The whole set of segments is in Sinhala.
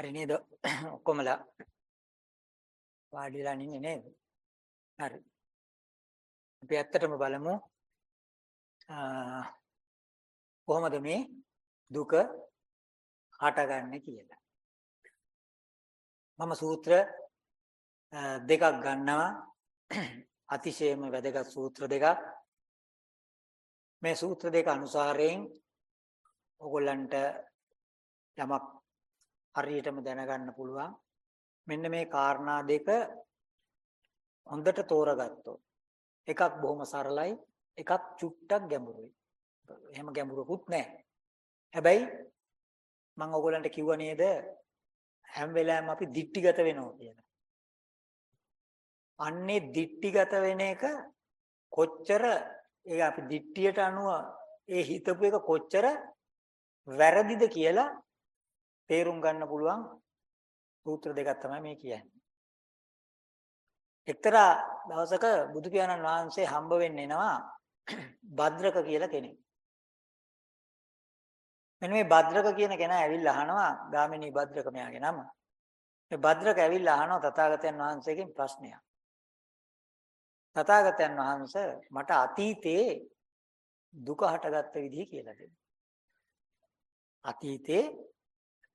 හරි නේද? ඔක්කොමලා වාඩිලා ඉන්නේ නේද? හරි. අපි ඇත්තටම බලමු කොහොමද මේ දුක හටගන්නේ කියලා. මම සූත්‍ර දෙකක් ගන්නවා අතිශයම වැදගත් සූත්‍ර දෙකක් මේ සූත්‍ර දෙක අනුසාරයෙන් ඔයගොල්ලන්ට යමක් හරියටම දැනගන්න පුළුවන්. මෙන්න මේ කාරණා දෙක හොඳට තෝරගත්තොත් එකක් බොහොම සරලයි එකක් චුට්ටක් ගැඹුරුයි. එහෙම ගැඹුරකුත් නැහැ හැබැයි මම ඔයගොල්ලන්ට කිව්ව නේද? හැම වෙලාවෙම අපි දික්ටිගත වෙනවා කියලා. අන්නේ දික්ටිගත වෙන එක කොච්චර ඒ අපි දික්ටියට අනුව ඒ හිතපු එක කොච්චර වැරදිද කියලා තේරුම් ගන්න පුළුවන් සූත්‍ර දෙකක් තමයි මේ කියන්නේ. එක්තරා දවසක බුදු පියාණන් වහන්සේ හම්බ වෙන්න එනවා භද්‍රක කියලා කෙනෙක්. මෙන්න මේ භද්‍රක කියන කෙනා ඇවිල්ලා අහනවා ගාමිණී භද්‍රක මෙයාගේ නම. මේ භද්‍රක ඇවිල්ලා අහනවා තථාගතයන් වහන්සේගෙන් ප්‍රශ්නයක්. තථාගතයන් වහන්සේ මට අතීතේ දුක හටගත්ත විදිහ කියලා දෙන්න. අතීතේ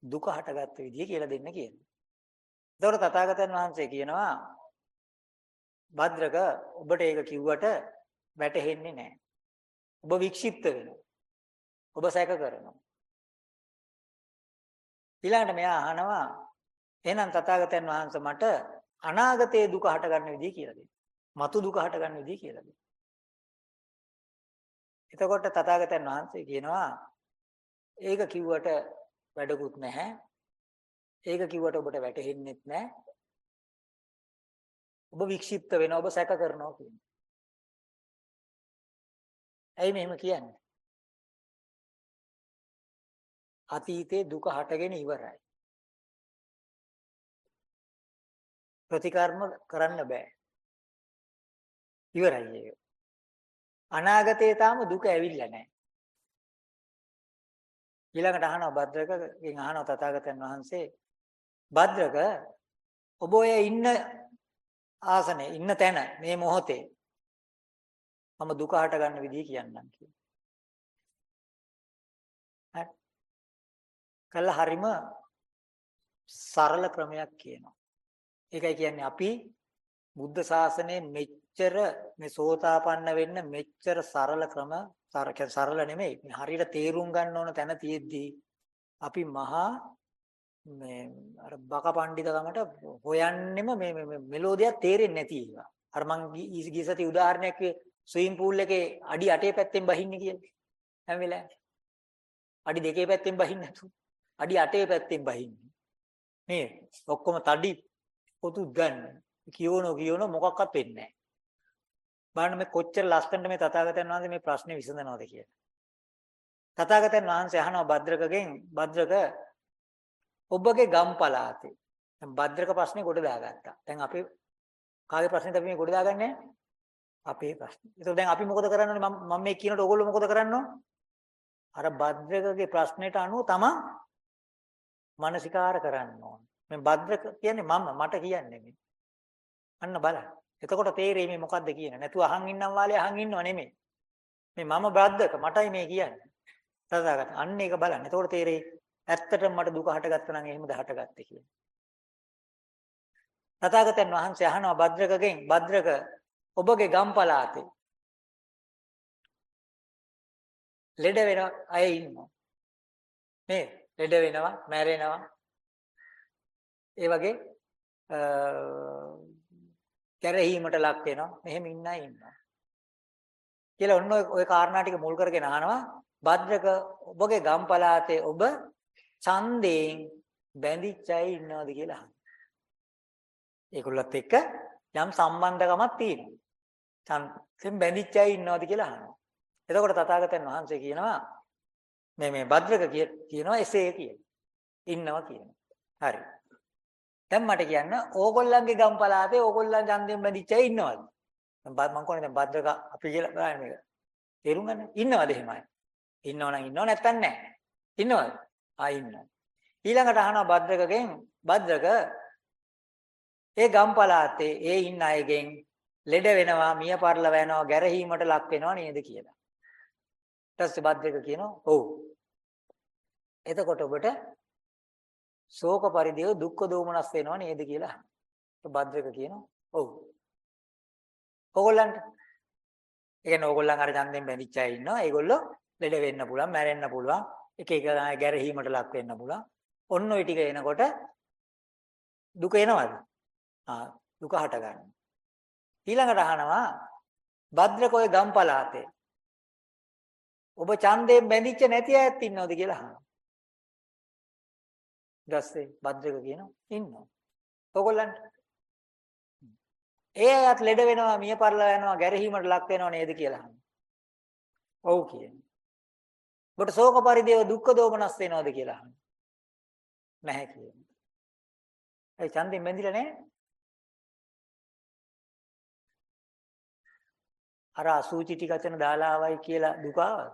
දුක හටගත්ත විදිහ කියලා දෙන්න කියනවා. එතකොට තථාගතයන් වහන්සේ කියනවා භද්‍රක ඔබට ඒක කිව්වට වැටහෙන්නේ නැහැ. ඔබ වික්ෂිප්ත වෙනවා. ඔබ සැක කරනවා. ඊළඟට මෙයා අහනවා එහෙනම් තථාගතයන් වහන්සේ මට අනාගතයේ දුක හටගන්න විදිහ කියලා දෙන්න. මතු දුක හටගන්න විදිහ කියලා දෙන්න. එතකොට තථාගතයන් වහන්සේ කියනවා ඒක කිව්වට වැඩකුත් නැහැ. ඒක කිව්වට ඔබට වැටහෙන්නෙත් නැහැ. ඔබ වික්ෂිප්ත වෙනවා ඔබ සැක කරනවා කියන්නේ. ඇයි මෙහෙම කියන්නේ? අතීතේ දුක හටගෙන ඉවරයි. ප්‍රතිකර්ම කරන්න බෑ. ඉවරයි ඒක. අනාගතේ තාම දුක ඇවිල්ලා නැහැ. ඊළඟට අහනවා භද්‍රකගෙන් අහනවා තථාගතයන් වහන්සේ භද්‍රක ඔබ ඔය ඉන්න ආසනේ ඉන්න තැන මේ මොහොතේ මම දුක හට ගන්න විදිහ කියන්නම් කියලා. හරි. කළා හරිම සරල ක්‍රමයක් කියනවා. ඒකයි කියන්නේ අපි බුද්ධ ශාසනයේ මෙච්චර මේ සෝතාපන්න වෙන්න මෙච්චර සරල ක්‍රම සරල නෙමෙයි. හරියට තේරුම් ගන්න ඕන තැන තියෙද්දී අපි මහා මේ අර බක පඬිතකමට හොයන්නෙම මේ මෙලෝදියක් තේරෙන්නේ නැති ඒවා. අර මං ගියසති උදාහරණයක් ස්විමින් pool එකේ අඩි 8 පැත්තෙන් බහින්නේ කියලා. හැම වෙලාවෙම. අඩි දෙකේ පැත්තෙන් බහින්නේ නැතු. අඩි 8 පැත්තෙන් බහින්නේ. නේද? ඔක්කොම තඩි පොතු ගන්න. කියවනෝ කියවනෝ මොකක්වත් වෙන්නේ නැහැ. බලන්න මේ කොච්චර ලස්සනට මේ තථාගතයන් වහන්සේ මේ ප්‍රශ්නේ විසඳනවද කියලා. තථාගතයන් වහන්සේ අහනවා භද්‍රකගෙන් භද්‍රක ඔබගේ ගම් පළාතේ දැන් භද්‍රක ප්‍රශ්නේ ගොඩ දාගත්තා. දැන් අපි කාගේ ප්‍රශ්නේද අපි මේ ගොඩ දාගන්නේ? අපේ ප්‍රශ්නේ. ඒතකොට දැන් අපි මොකද කරන්න ඕනේ? මම මම මේ කියනකොට ඕගොල්ලෝ මොකද කරන්න ඕනේ? අර භද්‍රකගේ ප්‍රශ්නෙට අනුව තමන් මානසිකාර කරන්න ඕනේ. මේ භද්‍රක කියන්නේ මම මට කියන්නේ මේ. අන්න බලන්න. එතකොට තේරෙයි මේ මොකද්ද කියන්නේ. නැතුව අහන් ඉන්නම් වාලේ අහන් ඉන්නව නෙමෙයි. මේ මම බද්දක මටයි මේ කියන්නේ. තථාගත. අන්න ඒක බලන්න. එතකොට තේරෙයි ඇත්තටම මට දුක හටගත්තා නම් එහෙමද හටගත්තේ කියලා. තථාගතයන් වහන්සේ අහනවා භද්‍රකගෙන් භද්‍රක ඔබගේ ගම්පලාතේ ලෙඩ වෙන අය ඉන්නවා. නේද? ලෙඩ වෙනවා, මැරෙනවා. ඒ වගේ කැරහීමට ලක් වෙනවා. මෙහෙම ඉන්න අය ඉන්නවා. කියලා ඔන්න ඔය කාරණා ටික මුල් කරගෙන අහනවා භද්‍රක ඔබගේ ගම් පළාතේ ඔබ ඡන්දයෙන් බැඳිච්ච අය ඉන්නවද කියලා අහනවා. ඒගොල්ලත් එක්ක යම් සම්බන්ධකමක් තියෙනවා. ඡන්දයෙන් බැඳිච්ච අය ඉන්නවද කියලා අහනවා. එතකොට තථාගතයන් වහන්සේ කියනවා මේ මේ භද්‍රක කියනවා එසේ කියලා. ඉන්නවා කියනවා. හරි. දැන් මට කියන්න ඕගොල්ලන්ගේ ගම් පළාතේ ඕගොල්ලන් ඡන්දයෙන් බැඳිච්ච අය ඉන්නවද? දැන් මම කියන්නේ දැන් භද්‍රක අපි කියලා බලන්න මේක. තේරුම් ගන්න. ඉන්නවද එහෙමයි? ඉන්නවනම් ඉන්නව නැත්තම් නැහැ. ඉන්නවද? ආ ඉන්නවා. ඊළඟට අහනවා භද්‍රකගෙන් භද්‍රක ඒ ගම්පලාතේ ඒ ඉන්න අයගෙන් ලෙඩ වෙනවා මිය පරලව යනවා ගැරහීමට ලක් වෙනවා නේද කියලා. ඊට පස්සේ භද්‍රක කියනවා ඔව්. එතකොට ඔබට ශෝක පරිදේව දුක්ඛ දෝමනස් වෙනව නේද කියලා. භද්‍රක කියනවා ඔව්. ඕගොල්ලන්ට ඒ කියන්නේ ඕගොල්ලන් අර ඡන්දෙන් බැඳිච්ච අය ඉන්නවා. ඒගොල්ලෝ ලෙඩ වෙන්න පුළුවන්, මැරෙන්න පුළුවන්, එක එක ගැරහීමට ලක් වෙන්න පුළුවන්. ඔන්න ඔය ටික එනකොට දුක එනවද? ආ දුක හට ගන්නවා. ඊළඟට අහනවා භද්‍රකෝය ගම්පලාතේ ඔබ ඡන්දයෙන් බැඳිච්ච නැති අයත් ඉන්නවද කියලා අහනවා. ඊටස්සේ භද්‍රක කියනවා ඉන්නවා. ඕගොල්ලන්ට ඒ අයත් ලෙඩ වෙනවා, මිය පරලව යනවා, ගැරහීමට ලක් වෙනව නේද කියලා අහනවා. ඔව් කියනවා. ඔබට ශෝක පරිදේව දුක්ඛ දෝමනස් වෙනවද කියලා අහනවා. නැහැ කියනවා. ඒ ඡන්දයෙන් බැඳිලා නැහැ. අර අසූචි ටික අතන දාලා ආවයි කියලා දුක ආවද?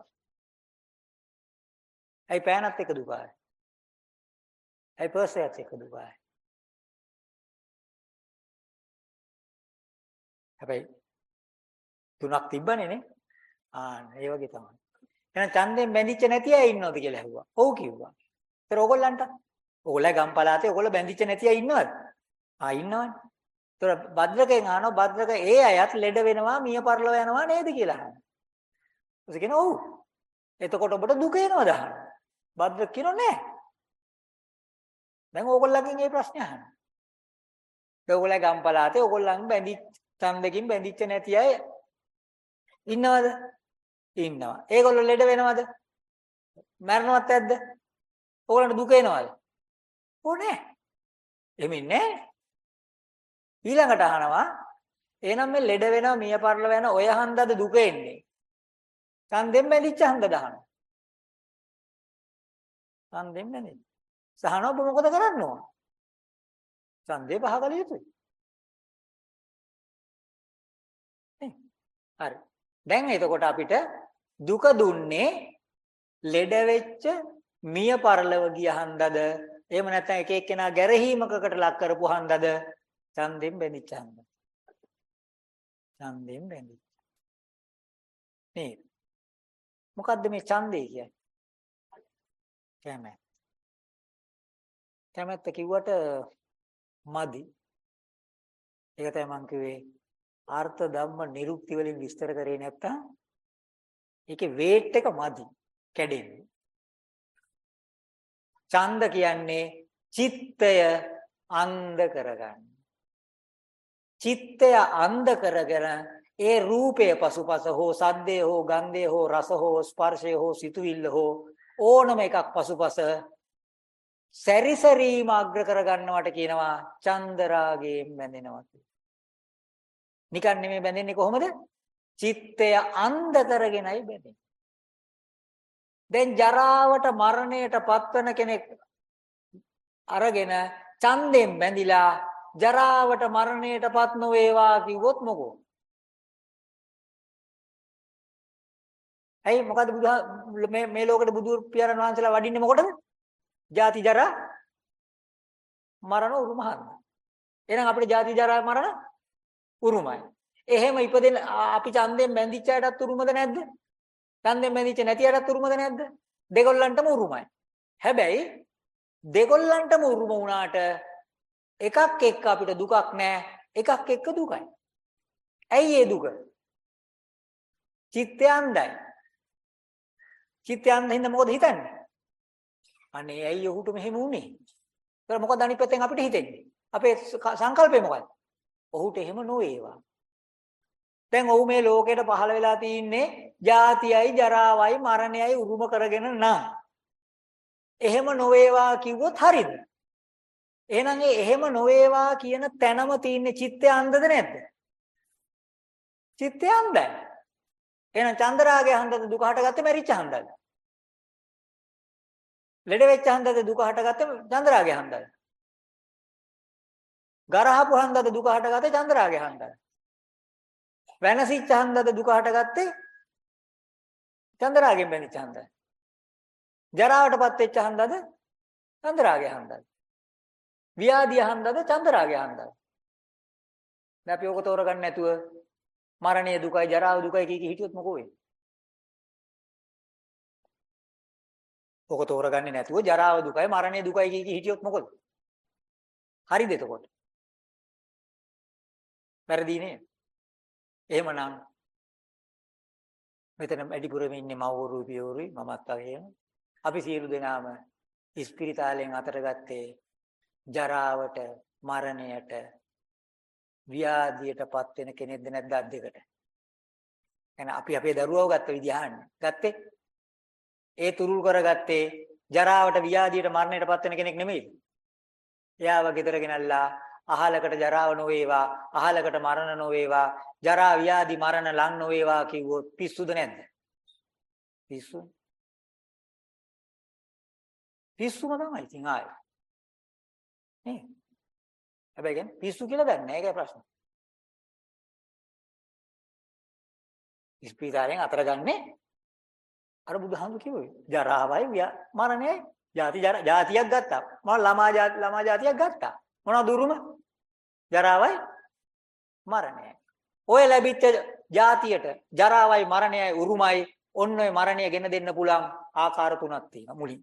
ඇයි පෑනත් එක දුක ආවේ? ඇයි පර්ස් එකත් එක දුක ආවේ? හැබැයි තුනක් තිබ්බනේ නේ. ආ ඒ වගේ තමයි. එහෙනම් ඡන්දයෙන් බැඳිච්ච නැති අය ඉන්නවද කියලා ඇහුවා. ඔව් කිව්වා. ඒතර ඕගොල්ලන්ට ඕගොල්ලෝ ගම්පලාතේ ඕගොල්ලෝ බැඳිච්ච නැති අය ඉන්නවද? ආ ඉන්නවනේ. ඒතර භද්‍රකෙන් අහනවා භද්‍රක ඒ අයත් ලෙඩ වෙනවා මිය පරලව යනවා නේද කියලා අහනවා. ඊට කියනවා ඔව්. එතකොට ඔබට දුක එනවද අහනවා. භද්‍රක කියනවා නෑ. දැන් ඕගොල්ලන්ගෙන් මේ ප්‍රශ්නේ අහනවා. ඒගොල්ලෝ ගම්පලාතේ ඕගොල්ලන් බැඳිච්ච ඡන්දකින් බැඳිච්ච නැති අය ඉන්නවද? ඉන්නවා. ඒගොල්ලෝ ලෙඩ වෙනවද? මරණවත් ඇද්ද? ඕගොල්ලන්ට දුක එනවද? ඕනේ. එහෙම ඉන්නේ ඊළඟට අහනවා එහෙනම් මේ ලෙඩ වෙනවා මිය පරලව යන ඔය හන්දද දුක එන්නේ? ඡන්දෙන් බැඳිච්ච හන්දද අහනවා. ඡන්දෙන් බැඳිච්ච. සහන ඔබ මොකද කරන්න ඕන? ඡන්දේ පහකල යුතුයි. හරි. දැන් එතකොට අපිට දුක දුන්නේ ලෙඩ වෙච්ච මිය පරලව ගිය හන්දද එහෙම නැත්නම් එක එක්කෙනා ගැරහීමකකට ලක් කරපු හන්දද ඡන්දෙන් බැඳිච්ච හන්ද. ඡන්දෙන් බැඳිච්ච. නේද? මොකද්ද මේ ඡන්දේ කියන්නේ? කැමැත්ත. කැමැත්ත කිව්වට මදි. ඒක තමයි මම කිව්වේ අර්ථ ධම්ම නිරුක්ති වලින් විස්තර කරේ නැත්තම් ඒකේ වේට් එක මදි කැඩෙන්නේ. ඡන්ද කියන්නේ චිත්තය අන්ධ කරගන්න. චිත්තය අන්ධ කරගෙන ඒ රූපය පසුපස හෝ සද්දය හෝ ගන්ධය හෝ රස හෝ ස්පර්ශය හෝ සිතුවිල්ල හෝ ඕනම එකක් පසුපස සැරිසරීම අග්‍ර කරගන්නවට කියනවා චන්දරාගයෙන් බැඳෙනවා නිකන් නෙමෙයි බැඳෙන්නේ කොහොමද? චිත්තය අන්ධ කරගෙනයි බැඳෙන්නේ. දැන් ජරාවට මරණයට පත්වන කෙනෙක් අරගෙන ඡන්දයෙන් බැඳිලා ජරාවට මරණයටපත් නොවේවා කිව්වොත් මොකෝ? ඇයි මොකද බුදු මේ මේ ලෝකෙට බුදු පියාණන් වහන්සේලා වඩින්නේ මොකටද? ජාති ජරා මරණ උරුමහන්. එහෙනම් අපිට ජාති ජරා මරණ උරුමයි. එහෙම ඉපදෙන අපි ඡන්දයෙන් බැඳිච්ච අයටත් උරුමද නැද්ද? ඡන්දයෙන් බැඳිච්ච නැති අයටත් උරුමද නැද්ද? දෙගොල්ලන්ටම උරුමයි. හැබැයි දෙගොල්ලන්ටම උරුම වුණාට එකක් එක්ක අපිට දුකක් නැහැ. එකක් එක්ක දුකයි. ඇයි ඒ දුක? චිත්තය අන්ධයි. චිත්තය අන්ධ හින්දා මොකද හිතන්නේ? අනේ ඇයි ඔහුට මෙහෙම වුනේ? ඒක මොකද අනිත් පැත්තෙන් අපිට හිතෙන්නේ? අපේ සංකල්පය මොකක්ද? ඔහුට එහෙම නොවේවා. දැන් ඔහු මේ ලෝකෙට පහළ වෙලා තින්නේ ජාතියයි ජරාවයි මරණයයි උරුම කරගෙන නම් එහෙම නොවේවා කිව්වොත් හරිද? එහෙනම් ඒ එහෙම නොවේවා කියන තැනම තියෙන්නේ චිත්තය අන්ධද නැද්ද? චිත්තය අන්ධයි. එහෙනම් චන්දරාගය හන්දද දුක හටගත්තේ මැරිච්ච හන්දද? ලෙඩ වෙච්ච හන්දද දුක හටගත්තේ චන්දරාගය හන්දද? ගරහපු හන්දද දුක හටගත්තේ චන්දරාගය හන්දද? වෙනසිච්ච හන්දද දුක හටගත්තේ චන්දරාගෙන් බැඳිච්ච හන්දද? ජරාවටපත් වෙච්ච හන්දද චන්දරාගය හන්දද? ව්‍යාධිය හන්දද චන්දරාගය හන්දද? දැන් අපි ඕක තෝරගන්න නැතුව මරණය දුකයි ජරාව දුකයි කී කී හිටියොත් මොකෝ වෙන්නේ? ඕක තෝරගන්නේ නැතුව ජරාව දුකයි මරණය දුකයි කී කී හිටියොත් මොකද? හරිද එතකොට? වැරදි නේ. එහෙමනම් මෙතන වැඩිපුරම ඉන්නේ මව්වරු පියවරුයි මමත් වගේම. අපි සියලු දෙනාම ඉස්පිරිතාලෙන් අතර ගත්තේ ජරාවට මරණයට ව්‍යාධියටපත් වෙන කෙනෙක්ද නැද්ද අත් දෙකට? එහෙනම් අපි අපේ දරුවව ගත්ත විදිහ අහන්නේ. ගත්තේ? ඒ තුරුල් කරගත්තේ ජරාවට ව්‍යාධියට මරණයටපත් වෙන කෙනෙක් නෙමෙයි. එයාව ගෙදර ගෙනල්ලා අහලකට ජරාව නොවේවා, අහලකට මරණ නොවේවා, ජරා ව්‍යාධි මරණ ලං නොවේවා කිව්වොත් පිස්සුද නැද්ද? පිස්සු. පිස්සුම තමයි ඉතින් ආයේ. නේ? හැබැයි කියන්නේ පිස්සු කියලා දන්නේ නැහැ ඒකයි ප්‍රශ්නේ. ඉස්පිතාලෙන් අතර ගන්නේ අර බුදුහාමුදුරු කිව්වේ ජරාවයි මරණයයි ಜಾති ජාතියක් ගත්තා. මම ළමා ජාති ළමා ජාතියක් ගත්තා. මොනවද දුරුම? ජරාවයි මරණයයි. ඔය ලැබිච්ච ජාතියට ජරාවයි මරණයයි උරුමයි ඔන්න ඔය මරණය ගෙන දෙන්න පුළුවන් ආකාර තුනක් තියෙනවා මුලින්.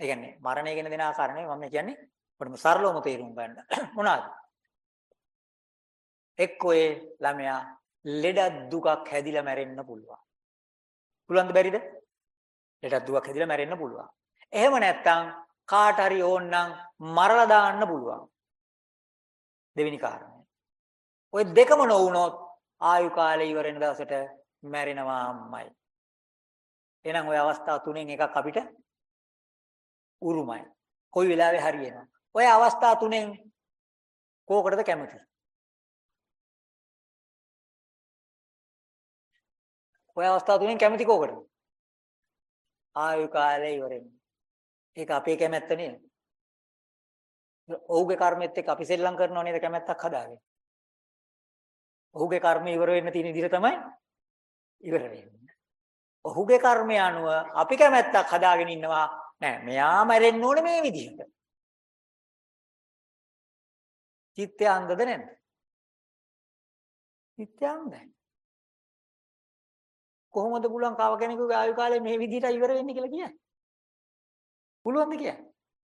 ඒ කියන්නේ මරණය ගෙන දෙන ආකාර නෙවෙයි මම කියන්නේ පොඩ්ඩම සරලවම තේරුම් ගන්න. මොනවාද? එක්ක ඔය ළමයා ලෙඩ දුකක් හැදිලා මැරෙන්න පුළුවන්. පුළුවන්ද බැරිද? ලෙඩ දුකක් හැදිලා මැරෙන්න පුළුවන්. එහෙම නැත්නම් කාට හරි ඕනනම් මරලා දාන්න පුළුවන්. දෙවෙනි කාරණය. ওই දෙකම නොවුනොත් ආයු කාලය ඉවර වෙන දවසට මැරෙනවාමයි. එහෙනම් ওই අවස්ථා තුනෙන් එකක් අපිට උරුමයි. කොයි වෙලාවෙ හරියනවා. ওই අවස්ථා තුනෙන් කෝකටද කැමති? ඔය අවස්ථා තුනෙන් කැමති කෝකටද? ආයු කාලය ඉවරෙන්න. ඒක අපේ කැමැත්ත නේද? ඔහුගේ කර්මෙත් එක්ක අපි සෙල්ලම් කරනව නේද කැමැත්තක් හදාගෙන. ඔහුගේ කර්ම ඉවර වෙන්න තියෙන විදිහ තමයි ඉවර වෙන්නේ. ඔහුගේ කර්මය අනුව අපි කැමැත්තක් හදාගෙන ඉන්නවා නෑ මෙයා මැරෙන්න ඕනේ මේ විදිහට. චිත්තය අන්ධද නැද්ද? චිත්තය අන්ධයි. කොහොමද පුළුවන් කව කෙනෙකුගේ ආයු කාලය මේ විදිහට ඉවර වෙන්නේ කියලා කියන්නේ? පුළුවන්ද කියන්නේ?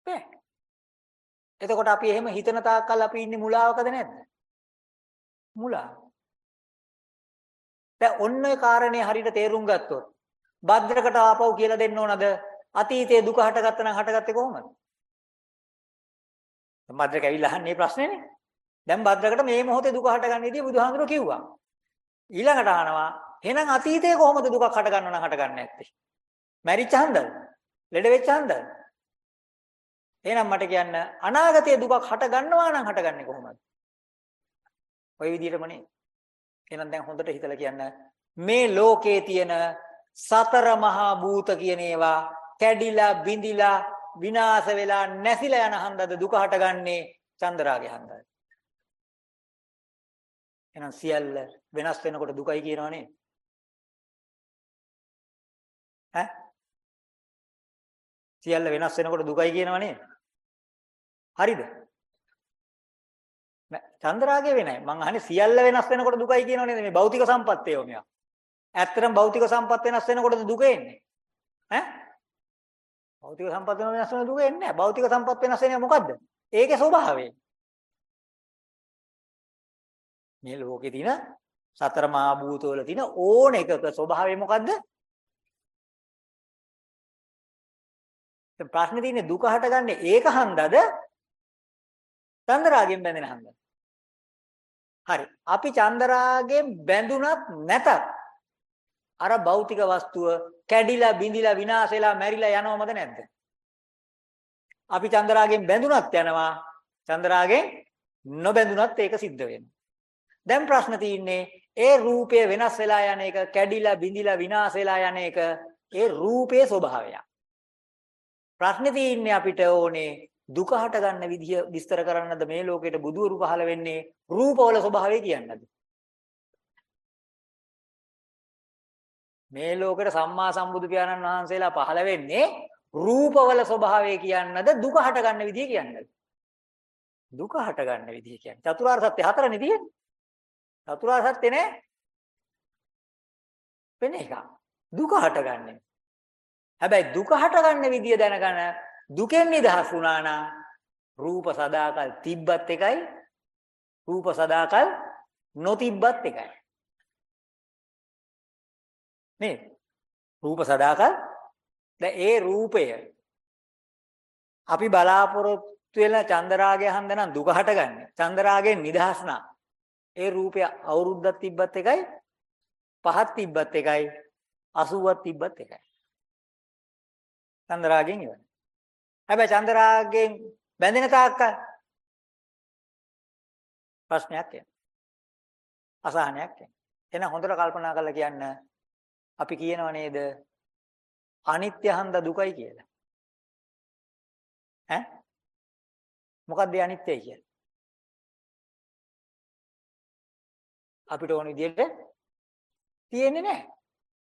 බෑ. එතකොට අපි එහෙම හිතන තාක්කල් අපි ඉන්නේ මුලාවකද නැද්ද? මුලා. දැන් ඔන්න ඔය කාරණේ හරියට තේරුම් ගත්තොත් භද්‍රකට ආපහු කියලා දෙන්න ඕනද? අතීතයේ දුක හටගත්ත නම් හටගත්තේ කොහොමද? භද්‍රක ඇවිල්ලා අහන්නේ ප්‍රශ්නේනේ. දැන් භද්‍රකට මේ මොහොතේ දුක හටගන්න විදිය බුදුහාමුදුරුවෝ කිව්වා. ඊළඟට අහනවා එහෙනම් අතීතයේ කොහොමද දුකක් හටගන්නව නම් හටගන්නේ නැත්තේ? මැරිච්ච හන්දද? ලෙඩ වෙච්ච හන්දද? එහෙනම් මට කියන්න අනාගතයේ දුකක් හටගන්නවා නම් හටගන්නේ කොහොමද? ওই විදිහටමනේ. එහෙනම් දැන් හොඳට හිතලා කියන්න මේ ලෝකේ තියෙන සතර මහා භූත කියන ඒවා කැඩිලා බිඳිලා විනාශ වෙලා නැසිලා යන හන්දද දුක හටගන්නේ චන්දරාගේ හන්දද? එහෙනම් සියල්ල වෙනස් වෙනකොට දුකයි කියනවනේ. සියල්ල වෙනස් වෙනකොට දුකයි කියනව නේද? හරිද? චන්ද්‍රාගය වෙනයි. මං අහන්නේ සියල්ල වෙනස් වෙනකොට දුකයි කියනව නේද? මේ භෞතික සම්පත් ඒවා මෙයා. ඇත්තටම භෞතික සම්පත් වෙනස් වෙනකොට දුක එන්නේ. ඈ? භෞතික සම්පත් වෙනස් වෙන දුක එන්නේ නැහැ. භෞතික සම්පත් වෙනස් වෙන්නේ මොකද්ද? ඒකේ ස්වභාවය. මේ ලෝකේ තියෙන සතර මහා භූතවල තියෙන ඕන එකක ස්වභාවය මොකද්ද? දැන් ප්‍රශ්නේ තියෙන්නේ දුක හටගන්නේ ඒක හන්දද? චන්දරාගෙන් බැඳෙන හන්දද? හරි. අපි චන්දරාගෙන් බැඳුනත් නැතත් අර භෞතික වස්තුව කැඩිලා බිඳිලා විනාශ වෙලා මැරිලා යනවමද නැද්ද? අපි චන්දරාගෙන් බැඳුනත් යනවා. චන්දරාගෙන් නොබැඳුනත් ඒක සිද්ධ වෙනවා. දැන් ප්‍රශ්න තියෙන්නේ ඒ රූපය වෙනස් වෙලා යන එක කැඩිලා බිඳිලා විනාශ වෙලා යන එක ඒ රූපයේ ස්වභාවය. ප්‍රශ්නේ තියෙන්නේ අපිට ඕනේ දුක හට ගන්න විදිය විස්තර කරන්නද මේ ලෝකෙට බුදුවරු පහළ වෙන්නේ රූපවල ස්වභාවය කියන්නද මේ ලෝකෙට සම්මා සම්බුදු පියාණන් වහන්සේලා පහළ වෙන්නේ රූපවල ස්වභාවය කියන්නද දුක හට ගන්න විදිය කියන්නද? දුක හට ගන්න විදිය කියන්නේ. චතුරාර්ය සත්‍ය හතරනේ තියෙන්නේ. චතුරාර්ය සත්‍ය නේ වෙන එක. දුක හටගන්නේ. හැබැයි දුක හටගන්න විදිය දැනගන දුකෙන් නිදහස් වුණා නම් රූප සදාකල් තිබ්බත් එකයි රූප සදාකල් නොතිබ්බත් එකයි. නේද? රූප සදාකල් දැන් ඒ රූපය අපි බලාපොරොත්තු වෙන චන්දරාගය හන්ද නම් දුක හටගන්නේ. චන්දරාගයෙන් නිදහස් නම් ඒ රූපය අවුරුද්දක් තිබ්බත් එකයි පහක් තිබ්බත් එකයි 80ක් තිබ්බත් එකයි. චන්දරාගෙන් ඉවරයි. හැබැයි චන්දරාගෙන් බැඳෙන තාක්කල් ප්‍රශ්නයක් එනවා. අසහනයක් එනවා. එහෙනම් හොඳට කල්පනා කරලා කියන්න අපි කියනව නේද අනිත්‍ය හන්ද දුකයි කියලා. ඈ මොකක්ද අනිත්‍යයි කියන්නේ? අපිට ඕන විදිහට තියෙන්නේ නැහැ.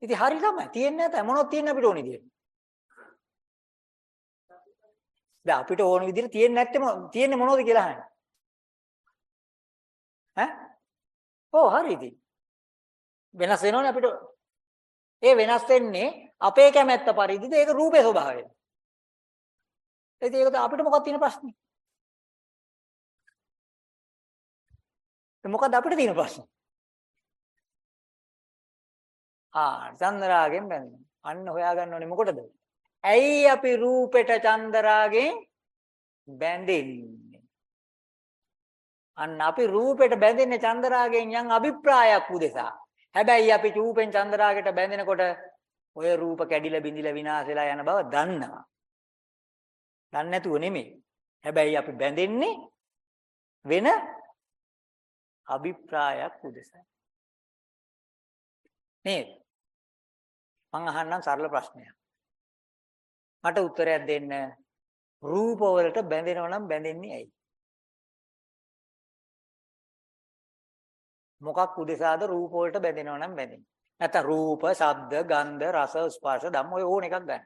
ඉතින් හරි තමයි. තියෙන්නේ නැත මොනවද තියෙන්නේ අපිට ඕන විදිහට. දැන් අපිට ඕන විදිහට තියෙන්නේ නැත්තේ තියෙන්නේ මොනවද කියලා අහන්නේ. ඈ? ඔව් හරි ඉතින්. වෙනස් වෙනවනේ අපිට. ඒ වෙනස් වෙන්නේ අපේ කැමැත්ත පරිදිද ඒක රූපේ ස්වභාවය. ඉතින් ඒක අපිට මොකක්ද තියෙන ප්‍රශ්නේ? මොකද්ද අපිට තියෙන ප්‍රශ්නේ? ආ චන්දරාගෙන් බැඳෙනවා. අන්න හොයාගන්න ඕනේ මොකටද? ඇයි අපි රූපෙට චන්දරාගෙන් බැඳෙන්නේ? අන්න අපි රූපෙට බැඳෙන්නේ චන්දරාගෙන් යම් අභිප්‍රායක් උදෙසා. හැබැයි අපි රූපෙන් චන්දරාගයට බැඳෙනකොට ඔය රූප කැඩිලා බිඳිලා විනාශ වෙලා යන බව දන්නවා. දන්නේ නැතුව නෙමෙයි. හැබැයි අපි බැඳෙන්නේ වෙන අභිප්‍රායක් උදෙසයි. නේද? මං අහන්නම් සරල ප්‍රශ්නයක්. මට උත්තරයක් දෙන්න. රූප වලට බැඳෙනව නම් බැඳෙන්නේ ඇයි? මොකක් උදෙසාද රූප වලට බැඳෙනව නම් බැඳෙන්නේ? නැත්නම් රූප, ශබ්ද, ගන්ධ, රස, ස්පර්ශ ධම්ම ඔය ඕන එකක් ගන්න.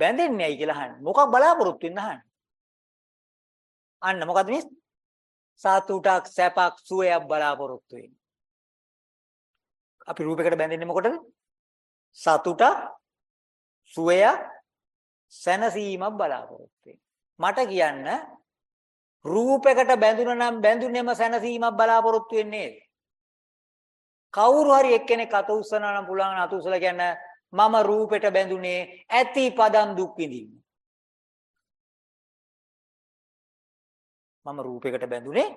බැඳෙන්නේ ඇයි කියලා අහන්නේ. මොකක් බලාපොරොත්තු වෙන්න අහන්නේ. අන්න මොකද මේ? සතුටක්, සැපක්, සුවයක් බලාපොරොත්තු වෙන්නේ. අපි රූපයකට බැඳෙන්නේ මොකටද? සතුට, සුවය, සැනසීමක් බලාපොරොත්තු මට කියන්න රූපයකට බැඳුන නම් බැඳුනේම සැනසීමක් බලාපොරොත්තු වෙන්නේ කවුරු හරි එක්කෙනෙක් අත උස්සනවා නම් පුළුවන් අත උස්සලා කියන්න මම රූපෙට බැඳුනේ ඇති පදන් දුක් විඳින්න මම රූපයකට බැඳුනේ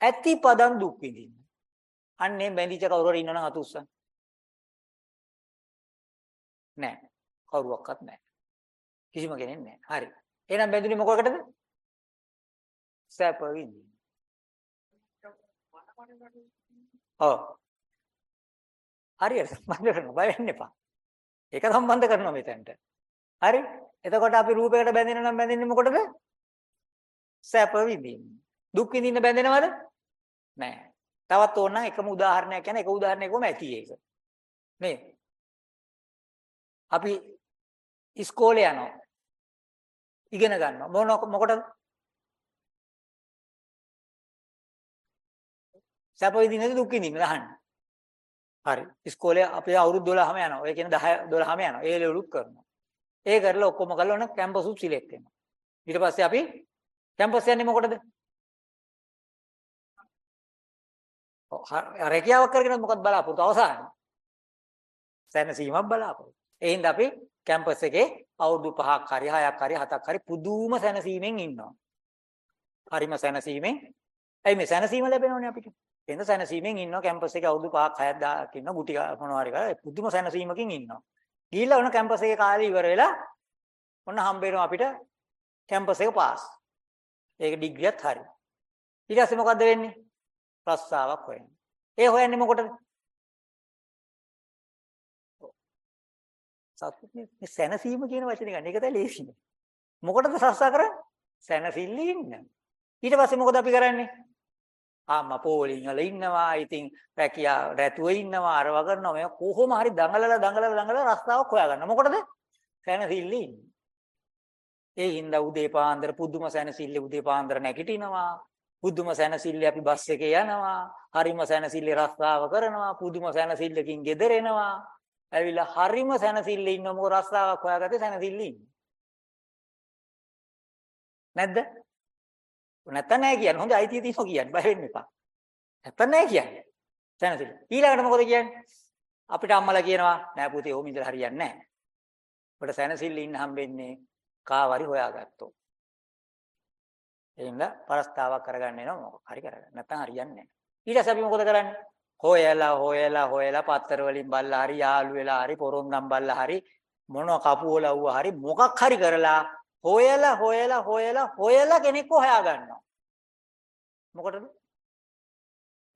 ඇති පදන් දුක් විඳින්න අන්නේ බැඳිච්ච කවුරු හරි ඉන්නවනම් අත උස්සන්න. නෑ. කවුරුවක්වත් නෑ. කිසිම කෙනෙක් නෑ. හරි. එහෙනම් බැඳුනේ මොකකටද? සැප විඳින්න. ඔව්. හරියට සම්බන්ධ කරනවා බය වෙන්න එපා. ඒක සම්බන්ධ කරනවා මෙතනට. හරි? එතකොට අපි රූපයකට බැඳෙන නම් බැඳෙන්නේ මොකටද? සැප විඳින්න. දුක් විඳින්න බැඳෙනවද? නෑ. තවත් ඕනනම් එකම උදාහරණයක් කියන එක උදාහරණයකම ඇති ඒක. මේ අපි ඉස්කෝලේ යනවා. ඉගෙන ගන්නවා. මොන මොකටද? සැප විඳින්නද දුක් විඳින්නද අහන්න. හරි. ඉස්කෝලේ අපි අවුරුදු 12ම යනවා. ඔය කියන 10 12ම යනවා. ඒ ලෙවලුත් කරනවා. ඒ කරලා ඔක්කොම කරලා ඔන්න කැම්පස් උත් සිලෙක්ට් වෙනවා. ඊට පස්සේ අපි කැම්පස් යන්නේ මොකටද? රැකියාවක් කරගෙන මොකක්ද බලාපොරොත්තු අවසානයේ සැනසීමක් බලාපොරොත්තු. ඒ හින්දා අපි කැම්පස් එකේ අවුරුදු 5ක් හරි 6ක් හරි 7ක් හරි පුදුම සැනසීමෙන් ඉන්නවා. හරිම සැනසීමෙන්. ඇයි මේ සැනසීම ලැබෙනවනේ අපිට. එහෙනම් සැනසීමෙන් ඉන්නවා කැම්පස් එකේ අවුරුදු 5ක් 6ක් 10ක් ඉන්නවා ගුටි මොනවා හරි කරලා පුදුම සැනසීමකින් ඉන්නවා. ගිහිල්ලා ඔන්න කැම්පස් එකේ කාලේ ඉවර වෙලා ඔන්න හම්බ වෙනවා අපිට කැම්පස් එක පාස්. ඒක ඩිග්‍රියත් හරි. ඊට පස්සේ මොකද්ද වෙන්නේ? රස්සාවක් හොයන්නේ. ඒ හොයන්නේ මොකටද? සතුට මේ සැනසීම කියන වචනේ ගන්න. ඒක තමයි ලේසියි. මොකටද රස්සා කරන්නේ? සැනසෙල්ලේ ඉන්න. ඊට පස්සේ මොකද අපි කරන්නේ? ආම්මා පෝලිං වල ඉන්නවා. ඉතින් රැකියා රැතුව ඉන්නවා. අරව කරනවා. මේ කොහොම හරි දඟලලා දඟලලා දඟලලා රස්තාවක් හොයාගන්න. මොකටද? සැනසෙල්ලි ඉන්නේ. ඒ හින්දා උදේ පාන්දර පුදුම සැනසෙල්ලි උදේ පාන්දර නැගිටිනවා. පුදුම සැනසෙල්ලි අපි බස් එකේ යනවා. හරිම සැනසෙල්ලි රස්තාව කරනවා. පුදුම සැනසෙල්ලකින් ගෙදර එනවා. ඇවිල්ලා හරිම සැනසෙල්ලි ඉන්න මොකද රස්තාවක් හොයාගත්තේ සැනසෙල්ලි ඉන්නේ. නැද්ද? නැත්තම් නෑ කියන්නේ. හොඳ අයිතිය තියෙනවා කියන්නේ. බය වෙන්න එපා. නැත්තම් නෑ කියන්නේ. සැනසෙල්ලි. ඊළඟට මොකද කියන්නේ? අපිට අම්මලා කියනවා නෑ පුතේ ඕම ඉඳලා හරියන්නේ නෑ. ඔබට සැනසෙල්ලි ඉන්න හම්බෙන්නේ කාවරි හොයාගත්තෝ. එහෙනම් පරස්තාවක් කරගන්න එනවා මොකක් හරි කරගන්න. නැත්තම් හරියන්නේ නැහැ. ඊට පස්සේ අපි මොකද කරන්නේ? හොයලා හොයලා හොයලා පත්තර වලින් බල්ලා හරි යාළු වෙලා හරි පොරොන්දම් බල්ලා හරි මොන කපුවල වුණා හරි මොකක් හරි කරලා හොයලා හොයලා හොයලා හොයලා කෙනෙක්ව හොයා ගන්නවා. මොකටද?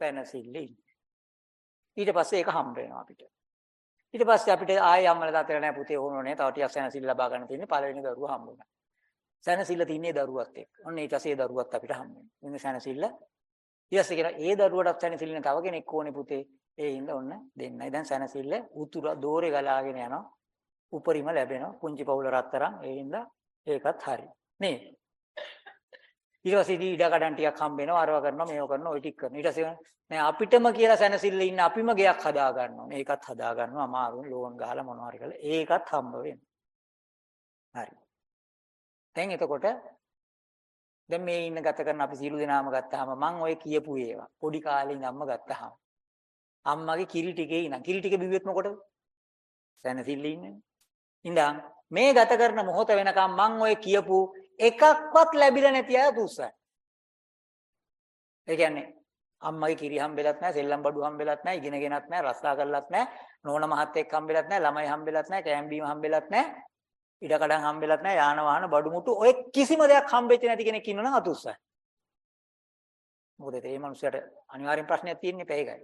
පැනසිල්ලේ. ඊට පස්සේ ඒක හම්බ වෙනවා අපිට. ඊට පස්සේ අපිට ආයෙ අම්මලා තාත්තලා නැහැ පුතේ ඕනෝනේ තව ටිකක් සැනසෙල්ල ලබා ගන්න තියෙන්නේ පළවෙනි දරුවා හම්බ වුණා. සැනසෙල්ල තින්නේ දරුවත් එක්ක. ඔන්න ඊට පස්සේ ඒ දරුවත් අපිට හම්බ වෙනවා. ඉතින් සැනසෙල්ල ඊටසේ කියන ඒ දරුවටත් සැනසෙල්ල තව කෙනෙක් ඕනේ පුතේ. ඒ හින්දා ඔන්න දෙන්නයි. දැන් සැනසෙල්ල උතුර දෝරේ ගලාගෙන යනවා. උපරිම ලැබෙනවා. පුංචි පවුල රත්තරන්. ඒ හින්දා ඒකත් හරි. නේද? ඊට පස්සේ ඉඩ කඩන් ටිකක් හම්බ වෙනවා අරව කරනවා මේව කරනවා ওই ටික කරනවා ඊට පස්සේ නෑ අපිටම කියලා සැනසෙල්ල ඉන්න අපිම ගයක් හදා ගන්නවා මේකත් හදා ගන්නවා අමාරුයි ලෝන් ගහලා මොනවා හරි කරලා ඒකත් හම්බ වෙනවා හරි දැන් එතකොට දැන් මේ ඉන්න ගත කරන අපි සියලු දෙනාම ගත්තාම මං ඔය කියපු ඒවා. පොඩි කාලේ ඉඳන්ම ගත්තාම. අම්මගේ කිරි ටිකේ ඉඳන්. කිරි ටික බිව්වෙත් මොකටද? සැනසෙල්ල ඉන්නේ. ඉඳන් මේ ගත කරන මොහොත වෙනකම් මං ඔය කියපු එකක්වත් ලැබිලා නැති අය දුස්සයි. ඒ කියන්නේ අම්මගේ කිරි හම්බෙලත් නැහැ, සෙල්ලම් බඩු හම්බෙලත් නැහැ, ඉගෙනගෙනත් නැහැ, රස්සා කරලත් නැහැ, නෝන මහත් එක්ක හම්බෙලත් නැහැ, ළමයි හම්බෙලත් නැහැ, කෑම් බීම හම්බෙලත් නැහැ, ඉඩ කඩම් හම්බෙලත් නැහැ, යාන වාහන බඩු මුට්ටු ඔය කිසිම දෙයක් හම්බෙච්ච නැති කෙනෙක් ඉන්නවනම් අතුස්සයි. මොකද ඒ මනුස්සයාට අනිවාර්යෙන් ප්‍රශ්නයක් තියෙන්නේ පැයකයි.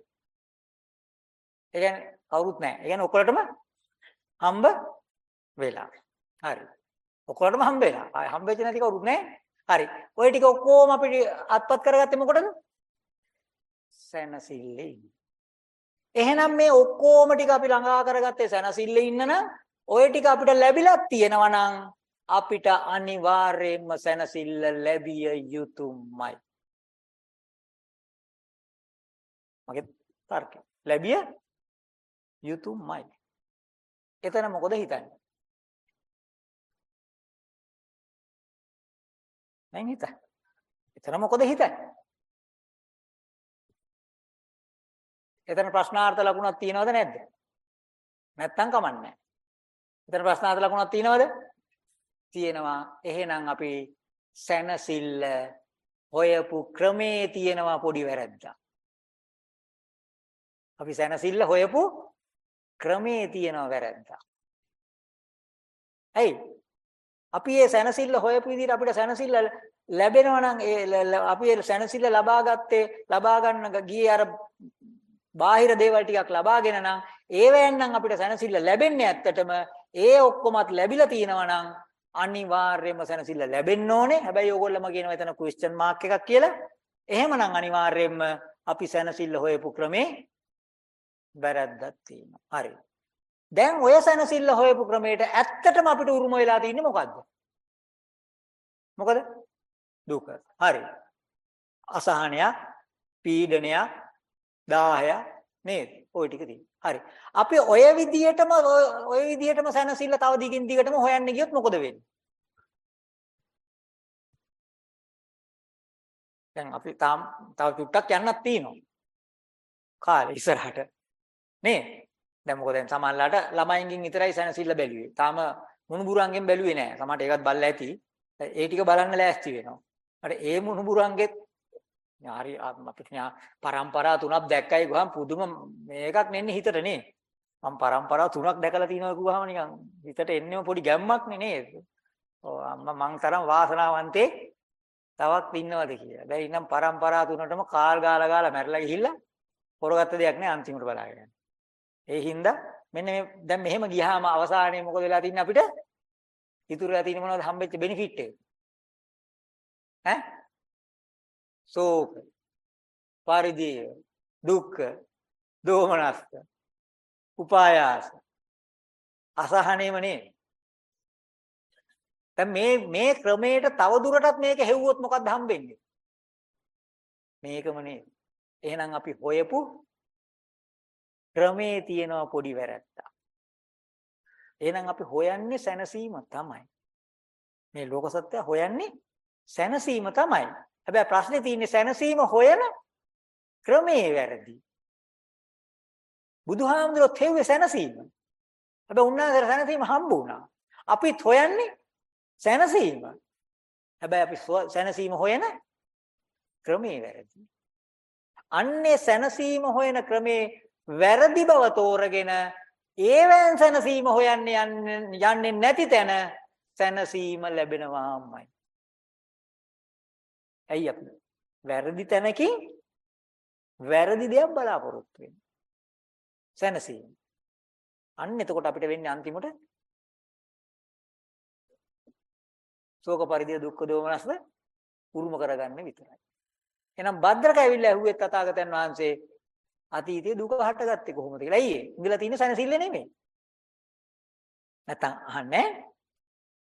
ඒ කියන්නේ කවුරුත් නැහැ. ඒ කියන්නේ ඔක්කොලටම හම්බ වෙලා. හරි. ඔක්කොලටම හම්බ වෙලා. ආය හම්බෙච්ච නැති කවුරුත් නැහැ. හරි. ওই ටික ඔක්කොම අපිට අත්පත් කරගත්තේ මොකටද? සැනසille ඉන්න. එහෙනම් මේ ඔක්කොම ටික අපි ළඟා කරගත්තේ සැනසille ඉන්න නම් ওই ටික අපිට ලැබිලා තියෙනවා නම් අපිට අනිවාර්යයෙන්ම සැනසille ලැබිය යුතුමයි. මගේ තර්කය. ලැබිය යුතුමයි. එතන මොකද හිතන්නේ? දැන් හිත. එතන මොකද හිතන්නේ? එතන ප්‍රශ්නාර්ථ ලකුණක් තියනවද නැද්ද? නැත්තම් කමන්නේ. එතන ප්‍රශ්නාර්ථ ලකුණක් තියනවද? තියෙනවා. එහෙනම් අපි සැනසille හොයපු ක්‍රමේ තියෙනවා පොඩි වැරද්දක්. අපි සැනසille හොයපු ක්‍රමේ තියෙනවා වැරද්දක්. ඇයි? අපි මේ සැනසille හොයපු විදිහට අපිට සැනසille ලැබෙනවා නම් ඒ අපි ඒ සැනසille ලබා ගත්තේ ලබා ගන්න ගියේ අර බාහිර දේවල් ටිකක් ලබාගෙන නම් ඒවෙන් නම් අපිට සැනසille ලැබෙන්නේ ඇත්තටම ඒ ඔක්කොමත් ලැබිලා තියෙනවා නම් අනිවාර්යයෙන්ම සැනසille ලැබෙන්න ඕනේ. හැබැයි ඕගොල්ලෝම කියනවා එතන ක්වෙස්චන් මාක් එකක් කියලා. එහෙමනම් අනිවාර්යයෙන්ම අපි සැනසille හොයපු ක්‍රමේ වැරද්දක් තියෙනවා. හරි. දැන් ඔය සැනසille හොයපු ක්‍රමයට ඇත්තටම අපිට උරුම වෙලා තින්නේ මොකද්ද? මොකද? දුක. හරි. අසහනයක්, පීඩනයක්, දාහයක් නේද? ওই ටික තියෙනවා. හරි. අපි ඔය විදියටම ඔය විදියටම සැනසille තව දිගින් දිගටම හොයන්න ගියොත් මොකද වෙන්නේ? දැන් අපි තාම තව චුට්ටක් යන්නත් තියෙනවා. කාලේ ඉස්සරහට. නේ? දැන් මොකද දැන් සමහරලාට ළමයින්ගෙන් විතරයි සැනසෙල්ල බැලුවේ. තාම මුණුබුරන්ගෙන් බැලුවේ නෑ. සමහරට ඒකත් බලලා ඇති. ඒ ටික බලන්න ලෑස්ති වෙනවා. අර ඒ මුණුබුරන්ගෙත් හරි අපිට පරම්පරා තුනක් දැක්කයි ගහම පුදුම මේකක් නෙන්නේ හිතට නේ. මම පරම්පරා තුනක් දැකලා තිනවා කිව්වහම නිකන් හිතට එන්නේම පොඩි ගැම්මක් නේ නේද? ඔව් අම්මා මං තරම් වාසනාවන්තේ තවත් ඉන්නවද කියලා. දැන් ඉන්නම් පරම්පරා තුනටම කාල් ගාලා ගාලා මැරලා ගිහිල්ලා පොරගත්ත දෙයක් නෑ අන්තිමට බලාගෙන. ඒ හින්දා මෙන්න මේ දැන් මෙහෙම ගියාම අවසානයේ මොකද වෙලා තින්නේ අපිට? ඉතුරු වෙලා තියෙන්නේ මොනවද හම්බෙච්ච බෙනිෆිට් එක? ඈ? සෝක. පරිදේව, දුක්ඛ, දෝමනස්ස, උපායාස. අසහනෙම නේ. දැන් මේ මේ ක්‍රමයට තව දුරටත් මේක හෙව්වොත් මොකක්ද හම්බෙන්නේ? මේකම නේ. එහෙනම් අපි හොයපු ක්‍රමේ තියෙන පොඩි වැරැද්දක්. එහෙනම් අපි හොයන්නේ සැනසීම තමයි. මේ ලෝක සත්‍ය හොයන්නේ සැනසීම තමයි. හැබැයි ප්‍රශ්නේ තියෙන්නේ සැනසීම හොයන ක්‍රමේ වැරදි. බුදුහාමුදුරුවෝ තෙව්වේ සැනසීම. හැබැයි උන්වහන්සේට සැනසීම හම්බ වුණා. අපිත් හොයන්නේ සැනසීම. හැබැයි අපි සැනසීම හොයන ක්‍රමේ වැරදි. අන්නේ සැනසීම හොයන ක්‍රමේ වැරදි බව තෝරගෙන ඒවෙන් සැනසීම හොයන්නේ යන්නේ නැති තැන සැනසීම ලැබෙනවාමයි. ඇයි අපි වැරදි තැනකින් වැරදි දෙයක් බලාපොරොත්තු වෙන්නේ. සැනසීම. අන්න එතකොට අපිට වෙන්නේ අන්තිමට ශෝක පරිදේ දුක්ඛ දෝමනස්ද උරුම කරගන්න විතරයි. එහෙනම් භද්‍රක ඇවිල්ලා ඇහුවේ තථාගතයන් වහන්සේ අතීතයේ දුක හටගත්තේ කොහොමද කියලා. ඇයි ඒ? ඉඳලා තියෙන සැනසille නෙමෙයි. නැත්තම් අහන්නේ.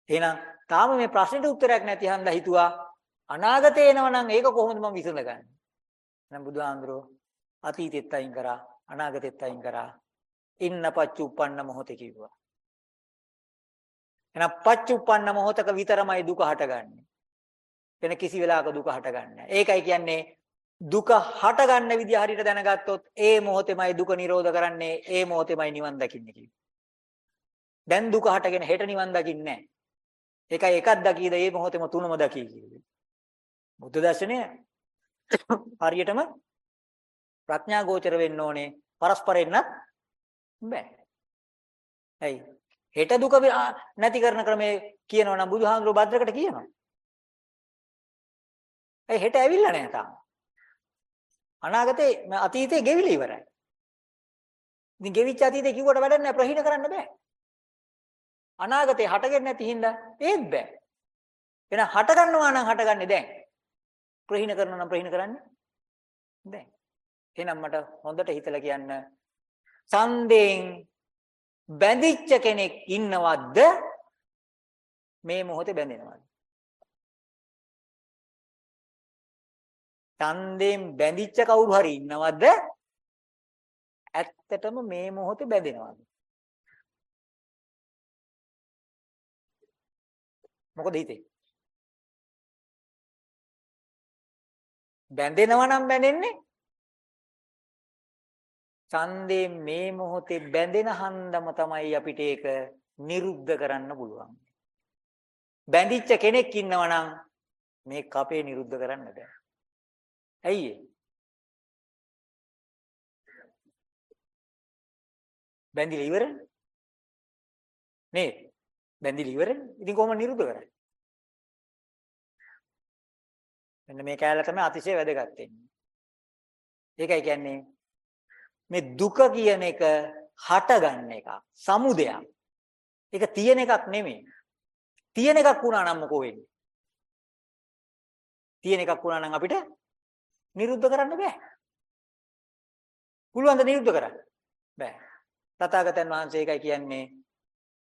එහෙනම් තාම මේ ප්‍රශ්නෙට උත්තරයක් නැති හන්දා හිතුවා අනාගතේ එනවනම් ඒක කොහොමද මම විසඳගන්නේ? එහෙනම් බුදුහාඳුරෝ අතීතෙත් අයින් කරා අනාගතෙත් අයින් කරා ඉන්න පච්චුප්පන්න මොහොතේ කිව්වා. එහෙනම් පච්චුප්පන්න මොහොතක විතරමයි දුක හටගන්නේ. වෙන කිසි වෙලාවක දුක හටගන්නේ ඒකයි කියන්නේ දුක හටගන්න විදිය හරියට දැනගත්තොත් ඒ මොහොතේමයි දුක නිරෝධ කරන්නේ ඒ මොහොතේමයි නිවන් දකින්නේ කිව්වා. දැන් දුක හටගෙන හෙට නිවන් දකින්නේ නැහැ. ඒකයි එකක් දකීද ඒ මොහොතේම තුනම දකී කිව්වේ. බුද්ධ දර්ශනය හරියටම ප්‍රඥා ගෝචර වෙන්න ඕනේ පරස්පරෙන්නත් බෑ. ඇයි? හෙට දුක නැති කරන ක්‍රමේ කියනවා නම් බුදුහාමුදුරුවෝ භද්‍රකට කියනවා. ඒ හෙට ඇවිල්ලා නැහැ තාම. අනාගතේ අතීතේ ගෙවිලා ඉවරයි. ඉතින් ගෙවිච්ච අතීතේ කිව්වට වැඩක් නැහැ ප්‍රහීන කරන්න බෑ. අනාගතේ හටගෙන නැති හින්දා ඒත් බෑ. එහෙනම් හට ගන්නවා නම් හටගන්නේ දැන්. ප්‍රහීන කරනවා නම් ප්‍රහීන කරන්නේ දැන්. එහෙනම් මට හොඳට හිතලා කියන්න සන්දෙන් බැඳිච්ච කෙනෙක් ඉන්නවද මේ මොහොතේ බැඳෙනවද ඡන්දයෙන් බැඳිච්ච කවුරු හරි ඉන්නවද? ඇත්තටම මේ මොහොතේ බැඳෙනවද? මොකද හිතේ? බැඳෙනවා නම් බැඳෙන්නේ ඡන්දයෙන් මේ මොහොතේ බැඳෙන හන්දම තමයි අපිට ඒක නිරුද්ධ කරන්න පුළුවන්. බැඳිච්ච කෙනෙක් ඉන්නවා නම් මේ කපේ නිරුද්ධ කරන්න බෑ. ඇයි ඒ? බැඳිලා ඉවරනේ. නේද? බැඳිලා ඉවරනේ. ඉතින් කොහොමද නිරුද්ධ කරන්නේ? මෙන්න මේ කැලල තමයි අතිශය වැදගත් වෙන්නේ. ඒකයි කියන්නේ මේ දුක කියන එක හටගන්න එක. සමුදයක්. ඒක තියෙන එකක් නෙමෙයි. තියෙන එකක් වුණා නම් මොකෝ වෙන්නේ? තියෙන එකක් වුණා නම් අපිට නිරුද්ධ කරන්න බෑ. පුළුවන් ද නිරුද්ධ කරන්න? බෑ. තථාගතයන් වහන්සේ ඒකයි කියන්නේ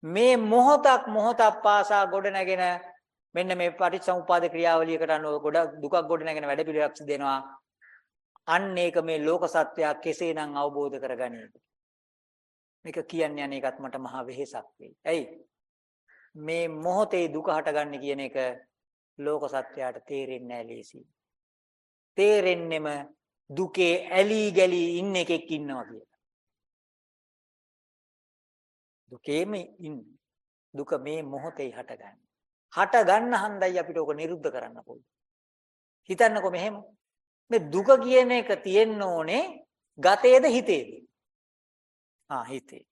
මේ මොහොතක් මොහොතක් පාසා ගොඩ නැගෙන මෙන්න මේ පටිච්චසමුපාද ක්‍රියාවලියකට අනුව ගොඩ දුකක් ගොඩ නැගෙන වැඩ පිළිවෙලක් දෙනවා. අන්න ඒක මේ ලෝක සත්‍යය කෙසේනම් අවබෝධ කරගනීද? මේක කියන්නේ අනේකත් මට මහා වෙහෙසක් වෙයි. ඇයි? මේ මොහොතේ දුක හටගන්නේ කියන එක ලෝක සත්‍යයට තේරෙන්නේ නැහැ ලේසියි. තේරෙන්නෙම දුකේ ඇලී ගැලී ඉන්න එකෙක් ඉන්නවා කියලා. දුකේම ඉන්න. දුක මේ මොහොතේ හටගන්නේ. හට ගන්න හන්දයි අපිට ඕක නිරුද්ධ කරන්න පුළුවන්. හිතන්නකෝ මෙහෙම. මේ දුක කියන එක තියෙන්න ඕනේ ගතේද හිතේද? ආ හිතේ.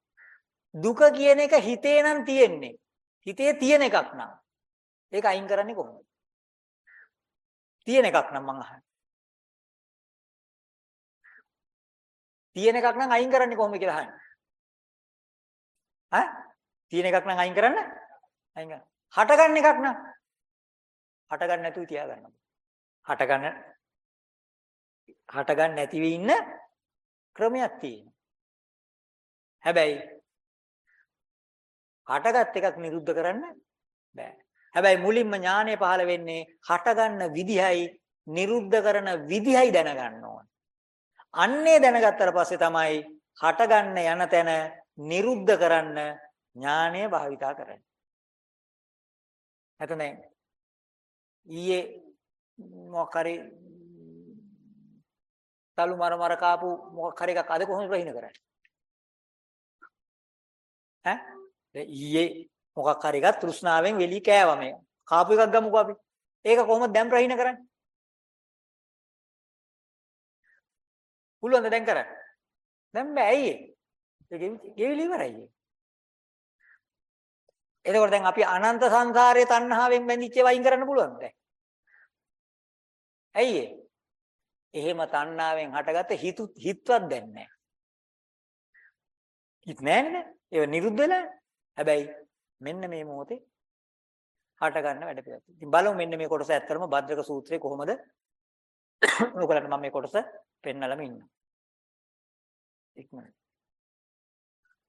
දුක කියන එක හිතේ නම් තියෙන්නේ. හිතේ තියෙන එකක් නම්. ඒක අයින් කරන්නේ කොහොමද? තියෙන එකක් නම් මං අහන්නේ. තියෙන එකක් නම් අයින් කරන්නේ කොහොමද කියලා අහන්නේ. ඈ? තියෙන එකක් නම් අයින් කරන්න? අයින් කරන්න. හටගන්න එකක් නම් හටගන්න නැතුව තියාගන්න. හටගන්න හටගන්න නැති වෙ ඉන්න ක්‍රමයක් තියෙනවා. හැබැයි හටගත් එකක් නිරුද්ධ කරන්න බෑ. හැබැයි මුලින්ම ඥානය පහළ වෙන්නේ හටගන්න විදිහයි නිරුද්ධ කරන විදිහයි දැනගන්න ඕන. අන්නේ දැනගත්තට පස්සේ තමයි හටගන්න යන තැන නිරුද්ධ කරන්න ඥානය භාවිතා කරන්නේ. නැත්නම් ඊයේ මොකක් හරි තලු මර මර කාපු මොකක් හරි එකක් අද කොහොමද ප්‍රහින කරන්නේ? ඈ ඊයේ මොකක් හරි එකක් තෘෂ්ණාවෙන් වෙලී කෑවා මේ. කාපු එකක් ගමුකෝ අපි. ඒක කොහොමද දැන් ප්‍රහින කරන්නේ? පුළුවන්ද දැන් කරන්න? දැන් බෑ ඇයි ඒ? ගෙවිලි ඉවරයි. එතකොට දැන් අපි අනන්ත සංසාරයේ තණ්හාවෙන් බැඳිච්ච ඒවා අයින් කරන්න පුළුවන්ද දැන්? ඇයි ඒ? එහෙම තණ්හාවෙන් හටගත්ත හිත හිතවත් දැන් නැහැ. හිත නැන්නේ. ඒක නිරුද්ධ වෙලා. හැබැයි මෙන්න මේ මොහොතේ හට ගන්න වැඩ පිළිවෙල. ඉතින් බලමු මෙන්න මේ කොටස ඇත්තරම භද්‍රක සූත්‍රයේ කොහොමද ඔයගලන්ට මම මේ කොටස පෙන්නලම ඉන්නවා. ඉක්මනට.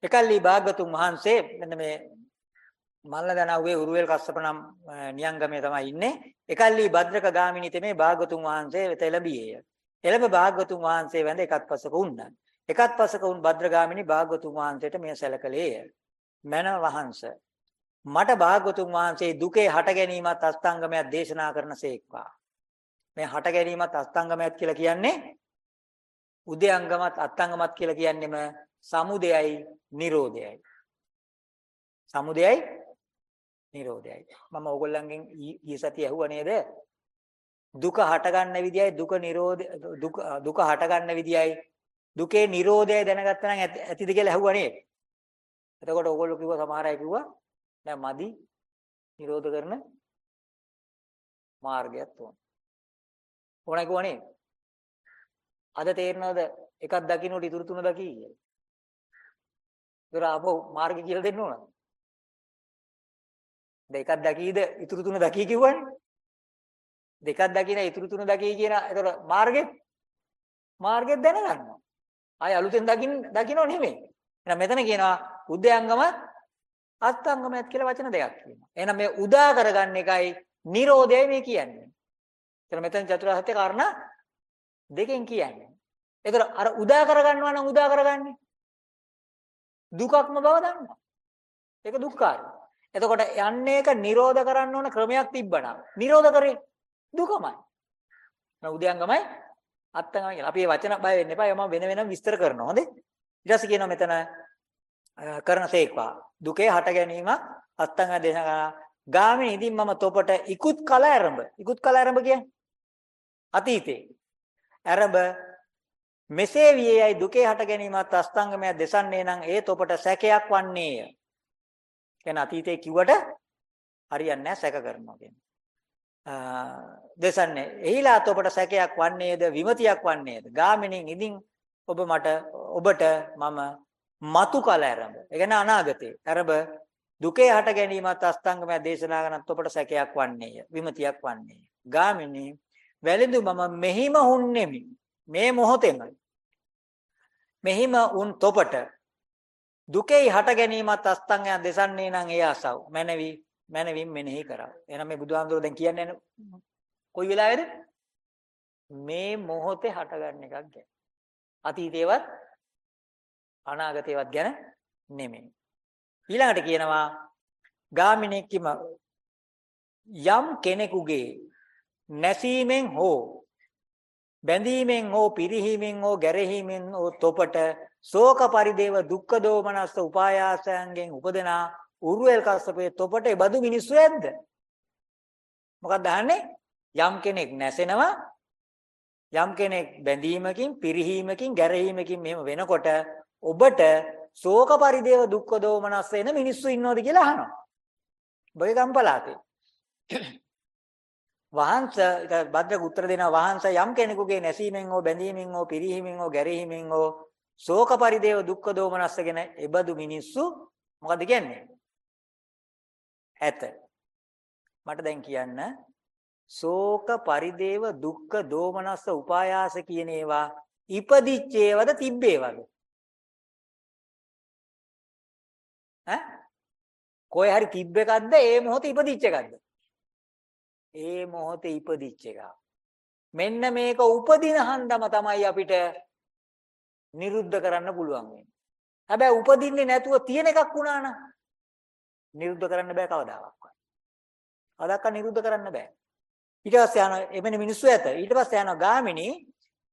එකල්ලි භාගතුන් වහන්සේ මෙන්න මේ මල්ලදනව්වේ උරුවෙල් කස්සප නම් නියංගමේ තමයි ඉන්නේ. එකල්ලි භද්‍රක ගාමිනී තෙමේ භාගතුන් වහන්සේ වෙත එළඹියේය. එළඹ භාගතුන් වහන්සේ වැඳ එකත් පසක උන්නා. එකත් පසක උන් භද්‍රගාමිනී භාගතුන් වහන්සේට මෙය සැලකලේය. මන වහන්ස මට භාගතුන් වහන්සේ දුකේ හට ගැනීමත් අස්තංගමයක් දේශනා කරනසේක්වා. මේ හට ගැනීමත් අස්තංගමයක් කියලා කියන්නේ උදයංගමත් අත්ංගමත් කියලා කියන්නේම සමුදයයි නිරෝධයයි. සමුදයයි නිරෝධයයි. මම ඕගොල්ලන්ගෙන් ඊ සතිය ඇහුවා නේද? දුක හටගන්න විදියයි දුක නිරෝධ දුක දුක හටගන්න විදියයි දුකේ නිරෝධය දැනගත්තා නම් ඇතිද කියලා ඇහුවා නේද? එතකොට ඕගොල්ලෝ කිව්වා සමහර අය කිව්වා නෑ මදි නිරෝධ කරන මාර්ගයක් ඕන. ඕනයි කිව්වනේ. අද තේරෙනවද එකක් දකින්නට ඉතුරු තුන දකි කියලා. ඒතර අපෝ මාර්ගය කියලා දෙන්න ඕනද? දෙකක් දකීද ඉතුරු තුන දකි කිව්වනේ. දෙකක් දකින ඉතුරු තුන දකි කියන ඒතර මාර්ගෙත් මාර්ගෙත් දැනගන්නවා. ආය අලුතෙන් දකින්න දකින්නව නෙමෙයි. එහෙනම් මෙතන කියනවා උද්‍යංගම අත්ංගමයක් කියලා වචන දෙකක් කියනවා. එහෙනම් මේ උදා කරගන්න එකයි Nirodhay මේ කියන්නේ. එතන මෙතන චතුරාර්ය සත්‍ය කාරණා දෙකෙන් කියන්නේ. ඒතර අර උදා කරගන්නවා නම් උදා කරගන්නේ දුකක්ම බව දන්නවා. ඒක දුක්ඛාරයි. එතකොට යන්නේ එක නිරෝධ කරන්න ඕන ක්‍රමයක් තිබ්බනම් නිරෝධ කරේ දුකමයි. නෝ උද්‍යංගමයි අත්තංගමයි කියලා. අපි මේ වචන බය වෙන්න එපා. ඒවා මම වෙන වෙනම විස්තර කරනවා. හොඳේ? ඊට පස්සේ කියනවා මෙතන කරනසේක්වා. දුකේ හට ගැනීම අත්තංග දේශනා ගාමිනී ඉදින් මම තොපට ඉක්ුත් කල ආරම්භ. ඉක්ුත් කල ආරම්භ කියන්නේ අතීතේ. ආරම්භ මෙසේ වියයි දුකේ හට ගැනීමත් අස්තංගමය දෙසන්නේ නම් ඒ තොපට සැකයක් වන්නේය. කියන අතීතේ කිව්වට හරියන්නේ නැහැ සැක කරනවා කියන්නේ. දෙසන්නේ. එහිලාත් ඔබට සැකයක් වන්නේද විමතියක් වන්නේද? ගාමිනින් ඉදින් ඔබ මට ඔබට මම මතු කල ආරම්භ. ඒ කියන්නේ අනාගතේ. ආරම්භ දුකේ හට ගැනීමත් අස්තංගමය දේශනා කරනත් ඔබට සැකයක් වන්නේය. විමතියක් වන්නේය. ගාමිනී වැලිඳු මම මෙහිම හුන්නේමි. මේ මොහොතේම මෙහිම උන් තොපට දුකේ හට ගැනීමත් අස්තංගය දෙසන්නේ නම් ඒ අසව් මැනවි මැනවින් මෙනෙහි කරා. එහෙනම් මේ බුදුහාමුදුරුවෝ දැන් කියන්නේ කොයි වෙලාවේද? මේ මොහොතේ හටගන්න එකක් ගැන. අතීතේවත් අනාගතේවත් ගැන නෙමෙයි. ඊළඟට කියනවා ගාමිනීකිම යම් කෙනෙකුගේ නැසීමෙන් හෝ බැඳීමෙන් හෝ පිරිහීමෙන් හෝ ගැරහීමෙන් හෝ තොපට ශෝක පරිදේව දුක්ඛ දෝමනස්ස උපායාසයන්ගෙන් උපදනා උරුවෙල් කස්සපේ තොපට ඒ බදු මිනිස්සු ඇද්ද? මොකක්ද අහන්නේ? යම් කෙනෙක් නැසෙනවා යම් කෙනෙක් බැඳීමකින් පිරිහීමකින් ගැරහීමකින් මෙහෙම වෙනකොට ඔබට ශෝක පරිදේව දුක්ඛ දෝමනස්ස එන මිනිස්සු ඉන්නවද කියලා අහනවා. ඔබේ ගම්පලාතේ. වහන්ස බද්දක උත්තර දෙනවා වහන්ස යම් කෙනෙකුගේ නැසීමෙන් හෝ බැඳීමෙන් හෝ පිරිහීමෙන් හෝ ගැරහීමෙන් හෝ ශෝක පරිදේව දුක්ඛ දෝමනස්සගෙන එබඳු මිනිස්සු මොකද කියන්නේ? ඇත. මට දැන් කියන්න. ශෝක පරිදේව දුක්ඛ දෝමනස්ස උපායාස කියන ඒවා ඉපදිච්ච ඒවද තිබ්බේවද? ඈ? කොයි හරි තිබ්බ එකක්ද? ඒ මොහොතේ ඉපදිච්ච එකක්ද? ඒ මොහොතේ ඉපදිච්ච එක මෙන්න මේක උපදින හන්දම තමයි අපිට නිරුද්ධ කරන්න පුළුවන් වෙන්නේ හැබැයි උපදින්නේ නැතුව තියෙන එකක් වුණා නම් නිරුද්ධ කරන්න බෑ කවදාවත්. කවදාවත් නිරුද්ධ කරන්න බෑ. ඊට පස්සේ යන එමෙන්න මිනිස්සු ඇත. ඊට පස්සේ යන ගාමිනී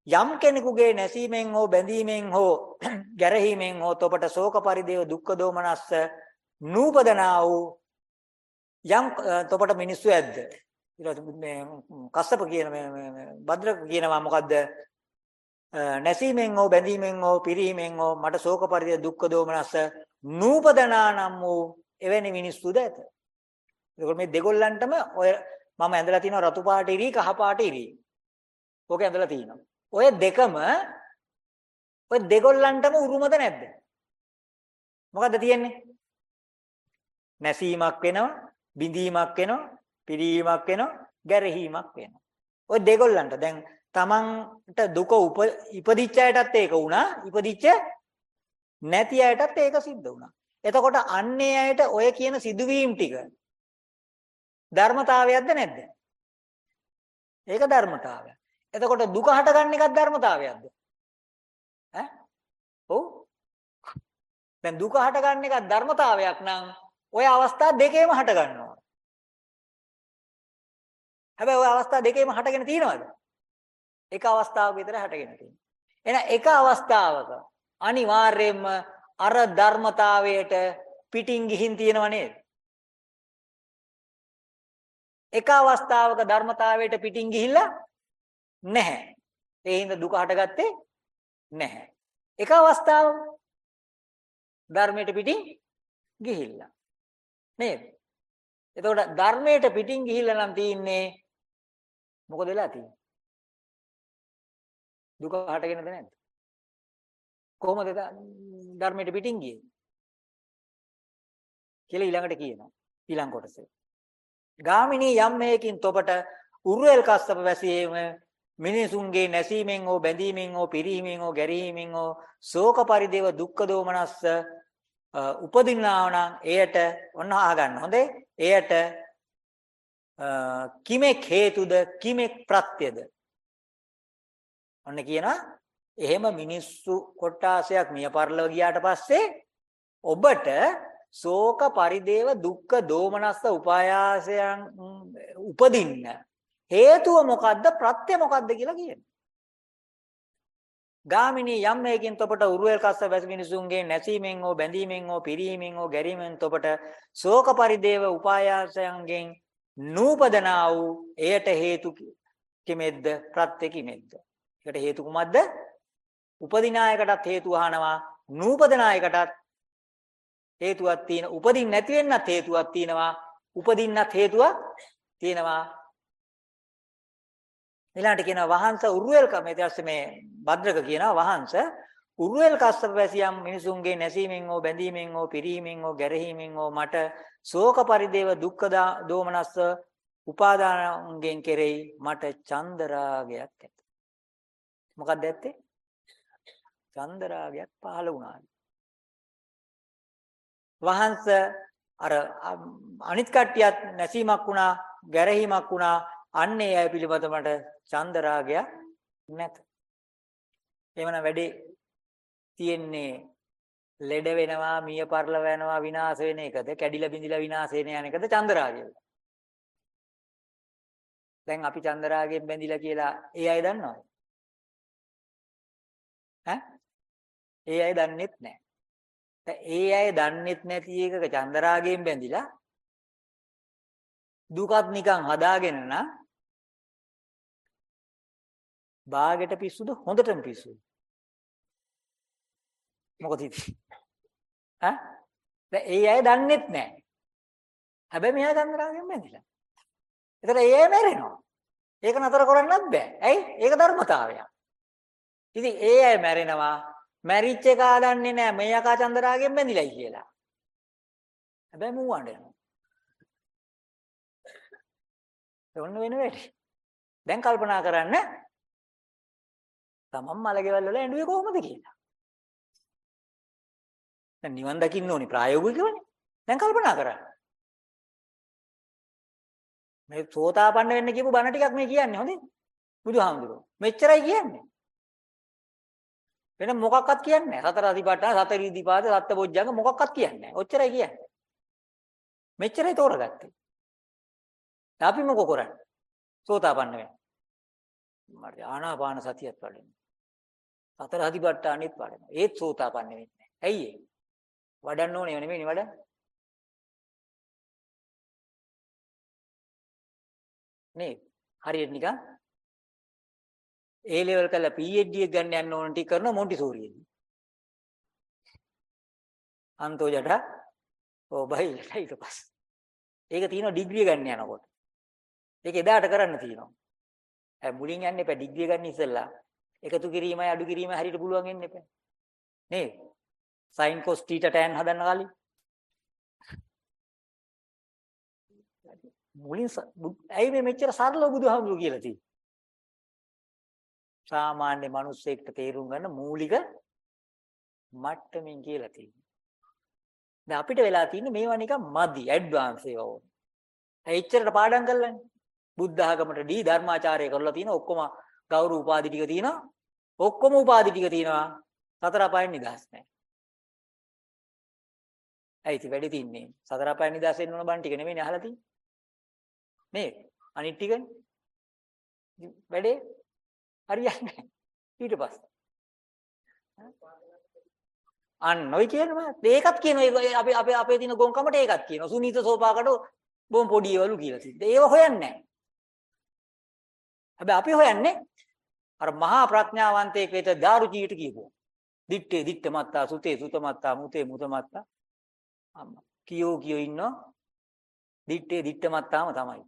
යම් කෙනෙකුගේ නැසීමෙන් හෝ බැඳීමෙන් හෝ ගැරහීමෙන් හෝ තොපට ශෝක පරිදේව දුක්ඛ දෝමනස්ස නූපදනා වූ යම් තොපට මිනිස්සු ඇද්ද ඊට මේ කස්සප කියන මේ භද්‍ර කියනවා මොකද්ද නැසීමෙන් හෝ බැඳීමෙන් හෝ පිරීමෙන් හෝ මට ශෝක පරිදේ දුක්ඛ දෝමනස්ස නූපදනා නම් වූ එවැනි මිනිස්සුද ඇත. ඒකෝ මේ දෙගොල්ලන්ටම ඔය මම ඇඳලා තියෙනවා රතු පාට ඉරි කහ පාට ඉරි. ඕක ඇඳලා තියෙනවා. ඔය දෙකම ඔය දෙගොල්ලන්ටම උරුමද නැද්ද? මොකද්ද තියෙන්නේ? නැසීමක් වෙනවා, බිඳීමක් වෙනවා, පිරීමක් වෙනවා, ගැරහීමක් වෙනවා. ඔය දෙගොල්ලන්ට දැන් තමන්ට දුක ඉපදිච්ච අයටත් ඒක වුණා. ඉපදිච්ච නැති අයටත් ඒක සිද්ධ වුණා. එතකොට අන්නේ අයට ඔය කියන සිදුවීම් ටික ධර්මතාවයක්ද නැද්ද? ඒක ධර්මතාවයක්. එතකොට දුක හටගන්න එකක් ධර්මතාවයක්ද? ඈ? ඔව්. දැන් දුක හටගන්න එකක් ධර්මතාවයක් නම් ඔය අවස්ථා දෙකේම හට ගන්නවා හැබැයි ওই අවස්ථා දෙකේම හටගෙන තියෙනවද? එක අවස්ථාවක විතර හටගෙන තියෙනවා. එහෙනම් එක අවස්ථාවක අනිවාර්යයෙන්ම අර ධර්මතාවයට පිටින් ගිහින් තියෙනව නේද? එක අවස්ථාවක ධර්මතාවයට පිටින් ගිහිල්ලා නැහැ. ඒ හින්දා දුක හටගත්තේ නැහැ. එක අවස්ථාවක ධර්මයට පිටින් ගිහිල්ලා නේද? එතකොට ධර්මයට පිටින් ගිහිල්ලා නම් තියෙන්නේ මොකද වෙලා තියෙන්නේ? දුක හටගෙනද නැද්ද? කොහොමද ධර්මයට පිටින් ගියේ? කියලා ඊළඟට කියනවා. ඊළඟ කොටසේ. ගාමිනී යම් මේකින් තොපට උරුවෙල් කස්සප වැසියේම මිනිසුන්ගේ නැසීමෙන් හෝ බැඳීමෙන් හෝ පිරීමෙන් හෝ ගැරීමෙන් හෝ ශෝක පරිදේව දුක්ඛ දෝමනස්ස උපදින්නා නම් එයට ඔන්න අහගන්න හොඳේ එයට කිමෙක් හේතුද කිමෙක් ප්‍රත්‍යද ඔන්න කියනවා එහෙම මිනිස්සු කොටාසයක් මිය පරලව ගියාට පස්සේ ඔබට ශෝක පරිදේව දුක්ඛ දෝමනස්ස උපායාසයන් උපදින්න හේතුව මොකද්ද? ප්‍රත්‍ය මොකද්ද කියලා කියනවා. ගාමිනී යම් මේකින් තොපට උරුවෙල් කස්ස වැස් මිනිසුන්ගේ නැසීමෙන් හෝ බැඳීමෙන් හෝ පිරීමෙන් හෝ ගැරීමෙන් තොපට ශෝක පරිදේව උපායාසයන්ගෙන් නූපදනා වූ එයට හේතු කිමෙද්ද? ප්‍රත්‍ය කිමෙද්ද? ඒකට හේතු කුමක්ද? උපදිනායකටත් හේතු අහනවා, නූපදනායකටත් හේතුවක් තියෙන. උපදින්න නැති වෙන්නත් හේතුවක් තියෙනවා. උපදින්නත් හේතුවක් තියෙනවා. ඊළඟට කියනවා වහන්ස උරුවෙල් කම ඊට පස්සේ මේ භද්‍රක කියනවා වහන්ස උරුවෙල් කස්සප වැසියම් මිනිසුන්ගේ නැසීමෙන් හෝ බැඳීමෙන් හෝ පිරීමෙන් හෝ ගැරහීමෙන් හෝ මට ශෝක පරිදේව දුක්ඛ දෝමනස්ස උපාදානංගෙන් කෙරෙයි මට චන්දරාගයක් ඇත මොකක්ද ඇත්තේ? චන්දරාගයක් පහළ වුණා. වහන්ස අර අනිත් කට්ටියත් නැසීමක් වුණා, ගැරහීමක් වුණා. අන්නේ අය පිළිබඳ මට චන්දරාගයක් නැත. එවන වැඩේ තියෙන්නේ ලෙඩ වෙනවා, මිය පරලව යනවා, විනාශ වෙන එකද, කැඩිලා බිඳිලා විනාශ වෙන යන එකද චන්දරාගය. දැන් අපි චන්දරාගයෙන් බැඳිලා කියලා ඒ අය දන්නවද? ඈ? ඒ අය දන්නෙත් නැහැ. ඒ අය දන්නෙත් නැති එකක චන්දරාගයෙන් බැඳිලා දුකත් නිකන් හදාගෙන නම් බාගෙට පිස්සුද හොඳටම පිස්සුද? මොකද ඉතින්? ඈ? දැන් ඒ අය දන්නෙත් නැහැ හැබැයි මෙයා චන්දරාගයෙන් බැඳිලා. ඒතර ඒ අය මැරෙනවා. ඒක නතර කරන්නත් බෑ. ඇයි? ඒක ධර්මතාවයක්. ඉතින් ඒ අය මැරෙනවා. මැරිච්ච එක ආදන්නේ නැහැ. මේ යකා චන්දරාගෙන් බැඳිලයි කියලා. හැබැයි මූ වඬනවා. ඔන්න වෙන වැඩි. දැන් කල්පනා කරන්න තමන් මලගෙවල් වල ඇඬුවේ කොහොමද කියලා. දැන් නිවන් දකින්න ඕනි ප්‍රායෝගිකවනේ. දැන් කල්පනා කරන්න. මේ සෝතාපන්න වෙන්න කියපු බණ ටිකක් මේ කියන්නේ හොඳේ. බුදුහාමුදුරුවෝ. මෙච්චරයි කියන්නේ. වෙන මොකක්වත් කියන්නේ නැහැ. සතර අධිපට්ඨාන, සතර ඉදිපාද, සත්බොජ්ජංග මොකක්වත් කියන්නේ නැහැ. ඔච්චරයි කියන්නේ. මෙච්චරයි තෝරගත්තේ. අපි මොකෝ කරන්නේ? සෝතාපන්න වෙන්න. මට ආනාපාන සතියත් වඩන්න. සතර අධිපට්ඨානෙත් වඩන්න. ඒත් සෝතාපන්න වෙන්නේ නැහැ. ඇයි ඒ? වඩන්න ඕනේ නෙමෙයි වඩන්න. නේ හරියට නිකන් ඒ ලෙවල් කරලා PhD එක ගන්න යන්න ඕන ටික කරන මොන්ටිසෝරියෙන්. අන්තෝ ජඩ ඕ බයිලට ඊට පස්සේ. ඒක තියෙනවා ඩිග්‍රිය ගන්න යනකොට. ඒක එදාට කරන්න තියෙනවා. හැබැයි මුලින් යන්න එපා ඩිග්‍රිය ගන්න ඉස්සෙල්ලා. එකතු කිරීමයි අඩු කිරීමයි හරියට පුළුවන් වෙන්න එපා. නේද? sin cos θ tan හදන්න කලින්. මුලින් ඇයි මේ මෙච්චර සරල බුදුහාමුදුරු කියලා තියෙන්නේ? සාමාන්‍ය මිනිස්සෙක්ට තේරුම් ගන්න මූලික මට්ටමින් කියලා තියෙනවා. දැන් අපිට වෙලා තියෙන්නේ මේවා නිකන් මදි ඇඩ්වාන්ස් ඒවා ඕනේ. ඒ ඉච්චරට පාඩම් කරලානේ. බුද්ධ ආගමට දී ධර්මාචාරය කරලා තියෙන ඔක්කොම ගෞරව උපාධි ටික තියෙනවා. ඔක්කොම උපාධි ටික තියෙනවා. සතර අපායන් නිදහස් නැහැ. ඇයි ඉතින් වැඩි තින්නේ? සතර අපායන් නිදහස් වෙන්න ඕන බන් ටික නෙමෙයි අහලා තියෙන්නේ. මේ අනිත් ටිකනේ. වැඩේ හරියන්නේ නැහැ. ඊට පස්සේ. අන්න ඔය කියනවා ඒකත් කියනවා. අපි අපේ අපේ තියෙන ගොන්කමට ඒකත් කියනවා. සුනීත සෝපාකට බොම් පොඩි ඒවලු කියලා තියෙනවා. ඒව හොයන්නේ නැහැ. හැබැයි අපි හොයන්නේ අර මහා ප්‍රඥාවන්තයෙක් වෙත දාරු ජීවිත කියපුවා දිත්තේ දිත්ත මත්තා සුතේ සුත මත්තා මුතේ මුත මත්තා. අම්මා කියෝ කියෝ ඉන්නෝ දිත්තේ දිත්ත මත්තාම තමයි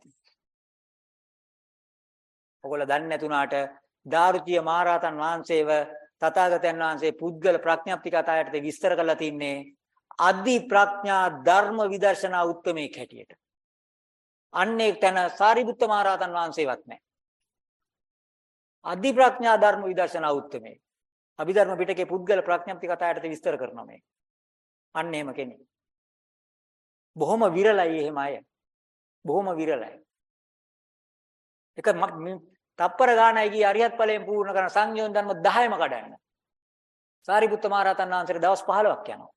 ඔයගොල්ලෝ දන්නේ නැතුණාට දාරුචිය මහරහතන් වහන්සේව තථාගතයන් වහන්සේ පුද්ගල ප්‍රඥාප්ති කතාවට විස්තර කරලා තින්නේ අදි ප්‍රඥා ධර්ම විදර්ශනා උත්මේ කැටියට. අන්නේ තන සාරිපුත්ත මහරහතන් වහන්සේවත් නැහැ. අදි ප්‍රඥා ධර්ම විදර්ශනා උත්මේ. අභිධර්ම පිටකේ පුද්ගල ප්‍රඥාප්ති කතාවට විස්තර කරනවා මේ. අන්න එහෙම කෙනෙක්. බොහොම විරලයි එහෙම අය. බොහොම විරලයි. එක තප්පර ගානයි ගිය අරියත් ඵලයෙන් පූර්ණ කරන සංයෝන ධර්ම 10ම කඩන්න. සාරිපුත්ත මහ රහතන් වහන්සේට දවස් 15ක් යනවා.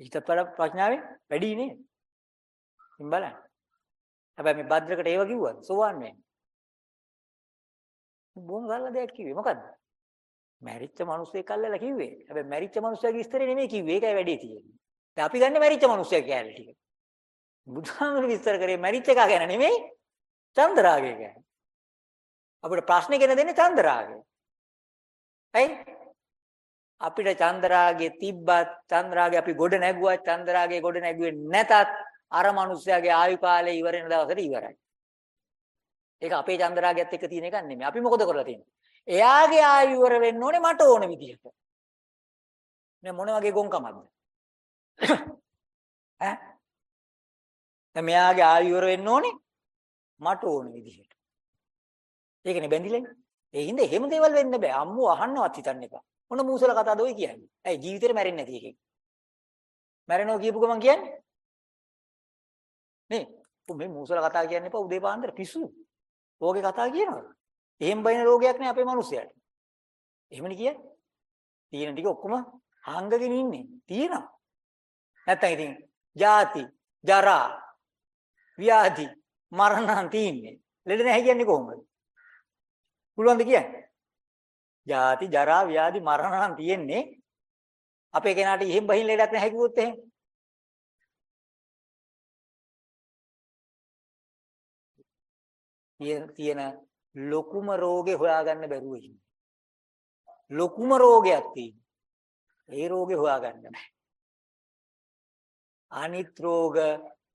ඊටතර ප්‍රඥාවෙන් වැඩි නේ. ඉතින් බලන්න. හැබැයි මේ භද්‍රකට ඒව කිව්වද? සෝවන් වෙන්නේ. බොහොම ගල්ලා දෙයක් කිව්වේ. මොකද්ද? මැරිච්ච මිනිස්සෙක් අල්ලලා කිව්වේ. හැබැයි මැරිච්ච මිනිස්සයාගේ විස්තරේ නෙමෙයි කිව්වේ. ඒකයි වැඩි තියෙන්නේ. දැන් අපි ගන්න මැරිච්ච මිනිස්සයා කියලා ටික. බුදුහාමුදුරු විස්තර කරේ මැරිච්ච එක ගැන නෙමෙයි චන්දරාගය ගැන. අපිට ප්‍රශ්නේ ගෙන දෙන්නේ චන්දරාගය. ඇයි? අපිට චන්දරාගය තිබ්බත් චන්දරාගය අපි ගොඩ නැගුවා චන්දරාගය ගොඩ නැගුවේ නැතත් අර මිනිස්යාගේ ආයු කාලය ඉවර වෙන දවසට ඉවරයි. ඒක අපේ චන්දරාගයත් එක්ක තියෙන එකක් නෙමෙයි. අපි මොකද කරලා තියෙන්නේ? එයාගේ ආයු ඉවර වෙන්න ඕනේ මට ඕන විදිහට. මේ මොන වගේ ගොංකමක්ද? ඈ? දැන් මෙයාගේ ආයු ඉවර වෙන්න ඕනේ මට ඕන විදිහට. ඒකනේ බැඳිලා ඒ හින්දා එහෙම දේවල් වෙන්න බෑ. අම්මෝ අහන්නවත් හිතන්න එපා. මොන මූසල කතාවද ඔය කියන්නේ? ඇයි ජීවිතේට මැරෙන්නේ නැති එකෙක්. මැරෙනවා කියපු ගමන් කියන්නේ? නේ. මේ මූසල කතා කියන්න එපා උදේ පාන්දර පිස්සු. ඕගේ කතා කියනවා. එහෙම බයින රෝගයක් නෑ අපේ මිනිස්සයාට. එහෙමනේ කියන්නේ. තියෙන ටික ඔක්කොම හංගගෙන ඉන්නේ. තියෙනවා. නැත්තම් ඉතින් ජාති, ජරා, ව්‍යාධි මරණන් තියෙන්නේ. ලෙඩ නැහැ කියන්නේ කොහොමද? පුළුවන්ද කියන්නේ? ජාති ජරා ව්‍යාධි මරණන් තියෙන්නේ අපේ කෙනාට ඉහෙන් බහින් ලෙඩක් නැහැ කිව්වොත් එහෙම. තියෙන ලොකුම රෝගේ හොයාගන්න බැරුව ඉන්නේ. ලොකුම රෝගයක් තියෙනවා. ඒ රෝගේ හොයාගන්න බෑ. අනිත් රෝග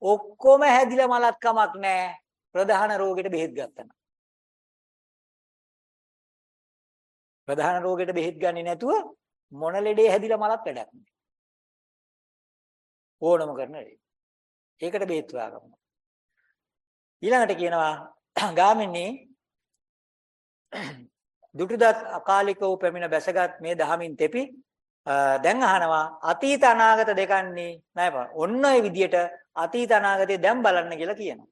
ඔක්කොම හැදිලා මලක් කමක් නැහැ. ප්‍රධාන රෝගෙට බෙහෙත් ගත්තා. ප්‍රධාන රෝගෙට බෙහෙත් ගන්නේ නැතුව මොන ලෙඩේ හැදිලා මලක් වැඩක් නැහැ. ඕනම කරන ලෙඩ. ඒකට බෙහෙත් හොයාගන්න. ඊළඟට කියනවා ගාමිනී දුටුදත් අකාලිකව පැමිණ බැසගත් මේ දහමින් තෙපි දැන් අහනවා අතීත අනාගත දෙකන්නේ නෑ ඔන්න ඔය විදියට අතීත අනාගතේ දැන් බලන්න කියලා කියනවා.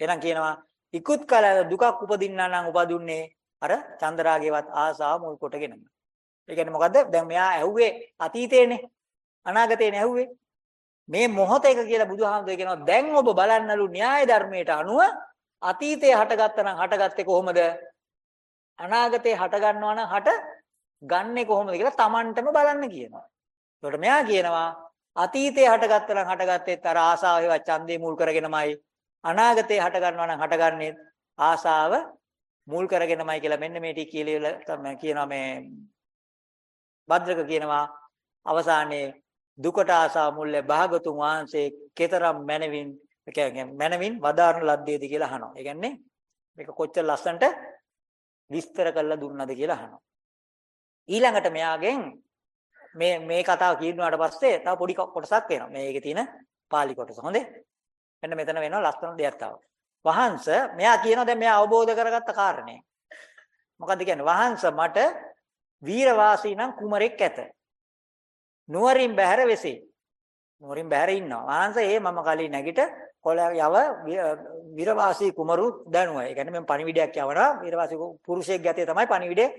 එහෙනම් කියනවා ඉක්ුත් කල දුකක් උපදින්නා නම් උපදුන්නේ අර චන්දරාගේවත් ආසාව මුල් කොටගෙනම. ඒ කියන්නේ මොකද්ද? දැන් මෙයා ඇහුවේ අතීතේනේ. අනාගතේනේ ඇහුවේ. මේ මොහොතේක කියලා බුදුහාමුදුරේ කියනවා දැන් ඔබ බලන්නලු න්‍යාය ධර්මයට අනුව අතීතේ හටගත්තා නම් හටගත්තේ කොහොමද? අනාගතේ හට ගන්නවා නම් හට ගන්නෙ කොහොමද කියලා Tamanටම බලන්න කියනවා. ඒකට මෙයා කියනවා අතීතේ හටගත්තා නම් හටගත්තේත් අර ආසාව හේවත් ඡන්දේ මුල් කරගෙනමයි අනාගතේ හට ගන්නවා නම් හටගන්නේ ආසාව මුල් කරගෙනමයි කියලා මෙන්න මේ ටික කියලා කියනවා මේ භද්‍රක කියනවා අවසානයේ දුකට ආසාව මුල්ලේ භාගතුන් වහන්සේ කතරම් මනවින් කියන්නේ මනවින් වදාරන ලද්දේද කියලා අහනවා. ඒ කියන්නේ මේක කොච්චර ලස්සනට විස්තර කරලා දුන්නද කියලා අහනවා. ඊළඟට මෙයාගෙන් මේ මේ කතාව කියුණාට පස්සේ තව පොඩි කොටසක් එනවා. මේකේ තියෙන pāli කොටස. හොඳේ? මෙන්න මෙතන වෙනවා ලස්සන දෙයක් තව. වහන්ස මෙයා කියනවා දැන් මෙයා අවබෝධ කරගත්ත කාරණේ. මොකද්ද කියන්නේ? වහන්ස මට වීරවාසී නම් කුමරෙක් ඇත. නුවරින් බැහැර වෙසේ. නුවරින් බැහැර ඉන්නවා. වහන්ස ඒ මම කලින් නැගිට කොළ යව වීරවාසී කුමරු දනුවා. ඒ කියන්නේ මම පණිවිඩයක් යවනවා. වීරවාසී පුරුෂයෙක් ගැතේ තමයි පණිවිඩේ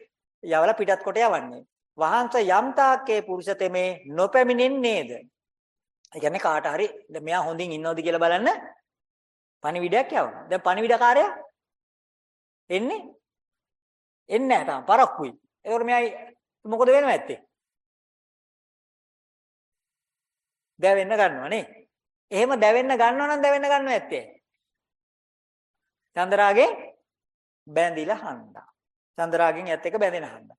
යවලා පිටත් කොට යවන්නේ. වහන්ස යම් තාක්කේ පුරුෂ තෙමේ නොපැමිණෙන්නේද? ඒ කියන්නේ කාට හරි මෙයා හොඳින් ඉන්නවද කියලා බලන්න පණිවිඩයක් යවනවා. දැන් පණිවිඩකාරයා එන්නේ එන්නේ නැහැ තාම පරක්කුයි. ඒකට මෙයා මොකද වෙනව ඇත්තේ? දැවෙන්න ගන්නවා නේ. එහෙම දැවෙන්න ගන්නවා නම් දැවෙන්න ගන්නවා ඇත්තේ. චන්දරාගේ බැඳිලා හන්දා. චන්දරාගෙන් ඇත්ත එක බැඳෙන හන්දා.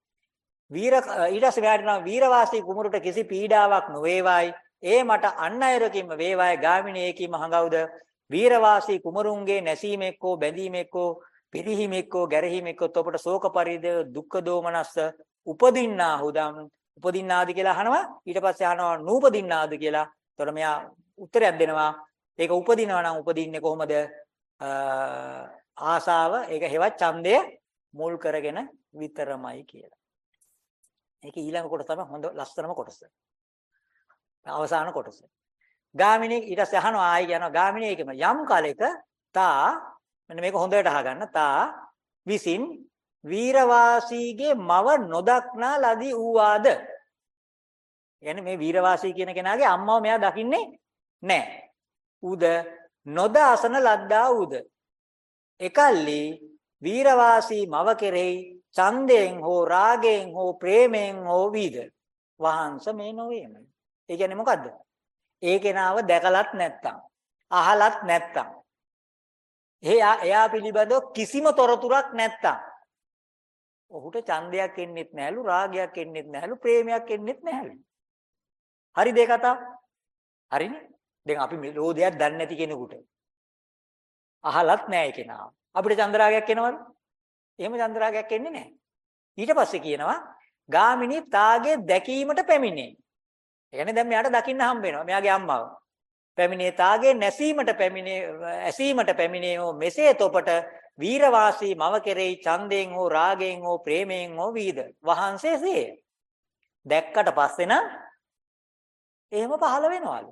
වීර ඊට පස්සේ මෙයාට නම් වීරවාසී කුමරුට කිසි පීඩාවක් නොවේවායි. ඒ මට අන් අයරකින්ම වේවාය. ගාමිණී ඒකීම හඟවුද? වීරවාසී කුමරුන්ගේ නැසීමෙක්කෝ බැඳීමෙක්කෝ පිරිහීමෙක්කෝ ගැරහීමෙක්කෝ තොපට ශෝක පරිදේ දුක්ඛ දෝමනස්ස උපදින්නා හුදම් උපදින්නාද කියලා අහනවා. ඊට පස්සේ අහනවා නූපදින්නාද කියලා. එතකොට මෙයා උත්තරයක් දෙනවා. ඒක උපදිනවා නම් උපදින්නේ කොහොමද? ආසාව. ඒක හෙවත් ඡන්දය මුල් කරගෙන විතරමයි කියලා. ඒක ඊළඟ කොටස තමයි හොඳ ලස්සනම කොටස. අවසාන කොටස. ගාමිණී ඊට පස්සේ අහනවා ආයි කියනවා ගාමිණී ඒකම යම් කාලයක තා මෙන්න මේක හොඳට අහගන්න තා විසින් වීරවාසීගේ මව නොදක්නා ලදී ඌවාද කියන්නේ මේ වීරවාසී කියන කෙනාගේ අම්මව මෙයා දකින්නේ නැහැ ඌද නොදාසන ලද්දා ඌද එකල්ලි වීරවාසී මව කෙරෙහි ඡන්දයෙන් හෝ රාගයෙන් හෝ ප්‍රේමයෙන් හෝ වීද වහන්ස මේ නොවේමයි ඒ කියන්නේ මොකද්ද? ඒ කෙනාව දැකලත් නැත්තම්, අහලත් නැත්තම්. එයා එයා පිළිබඳව කිසිම තොරතුරක් නැත්තම්. ඔහුට ඡන්දයක් එන්නෙත් නැහැලු, රාගයක් එන්නෙත් නැහැලු, ප්‍රේමයක් එන්නෙත් නැහැලු. හරිද ඒ කතාව? හරිනේ? දැන් අපි මේ ලෝදයක් දන්නේ නැති කෙනෙකුට අහලත් නැහැ ඒ කෙනාව. අපිට චන්ද්‍රාගයක් එනවද? එහෙම චන්ද්‍රාගයක් එන්නේ නැහැ. ඊට පස්සේ කියනවා ගාමිණී තාගේ දැකීමට පැමිණේ. ඒ කියන්නේ දැන් මෙයාට දකින්න හම්බ වෙනවා මෙයාගේ අම්මව. පැමිණේ තාගේ නැසීමට පැමිණේ ඇසීමට පැමිණේ හෝ මෙසේ තොපට වීරවාසී මව කෙරෙහි ඡන්දයෙන් හෝ රාගයෙන් හෝ ප්‍රේමයෙන් හෝ වීද වහන්සේසේ දැක්කට පස්සේ නම් එහෙම පහළ වෙනවලු.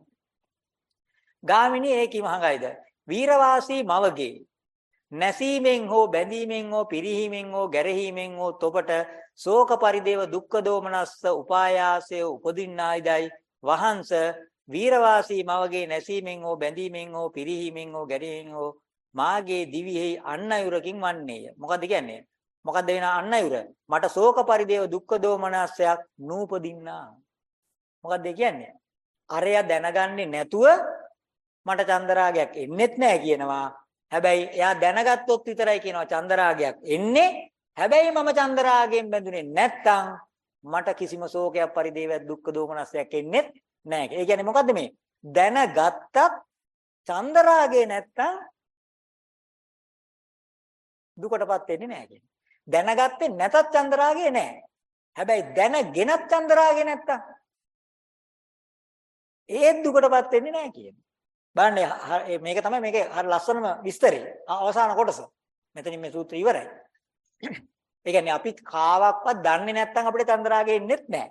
ගාමිණී ඒ කිම හඟයිද? වීරවාසී මවගේ නැසීමෙන් හෝ බැඳීමෙන් හෝ පිරිහීමෙන් හෝ ගැරහීමෙන් හෝ තොපට ශෝක පරිදේව දුක්ඛ දෝමනස්ස උපායාසය උපදින්නායිදයි. වහන්ස වීරවාසී මවගේ නැසීමෙන් හෝ බැඳීමෙන් හෝ පිරිහීමෙන් හෝ ගැරහීමෙන් හෝ මාගේ දිවිෙහි අන්නයුරකින් වන්නේය. මොකද්ද කියන්නේ? මොකද්ද වෙන අන්නයුර? මට ශෝක පරිදේව දුක්ඛ දෝමනස්සයක් නූපදින්නා. මොකද්ද කියන්නේ? අරය දැනගන්නේ නැතුව මට චන්දරාගයක් එන්නෙත් නැහැ කියනවා. හැබැයි එයා දැනගත්තොත් විතරයි කියනවා චන්දරාගයක් එන්නේ. හැබැයි මම චන්දරාගයෙන් බැඳුනේ නැත්තම් මට කිසිම ශෝකයක් පරිදේවයක් දුක්ඛ දෝමනස්යක් එන්නේ නැහැ. ඒ කියන්නේ මොකද්ද මේ? දැනගත්තත් චන්දරාගේ නැත්තම් දුකටපත් වෙන්නේ නැහැ කියන්නේ. දැනගත්තේ නැතත් චන්දරාගේ නැහැ. හැබැයි දැනගෙනත් චන්දරාගේ නැත්තම් ඒත් දුකටපත් වෙන්නේ නැහැ කියන්නේ. බලන්න මේක තමයි මේකේ හරි ලස්සනම විස්තරය. අවසාන කොටස. මෙතනින් මේ සූත්‍රය ඉවරයි. ඒ කියන්නේ අපි කාවක්වත් දන්නේ නැත්නම් අපිට චන්දරාගය එන්නේත් නැහැ.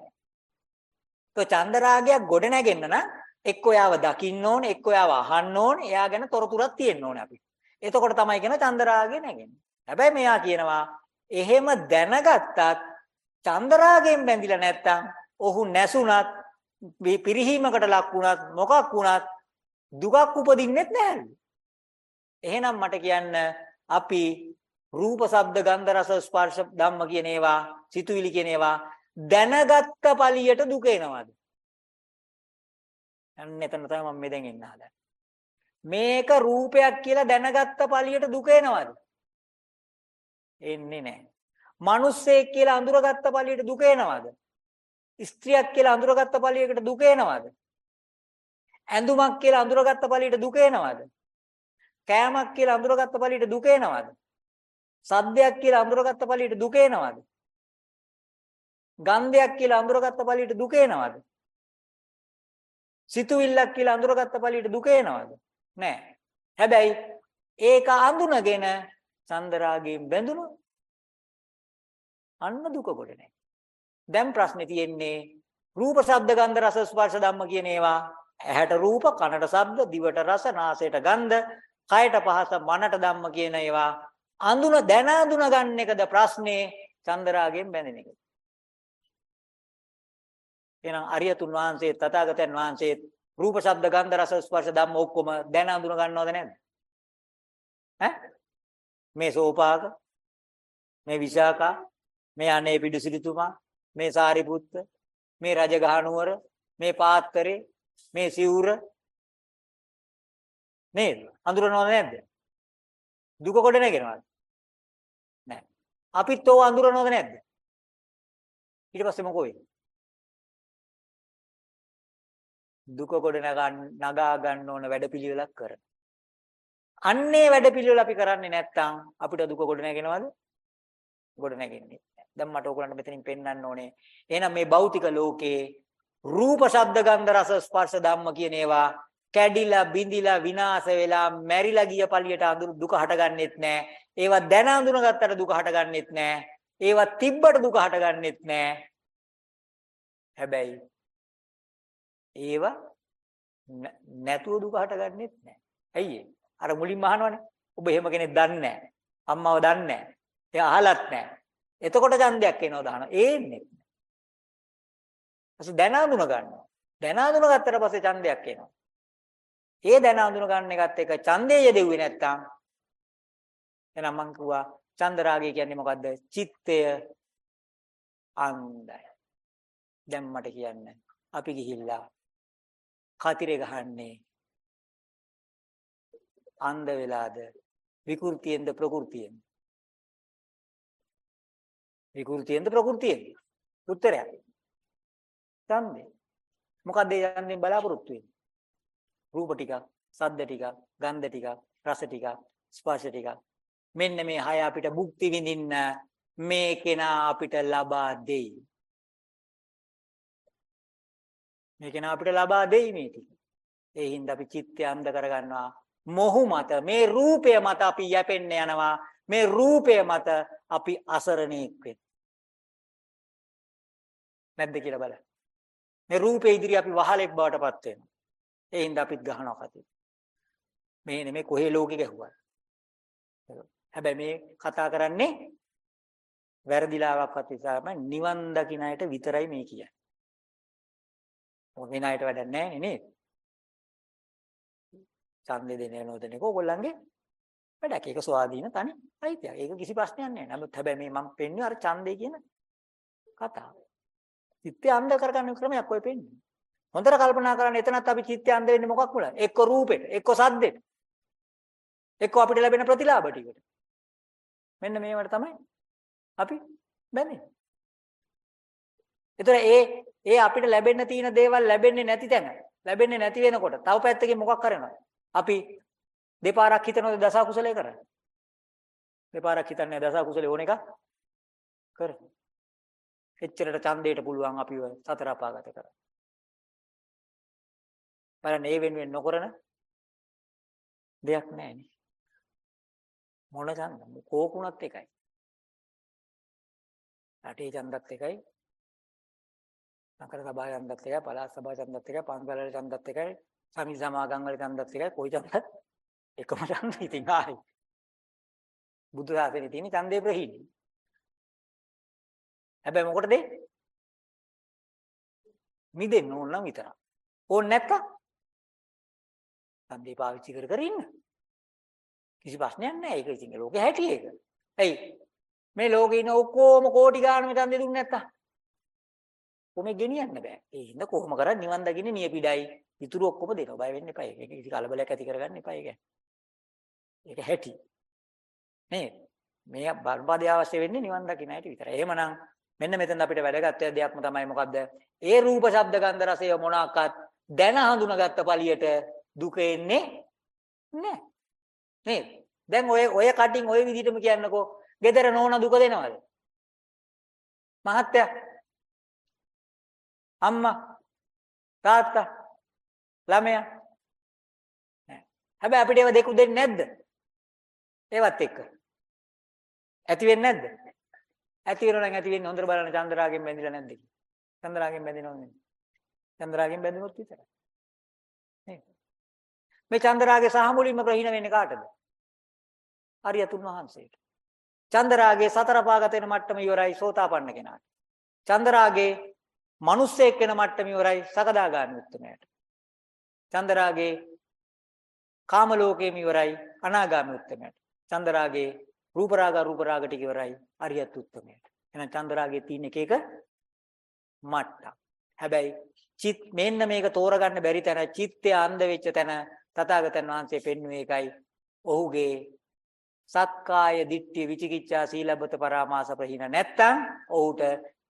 તો චන්දරාගයක් ගොඩ නැගෙන්න නම් එක්ක ඔයාව දකින්න ඕනේ, එක්ක ඔයාව අහන්න ඕනේ, එයා ගැන තොරතුරක් තියෙන්න ඕනේ අපි. එතකොට තමයි කියන චන්දරාගය නැගෙන්නේ. හැබැයි මෙයා කියනවා එහෙම දැනගත්තත් චන්දරාගයෙන් බැඳිලා නැත්තම් ඔහු නැසුණත් පිරිහීමකට ලක් වුණත් මොකක් වුණත් දුකක් උපදින්නෙත් නැහැ. එහෙනම් මට කියන්න අපි රූප, ශබ්ද, ගන්ධ, රස, ස්පර්ශ, ධම්ම කියන ඒවා, සිතුවිලි කියන ඒවා දැනගත්ත පළියට දුක එනවද? අන්න එතන තමයි මම මේ දැන් එන්න හදන්නේ. මේක රූපයක් කියලා දැනගත්ත පළියට දුක එනවද? එන්නේ නැහැ. මිනිස්සෙක් කියලා අඳුරගත්ත පළියට දුක එනවද? ස්ත්‍රියක් කියලා අඳුරගත්ත පළියකට දුක එනවද? ඇඳුමක් කියලා අඳුරගත්ත පළියට දුක එනවද? කෑමක් කියලා අඳුරගත්ත පළියට දුක එනවද? සද්දයක් කියලා අඳුරගත්ත පළියට දුක එනවද? ගන්ධයක් කියලා අඳුරගත්ත පළියට දුක එනවද? සිතුවිල්ලක් කියලා අඳුරගත්ත පළියට දුක එනවද? නෑ. හැබැයි ඒක අඳුනගෙන චන්දරාගයෙන් බැඳුනොත් අන්න දුක කොට නෑ. දැන් ප්‍රශ්නේ තියෙන්නේ රූප, ශබ්ද, ගන්ධ, රස, ස්පර්ශ ධම්ම කියන ඒවා ඇහැට රූප, කනට ශබ්ද, දිවට රස, නාසයට ගන්ධ, කයට පහස, මනට ධම්ම කියන ඒවා අඳුන දැන අඳුන ගන්න එකද ප්‍රශ්නේ චන්දරාගයෙන් බැඳෙන එක. එහෙනම් අරියතුන් වහන්සේ තථාගතයන් වහන්සේ රූප, ශබ්ද, ගන්ධ, රස, ස්පර්ශ ධම්ම ඔක්කොම දැන අඳුන ගන්නවද නැද්ද? ඈ මේ සෝපාක මේ විශාකා මේ අනේ පිඩුසිරිතුමා මේ සාරිපුත්ත මේ රජගහනුවර මේ පාත්තරේ මේ සිවුර නේද? අඳුරනවද නැද්ද? දුක කොට නැගෙනවද? නැහැ. අපිත් ඕව අඳුරනවද නැද්ද? ඊට පස්සේ මොකෝ වෙන්නේ? දුක කොට නගා ගන්න ඕන වැඩපිළිවෙලක් කරන. අන්නේ වැඩපිළිවෙල අපි කරන්නේ නැත්නම් අපිට දුක කොට නැගෙනවද? ගොඩ නැගෙන්නේ දැන් මට ඕගොල්ලන්ට මෙතනින් පෙන්වන්න ඕනේ. එහෙනම් මේ භෞතික ලෝකේ රූප, ශබ්ද, ගන්ධ, රස, ස්පර්ශ ධම්ම කියන ඒවා කැඩිලා, බිඳිලා, විනාශ වෙලා, මැරිලා ගිය පළියට අඳුරු දුක හටගන්නෙත් නැහැ. ඒවා දැන අඳුනගත්තට දුක හටගන්නෙත් නැහැ. ඒවා තිබ්බට දුක හටගන්නෙත් නැහැ. හැබැයි ඒවා නැතුව දුක හටගන්නෙත් නැහැ. ඇයි අර මුලින්ම අහනවනේ. ඔබ එහෙම කෙනෙක් දන්නේ නැහැ. අම්මව දන්නේ නැහැ. එයා අහලත් නැහැ. එතකොට ඡන්දයක් එනවා දාන. ඒන්නේ. ඊපස්සේ දැන අඳුන ගන්නවා. දැන අඳුන ගත්තට පස්සේ ඡන්දයක් එනවා. ඒ දැන අඳුන ගන්න එකත් එක ඡන්දේ යෙදුවේ නැත්තම් එහෙනම් මං කිව්වා ඡන්ද රාගය කියන්නේ මොකද්ද? චිත්තය අන්ධයි. දැන් මට කියන්න. අපි ගිහිල්ලා කතිරේ ගහන්නේ අන්ධ වෙලාද විකෘතියෙන්ද ප්‍රകൃතියෙන්ද විකෘතියෙන්ද ප්‍රകൃතියෙන්ද? උත්තරයක්. ඡන්දේ. මොකද ඒ යන්නේ බලාපොරොත්තු වෙන්නේ? රූප ටිකක්, සද්ද ටිකක්, ගන්ධ ටිකක්, රස ටිකක්, ස්පර්ශ ටිකක්. මෙන්න මේ හය අපිට භුක්ති විඳින්න මේ කෙනා අපිට ලබා දෙයි. මේ කෙනා අපිට ලබා දෙයි මේ ටික. ඒ හින්දා අපි චිත්තය අන්ධ කරගන්නවා. මොහු මත මේ රූපය මත අපි යැපෙන්න යනවා. මේ රූපය මත අපි අසරණෙක් වෙන්න. නැද්ද කියලා බලන්න. මේ රූපේ ඉදිරි අපි වහලෙක් බවට පත් වෙනවා. ඒ හින්දා අපිත් ගහනවා කතිය. මේ නෙමෙයි කොහේ ලෝකෙ ගැහුවා. හැබැයි මේ කතා කරන්නේ වැරදිලාවක්වත් ඉස්සරහම නිවන් දකින්න අයට විතරයි මේ කියන්නේ. මොකද වෙන අයට වැඩක් නැහැ නේද? ඡන්දේ දෙන්නේ නොදෙන්නේ ඕගොල්ලන්ගේ වැඩක්. ඒක ස්වාධීන තනි අයිතියක්. ඒක කිසි ප්‍රශ්නයක් නැහැ. නමුත් හැබැයි මේ මම පෙන්වන්නේ අර ඡන්දේ කියන කතාව. චිත්තය අන්ධ කරගන්න ක්‍රමයක් ඔය පෙන්වන්නේ. හොඳට කල්පනා කරන්න එතනත් අපි චිත්තය අන්ධ වෙන්නේ මොකක් මුලද? එක්ක රූපෙට, එක්ක සද්දෙට. එක්ක අපිට ලැබෙන ප්‍රතිලාභ ටිකට. මෙන්න මේවට තමයි අපි බැඳෙන්නේ. ඒතර ඒ ඒ අපිට ලැබෙන්න තියෙන දේවල් ලැබෙන්නේ නැති තැන ලැබෙන්නේ නැති වෙනකොට තව පැත්තකින් මොකක් කරනවද? අපි දෙපාරක් හිතනොත් දස කුසලයේ කරන්නේ. දෙපාරක් හිතන්නේ දස කුසලයේ ඕන එක කර. එච්චරට ඡන්දයට පුළුවන් අපිව සතර අපාගත කරන්න. බලන්න ඒ වෙනුවෙන් නොකරන දෙයක් නැහැ නේ. මොන ඡන්ද කෝකුණත් එකයි. රටේ ඡන්දත් එකයි. නගර සභා ඡන්දත් එකයි, පළාත් සභා ඡන්දත් එකයි, පන්සල් වල ඡන්දත් එකයි, සමිති සමාගම් වල ඡන්දත් එකයි, කොයි ඡන්දත් එකම ඡන්ද ඉතින් ආයි. බුදු සාසනේ තියෙන ඡන්දේ ප්‍රහීනයි. හැබැයි මොකටද? මිදෙන්න ඕන නම් විතරක්. ඕනේ නැත්තම් ඡන්දේ පාවිච්චි කර කර ඉන්න. කිසි ප්‍රශ්නයක් නැහැ. ඒක ඉතින් ලෝකේ හැටි ඒක. ඇයි? මේ ලෝකේ ඉන්න ඔක්කොම කෝටි ගාණක් ඡන්දේ දුන්නේ නැත්තම් කොහොමද ගෙනියන්න බෑ. ඒ හින්දා කොහොම කරත් නිවන් දකින්නේ නියපිඩයි. ඉතුරු ඔක්කොම දෙනවා. බය වෙන්න එපා. ඒක කිසි කලබලයක් ඇති කරගන්න එපා ඒක. ඒක හැටි. නේද? මේ බර්බදේ අවශ්‍ය වෙන්නේ නිවන් දකින්න ඇති විතරයි. එහෙමනම් මෙන්න මෙතන අපිට වැදගත් දෙයක්ම තමයි මොකද්ද? ඒ රූප ශබ්ද ගන්ධ රසය මොනක්වත් දැන හඳුනාගත්ත පළියට දුක එන්නේ නැහැ. නේද? දැන් ඔය ඔය කටින් ඔය විදිහටම කියන්නකෝ. gedara නෝන දුක දෙනවද? මහත්තයා අම්මා තාත්තා ළමයා හැබැයි අපිට ඒව දෙකු දෙන්නේ නැද්ද? ඒවත් එක්ක. ඇති වෙන්නේ නැද්ද? ඇති වෙනවා නම් ඇති වෙන්නේ හොඳට බලන්න චන්ද්‍රාගෙන් බැඳිලා නැද්ද කියලා. චන්ද්‍රාගෙන් බැඳිනවද? චන්ද්‍රාගෙන් බැඳුනොත් විතරයි. නේද? මේ චන්ද්‍රාගේ සහ මුලින්ම ප්‍රහීන වෙන්නේ කාටද? අරියතුන් වහන්සේට. චන්ද්‍රාගේ සතර පාගත වෙන මට්ටම ඉවරයි සෝතාපන්න කෙනාට. චන්ද්‍රාගේ මිනිස්සෙක් වෙන මට්ටම ඉවරයි සකදාගාමී උත්තමයාට. චන්ද්‍රාගේ කාම ලෝකයේම ඉවරයි අනාගාමී උත්තමයාට. චන්ද්‍රාගේ රූප රාග රූප රාග ටික ඉවරයි අරියත් උත්තමයට. එහෙනම් චන්ද්‍රාගයේ තියෙන එක එක මට්ටම්. හැබැයි චිත් මෙන්න මේක තෝරගන්න බැරි තැන චිත්තය අන්ධ වෙච්ච තැන තථාගතයන් වහන්සේ පෙන්වුවේ එකයි. ඔහුගේ සත්කාය දිට්ඨි විචිකිච්ඡා සීලබ්බත පරාමාස ප්‍රහීන නැත්තම් ඔහුට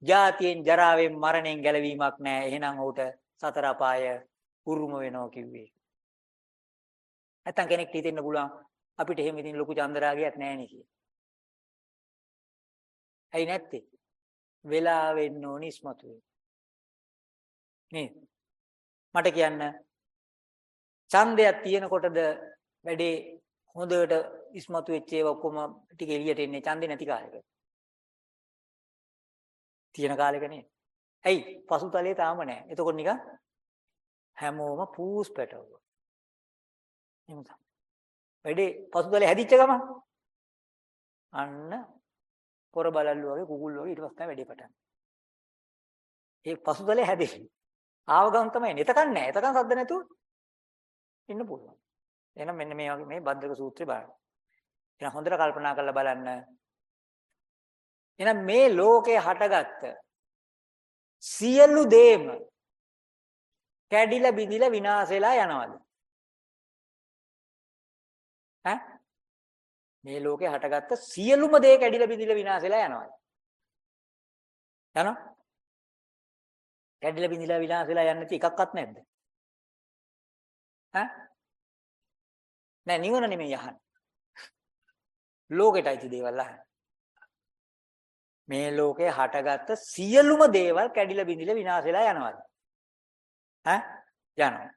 ජාතියෙන් ජරාවෙන් මරණයෙන් ගැලවීමක් නැහැ. එහෙනම් ඔහුට සතර අපාය උරුම වෙනවා කිව්වේ. නැත්තම් කෙනෙක්ට හිතෙන්න පුළුවන් අපිට එහෙම ඉතින් ලොකු චන්දරාගයක් නැහැ නේ කියලා. ඇයි නැත්තේ? වෙලා වෙන්න ඕනි ඉස්මතු වෙන්න. නේද? මට කියන්න ඡන්දයක් තියෙනකොටද වැඩේ හොඳට ඉස්මතු වෙච්ච ඒවා ඔක්කොම ටික එළියට එන්නේ ඡන්දේ නැති කාලෙක. තියෙන කාලෙක නේ. ඇයි? පසුතලයේ තාම නැහැ. එතකොට නිකන් හැමෝම පූස් පැටවුවා. එහෙම තමයි. වැඩේ පසුතලේ හැදිච්ච ගමන් අන්න පොර බලල්ලු වගේ කුකුල් වගේ ඊට පස්සේ තමයි වැඩේ පටන්. ඒ පසුතලේ හැදෙන්නේ. ආව ගමන් තමයි එතකන් නෑ. එතකන් සද්ද නැතුව ඉන්න පුළුවන්. එහෙනම් මෙන්න මේ වගේ මේ බද්දක සූත්‍රය බලන්න. එහෙනම් හොඳට කල්පනා කරලා බලන්න. එහෙනම් මේ ලෝකේ හටගත්ත සියලු දේම කැඩිලා බිඳිලා විනාශ වෙලා යනවාද? ඈ මේ ලෝකේ හටගත්ත සියලුම දේ කැඩිලා බිඳිලා විනාශ වෙලා යනවා. යනවා? කැඩිලා බිඳිලා විනාශ වෙලා යන්නේ නැති එකක්වත් නැද්ද? ඈ? නෑ නිවන නෙමෙයි අහන්නේ. ලෝකෙටයි දේවල් අහන්නේ. මේ ලෝකේ හටගත්ත සියලුම දේවල් කැඩිලා බිඳිලා විනාශ වෙලා යනවාද? ඈ? යනවා.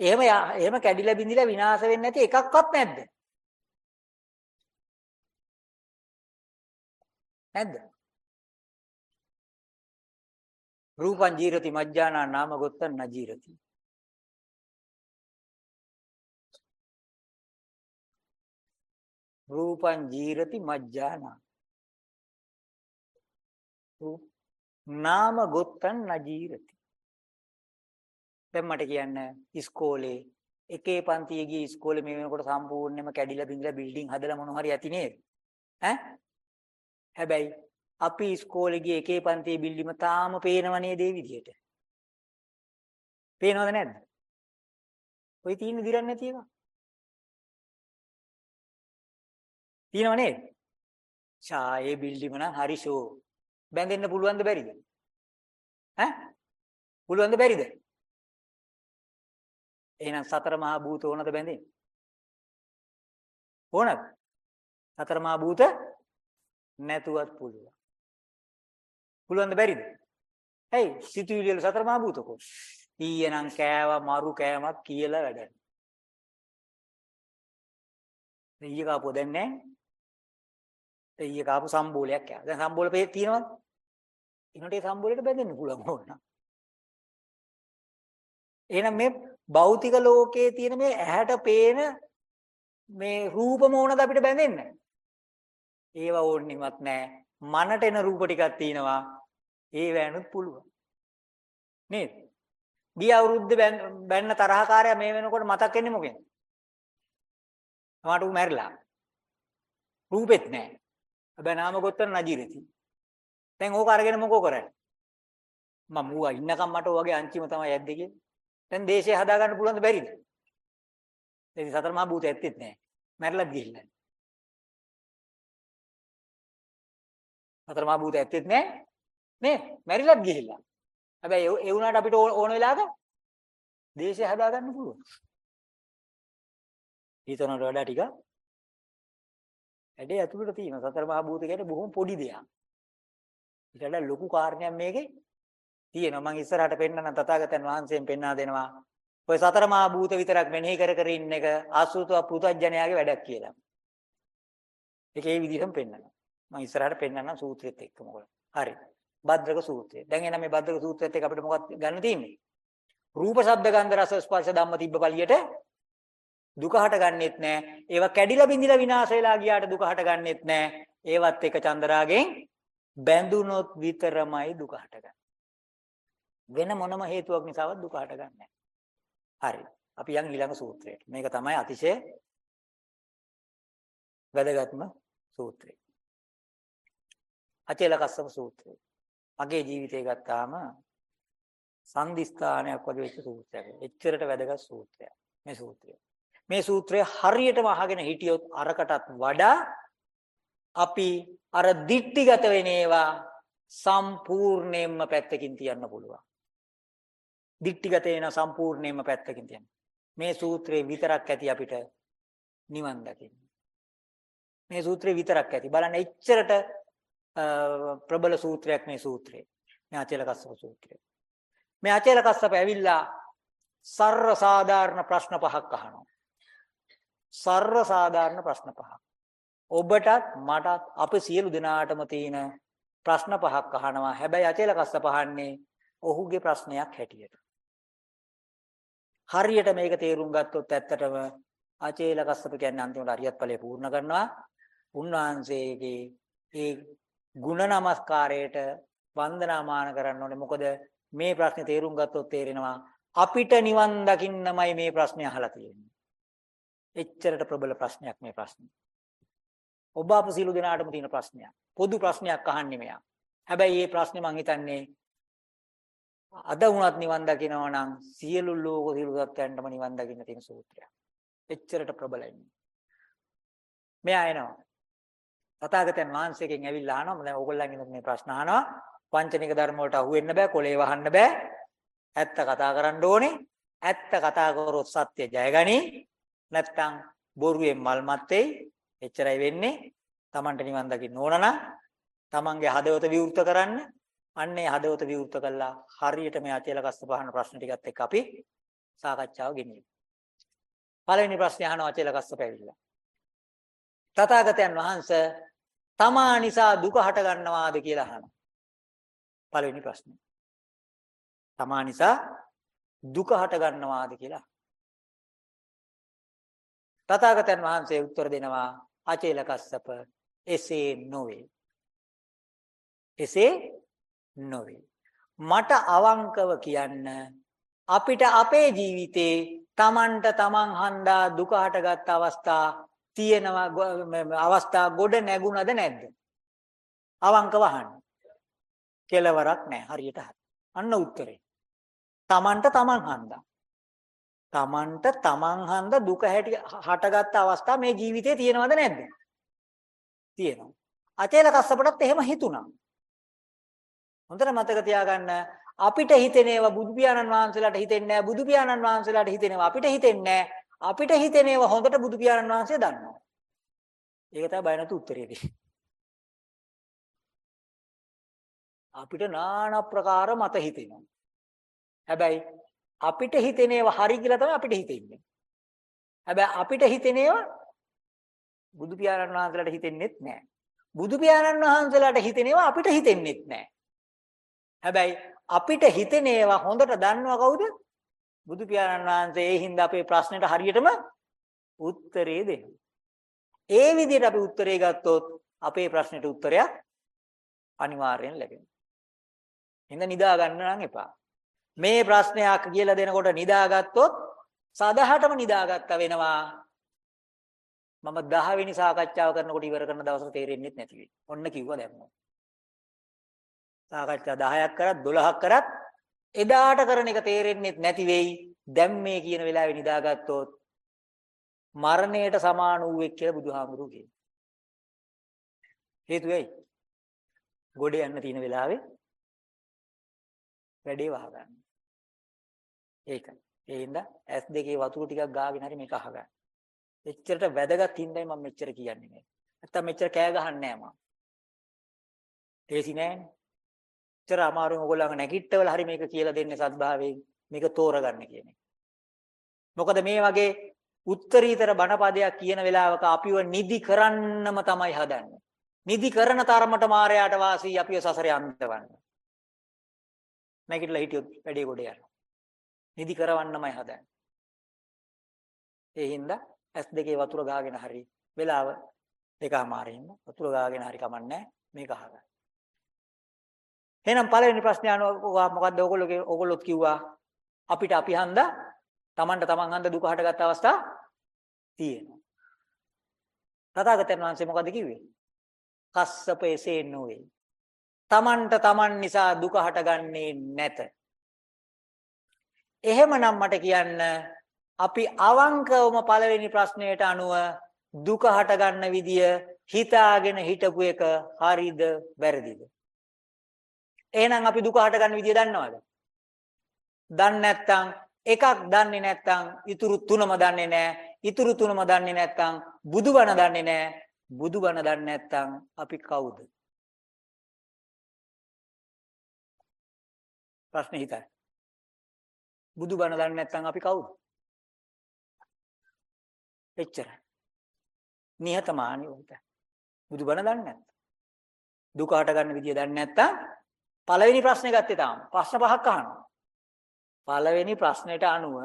එහෙම එහෙම කැඩිලා බිඳිලා විනාශ වෙන්නේ නැති එකක්වත් නැද්ද? නැද්ද? රූපං ජීරති මජ්ජානා නාම ගොත්තං නජීරති. රූපං ජීරති මජ්ජානා නාම ගොත්තං නජීරති දැන් මට කියන්න ඉස්කෝලේ එකේ පන්තියේ ගිය ඉස්කෝලේ මේ වෙනකොට සම්පූර්ණයෙන්ම කැඩිලා බිඳිලා බිල්ඩින් හදලා මොන හරි ඇති නේද? ඈ? හැබැයි අපි ඉස්කෝලේ ගිය එකේ පන්තියේ බිල්ඩිම තාම පේනව නේද ඒ විදිහට? පේනවද නැද්ද? ඔය තියෙන දිරන්නේ නැති එක. තියෙනව නේද? ඡායේ බිල්ඩිම නම් හරි ෂෝ. බැඳෙන්න පුළුවන්ද බැරිද? ඈ? පුළුවන්ද බැරිද? එහෙනම් සතර මහා භූත ඕනද බැඳෙන්නේ? ඕනද? සතර මහා භූත නැතුවත් පුළුවන්. පුළුවන්ද බැරිද? ඇයි සිතුවිලි වල සතර මහා භූත කො? ඊයනම් කෑව මරු කෑමක් කියලා වැඩක්. ඊයේ කාපුව දැන් නැහැ. ඊයේ කාපු සම්බෝලයක් යා. දැන් සම්බෝල පේ තියෙනවද? ඊනට ඒ සම්බෝලයට බැඳෙන්න පුළුවන් ඕන. එහෙනම් මේ භෞතික ලෝකයේ තියෙන මේ ඇහැට පේන මේ රූපම ඕනද අපිට බැඳෙන්න? ඒව ඕන්නෙවත් නැහැ. මනට එන රූප ටිකක් තියෙනවා. ඒ වෑනුත් පුළුවන්. නේද? ගිය අවුරුද්ද බැන්න තරහකාරයා මේ වෙනකොට මතක් වෙන්නේ මොකෙන්ද? තමාට ඌ මැරිලා. රූපෙත් නැහැ. හැබැයි නාම ගොත්තර නජිරති. දැන් ඕක අරගෙන මොකෝ කරන්නේ? මම ඌවා ඉන්නකම් මට ඔයගේ අන්තිම තමයි යද්දේ කියන්නේ. දැන් දේශය හදාගන්න පුළුවන්ද බැරිද? ඉතින් සතර මහා භූත ඇත්තෙත් නැහැ. මැරිලාත් ගිහිල්ලා. සතර මහා භූත ඇත්තෙත් නැහැ. නේ? මැරිලාත් ගිහිල්ලා. හැබැයි ඒ වුණාට අපිට ඕන වෙලාවක දේශය හදාගන්න පුළුවන්. ඊතනට වඩා ටික ඇඩේ ඇතුළට තියෙන සතර මහා භූත කියන්නේ බොහොම පොඩි දෙයක්. ඊට වඩා ලොකු කාරණයක් මේකේ තියෙනවා. මම ඉස්සරහට පෙන්නන තථාගතයන් වහන්සේෙන් පෙන්වා දෙනවා. ඔය සතර මහා භූත විතරක් මෙනෙහි කර කර ඉන්න එක ආසුතව පුතඥයාගේ වැඩක් කියලා. ඒක ඒ විදිහටම පෙන්නනවා. මම ඉස්සරහට පෙන්නන සූත්‍රෙත් එක්ක මොකද. හරි. භද්‍රක සූත්‍රය. දැන් එන මේ භද්‍රක සූත්‍රයත් එක්ක අපිට මොකක්ද ගන්න තියෙන්නේ? රූප ශබ්ද ගන්ධ රස ස්පර්ශ ධම්ම තිබ්බ පළියට දුක හටගන්නෙත් නැහැ. ඒවා කැඩිලා බිඳිලා විනාශ වෙලා ගියාට දුක හටගන්නෙත් නැහැ. ඒවත් එක චන්දරාගෙන් බැඳුනොත් විතරමයි දුක හටගන්නේ. වෙන මොනම හේතුවක් නිසාවත් දුක හටගන්නේ හරි. අපි යන් ඊළඟ සූත්‍රයට. මේක තමයි අතිශය වැදගත්ම සූත්‍රය. අචේල කස්සප සූත්‍රය. මගේ ජීවිතය ගත්තාම සංදිස්ථානයක් වගේ වෙච්ච සූත්‍රයක්. එච්චරට වැදගත් සූත්‍රයක්. මේ සූත්‍රය. මේ සූත්‍රය හරියටම අහගෙන හිටියොත් අරකටත් වඩා අපි අර දික්ටිගත වෙන ඒවා සම්පූර්ණයෙන්ම පැත්තකින් තියන්න පුළුවන්. දික්ටිගත වෙන සම්පූර්ණයෙන්ම පැත්තකින් තියන්න. මේ සූත්‍රේ විතරක් ඇති අපිට නිවන් දකින්න. මේ සූත්‍රේ විතරක් ඇති. බලන්න එච්චරට ප්‍රබල සූත්‍රයක් මේ සූත්‍රය. මේ අචල කස්සප සූත්‍රය. මේ අචල කස්සප ඇවිල්ලා සර්ව සාධාරණ ප්‍රශ්න පහක් අහනවා. සර්ව සාධාරණ ප්‍රශ්න පහක්. ඔබටත් මටත් අපේ සියලු දෙනාටම තියෙන ප්‍රශ්න පහක් අහනවා. හැබැයි අචල කස්සප අහන්නේ ඔහුගේ ප්‍රශ්නයක් හැටියට. හරියට මේක තේරුම් ගත්තොත් ඇත්තටම අචේල කස්සප කියන්නේ අන්තිමට අරියත් ඵලය පූර්ණ කරනවා. උන්වහන්සේගේ ඒ ಗುಣ නමස්කාරයට වන්දනාමාන කරන්න ඕනේ. මොකද මේ ප්‍රශ්නේ තේරුම් ගත්තොත් තේරෙනවා අපිට නිවන් දකින්නමයි මේ ප්‍රශ්නේ අහලා තියෙන්නේ. එච්චරට ප්‍රබල ප්‍රශ්නයක් මේ ප්‍රශ්නේ. ඔබ අප සියලු දෙනාටම තියෙන ප්‍රශ්නයක්. පොදු ප්‍රශ්නයක් අහන්නේ මෙයා. හැබැයි මේ ප්‍රශ්නේ මං හිතන්නේ අද වුණත් නිවන් දකිනවා නම් සියලු ලෝක සියලු සත්‍යයන්ටම නිවන් දකින්න තියෙන සූත්‍රයක්. එච්චරට ප්‍රබලයි. මෙයා එනවා. තථාගතයන් වහන්සේගෙන් ඇවිල්ලා අහනවා. දැන් ඕගොල්ලන්ගෙන් මේ ප්‍රශ්න අහනවා. පංචනික ධර්ම වලට අහු වෙන්න බෑ කොලේ වහන්න බෑ. ඇත්ත කතා කරන්න ඕනේ. ඇත්ත කතා කරොත් සත්‍ය ජයගනි. නැත්තම් බොරුවෙන් මල්මත් වෙයි. එච්චරයි වෙන්නේ. Tamanට නිවන් දකින්න ඕන නම් Tamanගේ හදවත විවෘත කරන්න. අන්නේ හදවත විවෘත කළා හරියට මේ අචේල කස්ස පහන ප්‍රශ්න ටිකත් එක්ක අපි සාකච්ඡාව ගෙනියමු පළවෙනි ප්‍රශ්නේ අහනවා අචේල කස්ස පැවිදිලා තථාගතයන් වහන්සේ තමා නිසා දුක හට ගන්නවාද කියලා අහනවා. පළවෙනි ප්‍රශ්නේ. තමා නිසා දුක හට ගන්නවාද කියලා. තථාගතයන් වහන්සේ උත්තර දෙනවා අචේල කස්සප එසේ නොවේ. එසේ නොවේ. මට අවංකව කියන්න අපිට අපේ ජීවිතේ තමන්ට තමන් හන්දා දුක හටගත් අවස්ථා තියෙනවා අවස්ථා ගොඩ නැගුණද නැද්ද? අවංකව අහන්න. කෙලවරක් නැහැ හරියට හරි. අන්න උත්තරේ. තමන්ට තමන් හන්දා. තමන්ට තමන් හන්දා දුක හැටි හටගත්ත අවස්ථා මේ ජීවිතේ තියෙනවද නැද්ද? තියෙනවා. අචේල කස්සපටත් එහෙම හිතුණා. හොඳට මතක තියාගන්න අපිට හිතෙන ඒවා බුදු පියාණන් වහන්සේලාට හිතෙන්නේ නැහැ බුදු පියාණන් වහන්සේලාට හිතෙනවා අපිට හිතෙන්නේ නැහැ අපිට හිතෙන ඒවා හොඳට බුදු පියාණන් වහන්සේ දන්නවා. ඒක තමයි බය නැතු උත්තරේ දෙන්නේ. අපිට নানা ප්‍රකාර මත හිතෙනවා. හැබැයි අපිට හිතෙන ඒවා හරි කියලා තමයි අපිට හිතෙන්නේ. හැබැයි අපිට හිතෙන ඒවා බුදු පියාණන් වහන්සේලාට හිතෙන්නේත් නැහැ. බුදු පියාණන් වහන්සේලාට හිතෙනේවා අපිට හිතෙන්නේත් නැහැ. හැබැයි අපිට හිතෙන ඒවා හොඳට දන්නව කවුද? බුදු පියාණන් වහන්සේ ඒ හින්දා අපේ ප්‍රශ්නෙට හරියටම උත්තරේ දෙනවා. ඒ විදිහට අපි උත්තරේ ගත්තොත් අපේ ප්‍රශ්නෙට උත්තරයක් අනිවාර්යෙන් ලැබෙනවා. හින්දා නිදා ගන්න නම් එපා. මේ ප්‍රශ්නයක් කියලා දෙනකොට නිදාගත්තොත් සදහටම නිදාගත්තා වෙනවා. මම 10 වෙනි සාකච්ඡාව කරනකොට ඉවර කරන දවසට තේරෙන්නේ නැති වෙයි. ඔන්න කිව්වා දැන් මම. සාකච්ඡා 10ක් කරත් 12ක් කරත් එදාට කරන එක තේරෙන්නේ නැති වෙයි. දැන් මේ කියන වෙලාවේ නිදාගත්තොත් මරණයට සමාන වූ එක් කියලා බුදුහාමුදුරුවෝ කියනවා. හේතුව ඇයි? ගොඩ යන්න තියෙන වෙලාවේ වැඩේ වහගන්න. ඒකයි. ඒ හින්දා S2 වතුර ටිකක් ගාගෙන හරි මේක අහගන්න. එච්චරට වැදගත් හින්දායි මම මෙච්චර කියන්නේ මේ. නැත්තම් මෙච්චර කෑ ගහන්නේ නැහැ මම. තේසි නෑනේ. එච්චර අමාරුම ඔයගොල්ලන්ගේ නැගිට්ටවල හරි මේක කියලා දෙන්නේ සත්භාවයෙන් මේක තෝරගන්න කියන එක. මොකද මේ වගේ උත්තරීතර බණපදයක් කියන වෙලාවක අපිව නිදි කරන්නම තමයි හදන්නේ. නිදි කරන තරමට මායයට වාසී අපිව සසරේ අන්තවන්න. නැගිටලා හිටියොත් වැඩේ ගොඩ යනවා. නිදි කරවන්නමයි හදන්නේ. ඒ හින්දා S2 වතුර ගාගෙන හරි වෙලාව දෙකමාරින්න වතුර ගාගෙන හරි කමන්නේ මේක අහගන්න. එහෙනම් පළවෙනි ප්‍රශ්නේ අහනවා මොකද්ද ඕගොල්ලෝ ඕගොල්ලොත් කිව්වා අපිට අපි හන්දා Tamanට Taman හන්දා දුක හටගත් අවස්ථා තියෙනවා. තථාගතයන් වහන්සේ මොකද කිව්වේ? කස්සප එසේ නොවේ. Tamanට Taman නිසා දුක හටගන්නේ නැත. එහෙමනම් මට කියන්න අපි අවංකවම පළවෙනි ප්‍රශ්නයට අනුව දුක හටගන්න විදිය හිතාගෙන හිටපු එක හරිද වැරදිද? එහෙනම් අපි දුක හටගන්න විදිය දන්නවද? දන්නේ නැත්නම් එකක් දන්නේ නැත්නම් ඉතුරු තුනම දන්නේ නැහැ. ඉතුරු තුනම දන්නේ නැත්නම් බුදුබණ දන්නේ නැහැ. බුදුබණ දන්නේ නැත්නම් අපි කවුද? ප්‍රශ්නේ හිතයි. බුදුබණ දන්නේ නැත්නම් අපි කවුද? එච්චරයි. නිහතමානීව හිතයි. බුදුබණ දන්නේ නැත්නම් දුක හට ගන්න විදිය දන්නේ නැත්නම් පළවෙනි ප්‍රශ්නේ ගත්තේ තාම. ප්‍රශ්න පහක් අහනවා. පළවෙනි ප්‍රශ්නෙට අනුව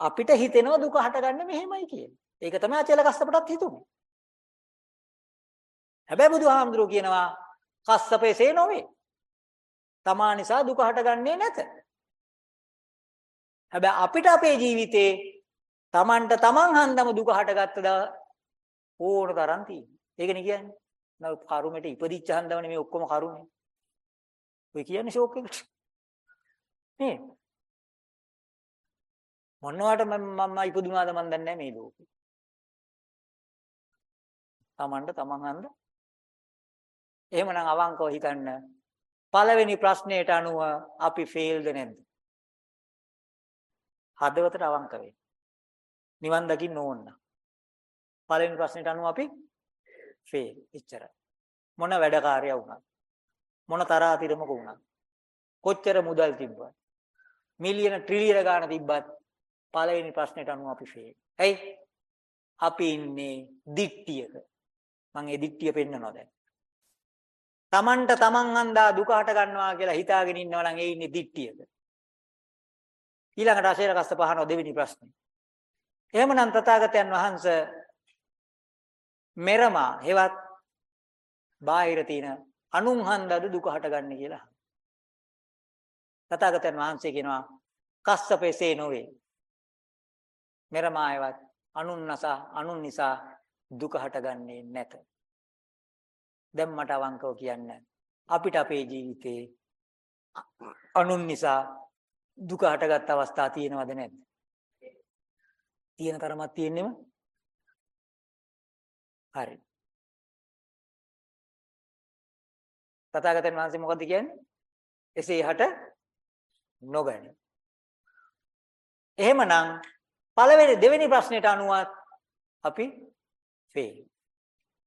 අපිට හිතෙනවා දුක හටගන්නේ මෙහෙමයි කියලා. ඒක තමයි අචල කස්සපටත් හිතුනේ. හැබැයි බුදුහාමුදුරුවෝ කියනවා කස්සපේසේ නොවේ. තමා නිසා දුක හටගන්නේ නැත. හැබැයි අපිට අපේ ජීවිතේ Tamanට Taman හන්දම දුක හටගත්තද ඕන තරම් තියෙනවා. ඒකනේ කියන්නේ. නෝ කරුමෙට ඉපදිච්ච හන්දමනේ මේ ඔක්කොම කරුමේ. ඔය කියන්නේ ෂෝක් එකට. නේ මොනවට මම ඉපදුනාද මන් දන්නේ නැහැ මේ ලෝකේ. Tamanට Taman හන්ද එහෙමනම් අවංකව හිතන්න පළවෙනි ප්‍රශ්නයට අනුව අපි ෆේල්ද නැද්ද? හදවතට අවංක වෙන්න. නිවන් දකින්න ඕන. පළවෙනි ප්‍රශ්නෙට අනුව අපි ෆේල්. එච්චරයි. මොන වැඩ කාර්යය වුණත් මොන තරහතිරමක වුණත් කොච්චර මුදල් තිබ්බත් මිලියන ට්‍රිලියන ගාණ තිබ්බත් පළවෙනි ප්‍රශ්නෙට අනුව අපි ෆේල්. ඇයි? අපි ඉන්නේ දිට්ටියක. මම ඒ දිට්ටිය පෙන්නනවා දැන්. Tamanට Taman හන්දා දුක හට ගන්නවා කියලා හිතාගෙන ඉන්නවා නම් ඒ ඉන්නේ දිට්ටියක. ඊළඟට අශේර කස්ස පහන දෙවෙනි ප්‍රශ්නේ. එහෙමනම් තථාගතයන් වහන්සේ මෙරමා හෙවත් බාහිර තියෙන අනුන් හන්දාද දුක හටගන්නේ කියලා. තථාගතයන් වහන්සේ කියනවා කස්සපේසේ නොවේ. මෙරමා හෙවත් අනුන් නසා අනුන් නිසා දුක හටගන්නේ නැත. දැන් මට අවංකව කියන්න අපිට අපේ ජීවිතේ අනුන් නිසා දුක හටගත් අවස්ථා තියෙනවද නැද්ද? තියෙන තරමක් තියෙන්නෙම හරි. තථාගතයන් වහන්සේ මොකද කියන්නේ? එසේ හට නොගනි. එහෙමනම් පළවෙනි දෙවෙනි ප්‍රශ්නෙට අනුවත් අපි ෆේල්.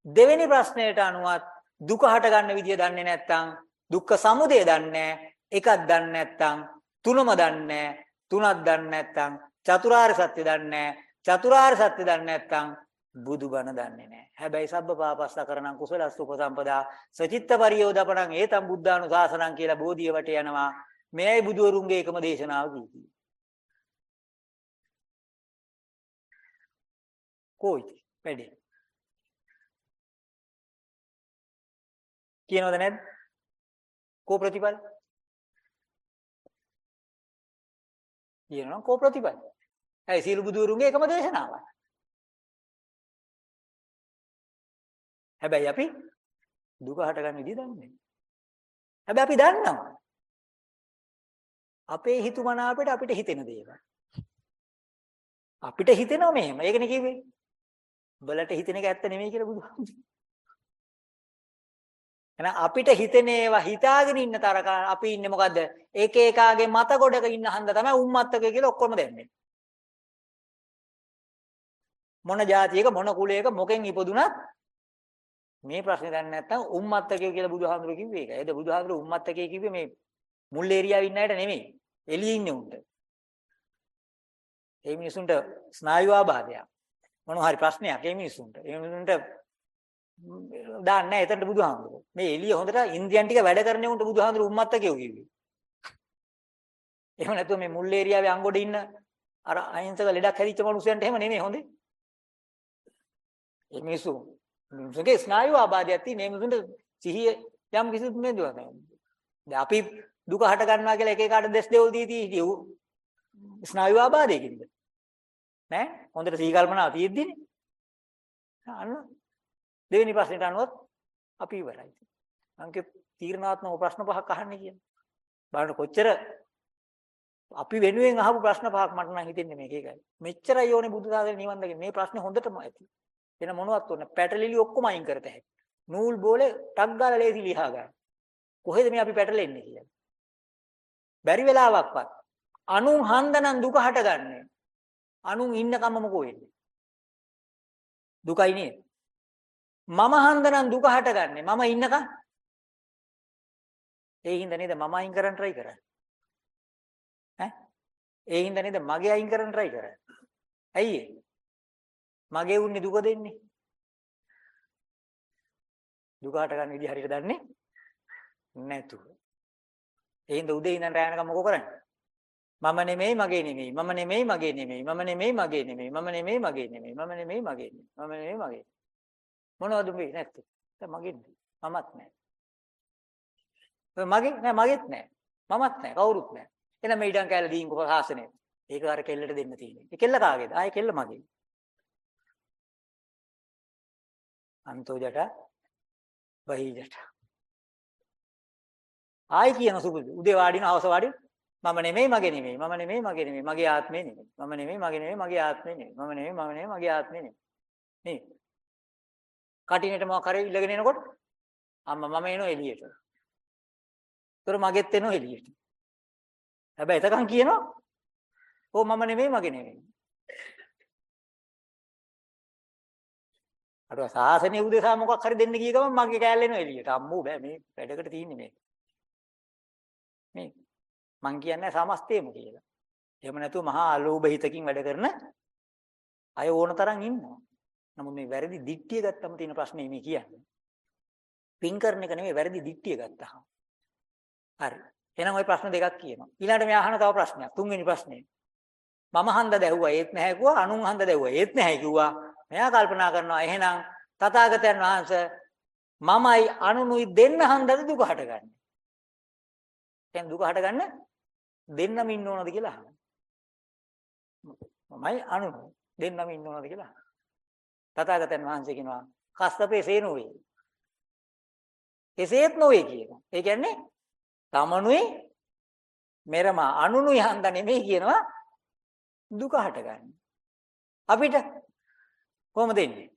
දෙවෙනි ප්‍රශ්නෙට අනුවත් දුක හට ගන්න විදිය දන්නේ නැත්නම් දුක්ඛ සමුදය දන්නේ එකක් දන්නේ නැත්නම් තුනම දන්නේ තුනක් දන්නේ නැත්නම් චතුරාර්ය සත්‍ය දන්නේ චතුරාර්ය සත්‍ය දන්නේ නැත්නම් බුදුබණ දන්නේ නැහැ. හැබැයි සබ්බ පාපස්ස කරණං කුසලස්ස උපසම්පදා සචිත්ත පරියෝදපණං ඒතම් බුද්ධානුශාසනං කියලා බෝධිය වට යනවා. මෙයයි බුදුවරුන්ගේ එකම දේශනාව කීකී. කොයිද වැඩේ? කියනවද නැද්ද? කෝ ප්‍රතිපල? කියනවා කෝ ප්‍රතිපල? ඇයි සීල බුදුරුන්ගේ එකම දේශනාවක්. හැබැයි අපි දුක හටගන්න විදිහ දන්නේ නැහැ. හැබැයි අපි දන්නවා. අපේ හිතුමනාපයට අපිට හිතෙන දේවල්. අපිට හිතෙනවා මෙහෙම. ඒකනේ කිව්වේ. බලට හිතෙන එක ඇත්ත නෙමෙයි කියලා බුදුහාමුදුරුවෝ. එහෙනම් අපිට හිතෙන ඒවා හිතාගෙන ඉන්න තරක අපි ඉන්නේ මොකද්ද? එක එකාගේ මත ගොඩක ඉන්න හන්ද තමයි උම්මත්තකය කියලා ඔක්කොම දැම්මේ. මොන જાතියක මොන කුලයක මොකෙන් ඉපදුනත් මේ ප්‍රශ්නේ දන්නේ නැත්නම් උම්මත්තකය කියලා බුදුහාමුදුරුවෝ කිව්වේ ඒකයි. ඒද බුදුහාමුදුරුවෝ උම්මත්තකය කිව්වේ මේ මුල් ඒරියාවේ ඉන්න අයට නෙමෙයි. එළියේ ඉන්නේ උන්ට. ඒ මිනිසුන්ට ස්නායු ආබාධයක්. මොන හරි ප්‍රශ්නයක් ඒ මිනිසුන්ට. ඒ මිනිසුන්ට දාන්නේ නැහැ එතනට බුදුහාමුදුරුවෝ. මේ එළිය හොඳට ඉන්ද්‍රියන් ටික වැඩ කරන්නේ උන්ට බුදුහාමුදුරුවෝ උම්මත්තකයෝ කිව්වේ. එහෙම නැතුව මේ මුල් ඒරියාවේ අංගොඩ ඉන්න අර අහිංසක ලෙඩක් හැදිච්ච මිනිස්සුන්ට එහෙම නෙමෙයි හොඳේ. ඒ මිනිස්සු මිනිස්සුගේ ස්නායු ආබාධයක් තියෙන මේ මිනිස්සුන්ට සිහිය යම් කිසි මේ දුක දැන් අපි දුක හට ගන්නවා කියලා එක එකාට දෙස් දෙවල් දී දී ස්නායු ආබාධයකින්ද? නෑ? හොඳට සිහි කල්පනාව තියෙද්දිනේ. අන්න දෙවෙනි ප්‍රශ්නෙට අනුවත් අපි ඉවරයි. අංකේ තීර්ණාත්මක ප්‍රශ්න පහක් අහන්නේ කියන්නේ බලන්න කොච්චර අපි වෙනුවෙන් අහපු ප්‍රශ්න පහක් මට නම් හිතෙන්නේ මේක ඒකයි මෙච්චරයි ඕනේ බුදු සාසනේ නිවන් දකින්න. මේ ප්‍රශ්නේ හොඳටම ඇති. වෙන මොනවත් ඕනේ පැටලිලි ඔක්කොම අයින් කරත හැකියි නූල් බෝලේ ටක් ගාලා ලේසි ලියා ගන්න කොහෙද මේ අපි පැටලෙන්නේ කියලා බැරි වෙලාවක්වත් අනුන් හන්දනම් දුක හටගන්නේ. අනුන් ඉන්නකම මොකෝ වෙන්නේ? දුකයි නේද? මම හන්දනම් දුක හටගන්නේ. මම ඉන්නකම් ඒ හින්දා නේද මම අයින් කරන්න try කරන්නේ. ඈ? ඒ හින්දා නේද මගේ අයින් කරන්න try කරන්නේ. ඇයි මගේ උන්නේ දුක දෙන්නේ. දුක හට ගන්න විදිහ හරියට දන්නේ නැතුව. එහෙනම් උදේ ඉඳන් රැ යනකම් මොකෝ කරන්නේ? මම නෙමෙයි මගේ නෙමෙයි මම නෙමෙයි මගේ නෙමෙයි මම නෙමෙයි මගේ නෙමෙයි මම නෙමෙයි මගේ නෙමෙයි මම නෙමෙයි මගේ නෙමෙයි මම නෙමෙයි මගේ මොනවද මේ නැත්තේ. දැන් මගේ මමත් නැහැ. මගේ නෑ මගේත් නෑ. මමත් නෑ කවුරුත් නෑ. එහෙනම් මේ ඉඩම් කැලේ දීන් කොහොම හාසනේ. ඒක අර කෙල්ලට දෙන්න තියෙන්නේ. ඒ කෙල්ල කාගේද? ආයේ කෙල්ල මගේ අන්තෝ ජට බහී ජට ආයි කියන සුබුදු උදේ වාඩින හවස වාඩින මම නෙමෙයි මගේ නෙමෙයි මම නෙමෙයි මගේ නෙමෙයි මගේ ආත්මේ නෙමෙයි මම නෙමෙයි මගේ නෙමෙයි මගේ ආත්මේ නෙමෙයි මම නෙමෙයි මම නෙමෙයි මගේ ආත්මේ නෙමෙයි නේ කටිනේට මොකක් කරේ ඉල්ලගෙන එනකොට අම්මා මම එනවා එළියට. ඒතර මගෙත් එනවා එළියට. හැබැයි එතකන් කියනවා "ඕ මම නෙමෙයි මගේ නෙමෙයි." අර සාසනේ උදෙසා මොකක් හරි දෙන්න ගිය ගමන් මගේ කෑල්ල එනවා එළියට. අම්මෝ බෑ මේ වැඩකට තියෙන්නේ මේක. මේ මං කියන්නේ සමස්තේම කියලා. එහෙම නැතුව මහා අලෝභ හිතකින් වැඩ කරන අය ඕන තරම් ඉන්නවා. නමුත් මේ වැරදි දිට්ඨිය ගත්තම තියෙන ප්‍රශ්නේ මේ කියන්නේ. පින් කරන එක නෙමෙයි වැරදි දිට්ඨිය ගත්තාම. හරි. එහෙනම් ওই ප්‍රශ්න දෙකක් කියනවා. ඊළඟට මේ අහන තව ප්‍රශ්නයක්. තුන්වෙනි ප්‍රශ්නේ. මම හන්ද දැව්වා ඒත් නැහැ කිව්වා. අනුන් හන්ද දැව්වා ඒත් නැහැ කිව්වා. මෙයා කල්පනා කරනවා එහෙනම් තථාගතයන් වහන්සේ මමයි අනුනුයි දෙන්න හන්දද දුක හටගන්නේ. දැන් දුක හටගන්න දෙන්නම ඉන්න ඕනද කියලා අහනවා. මමයි අනුන දෙන්නම ඉන්න ඕනද කියලා අහනවා. තථාගතයන් වහන්සේ කියනවා කස්සපේ සේනෝවේ. එසේත් නොවේ කියනවා. ඒ කියන්නේ තමනුයි මෙරම අනුනුයි හන්ද නෙමෙයි කියනවා දුක හටගන්නේ. අපිට කොහොමද එන්නේ?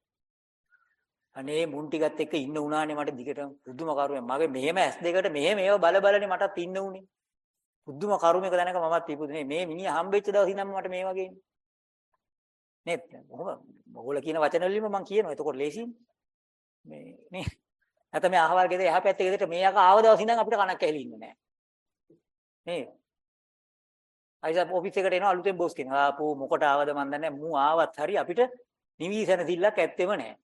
අනේ මුන් ටිකත් එක්ක ඉන්න උනානේ මට දිගටම පුදුම කරුමක්. මගේ මෙහෙම ඇස් දෙකට මෙහෙම ඒව බල බලනේ මටත් ඉන්න උනේ. පුදුම කරුමක දැනක මමත් ඉපදුනේ. මේ මිනිහා හම්බෙච්ච දවස් ඉඳන්ම මට මේ වගේ නේද? මොකද ඔයගොල්ලෝ කියන වචන වලින්ම මම කියනවා. එතකොට ලේසියිනේ. මේ නේ. නැත්නම් මේ අහවල් ගෙදර එහා පැත්තේ ගෙදරට මේ යක ආව දවස් ඉඳන් අපිට කණක් ඇහිලි ඉන්නේ නැහැ. නේද? අයිසා ඔෆිස් එකට එනවා අලුතෙන් බොස් කෙනා. ආපෝ මොකට ආවද මන් දන්නේ නැහැ. මූ ආවත් හරි අපිට නිවිසන සිල්ලක් ඇත්තෙම නැහැ.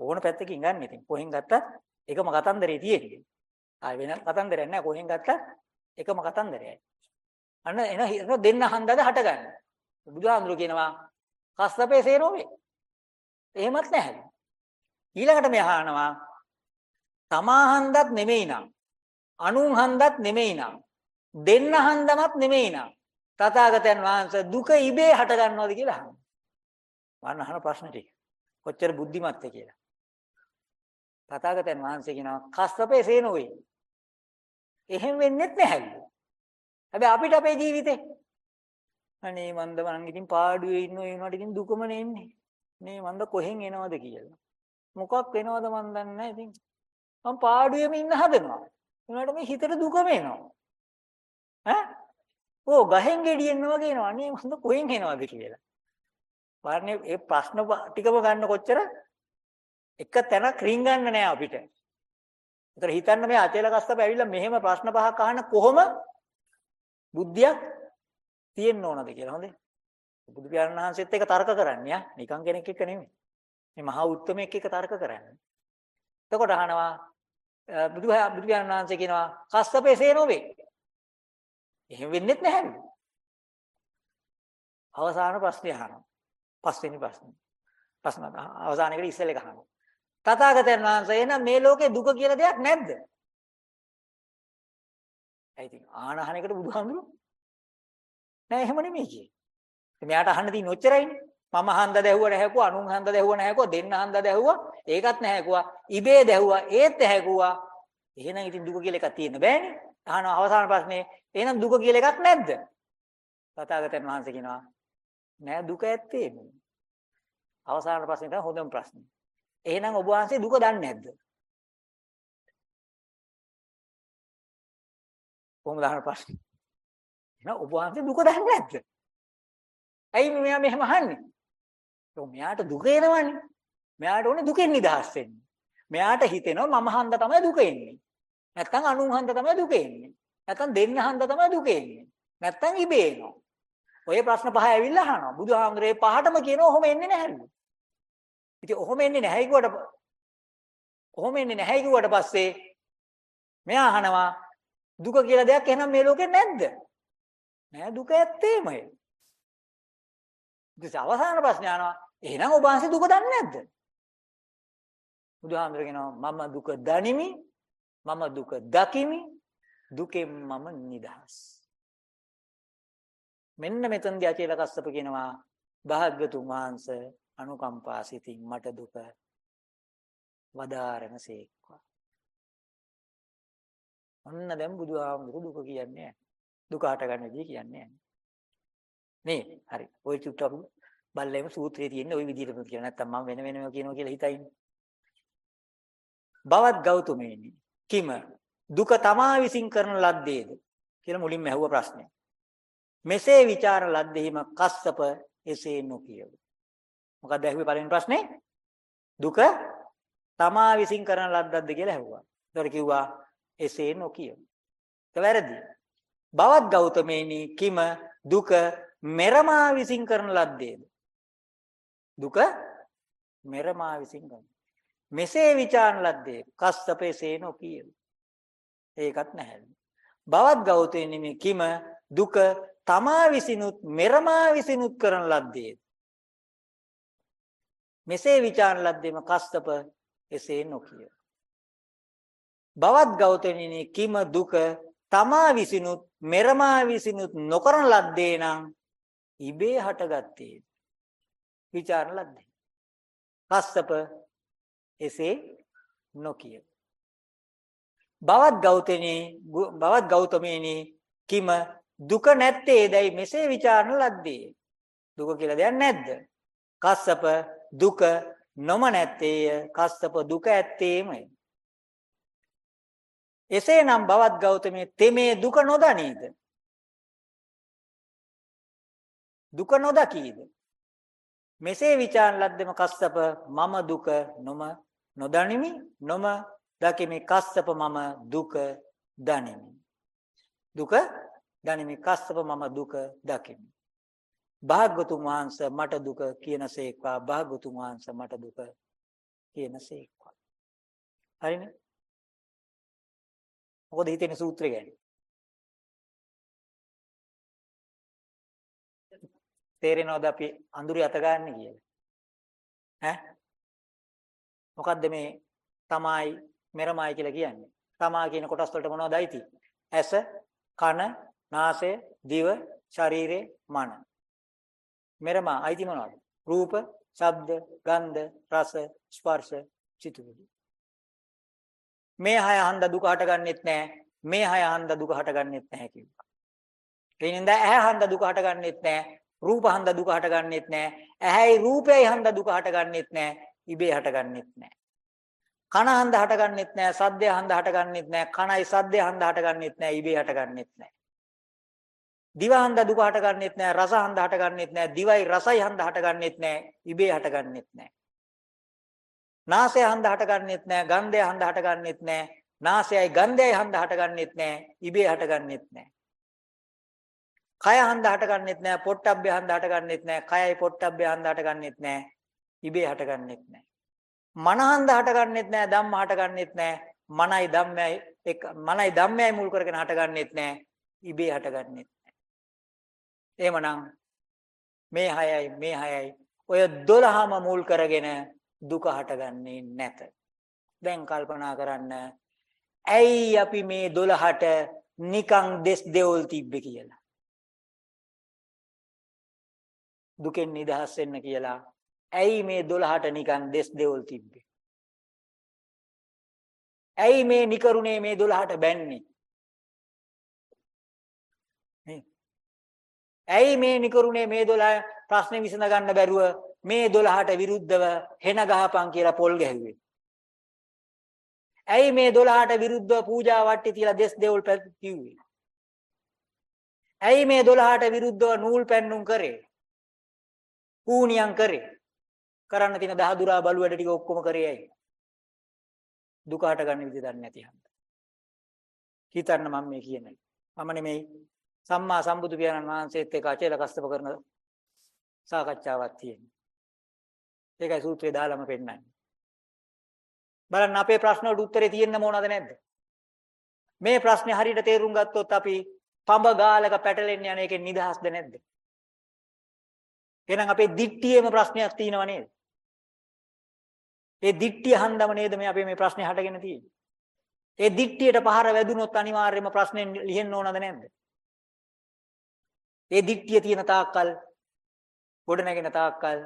ඕන පැත්තකින් ගන්න ඉතින්. කොහෙන් ගත්තත් එකම කතන්දරේ තියෙන්නේ. ආය වෙන කතන්දරයක් නැහැ. කොහෙන් ගත්තත් එකම කතන්දරයයි. අන්න එන දෙන්න හන්දද හටගන්න. බුදුහාමුදුරු කියනවා කස්සපේ සේනෝ වේ. එහෙමත් නැහැ. ඊළඟට මේ අහනවා තමා හන්දත් නෙමෙයි නං. අනුන් හන්දත් නෙමෙයි නං. දෙන්න හන්දමත් නෙමෙයි නං. තථාගතයන් වහන්සේ දුක ඉබේ හට ගන්නවද කියලා අහනවා. මම අහන ප්‍රශ්න ටික. කොච්චර බුද්ධිමත්ද කියලා. තථාගතයන් වහන්සේ කියනවා කස්සපේ සේනෝ වේ. එහෙම වෙන්නේත් නැහැලු. හැබැයි අපිට අපේ ජීවිතේ අනේ මන්ද මං ඉතින් පාඩුවේ ඉන්න ඒ වුණාට ඉතින් දුකම නෙන්නේ. මේ මන්ද කොහෙන් එනවද කියලා. මොකක් වෙනවද මන් දන්නේ නැහැ ඉතින්. මං පාඩුවේම ඉන්න හදනවා. ඒනට මේ හිතට දුකම එනවා. ඈ? ඕ ගහෙන් ගෙඩියෙන්න වගේ එනවා. අනේ මන්ද කොහෙන් එනවද කියලා. වර්ණේ ඒ ප්‍රශ්න ටිකම ගන්න කොච්චර එක තැනක් රින්ගන්න නෑ අපිට. ඒතර හිතන්න මේ අචේල කස්සප ඇවිල්ලා මෙහෙම ප්‍රශ්න පහක් අහන්න කොහොම බුද්ධියක් තියෙන්න ඕනද කියලා හොඳේ. බුදු පියාණන් වහන්සේත් එක තර්ක කරන්නේ ආ නිකන් කෙනෙක් එක්ක නෙමෙයි. මේ මහා උත්තමයෙක් එක්ක තර්ක කරන්නේ. එතකොට අහනවා බුදු බුදු පියාණන් වහන්සේ කියනවා කස්සපේ සේනෝවේ. එහෙම වෙන්නේත් නැහැ. අවසාන ප්‍රශ්නේ අහනවා. පස්වෙනි ප්‍රශ්නේ. ප්‍රශ්න අවසානයේදී ඉස්සෙල් එක අහනවා. තථාගතයන් වහන්සේ එහෙනම් මේ ලෝකේ දුක කියලා දෙයක් නැද්ද? ඇයි ඉතින් ආනහන එකට බුදුහාමුදුරුවෝ නෑ එහෙම නෙමෙයි කියේ. මෙයාට අහන්න තියෙන ඔච්චරයිනේ. මම හන්ද දැහුව නැහැකුවා, අනුන් හන්ද දැහුව නැහැකුවා, දෙන්න හන්ද දැහුවා, ඒකත් නැහැකුවා, ඉබේ දැහුවා, ඒත් ඇහැකුවා. එහෙනම් ඉතින් දුක කියලා එකක් තියෙන්න බෑනේ. අහන අවසාන ප්‍රශ්නේ එහෙනම් දුක කියලා එකක් නැද්ද? තථාගතයන් වහන්සේ කියනවා නෑ දුක ඇත්තේ. අවසාන ප්‍රශ්නේ තමයි හොඳම ප්‍රශ්නේ. එහෙනම් ඔබ වහන්සේ දුක දන්නේ නැද්ද? කොහොමද අහන ප්‍රශ්නේ? එහෙනම් ඔබ වහන්සේ දුක දන්නේ නැද්ද? ඇයි මෙයා මෙහෙම අහන්නේ? તો මෙයාට දුක එනවනේ. මෙයාට ඕනේ දුකෙන් නිදහස් වෙන්න. මෙයාට හිතෙනවා මම හන්ද තමයි දුක එන්නේ. නැත්තම් අනුන් හන්ද තමයි දුක එන්නේ. නැත්තම් දෙන්න හන්ද තමයි දුක එන්නේ. නැත්තම් ඉබේ එනවා. ඔය ප්‍රශ්න පහ ඇවිල්ලා අහනවා. බුදුහාමුදුරේ පහටම කියනවා ඔහොම එන්නේ නැහැලු. ඉතින් ඔහොම එන්නේ නැහැ කිව්වට ඔහොම එන්නේ නැහැ කිව්වට පස්සේ මෙයා අහනවා දුක කියලා දෙයක් එහෙනම් මේ ලෝකේ නැද්ද? නෑ දුක ඇත්තේමයි. ඊට අවසාන ප්‍රශ්නේ අහනවා එහෙනම් ඔබ වහන්සේ දුක දන්නේ නැද්ද? බුදුහාමුදුර කියනවා මම දුක දනිමි මම දුක දකිමි දුකෙන් මම නිදහස්. මෙන්න මෙතනදී අචේල කස්සප කියනවා භාග්‍යතුන් වහන්සේ අනුකම්පා සිතින් මට දුක වදාරන සේක්වා. ඔන්න දැන් බුදුහාමුදුරු දුක කියන්නේ දුක හට ගන්න විදිහ කියන්නේ නේ හරි ওই චුට්ටක් බල්ලේම සූත්‍රයේ තියෙන්නේ ওই විදිහටම කියලා නැත්තම් මම වෙන වෙනම කියනවා කියලා හිතයිනේ බවත් ගෞතමයනි කිම දුක තමා විසින් කරන ලද්දේද කියලා මුලින්ම ඇහුව ප්‍රශ්නය මෙසේ ਵਿਚාර ලද්දෙහිම කස්සප එසේ නොකියව. මොකක්ද ඇහුවේ පළවෙනි ප්‍රශ්නේ? දුක තමා විසින් කරන ලද්දක්ද කියලා ඇහුවා. ඒතකොට කිව්වා එසේ නොකියව. ඒක වැරදි. බවත් ගෞතමේනි කිම දුක මෙරමා විසින් කරන ලද්දේද? දුක මෙරමා විසින් කරන. මෙසේ විචාරන ලද්දේ කස්සපේ සේනෝ කියල ඒකත් නැහැ. බවත් ගෞතමේනි කිම දුක තමා විසිනුත් මෙරමා විසිනුත් කරන ලද්දේද මෙසේ විචාරන ලද්දේම කස්සප එසේ නොකිය. බවත් ගෞතමේනි කිම දුක තමා විසිනුත් මෙරමා විසිනුත් නොකරන ලද්දේ නම් ඉබේ හටගත්තේ. විචාරන ලද්දේ. කස්සප එසේ නොකිය. බවත් ගෞතමේ බවත් ගෞතමේනි කිම දුක නැත්තේ දැයි මෙසේ ਵਿਚාරන ලද්දේ දුක කියලා දෙයක් නැද්ද කස්සප දුක නොම නැත්තේය කස්සප දුක ඇත්තේමයි එසේනම් බවත් ගෞතමයේ තෙමේ දුක නොදනීද? දුක නොදකීද? මෙසේ විචාරන ලද්දෙම කස්සප මම දුක නොම නොදනිමි නොම දකිමි කස්සප මම දුක දනිමි. දුක දනිමි කස්සප මම දුක දකිමි. භාග්‍යතුන් වහන්සේ මට දුක කියනසේක්වා භාග්‍යතුන් වහන්සේ මට දුක කියනසේක්වා හරිනේ? මොකද හිතෙන සූත්‍රය ගැන? තේරෙනවද අපි අඳුරේ අත ගන්න කියලා? ඈ? මොකද්ද මේ තමයි මෙරමයි කියලා කියන්නේ? තමා කියන කොටස් වලට මොනවද අයිති? ඇස කන නාසය දිව ශරීරය මන මෙරමා අයිති මොනවද රූප ශබ්ද ගන්ධ රස ස්පර්ශ චිතුවිලි මේ හය හන්ද දුක හටගන්නෙත් නැහැ මේ හය හන්ද දුක හටගන්නෙත් නැහැ කිව්වා ඒ නින්දා ඇහැ හන්ද දුක හටගන්නෙත් නැහැ රූප හන්ද දුක හටගන්නෙත් නැහැ. ඇහැයි රූපයයි හන්ද දුක හටගන්නෙත් නැහැ. ඉබේ හටගන්නෙත් නැහැ. කන හන්ද හටගන්නෙත් නැහැ. සද්දය හන්ද හටගන්නෙත් නැහැ. කනයි සද්දය හන්ද හටගන්නෙත් නැහැ. ඉබේ හටගන්නෙත් නැහැ. දිව හන්ද දුක හටගන්නෙත් නැහැ. රස හන්ද හටගන්නෙත් නැහැ. දිවයි රසයි හන්ද හටගන්නෙත් නැහැ. ඉබේ හටගන්නෙත් නැහැ. නාසය හන්ද හටගන්නෙත් නැහැ. ගන්ධය හන්ද හටගන්නෙත් නැහැ. නාසයයි ගන්ධයයි හන්ද හටගන්නෙත් නැහැ. ඉබේ හටගන්නෙත් නැහැ. කය හන්ද හටගන්නෙත් නෑ පොට්ටබ්බේ හන්ද හටගන්නෙත් නෑ කයයි පොට්ටබ්බේ හන්ද හටගන්නෙත් නෑ ඉබේ හටගන්නෙත් නෑ මන හන්ද හටගන්නෙත් නෑ ධම්ම හටගන්නෙත් නෑ මනයි ධම්මයි එක මනයි ධම්මයි මුල් කරගෙන හටගන්නෙත් නෑ ඉබේ හටගන්නෙත් නෑ එහෙමනම් මේ හයයි මේ හයයි. ඔය 12ම මුල් කරගෙන දුක හටගන්නේ නැත. දැන් කල්පනා කරන්න. ඇයි අපි මේ 12ට නිකං දෙස් දෙවොල් තිබ්බේ කියලා? දුකෙන් නිදහස් වෙන්න කියලා. ඇයි මේ 12ට නිකන් දෙස් දෙවොල් තිබ්බේ? ඇයි මේ නිකරුණේ මේ 12ට බැන්නේ? ඇයි මේ නිකරුණේ මේ 12 ප්‍රශ්නේ විසඳ ගන්න බැරුව මේ 12ට විරුද්ධව හෙන ගහපන් කියලා පොල් ගැහුවේ? ඇයි මේ 12ට විරුද්ධව පූජා වට්ටි තියලා දෙස් දෙවොල් කිව්වේ? ඇයි මේ 12ට විරුද්ධව නූල් පැන්නුම් කරේ? කූණියම් කරේ. කරන්න තියෙන දහදුරා බලු වැඩ ටික ඔක්කොම කරේ ඇයි? දුක හට ගන්න විදිහ දන්නේ නැති හන්ද. හිතන්න මම මේ කියන්නේ. මම නෙමෙයි සම්මා සම්බුදු පියාණන් වහන්සේත් එක්ක අචේල කස්තප කරන සාකච්ඡාවක් තියෙනවා. ඒකයි සූත්‍රය දාලම පෙන්නන්නේ. බලන්න අපේ ප්‍රශ්න වලට උත්තරේ තියෙන්න ඕනද නැද්ද? මේ ප්‍රශ්නේ හරියට තේරුම් ගත්තොත් අපි පඹ ගාලක පැටලෙන්න යන එකෙන් නිදහස්ද නැද්ද? එහෙනම් අපේ දිට්ඨියේම ප්‍රශ්නයක් තියෙනව නේද? ඒ දිට්ඨිය හන්දම නේද මේ අපේ මේ ප්‍රශ්නේ හටගෙන තියෙන්නේ? ඒ දිට්ඨියට පහර වැදුනොත් අනිවාර්යයෙන්ම ප්‍රශ්නේ ලිහෙන්න ඕනද නැද්ද? ඒ දිට්ඨිය තියෙන තාක්කල් ගොඩ නැගෙන තාක්කල්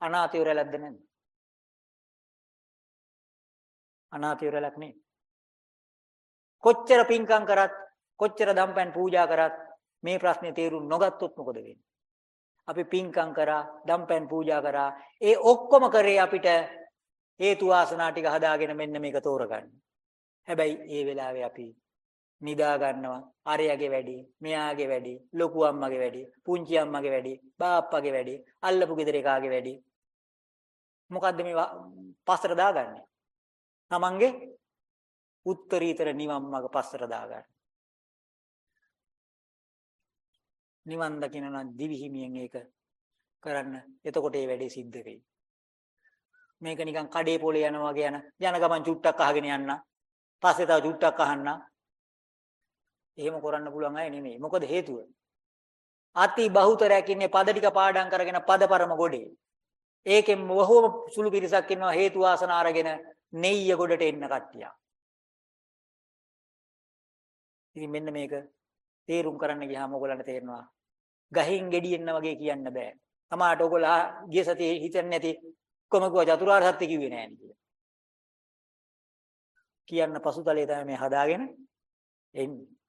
අනාතිය රැළක්ද නැද්ද? අනාතිය රැළක් නේ. කොච්චර පින්කම් කරත් කොච්චර දම්පැන් පූජා කරත් මේ ප්‍රශ්නේ තේරුම් නොගත්තොත් මොකද වෙන්නේ? අපි පින්කම් කරා, දම්පැන් පූජා කරා. ඒ ඔක්කොම කරේ අපිට හේතු වාසනා ටික හදාගෙන මෙන්න මේක තෝරගන්න. හැබැයි ඒ වෙලාවේ අපි නිදා ගන්නවා අරයාගේ වැඩි, මෙයාගේ වැඩි, ලොකු අම්මගේ වැඩි, පුංචි අම්මගේ වැඩි, බාප්පගේ වැඩි, අල්ලපු ගෙදර එකාගේ වැඩි. මොකද්ද මේ පස්සට දාගන්නේ? තමන්ගේ උත්තරීතර නිවන් මඟ පස්සට දාගන්න. නිවන් දකින්න නම් දිවි හිමියෙන් ඒක කරන්න. එතකොට ඒ වැඩේ සිද්ධ වෙයි. මේක නිකන් කඩේ පොලේ යනවා වගේ යන යන ගමන් චුට්ටක් අහගෙන යන්න. පස්සේ තව චුට්ටක් අහන්න. එහෙම කරන්න පුළුවන් අය නෙමෙයි. මොකද හේතුව? අති බහුතරයක් ඉන්නේ පද ටික පාඩම් කරගෙන පදපරම ගොඩේ. ඒකෙන් බොහෝම සුළු පිරිසක් ඉන්නවා හේතු වාසන අරගෙන නෙయ్య ගොඩට එන්න කට්ටිය. ඉතින් මෙන්න මේක තේරුම් කරන්න ගියාම ඔයගලන්ට තේරෙනවා ගහෙන් ගෙඩියෙන්න වගේ කියන්න බෑ. තමාට ඔයගොල්ලෝ ගිය සතියේ හිතන්නේ නැති කොමකුව චතුරාර්ය සත්‍ය කිව්වේ නෑ නේද? කියන්න පසුතලයේ තමයි මේ හදාගෙන එන්නේ.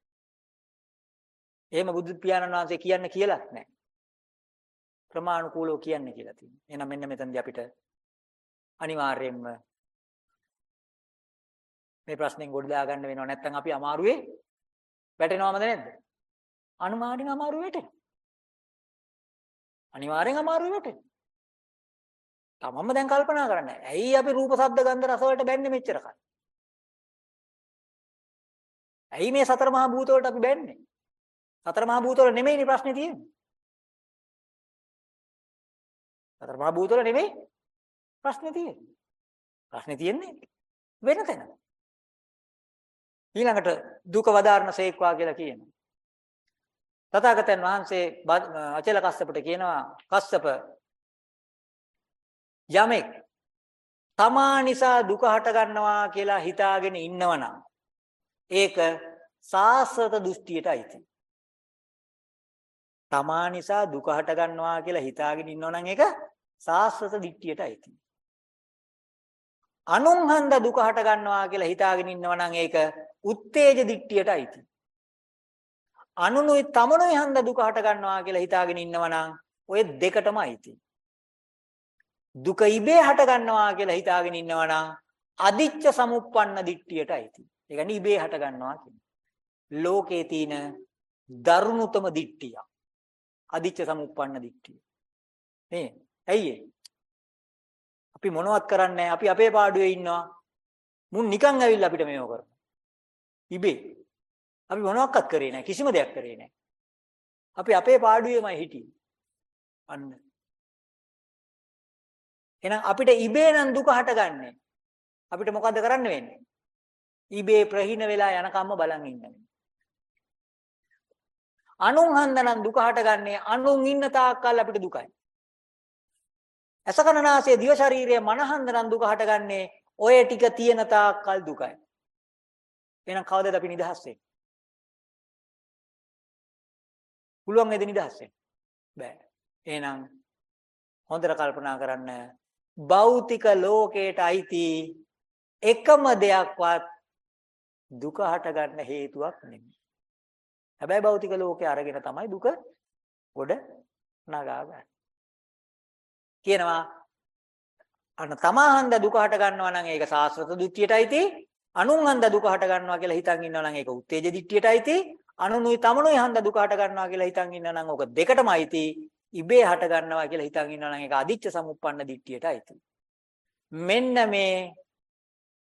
එහෙම බුදු පියාණන් වහන්සේ කියන්න කියලාත් නැහැ. ක්‍රමානුකූලව කියන්නේ කියලා තියෙනවා. එහෙනම් මෙන්න මෙතනදී අපිට අනිවාර්යයෙන්ම මේ ප්‍රශ්نين ගොඩදා ගන්න වෙනවා. නැත්නම් අපි අමාරුවේ වැටෙනවමද නැද්ද? අනුමානෙන් අමාරුවේ වැටෙනවා. අනිවාර්යෙන් අමාරුවේ වැටෙනවා. තමම දැන් කල්පනා කරන්න. ඇයි අපි රූප, ශබ්ද, ගන්ධ, රස වලට බැන්නේ මෙච්චර කල්? ඇයි මේ සතර මහා භූත වලට අපි බැන්නේ? සතර මහා භූතවල නෙමෙයිනේ ප්‍රශ්නේ තියෙන්නේ. සතර මහා භූතවල නෙමෙයි ප්‍රශ්නේ තියෙන්නේ. ප්‍රශ්නේ තියෙන්නේ වෙන තැන. ඊළඟට දුක වදාරණ සේක්වා කියලා කියනවා. තථාගතයන් වහන්සේ අචල කස්සපට කියනවා කස්සප යමෙක් තමා නිසා දුක හට ගන්නවා කියලා හිතාගෙන ඉන්නවනම් ඒක සාස්වත දෘෂ්ටියට අයිති. තමා නිසා දුක හට ගන්නවා කියලා හිතාගෙන ඉන්නවනම් ඒක සාස්වත දිට්ඨියට අයිති. අනුන්හන්ද දුක හට ගන්නවා කියලා හිතාගෙන ඉන්නවනම් ඒක උත්තේජ දිට්ඨියට අයිති. අනුනුයි තමනුයි හන්ද දුක හට ගන්නවා කියලා හිතාගෙන ඉන්නවනම් ඔය දෙකටම අයිති. දුක ඉබේ හට ගන්නවා කියලා හිතාගෙන ඉන්නවනම් අදිච්ච සමුප්පන්න දිට්ඨියට අයිති. ඒ කියන්නේ ඉබේ හට ගන්නවා කියන්නේ. ලෝකේ තියෙන දරුණුතම දිට්ඨිය. අදිච්ච සමුප්පන්න දිට්ඨිය. නේ? ඇයි අපි මොනවත් කරන්නේ අපි අපේ පාඩුවේ ඉන්නවා. මුන් නිකන් ඇවිල්ලා අපිට මේව කරනවා. ඉබේ. අපි මොනවත් කරේ නැහැ. කිසිම දෙයක් කරේ නැහැ. අපි අපේ පාඩුවේමයි හිටියේ. අන්න. එහෙනම් අපිට ඉබේ නම් දුක හටගන්නේ. අපිට මොකද්ද කරන්න වෙන්නේ? ඉබේ ප්‍රහීන වෙලා යනකම්ම බලන් ඉන්න වෙන්නේ. අනුන් හන්දනම් දුක හටගන්නේ අනුන් ඉන්න තාක්කල් අපිට දුකයි. අසකනාසයේ දිව ශරීරයේ මනහන්දනම් දුක හටගන්නේ ඔය ටික තියෙන තාක්කල් දුකයි. එහෙනම් කවදද අපි නිදහස් වෙන්නේ? පුළුවන් වේද නිදහස් වෙන්න? බෑ. එහෙනම් හොඳට කල්පනා කරන්න භෞතික ලෝකයට අයිති එකම දෙයක්වත් දුක හටගන්න හේතුවක් නෙමෙයි. හැබැයි භෞතික ලෝකේ අරගෙන තමයි දුක ගොඩ නගා ගන්න. කියනවා අන්න තමාහන්ද දුක හට ගන්නවා නම් ඒක සාස්වත දුක්ඛියටයි තී අනුන්හන්ද දුක හට ගන්නවා කියලා හිතන් ඉන්නවා නම් ඒක උත්තේජ දිට්ඨියටයි තී අනුනුයි තමනුයි හන්ද දුක හට ගන්නවා කියලා හිතන් ඉන්නවා නම් ඕක දෙකටමයි තී ඉබේ හට ගන්නවා කියලා හිතන් ඉන්නවා නම් ඒක අදිච්ච සමුප්පන්න දිට්ඨියටයි තී මෙන්න මේ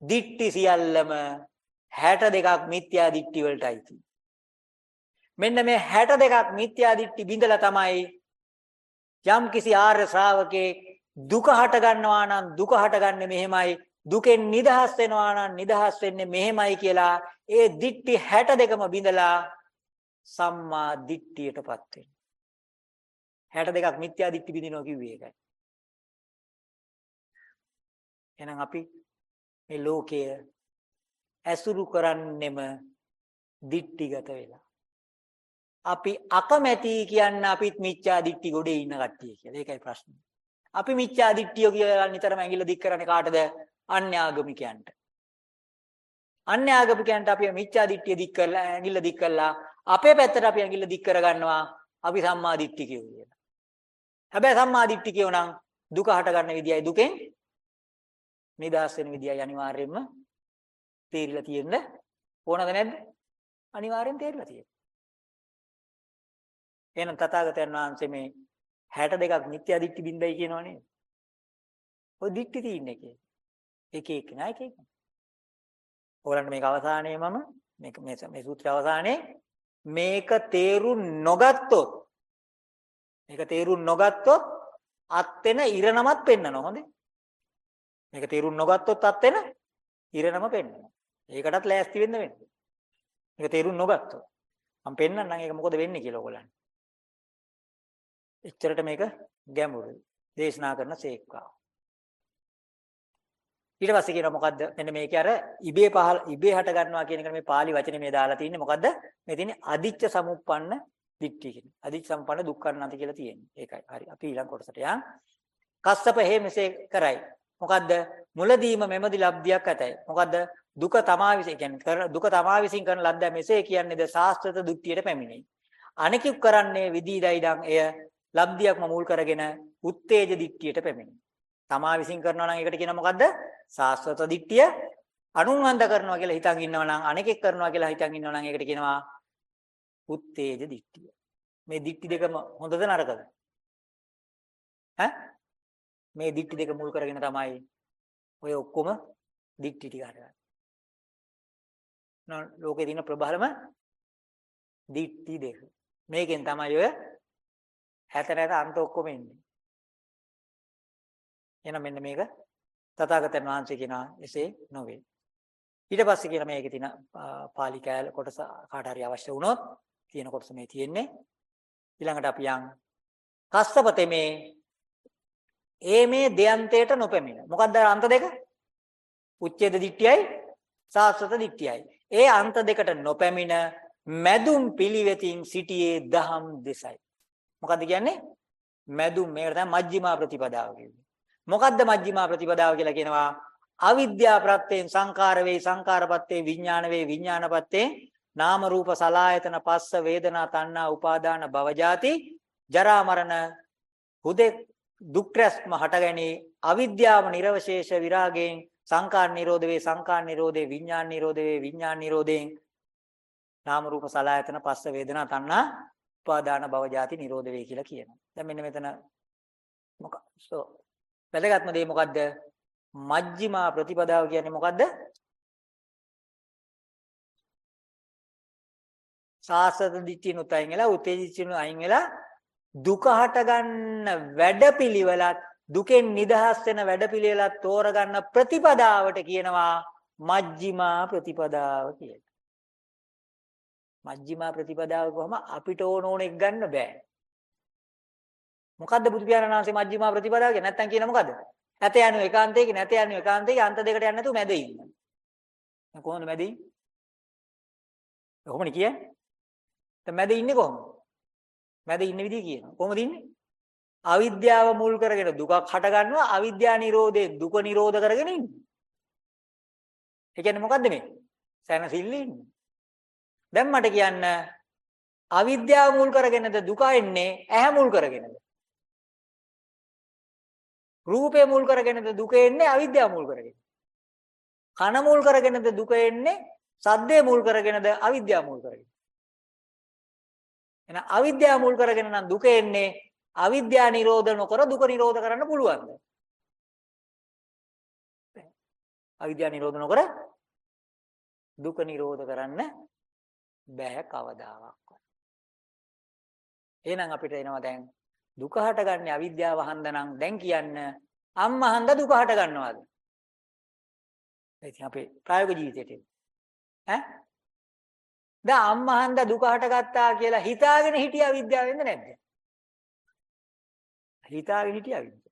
දිට්ඨි සියල්ලම 62ක් මිත්‍යා දිට්ඨි වලටයි තී මෙන්න මේ 62ක් මිත්‍යා දිට්ඨි බිඳලා තමයි යම් කිසි ආර්ය ශ්‍රාවකේ දුක හට ගන්නවා නම් දුක හටගන්නේ මෙහෙමයි. දුකෙන් නිදහස් වෙනවා නම් නිදහස් වෙන්නේ මෙහෙමයි කියලා ඒ දිට්ටි 62ම බිඳලා සම්මා දිට්ඨියටපත් වෙනවා. 62ක් මිත්‍යා දිට්ඨි බිඳිනවා කිව්වේ ඒකයි. එහෙනම් අපි මේ ලෝකය ඇසුරු කරන්නෙම දිට්ඨිගත වෙලා. අපි අකමැති කියන්න අපිත් මිච්ඡා දිට්ඨි ගොඩේ ඉන්න කට්ටිය කියලා. ඒකයි ප්‍රශ්නේ. අපි මිච්ඡා දිට්ඨිය කියලා නිතරම ඇඟිල්ල දික් කරන්නේ කාටද? අන්‍යාගමිකයන්ට. අන්‍යාගමිකයන්ට අපි මිච්ඡා දිට්ඨිය දික් කරලා ඇඟිල්ල දික් කරලා අපේ පැත්තට අපි ඇඟිල්ල දික් කරගන්නවා අපි සම්මා දිට්ඨි කියලා. හැබැයි සම්මා දිට්ඨි කියවනම් දුක හට ගන්න විදියයි දුකෙන් නිදහස් වෙන විදියයි අනිවාර්යයෙන්ම තේරිලා තියෙන්න ඕනද නැද්ද? අනිවාර්යෙන් තේරිලා තියෙනවා. එහෙනම් තථාගතයන් වහන්සේ මේ 62ක් මිත්‍යා දිට්ඨි බින්දයි කියනවා නේද? ඔය දිට්ඨි තියෙන එකේ. එක එක නයි එක එක. ඕලන්ට මේක අවසානයේ මම මේක මේ මේ සූත්‍රය අවසානයේ මේක තේරුම් නොගත්තොත් මේක තේරුම් නොගත්තොත් අත් වෙන ඉරණමත් පෙන්නනවා හොඳේ. මේක තේරුම් නොගත්තොත් අත් වෙන ඉරණම පෙන්නනවා. ඒකටත් ලෑස්ති වෙන්න වෙන්නේ. මේක තේරුම් නොගත්තොත් මම පෙන්නන්නම් ඒක මොකද වෙන්නේ කියලා ඔයගොල්ලන්ට. එච්චරට මේක ගැඹුරුයි. දේශනා කරන සේක්කා. ඊට පස්සේ කියනවා මොකද්ද? මෙන්න මේකේ අර ඉබේ පහල ඉබේ හට ගන්නවා කියන එක මේ pāli වචනේ මේ දාලා තින්නේ මොකද්ද? මේ තියෙන්නේ අදිච්ච සමුප්පන්න දික්ටි කියන. අදිච්ච සම්පන්න දුක්ඛන්නන්ත කියලා තියෙන්නේ. ඒකයි. හරි. අපි ඊළඟ කොටසට යන්. කස්සප හේ මෙසේ කරයි. මොකද්ද? මුලදීම මෙමදි ලබ්ධියක් ඇතයි. මොකද්ද? දුක තමා විසින් කියන්නේ දුක තමා විසින් කරන ලද්ද මෙසේ කියන්නේද සාස්ත්‍රත දුක්තියට පැමිණෙයි. අනිකුත් කරන්නේ විදීදයිඩං එය ලබ්ධියක්ම මුල් කරගෙන උත්තේජ දිට්ඨියට පැමිණෙනවා. තමා විසින් කරනවා නම් ඒකට කියන මොකද්ද? සාස්වත දිට්ඨිය. අනුන්වන්ද කරනවා කියලා හිතන් ඉන්නවා නම් අනෙකෙක් කරනවා කියලා හිතන් ඉන්නවා නම් ඒකට කියනවා උත්තේජ දිට්ඨිය. මේ දිට්ඨි දෙකම හොඳද නරකද? ඈ? මේ දිට්ඨි දෙක මුල් කරගෙන තමයි ඔය ඔක්කොම දිට්ඨි ටික හදන්නේ. නෝ ලෝකේ තියෙන ප්‍රබලම දිට්ටි දෙක. මේකෙන් තමයි ඔය හැත නැත අන්ත ඔක්කොම එන්නේ. එහෙනම් මෙන්න මේක තථාගතයන් වහන්සේ කියනවා එසේ නොවේ. ඊට පස්සේ කියන මේකේ තියෙන පාලි කෑල කොටස කාට හරි අවශ්‍ය වුණොත් තියෙන කොටස මේ තියෙන්නේ. ඊළඟට අපි යන් කස්සපතේ මේ ඒ මේ දෙයන්තයට නොපැමිණ. මොකක්ද අන්ත දෙක? උච්ඡේද දිට්ඨියයි සාස්වත දිට්ඨියයි. ඒ අන්ත දෙකට නොපැමිණ මැදුම් පිළිවෙතින් සිටියේ දහම් දෙසයි. මොකද්ද කියන්නේ? මැදුම් මේකට තමයි මජ්ක්‍ධිමා ප්‍රතිපදාව කියන්නේ. මොකද්ද මජ්ක්‍ධිමා ප්‍රතිපදාව කියලා කියනවා? අවිද්‍යා ප්‍රත්‍යයෙන් සංකාර වේ සංකාරපත්තේ විඥාන වේ විඥානපත්තේ නාම රූප සලායතන පස්ස වේදනා තණ්හා උපාදාන භවජාති ජරා මරණ හුදෙක් දුක් රැස්ම හටගැනී අවිද්‍යාව නිර්වශේෂ විරාගයෙන් සංකාර නිරෝධ වේ සංකාර නිරෝධේ විඥාන නිරෝධ වේ විඥාන නිරෝධයෙන් නාම රූප සලආයතන පස්ස වේදනා තණ්හා උපාදාන භව ජාති නිරෝධ වේ කියලා කියනවා. දැන් මෙන්න මෙතන මොකක් සෝ වැදගත්ම දේ මොකද්ද? මජ්ක්‍ධිමා ප්‍රතිපදාව කියන්නේ මොකද්ද? සාසත දිට්ඨියනුත් අයින් වෙලා උතේජිත්‍යනු අයින් වෙලා දුක හට ගන්න වැඩපිළිවෙලත් දුකෙන් නිදහස් වෙන වැඩපිළිවෙලත් තෝරගන්න ප්‍රතිපදාවට කියනවා මජ්ක්‍ධිමා ප්‍රතිපදාව කියලා. මජ්ක්‍ධිමා ප්‍රතිපදාව කොහම අපිට ඕන ඕන එක ගන්න බෑ. මොකද්ද බුදු පියාණන් වහන්සේ මජ්ක්‍ධිමා ප්‍රතිපදාව කියන්නේ? නැත්තම් කියන මොකද්ද? නැත යනු ඒකාන්තයේ නැත යනු ඒකාන්තයේ අන්ත දෙකට යන්නේ නැතුව මැද ඉන්න. කොහොමද මැද ඉන්නේ? කොහොමද කියන්නේ? දැන් මැද ඉන්නේ කොහොමද? මැද ඉන්න විදිහ කියනවා. කොහොමද ඉන්නේ? අවිද්‍යාව මුල් කරගෙන දුකක් හට ගන්නවා අවිද්‍යා නිරෝධේ දුක නිරෝධ කරගෙන ඉන්නේ. ඒ කියන්නේ මොකද්ද මේ? සැනසෙල්ලේ ඉන්නේ. දැන් මට කියන්න අවිද්‍යාව මුල් කරගෙනද දුක එන්නේ ඇහැ මුල් කරගෙනද? රූපය මුල් කරගෙනද දුක එන්නේ අවිද්‍යාව මුල් කරගෙන? කන මුල් කරගෙනද දුක එන්නේ සද්දේ මුල් කරගෙනද අවිද්‍යාව මුල් කරගෙන? එහෙනම් අවිද්‍යාව මුල් කරගෙන නම් දුක එන්නේ අවිද්‍යාව නිරෝධ නොකර දුක නිරෝධ කරන්න පුළුවන්ද? අවිද්‍යාව නිරෝධ නොකර දුක නිරෝධ කරන්න බෑ කවදාවත්. එහෙනම් අපිට එනවා දැන් දුක හටගන්නේ අවිද්‍යාව හන්දනම් දැන් කියන්න අම්මා හන්ද දුක හට ගන්නවද? ඉතින් අපේ ප්‍රායෝගික ජීවිතේට ඈ දැන් අම්මා හන්ද දුක හටගත්තා කියලා හිතාගෙන හිටියා විද්‍යාවෙන්ද නැද්ද? හිතාගෙන හිටියා විද්‍යාව.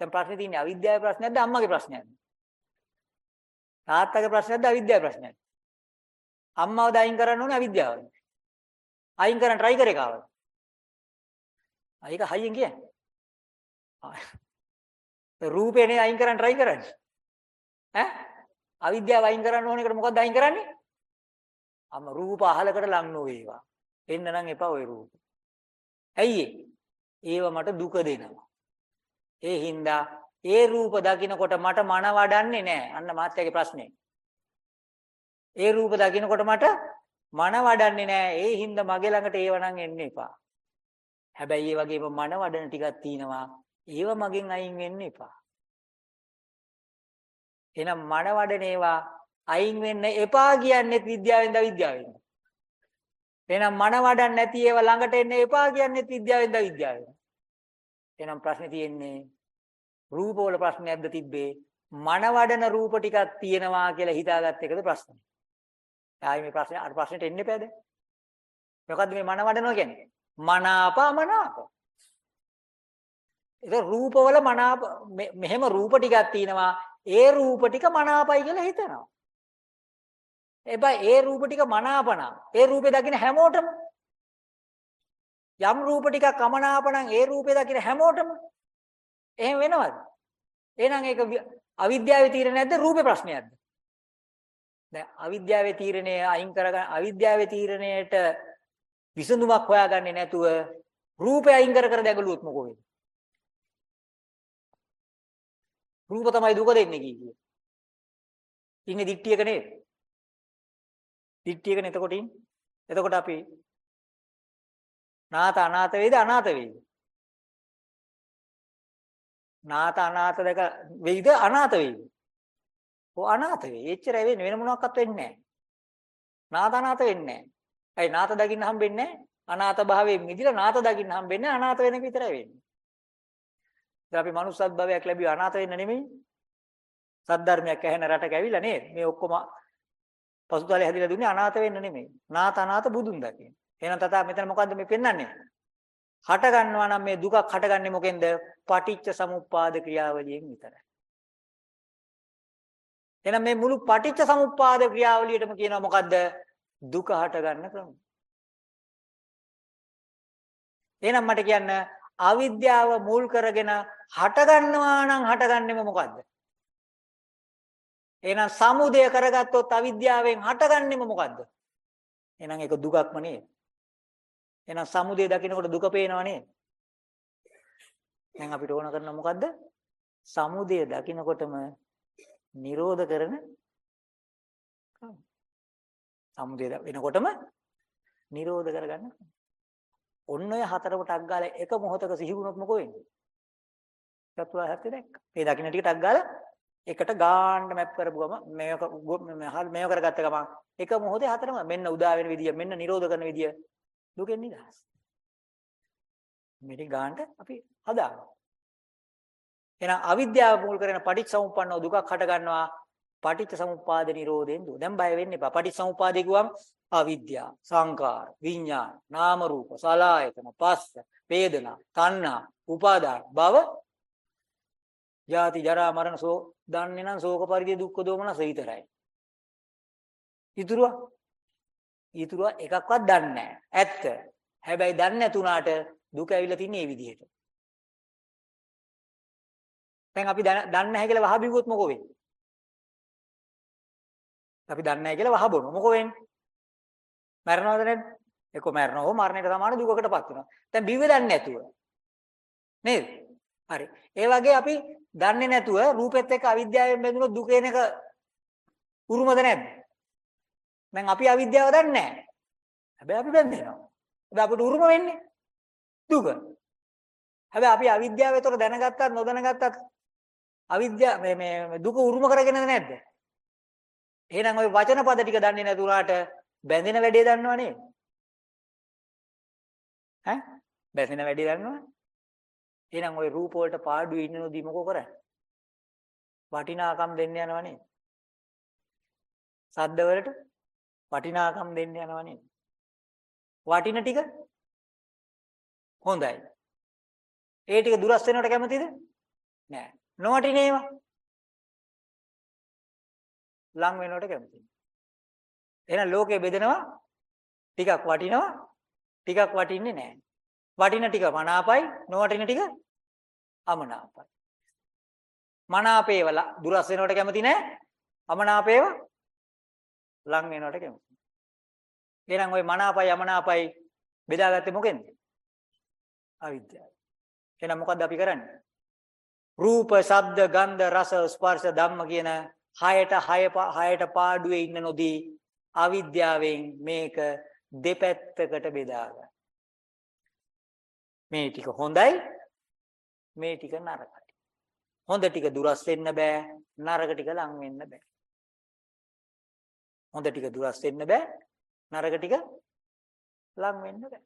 දැන් ප්‍රශ්නේ තියෙන්නේ අවිද්‍යාවේ ප්‍රශ්නයක්ද අම්මගේ ප්‍රශ්නයක්ද? තාත්තගේ ප්‍රශ්නයක්ද අවිද්‍යාවේ ප්‍රශ්නයක්ද? අම්මව දයින් කරන්න ඕනේ අවිද්‍යාව. අයින් කරන්න try කරේ කාවද? ඒක හයියෙන් කියන්නේ. රූපේනේ අයින් කරන්න try කරන්නේ. ඈ? අවිද්‍යාව අයින් කරන්න ඕන එකට මොකක්ද අයින් කරන්නේ? අම රූප අහලකට ලං නොවේවා. එන්න නම් එපා ওই රූප. ඇයි ඒව මට දුක දෙනවා. ඒ හින්දා ඒ රූප දකින්නකොට මට මන වඩන්නේ නැහැ. අන්න මාත්‍යාගේ ප්‍රශ්නේ. ඒ රූප දකින්නකොට මට මන වඩන්නේ නැහැ. ඒ හින්දා මගේ ළඟට ඒව නම් එන්න එපා. හැබැයි ඒ වගේම මන වඩන ටිකක් තියෙනවා. ඒව මගෙන් අයින් වෙන්න එපා. එහෙනම් මන වඩන ඒවා අයින් වෙන්න එපා කියන්නේත් විද්‍යාවෙන්ද විද්‍යාවෙන්ද? එහෙනම් මන වඩන්න නැති ඒවා ළඟට එන්න එපා කියන්නේත් විද්‍යාවෙන්ද විද්‍යාවෙන්ද? එහෙනම් ප්‍රශ්නේ තියෙන්නේ රූපවල ප්‍රශ්නයක්ද තිබ්බේ මන වඩන රූප ටිකක් තියෙනවා කියලා හිතාගත්ත එකද ප්‍රශ්නේ? ආයි මේ ප්‍රශ්නේ අර ප්‍රශ්නෙට එන්න එපාද? මොකද්ද මේ මන වඩනවා කියන්නේ? මනාප අමනාප. ඒක රූපවල මනාප මෙහෙම රූප ටිකක් තියෙනවා. ඒ රූප ටික මනාපයි කියලා හිතනවා. එබැයි ඒ රූප ටික මනාපන. ඒ රූපේ දකින්න හැමෝටම යම් රූප ටිකක් අමනාපනම් ඒ රූපේ දකින්න හැමෝටම එහෙම වෙනවද? එහෙනම් ඒක අවිද්‍යාවේ තීරණය නැද්ද රූපේ ප්‍රශ්නයක්ද? දැන් අවිද්‍යාවේ තීරණය අයින් කරගන්න අවිද්‍යාවේ තීරණයට විසඳුමක් හොයාගන්නේ නැතුව රූපය අයින් කර කර දැගලුවොත් මොකෝ වෙන්නේ? රූප තමයි දුක දෙන්නේ කීකිය. ඉන්නේ දික්ටියක නේද? දික්ටියකනේ එතකොට ඉන්නේ. එතකොට අපි නාත අනාත වේද අනාත වේද? නාත අනාත දෙක වේද අනාත වේද? ඔව් අනාත වේ. එච්චරයි වෙන්නේ වෙන මොනවත් වෙන්නේ නැහැ. නාත අනාත වෙන්නේ නැහැ. ඇයි නාත දකින්න හම්බෙන්නේ අනාත භාවයෙන් මිදිලා නාත දකින්න හම්බෙන්නේ අනාත වෙන එක විතරයි වෙන්නේ. දැන් අපි මනුස්සත් භවයක් ලැබිව අනාත වෙන්න නෙමෙයි. සද්ධර්මයක් ඇහෙන රටක ඇවිල්ලා නේද? මේ ඔක්කොම පසුතලේ හැදිලා දුන්නේ අනාත වෙන්න නෙමෙයි. නාත අනාත බුදුන් දකින්න. එහෙනම් තථා මෙතන මොකද්ද මේ පෙන්වන්නේ? හට ගන්නවා නම් මේ දුකක් හටගන්නේ මොකෙන්ද? පටිච්ච සමුප්පාද ක්‍රියාවලියෙන් විතරයි. එහෙනම් මේ මුළු පටිච්ච සමුප්පාද ක්‍රියාවලියටම කියනවා මොකද්ද? දුක හට ගන්න ක්‍රම. එහෙනම් මට කියන්න අවිද්‍යාව මුල් කරගෙන හට ගන්නවා නම් හටගන්නෙම මොකද්ද? එහෙනම් සමුදය කරගත්තොත් අවිද්‍යාවෙන් හටගන්නෙම මොකද්ද? එහෙනම් ඒක දුකක්ම නේද? එහෙනම් සමුදය දකින්නකොට දුක පේනව නේද? දැන් අපිට ඕන කරන මොකද්ද? සමුදය දකින්නකොටම නිරෝධ කරන සමුදය වෙනකොටම නිරෝධ කරගන්න. ඔන්න ඔය හතරම ටක් ගාලා එක මොහොතක සිහි වුණොත් මොකෝ වෙන්නේ? චතුරාර්ය සත්‍ය දැක්ක. මේ දකින්න ටික ටක් ගාලා එකට ගාන්න මැප් කරපු ගම මේක මේක කරගත්ත ගමන් එක මොහොතේ හතරම මෙන්න උදා වෙන විදිය මෙන්න නිරෝධ කරන විදිය දුකෙන් නිදහස්. මේක ගාන්න අපි හදාගන්න. එහෙනම් අවිද්‍යාව මුල් කරගෙන පටිච්චසමුප්පන්නව දුකක් හට ගන්නවා පටිච්චසමුප්පාද නිරෝධයෙන් දුක. දැන් බය වෙන්න එපා. පටිච්චසමුප්පාදේ කිව්වම අවිද්‍යාව, සංකාර, විඥාන, නාම රූප, සලආයතන, පස්ස, වේදනා, තණ්හා, උපාදාන, භව, ජාති ජරා මරණ සෝ දන්නේ නම් ශෝක පරිදේ දුක්ඛ දෝමනස විතරයි. ඉතුරුවා ඉතුරුවා එකක්වත් දන්නේ නැහැ. ඇත්ත. හැබැයි දන්නේ නැතුණාට දුක ඇවිල්ලා තින්නේ මේ විදිහට. දැන් අපි දන්නේ නැහැ කියලා වහ බිව්වොත් මොකෝ වෙන්නේ? අපි දන්නේ නැහැ කියලා වහ බොනවා. මොකෝ වෙන්නේ? මැරෙනවද නැද්ද? එක්ක මැරෙනවා. හෝ මරණයට සමාන දුකකටපත් වෙනවා. දැන් බිව්වේ දන්නේ නැතුව. නේද? හරි. ඒ වගේ අපි දන්නේ නැතුව රූපෙත් එක්ක අවිද්‍යාවෙන් බැඳුනොත් දුක එන එක උරුමද නැද්ද? දැන් අපි අවිද්‍යාව දන්නේ නැහැ. හැබැයි අපි බැඳෙනවා. හැබැයි අපිට උරුම වෙන්නේ දුක. හැබැයි අපි අවිද්‍යාව ඒතර දැනගත්තත් නොදැනගත්තත් අවිද්‍යාව මේ මේ දුක උරුම කරගෙනද නැද්ද? එහෙනම් ওই වචන පද ටික දන්නේ නැතුණාට බැඳෙන වැඩේ දන්නව නේද? ඈ බැඳෙන වැඩේ දන්නවද? එහෙනම් ওই රූප වලට පාඩුවේ ඉන්න නොදී මොකෝ කරන්නේ? වටිනාකම් දෙන්න යනව නේද? සද්ද වලට වටිනාකම් දෙන්න යනව නේද? වටින ටික හොඳයි. ඒ ටික දුරස් වෙනවට කැමතිද? නෑ. නොවටින ඒවා ලං වෙනවට කැමතියි. එහෙනම් ලෝකේ බෙදෙනවා ටිකක් වටිනවා ටිකක් වටින්නේ නැහැ. වටින ටික මනාපයි නොවටින ටික අමනාපයි. මනාපේව දුරස් වෙනවට කැමති නැහැ. අමනාපේව ලං වෙනවට කැමති. එහෙනම් ওই මනාපයි අමනාපයි බෙදාගත්තේ මොකෙන්ද? අවිද්‍යාව. එහෙනම් මොකද්ද අපි කරන්නේ? රූප, ශබ්ද, ගන්ධ, රස, ස්පර්ශ, ධම්ම කියන හයට හය හයට පාඩුවේ ඉන්න නොදී අවිද්‍යාවෙන් මේක දෙපැත්තකට බෙදා ගන්න. මේ ටික හොඳයි මේ ටික නරකයි. හොඳ ටික දුරස් වෙන්න බෑ නරක ටික ලං වෙන්න බෑ. හොඳ ටික දුරස් වෙන්න බෑ නරක ටික ලං වෙන්න බෑ.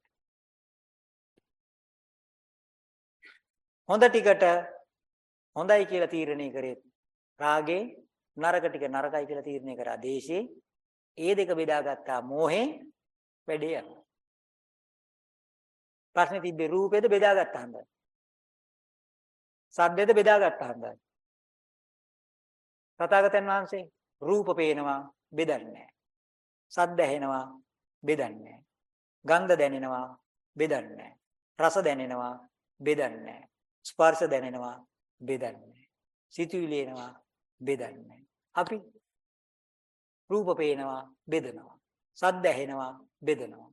හොඳ ටිකට හොඳයි කියලා තීරණය කරේ. රාගේ නරක ටික නරකයි කියලා තීරණය කරා. දේශේ ඒ දෙක බෙදාගත්තා මෝහේ වැඩේ යනවා. ප්‍රශ්නේ තිබ්බේ රූපේද බෙදාගත්තා හන්දයි සද්දේද බෙදාගත්තා හන්දයි තථාගතයන් වහන්සේ රූප පේනවා බෙදන්නේ සද්ද ඇහෙනවා බෙදන්නේ ගන්ධ දැනෙනවා බෙදන්නේ රස දැනෙනවා බෙදන්නේ ස්පර්ශ දැනෙනවා බෙදන්නේ. සිතුවිලි එනවා බෙදන්නේ. අපි රූප පේනවා බෙදනවා. සද්ද ඇහෙනවා බෙදනවා.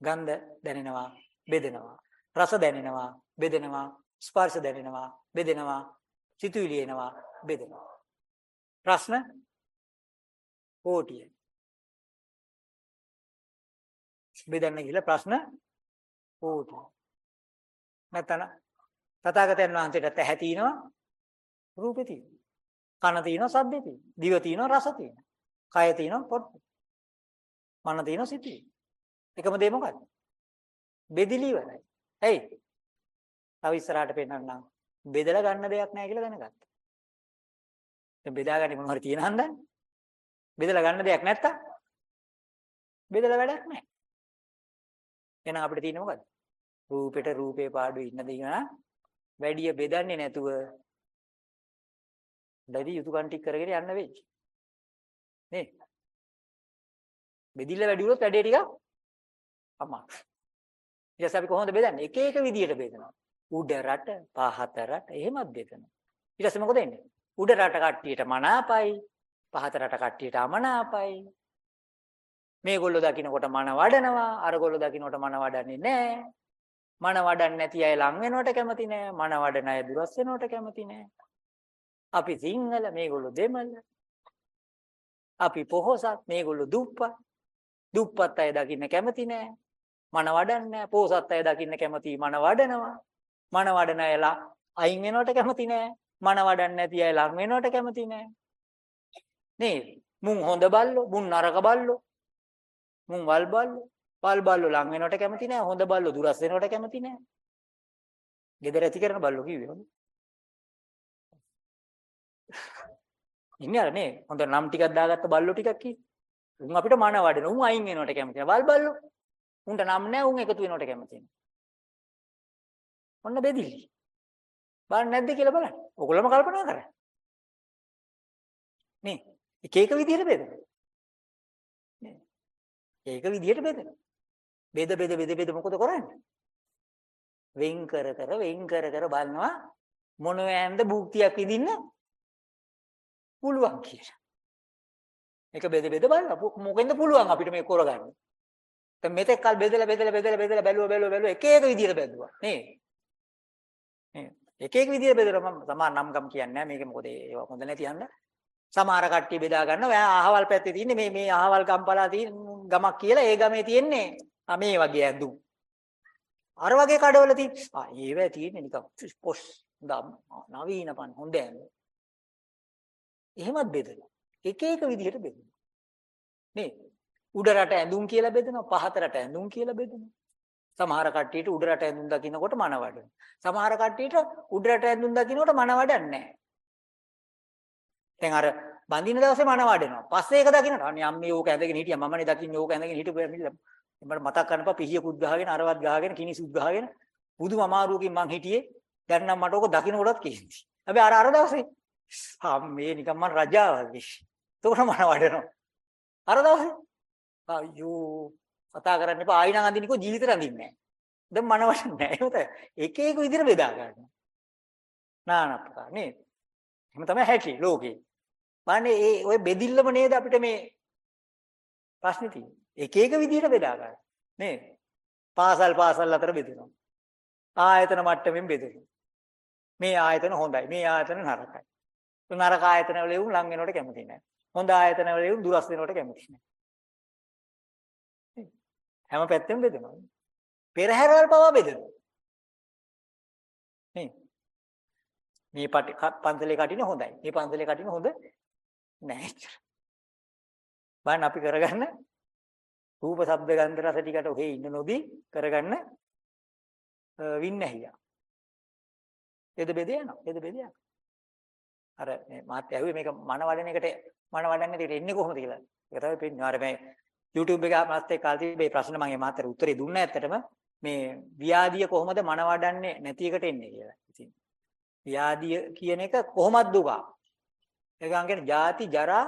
ගන්ධ දැනෙනවා බෙදනවා. රස දැනෙනවා බෙදනවා. ස්පර්ශ දැනෙනවා බෙදනවා. සිතුවිලි එනවා බෙදනවා. ප්‍රශ්න කෝටිය. බෙදන්න කියලා ප්‍රශ්න කෝටිය. නැතන තථාගතයන් වහන්සේට ඇහැ තියෙනවා රූපේ තියෙනවා. කන තියෙනවා ශබ්දේ තියෙනවා. දිව තියෙනවා රස තියෙනවා. කය තියෙනවා පොට්ට. මන තියෙනවා සිතේ. එකම දේ මොකද්ද? බෙදිලි ඉවරයි. ඇයි? තව ඉස්සරහට පෙන්නන්නම්. බෙදලා ගන්න දෙයක් නැහැ කියලා දැනගත්තා. දැන් බෙදාගන්නේ මොන හරි තියෙන හන්දන්නේ. බෙදලා ගන්න දෙයක් නැත්තම් බෙදලා වැඩක් නැහැ. එහෙනම් අපිට තියෙන්නේ මොකද්ද? රූපෙට රූපේ පාඩුවේ ඉන්න දිනා වැඩිය බෙදන්නේ නැතුව දැඩි යුතුයකම් ටික කරගෙන යන්න වෙයි. නේ? බෙදිල්ල වැඩි වුණොත් වැඩේ ටික අමාරුයි. ඊට පස්සේ අපි කොහොමද බෙදන්නේ? එක එක විදියට බෙදනවා. උඩ රට, පහත රට එහෙමත් බෙදනවා. ඊට පස්සේ මොකද වෙන්නේ? උඩ රට කට්ටියට මනාපයි, පහත රට කට්ටියට අමනාපයි. මේගොල්ලෝ දකින්නකොට මන වඩනවා, අරගොල්ලෝ දකින්නකොට මන වඩන්නේ නැහැ. මන වඩන්නේ නැති අය ලං වෙනවට කැමති නැහැ. මන වඩන අය දුරස් වෙනවට කැමති නැහැ. අපි සිංහල, මේගොල්ලෝ දෙමළ. අපි පොහොසත්, මේගොල්ලෝ දුප්පත්. දුප්පත් අය දකින්න කැමති නැහැ. මන වඩන්නේ නැහැ. පොහොසත් අය දකින්න කැමති මන වඩනවා. මන වඩන අයලා අයින් වෙනවට කැමති නැහැ. මන වඩන්නේ නැති අය ලං වෙනවට කැමති නැහැ. නේද? මුන් හොඳ බල්ලෝ, මුන් නරක බල්ලෝ. මුන් වල් බල්ලෝ. වල් බල්ලෝ ලං වෙනවට කැමති නැහැ. හොඳ බල්ලෝ දුරස් වෙනවට කැමති නැහැ. gedara ඇති කරන බල්ලෝ කිව්වේ හොඳ. ඉන්නේ අර නේ හොඳ නම් ටිකක් දාගත්ත බල්ලෝ ටිකක් කි. උන් අපිට මන වඩන. උන් අයින් වෙනවට කැමති නැහැ. වල් බල්ලෝ. උන්ට නම් නැහැ. උන් එකතු වෙනවට කැමති නැහැ. ඔන්න බෙදිලි. බලන්න නැද්ද කියලා බලන්න. ඔයගොල්ලෝම කල්පනා කරන්න. නේ එක එක විදිහට බෙදෙනවා. නේ ඒක විදිහට බෙදෙනවා. බෙද බෙද බෙද බෙද මොකද කරන්නේ? වෙන් කර කර වෙන් කර කර බලනවා මොන වෑන්ද භුක්තියක් විඳින්න පුළුවන් කියලා. ඒක බෙද බෙද බලන මොකෙන්ද පුළුවන් අපිට මේක කරගන්න. දැන් මෙතෙක් කල් බෙදලා බෙදලා බෙදලා බෙදලා බැලුවා බැලුවා බැලුවා එක එක විදිහට බැලුවා. නේ නේ එක එක විදිහට බෙදලා මම සමාන නම්කම් කියන්නේ නැහැ මේක මොකද ඒවා හොඳ නැති යන්න සමහර කට්ටිය බෙදා ගන්නවා ඔයා අහවල් පැත්තේ තියෙන්නේ මේ මේ අහවල් ගම්පලා තියෙන ගමක් කියලා ඒ ගමේ තියෙන්නේ ආ මේ වගේ ඇඳුම් අර වගේ කඩවල තියෙන ආ ඒවැ තියෙන්නේ නිකන් පොස් නවීන පන් හොඳ ඇඳුම් එහෙමත් බෙදලා එක එක විදිහට බෙදනවා නේ උඩ රට ඇඳුම් කියලා බෙදනවා පහත රට ඇඳුම් කියලා බෙදනවා සමහර කට්ටියට උඩ රට ඇඳුම් දකින්නකොට මන වඩන. සමහර කට්ටියට උඩ රට ඇඳුම් දකින්නකොට මන වඩන්නේ නැහැ. දැන් අර බඳින දවසේ මන වඩනවා. පස්සේ ඒක දකින්නට අනේ අම්මේ ඕක ඇඳගෙන හිටියා මමනේ දකින්නේ ඕක ඇඳගෙන හිටපු මිල. මට මතක් කරනපා පිහියකුත් ගහගෙන අරවත් ගහගෙන කිනිසුත් ගහගෙන බුදුම අමාරුවකින් මං හිටියේ. දැන් නම් මට ඕක දකින්නකොටත් කේන්ති. හැබැයි අර අර දවසේ අම්මේ නිකන් මං රජා වගේ. ඒකට මන වඩනවා. අර දවසේ අයියෝ කතා කරන්න එපා ආයිනම් අඳින්නකෝ ජීවිතේ අඳින්නේ නැහැ. දැන් මන වශයෙන් නැහැ. එහෙම තමයි. එක එක විදිහට බෙදා ගන්නවා. නාන ප්‍රකාර නේද? එහෙම තමයි හැටි ලෝකේ. මානේ ඒ ඔය බෙදිල්ලම නේද අපිට මේ ප්‍රශ්නේ තියෙන්නේ. එක එක විදිහට බෙදා ගන්න. නේද? පාසල් පාසල් අතර බෙදෙනවා. ආයතන මට්ටමින් බෙදෙනවා. මේ ආයතන හොඳයි. මේ ආයතන නරකයි. නරක ආයතන වල උන් ලං වෙනවට කැමති නැහැ. හොඳ ආයතන වල උන් දුරස් වෙනවට කැමති නැහැ. හැම පැත්තෙම බෙදෙනවා. පෙරහැරවල් පවා බෙදෙනවා. නේ. මේ පන්සලේ කටින හොඳයි. මේ පන්සලේ කටින හොඳ නැහැ. බලන්න අපි කරගන්න රූප ශබ්ද ගන්ධ රස ටිකට ඔහේ ඉන්න නොදී කරගන්න වින්නැහියා. එද බෙද යනවා. එද බෙද යනවා. අර මේ මාත් ඇහුවේ මේක මන වඩන එකට මන වඩන්නේ එන්නේ කොහොමද කියලා. ඒක තමයි පෙන්නේ. අර මේ YouTube එක මාත් එක්ක කාලේ මේ ප්‍රශ්න මම ඒ මාතර උත්තරේ දුන්නා ඇත්තටම මේ ව්‍යාධිය කොහොමද මන වඩන්නේ නැති එකට එන්නේ කියලා. ඉතින් ව්‍යාධිය කියන එක කොහොමද දුක? ඒක අංගනේ ජාති ජරා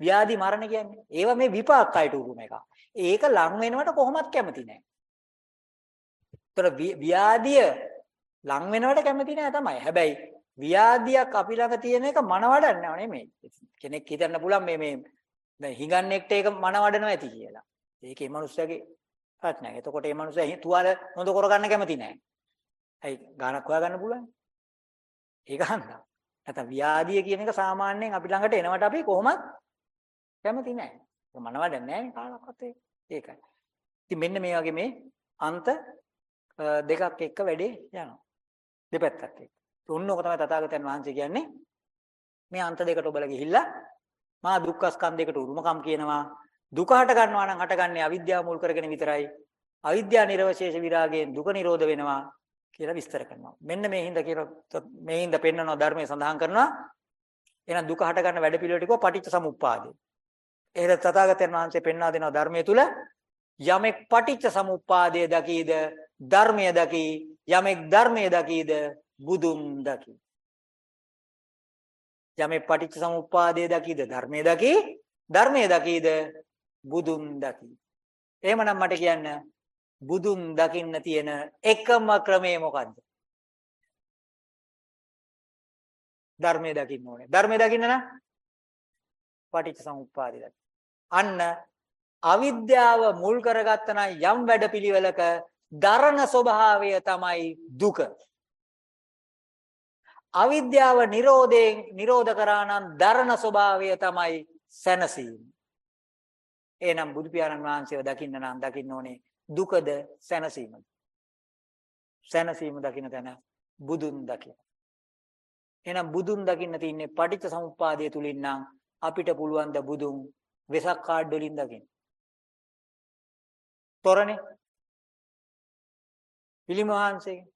ව්‍යාධි මරණ කියන්නේ. ඒවා මේ විපාකයට උරුම එක. ඒක ලං වෙනවට කොහොමත් කැමති නැහැ. ඒතර ව්‍යාධිය ලං වෙනවට කැමති නැහැ තමයි. හැබැයි ව්‍යාධියක් අපි ළඟ තියෙන එක මන වඩන්නව නෙමෙයි. කෙනෙක් හිතන්න පුළුවන් මේ මේ දැන් හිඟන්නේක්ට ඒක මන වඩනවා ඇති කියලා. ඒකේ මනුස්සයාගේ ප්‍රශ්නයක්. එතකොට මේ මනුස්සයා තුවාල හොඳ කරගන්න කැමති නැහැ. ඇයි ගානක් හොයාගන්න පුළුවන්? ඒක හන්දා. නැත්නම් ව්‍යාධිය කියන එක සාමාන්‍යයෙන් අපි ළඟට එනවට අපි කොහොමත් කැමති නැහැ. ඒක මන වඩන්නේ නැහැ කාලක්වත් ඒකයි. ඉතින් මෙන්න මේ වගේ මේ අන්ත දෙකක් එක්ක වැඩේ යනවා. දෙපැත්තක් එක්ක. ඔන්න ඔක තමයි තථාගතයන් වහන්සේ කියන්නේ මේ අන්ත දෙකට ඔබලා ගිහිල්ලා මා දුක්ඛ ස්කන්ධයකට උරුමකම් කියනවා. දුක හට ගන්නවා නම් හටගන්නේ අවිද්‍යාව මුල් කරගෙන විතරයි. අවිද්‍යා නිර්වශේෂ විරාගයෙන් දුක නිරෝධ වෙනවා කියලා විස්තර කරනවා. මෙන්න මේ හින්දා කියලා මේ හින්දා පෙන්වනවා ධර්මයේ සඳහන් කරනවා. එහෙනම් දුක හට ගන්න වැඩ පිළිවෙල ටිකව පටිච්ච සමුප්පාදේ. එහෙද තථාගතයන් වහන්සේ පෙන්වා දෙනවා ධර්මයේ තුල යමෙක් පටිච්ච සමුප්පාදය දකීද ධර්මය දකී යමෙක් ධර්මය දකීද බුදුන් දකී. යමෙක් පටිච්ච සමුප්පාදය දකීද ධර්මය දකී ධර්මය දකීද බුදුන් දකී. එහෙමනම් මට කියන්න බුදුන් දකින්න තියෙන එකම ක්‍රමය මොකද්ද? ධර්මය දකින්න ඕනේ. ධර්මය දකින්න නම් පටිච්ච සමුප්පාදය දකින්න. අන්න අවිද්‍යාව මුල් කරගත්ත යම් වැඩපිළිවෙලක දරණ ස්වභාවය තමයි දුක. අවිද්‍යාව නිරෝධයෙන් නිරෝධ කරා නම් දරණ ස්වභාවය තමයි සැනසීම. එහෙනම් බුදු පියාණන් වහන්සේව දකින්න නම් දකින්න ඕනේ දුකද සැනසීමද? සැනසීම දකින්න තැන බුදුන් දකින්න. එහෙනම් බුදුන් දකින්න තින්නේ පටිච්ච සමුප්පාදය තුලින් නම් අපිට පුළුවන් ද බුදුන් වෙසක් කාඩ් වලින් දකින්න. තොරනේ. පිළිම වහන්සේගෙන්.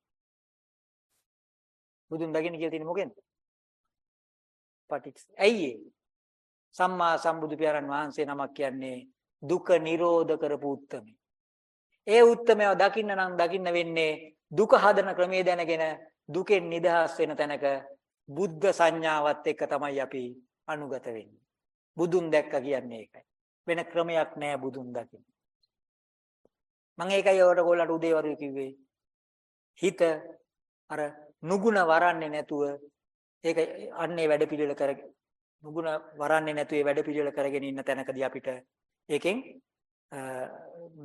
බුදුන් දකින්න කියලා තියෙන්නේ මොකෙන්ද? පටිච්ච. ඇයි ඒ? සම්මා සම්බුදු පියාණන් වහන්සේ නමක් කියන්නේ දුක නිරෝධ කරපු උත්තමයි. ඒ උත්තමයව දකින්න නම් දකින්න වෙන්නේ දුක හදන ක්‍රමයේ දැනගෙන දුකෙන් නිදහස් වෙන තැනක බුද්ධ සංඥාවත් එක්ක තමයි අපි අනුගත වෙන්නේ. බුදුන් දැක්ක කියන්නේ ඒකයි. වෙන ක්‍රමයක් නෑ බුදුන් දකින්න. මම ඒකයි ඔයාලට කොල්ලන්ට උදේවරු කිව්වේ. හිත අර නුගුණ වරන්නේ නැතුව ඒක අන්නේ වැඩ පිළිවෙල කරගෙන නුගුණ වරන්නේ නැතුව ඒ වැඩ පිළිවෙල කරගෙන ඉන්න තැනකදී අපිට ඒකෙන්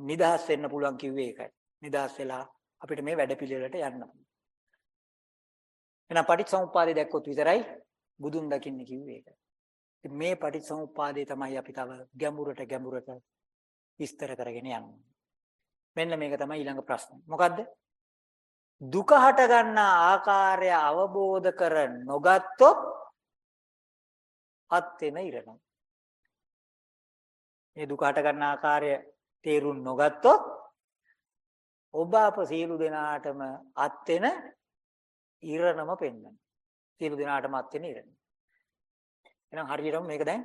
නිදහස් වෙන්න පුළුවන් කිව්වේ ඒකයි. නිදහස් වෙලා අපිට මේ වැඩ පිළිවෙලට යන්න. එහෙනම් පටිච්චසමුප්පාදේ දැක්කොත් විතරයි බුදුන් දකින්න කිව්වේ ඒකයි. මේ පටිච්චසමුප්පාදේ තමයි අපි තව ගැඹුරට ගැඹුරට විස්තර කරගෙන යන්නේ. මෙන්න මේක තමයි ඊළඟ ප්‍රශ්නේ. මොකද්ද? දුක හට ගන්නා ආකාරය අවබෝධ කර නොගත්තොත් අත් වෙන ඉරණම්. මේ දුක හට ගන්නා ආකාරය තේරුම් නොගත්තොත් ඔබ අප සියලු දෙනාටම අත් වෙන ඉරණම පෙන්වන. සියලු දෙනාටම අත් වෙන ඉරණම. එහෙනම් හරියටම මේක දැන්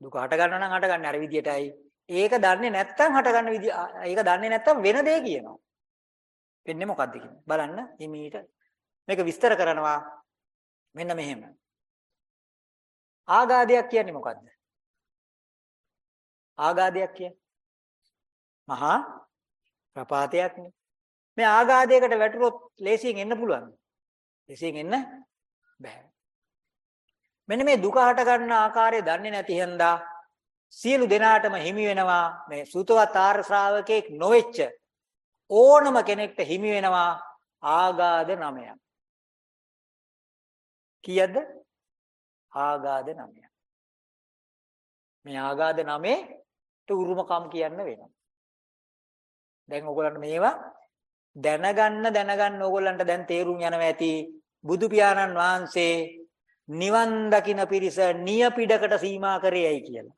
දුක හට ගන්න නම් හට ගන්න අර විදියටයි ඒක දන්නේ නැත්තම් හටගන්න විදිය ඒක දන්නේ නැත්තම් වෙන දේ කියනවා. වෙන්නේ මොකද්ද කියන්නේ? බලන්න හිමීට මේක විස්තර කරනවා මෙන්න මෙහෙම. ආගාදයක් කියන්නේ මොකද්ද? ආගාදයක් කියන්නේ මහා ප්‍රපාතයක්නේ. මේ ආගාදයකට වැටුනොත් ලේසියෙන් එන්න පුළුවන්ද? ලේසියෙන් එන්න බෑ. මෙන්න මේ දුක හට ගන්න ආකාරය දන්නේ නැති හින්දා සියලු දෙනාටම හිමි වෙනවා මේ සූතවත් ආර්ය ශ්‍රාවකෙක් නොවෙච්ච ඕනම කෙනෙක්ට හිමි වෙනවා ආගාද නමයක්. කීයද? ආගාද නමයක්. මේ ආගාද නමේට උරුමකම් කියන්න වෙනවා. දැන් ඕගොල්ලන්ට මේවා දැනගන්න දැනගන්න ඕගොල්ලන්ට දැන් තේරුම් යනවා ඇති බුදු පියාණන් වහන්සේ නිවන් දකින පිරිස නියපිඩකට සීමා කරේයි කියලා.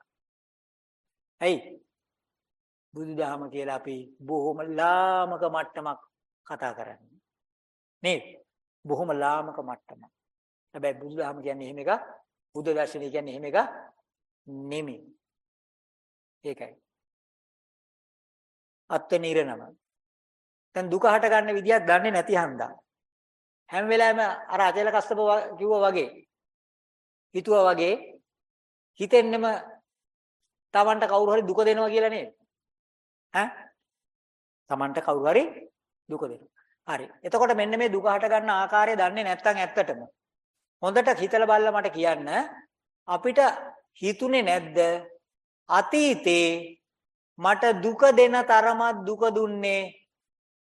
ඇයි? බුදුදහම කියලා අපි බොහොම ලාමක මට්ටමක් කතා කරන්නේ. නේද? බොහොම ලාමක මට්ටමක්. හැබැයි බුදුදහම කියන්නේ එහෙම එක බුද්ධ දර්ශනය කියන්නේ එහෙම එක නෙමෙයි. ඒකයි. අත්නිරනම. දැන් දුක හට ගන්න විදියක් දන්නේ නැති හන්දා. හැම වෙලාවෙම අර අචල කස්සප කිව්වා වගේ හිතුවා වගේ හිතෙන්නෙම Tamanට කවුරු හරි දුක දෙනවා කියලා නේද? ඈ? Tamanට කවුරු හරි දුක දෙනවා. හරි. එතකොට මෙන්න මේ දුක හට ගන්න ආකාරය දන්නේ නැත්නම් ඇත්තටම හොඳට හිතලා බලලා මට කියන්න අපිට හිතුනේ නැද්ද අතීතේ මට දුක දෙන තරමක් දුක දුන්නේ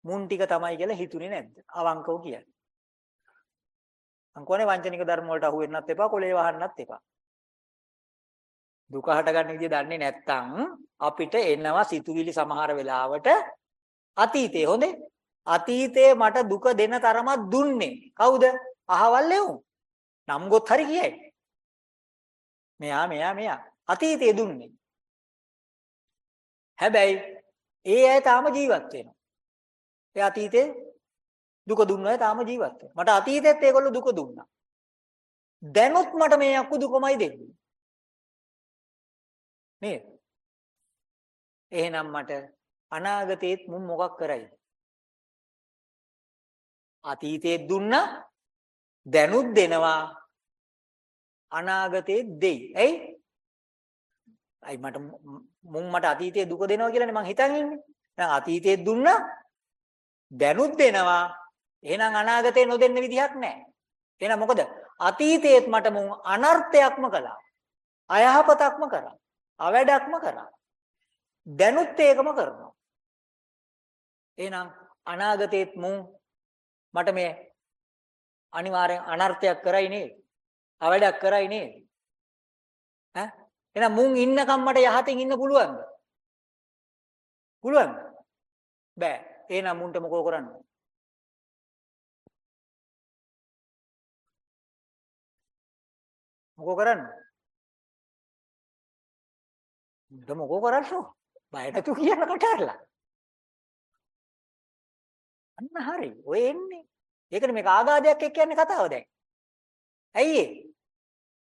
මුන් ටික තමයි කියලා හිතුනේ නැද්ද? අවංකව කියන්නේ. අංකෝනේ වංචනික ධර්ම වලට අහු වෙන්නත් එපා, කොලේ වහන්නත් එපා. දුක හටගන්න විදිය දන්නේ නැත්නම් අපිට එනවා සිතුවිලි සමහර වෙලාවට අතීතේ හොඳේ? අතීතේ මට දුක දෙන තරමක් දුන්නේ. කවුද? අහවල් ලෙවුන් නම් ගොත් හරි කියයි. මෙයා මෙයා මෙයා. අතීතේ දුන්නේ. හැබැයි ඒ අය තාම ජීවත් වෙනවා. ඒ අතීතේ දුක දුන්න අය තාම ජීවත් වෙනවා. මට අතීතෙත් ඒගොල්ලෝ දුක දුන්නා. දැනුත් මට මේ අක්කු දුකමයි දෙන්නේ. නේද? එහෙනම් මට අනාගතේත් මුන් මොකක් කරයිද? අතීතේ දුන්නා දැනුත් දෙනවා අනාගතේ දෙයි. ඇයි? අයි මට මුන් මට අතීතයේ දුක දෙනවා කියලානේ මං හිතන් ඉන්නේ. දැන් අතීතයේ දුන්නා දැනුත් දෙනවා. එහෙනම් අනාගතේ නොදෙන්න විදිහක් නැහැ. එහෙනම් මොකද? අතීතයේත් මට මුන් අනර්ථයක්ම කළා. අයහපතක්ම කරා. අවැඩක්ම කරා. දැනුත් ඒකම කරනවා. එහෙනම් අනාගතේත් මුන් මට මේ අනිවාර්යෙන් අනර්ථයක් කරයි නේද? අවැඩක් කරයි නේද? ඈ එහෙනම් මුන් ඉන්නකම් මට යහතින් ඉන්න පුළුවන්ද? පුළුවන්ද? බෑ. එහෙනම් මුන්ට මොකෝ කරන්නේ? මොකෝ කරන්නේ? මුන්ට මොකෝ කරන්නේ? බය නැතු කියන කටහරලා. අන්න හරි. ඔය එන්නේ. ඒකනේ මේක ආගාදයක් එක්ක යන්නේ කතාව දැන්. ඇයි ඒ?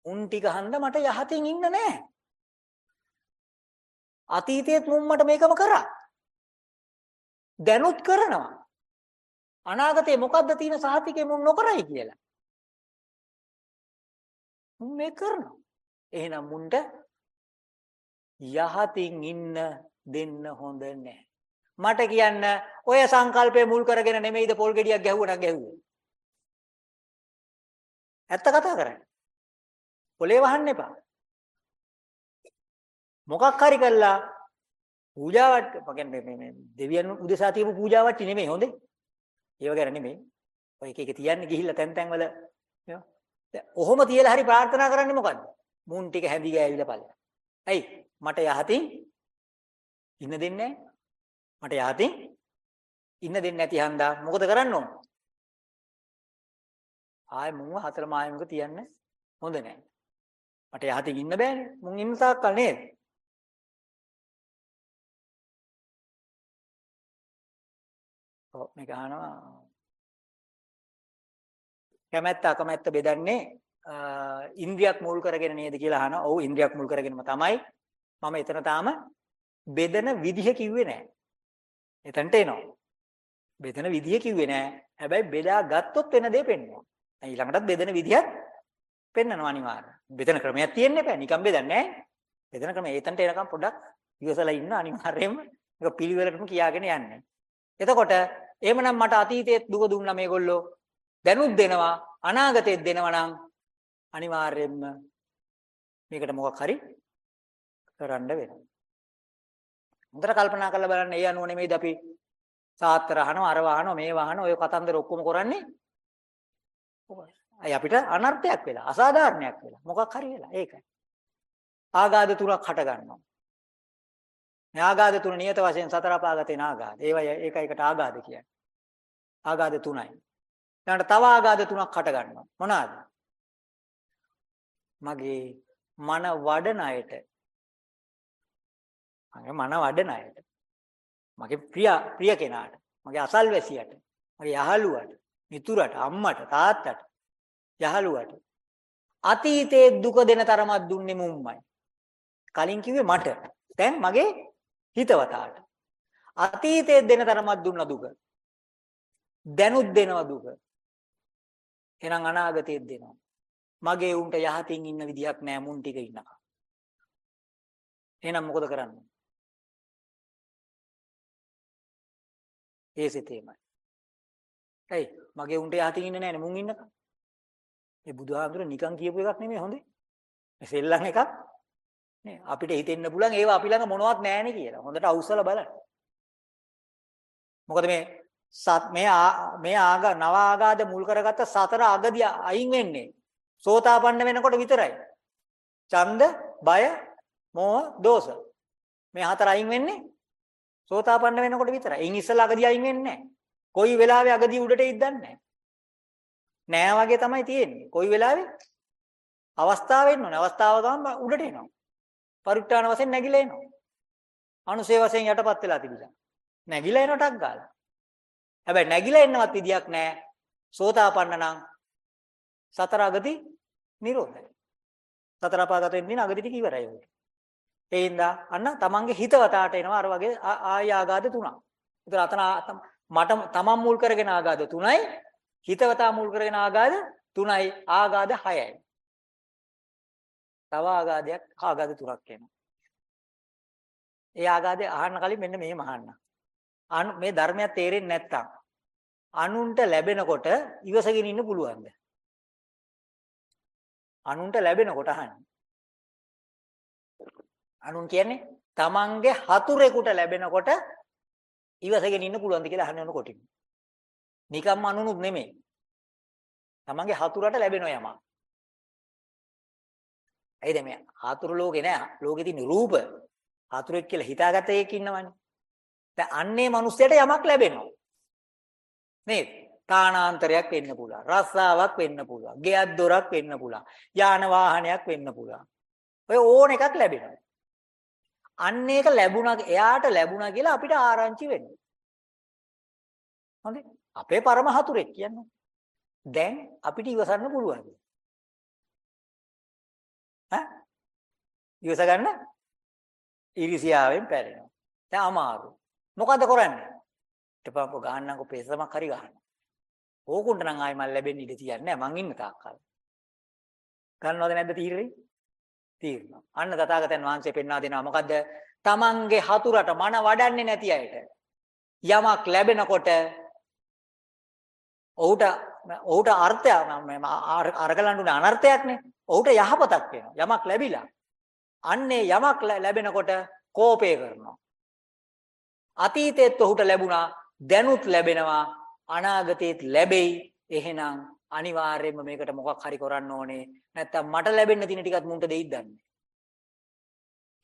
උන් ටික හන්ද මට යහතින් ඉන්න නෑ. අතීතයේත් මුන් මට මේකම කරා. දැනුත් කරනවා. අනාගතේ මොකද්ද තියෙන සහතිකේ මුන් නොකරයි කියලා. මුන් මේ කරනවා. එහෙනම් මුන්ට යහතින් ඉන්න දෙන්න හොඳ නැහැ. මට කියන්න ඔය සංකල්පය මුල් කරගෙන නෙමෙයිද පොල් ගෙඩියක් ගැහුවා නම් ගැහුවේ. ඇත්ත කතා කරන්නේ. පොලේ වහන්න එපා. මොකක් හරි කළා පූජාවට කියන්නේ මේ දෙවියන් උදෙසා තියපු පූජාවට නෙමෙයි හොඳේ. ඒව ගැන නෙමෙයි. ඔය එක එක තියන්නේ ගිහිල්ලා තැන් තැන් වල ඔහොම තියලා හරි ප්‍රාර්ථනා කරන්නේ මොකද්ද? මුන් ටික හැඳි ගෑවිලා ඵලයක්. ඇයි? මට යහතින් ඉන්න දෙන්නේ මට යහතින් ඉන්න දෙන්නේ නැති හන්දා මොකද කරන්න ඕන? ආයෙ මුව හතර මායමක තියන්න හොඳ නැහැ. මට යහතින් ඉන්න බෑනේ. මුන් ඉන්න තාක්කල් නේද? ඔව් මේක අහනවා කැමැත්ත අකමැත්ත බෙදන්නේ ඉන්ද්‍රියක් මුල් කරගෙන නේද කියලා අහනවා. ඔව් ඉන්ද්‍රියක් මුල් කරගෙනම තමයි. මම එතන තාම බෙදෙන විදිහ කිව්වේ නෑ. එතනට එනවා. බෙදෙන විදිහ කිව්වේ නෑ. හැබැයි බෙදා ගත්තොත් වෙන දේ පෙන්වනවා. ඊළඟටත් බෙදෙන විදිහත් පෙන්වනවා අනිවාර්යයෙන්. බෙදෙන ක්‍රමයක් තියෙන්න එපා. නිකන් බෙදන්නේ නෑ. බෙදෙන ක්‍රමය එතනට එනකම් පොඩ්ඩක් ඉවසලා ඉන්න අනිවාර්යයෙන්ම ඒක පිළිවෙලටම කියාගෙන යන්නේ. එතකොට එහෙමනම් මට අතීතයේ දුක දුන්නා මේගොල්ලෝ දැනුත් දෙනවා අනාගතෙත් දෙනවා නම් අනිවාර්යයෙන්ම මේකට මොකක් හරි කරන්න වෙනවා. හොඳට කල්පනා කරලා බලන්න ඒ අනුව නෙමෙයිද අපි සාත්‍තර අහනවා අර වහනවා මේ වහනවා ඔය කතන්දර ඔක්කොම කරන්නේ. අය අපිට අනර්ථයක් වෙලා අසාධාරණයක් වෙලා මොකක් හරි වෙලා ඒකයි. ආගාද තුනක් හට ගන්නවා. මේ ආගාද තුන නියත වශයෙන් සතර අපාගතේ නාගාද. ඒවයි ඒක එකට ආගාද කියන්නේ. ආගාද තුනයි. ඊළඟට තව ආගාද තුනක් හට ගන්නවා. මොනවාද? මගේ මන වඩන අයට මගේ මන වඩන අයට මගේ ප්‍රිය ප්‍රිය කෙනාට මගේ අසල්වැසියට මගේ යහළුවට මිතුරට අම්මට තාත්තට යහළුවට අතීතයේ දුක දෙන තරමක් දුන්නේ මුම්මයි කලින් කිව්වේ මට දැන් මගේ හිතවතාට. අතීතයේ දෙන තරමක් දුන්න දුක. දැනුත් දෙනවා දුක. එහෙනම් අනාගතයේ දෙනවා. මගේ උන්ට යහතින් ඉන්න විදියක් නෑ මුන් ටික ඉන්නවා. එහෙනම් මොකද කරන්නේ? ඒ සිතේමයි. ඇයි මගේ උන්ට යහතින් ඉන්නේ නෑනේ මුන් ඉන්නකම්. මේ බුදුහාමුදුර නිකන් කියපු එකක් නෙමෙයි හොඳේ. මේ සෙල්ලම් එකක් නේ අපිට හිතෙන්න පුළුවන් ඒව අපි ළඟ මොනවත් නැහැනේ කියලා. හොඳට අවුස්සලා බලන්න. මොකද මේ සත් මේ මේ ආග නව ආගාද මුල් කරගත්ත සතර අගදිය අයින් වෙන්නේ සෝතාපන්න වෙනකොට විතරයි. ඡන්ද, බය, මෝහ, දෝෂ. මේ හතර අයින් වෙන්නේ සෝතාපන්න වෙනකොට විතරයි. එයින් ඉස්සලා අගදිය අයින් වෙන්නේ නැහැ. කොයි වෙලාවෙ අගදිය උඩට ඉද්දන්නේ නැහැ. නෑ වගේ තමයි තියෙන්නේ. කොයි වෙලාවෙ අවස්ථාව වෙන්න ඕනේ. අවස්ථාව ගමන් උඩට එනවා. පරිඋත්තාන වශයෙන් නැగిලා එනවා. අනුසේ වශයෙන් යටපත් වෙලා තිබිලා. නැగిලා එනටක් ගාලා. හැබැයි නැగిලා එන්නවත් විදියක් නැහැ. සෝතාපන්න නම් සතර අගති නිරෝධයි. සතර අපාගත වෙන්නේ අගති ටික ඉවරයි උන්ට. ඒ හින්දා අන්න තමන්ගේ හිතවතාට එනවා අර වගේ ආය ආගාද තුනක්. ඒතර අතන මට තමන් මුල් කරගෙන ආගාද තුනයි හිතවතා මුල් කරගෙන ආගාද තුනයි ආගාද හයයි. තව ආගාදයක් ආගාද තුනක් එනවා. ඒ ආගාදේ අහන්න කලින් මෙන්න මෙහෙම අහන්න. අනු මේ ධර්මයක් තේරෙන්නේ නැත්තම් අනුන්ට ලැබෙනකොට ඉවසගෙන ඉන්න පුළුවන්ද? අනුන්ට ලැබෙනකොට අහන්නේ. අනුන් කියන්නේ තමන්ගේ හතුරෙකුට ලැබෙනකොට ඉවසගෙන ඉන්න පුළුවන්ද කියලා අහන්න ඕන කොටින්. නිකම්ම අනුනුත් නෙමෙයි. තමන්ගේ හතුරට ලැබෙන යමක්. ඇයිද මේ හතුරු ලෝකේ නෑ. ලෝකේ තියෙන රූප හතුරෙක් කියලා හිතාගත්ත එකක් ඉන්නවනේ. දැන් අන්නේ මිනිස්සයට යමක් ලැබෙනවා. නේද? තානාන්තරයක් වෙන්න පුළුවන්. රස්සාවක් වෙන්න පුළුවන්. ගෙයක් දොරක් වෙන්න පුළුවන්. යාන වාහනයක් වෙන්න පුළුවන්. ඔය ඕන එකක් ලැබෙනවා. අන්න ඒක ලැබුණා එයාට ලැබුණා කියලා අපිට ආරංචි වෙනවා. හොඳේ. අපේ පරම හතුරෙක් කියන්නේ. දැන් අපිට ඉවසන්න පුළුවන්. ඈ? ඉවස ගන්න? ඉරිසියාවෙන් පැරෙනවා. දැන් අමාරු. මොකද කරන්නේ? ඊටපස්සේ ගහන්නකො පෙසමක් හරි ගහන්න. ඕකුන්ට නම් ආයි මල් ලැබෙන්න ඉඩ තියන්නේ නැහැ මං ඉන්න තාක්කල්. ගන්නවද නැද්ද තීරණේ? තීරණ. අන්න තථාගතයන් වහන්සේ පෙන්වා දෙනවා මොකද්ද? තමන්ගේ හතුරට මන වඩන්නේ නැති අයට යමක් ලැබෙනකොට ඔහුට ඔහුට අර්ථය අරගලන්නුනේ අනර්ථයක්නේ. ඔහුට යහපතක් වෙනවා. යමක් ලැබිලා. අන්නේ යමක් ලැබෙනකොට කෝපය කරනවා. අතීතෙත් ඔහුට ලැබුණා දැනුත් ලැබෙනවා අනාගතේත් ලැබෙයි. එහෙනම් අනිවාර්යයෙන්ම මේකට මොකක් හරි කරන්න ඕනේ. නැත්තම් මට ලැබෙන්න තියෙන ටිකත් මුන්ට දෙයිද දන්නේ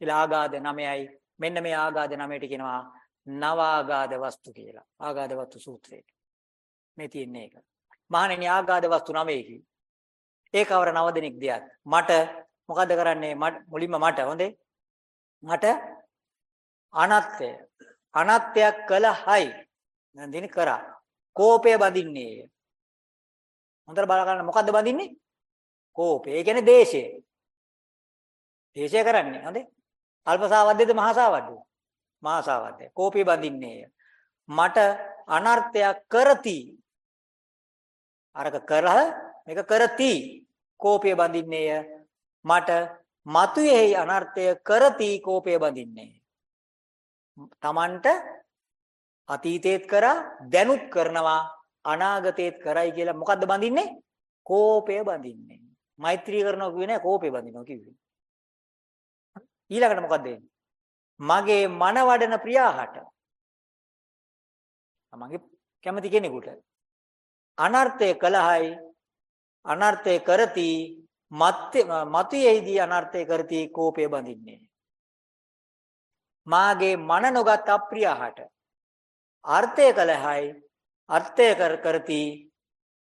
කියලා ආගාද 9යි මෙන්න මේ ආගාද 9ට කියනවා නවාගාද වස්තු කියලා. ආගාද වස්තු සූත්‍රයේ. මේ තියෙන්නේ ඒක. මහණෙනි ආගාද වස්තු 9කි ඒකවර 9 දෙනෙක් දියත් මට මොකද කරන්නේ? මුලින්ම මට හොඳේ? මට අනත්ය අනත්යක් කළහයි දැන් දින කරා. කෝපය බඳින්නේ. හොඳට බල ගන්න. මොකද්ද බඳින්නේ? කෝපය. ඒ කියන්නේ දේශය. දේශය කරන්නේ හොඳේ. අල්පසාවද්දේද මහසාවද්දේද? මහසාවද්දේ. කෝපය බඳින්නේ. මට අනර්ථයක් කරති. අරක කරහ මේක කරති. කෝපය බඳින්නේය. මට මතුයේහි අනර්ථය කරති. කෝපය බඳින්නේ. තමන්ට අතීතේත් කරා දැනුත් කරනවා අනාගතේත් කරයි කියලා මොකද්ද බඳින්නේ? කෝපය බඳින්නේ. මෛත්‍රී කරනවා කිව්වේ නෑ කෝපය බඳිනවා කිව්වේ. ඊළඟට මොකද්ද මගේ මන වඩන ප්‍රියාහට මගේ කැමති කෙනෙකුට අනර්ථය කළහයි අනර්ථය කරති මතයේදී අනර්ථය කරති කෝපය බඳින්නේ මාගේ මන නොගත් අප්‍රියහට. අර්ථය කලහයි අර්ථය කර කරති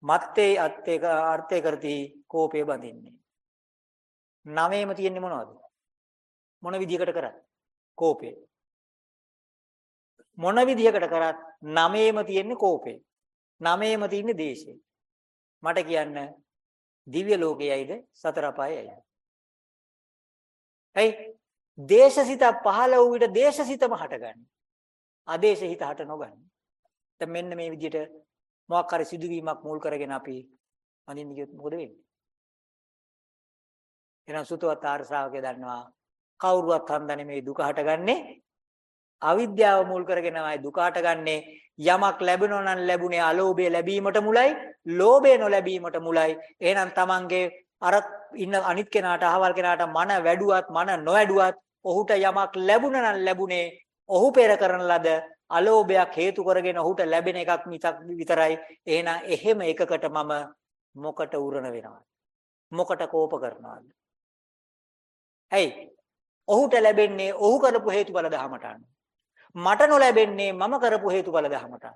මත්තේ අර්ථය අර්ථය කරති කෝපය බඳින්නේ. නවයේම තියෙන්නේ මොනවද? මොන විදියකට කරත්? කෝපය. මොන විදියකට කරත් නවයේම තියෙන්නේ කෝපය. නවයේම තියෙන්නේ දේශය. මට කියන්න දිව්‍ය ලෝකයයිද සතර අපායයිද? ඇයි? දේශසිත පහළ වූ විට දේශසිතම හටගන්නේ. ආදේශහිත හට නොගන්නේ. දැන් මෙන්න මේ විදිහට මොකක් හරි සිදුවීමක් මුල් කරගෙන අපි අඳින්න ගියොත් මොකද වෙන්නේ? එහෙනම් සුතවත් ආර්ය ශ්‍රාවකය දන්නවා කවුරුවත් හන්දනේ මේ දුක හටගන්නේ අවිද්‍යාව මුල් කරගෙනමයි දුක හටගන්නේ යමක් ලැබෙනවා නම් ලැබුණේ අලෝභය ලැබීමට මුලයි ලෝභය නොලැබීමට මුලයි එහෙනම් තමන්ගේ අර ඉන්න අනිත් කෙනාට අහවල් කෙනාට මන වැඩුවත් මන නොවැඩුවත් ඔහුට යමක් ලැබුණා නම් ලැබුණේ ඔහු පෙර කරන ලද අලෝභයක් හේතු කරගෙන ඔහුට ලැබෙන එකක් මිසක් විතරයි. එහෙනම් එහෙම එකකට මම මොකට උරණ වෙනවද? මොකට කෝප කරනවද? ඇයි? ඔහුට ලැබෙන්නේ ඔහු කරපු හේතුඵල දහමට මට නොලැබෙන්නේ මම කරපු හේතුඵල දහමට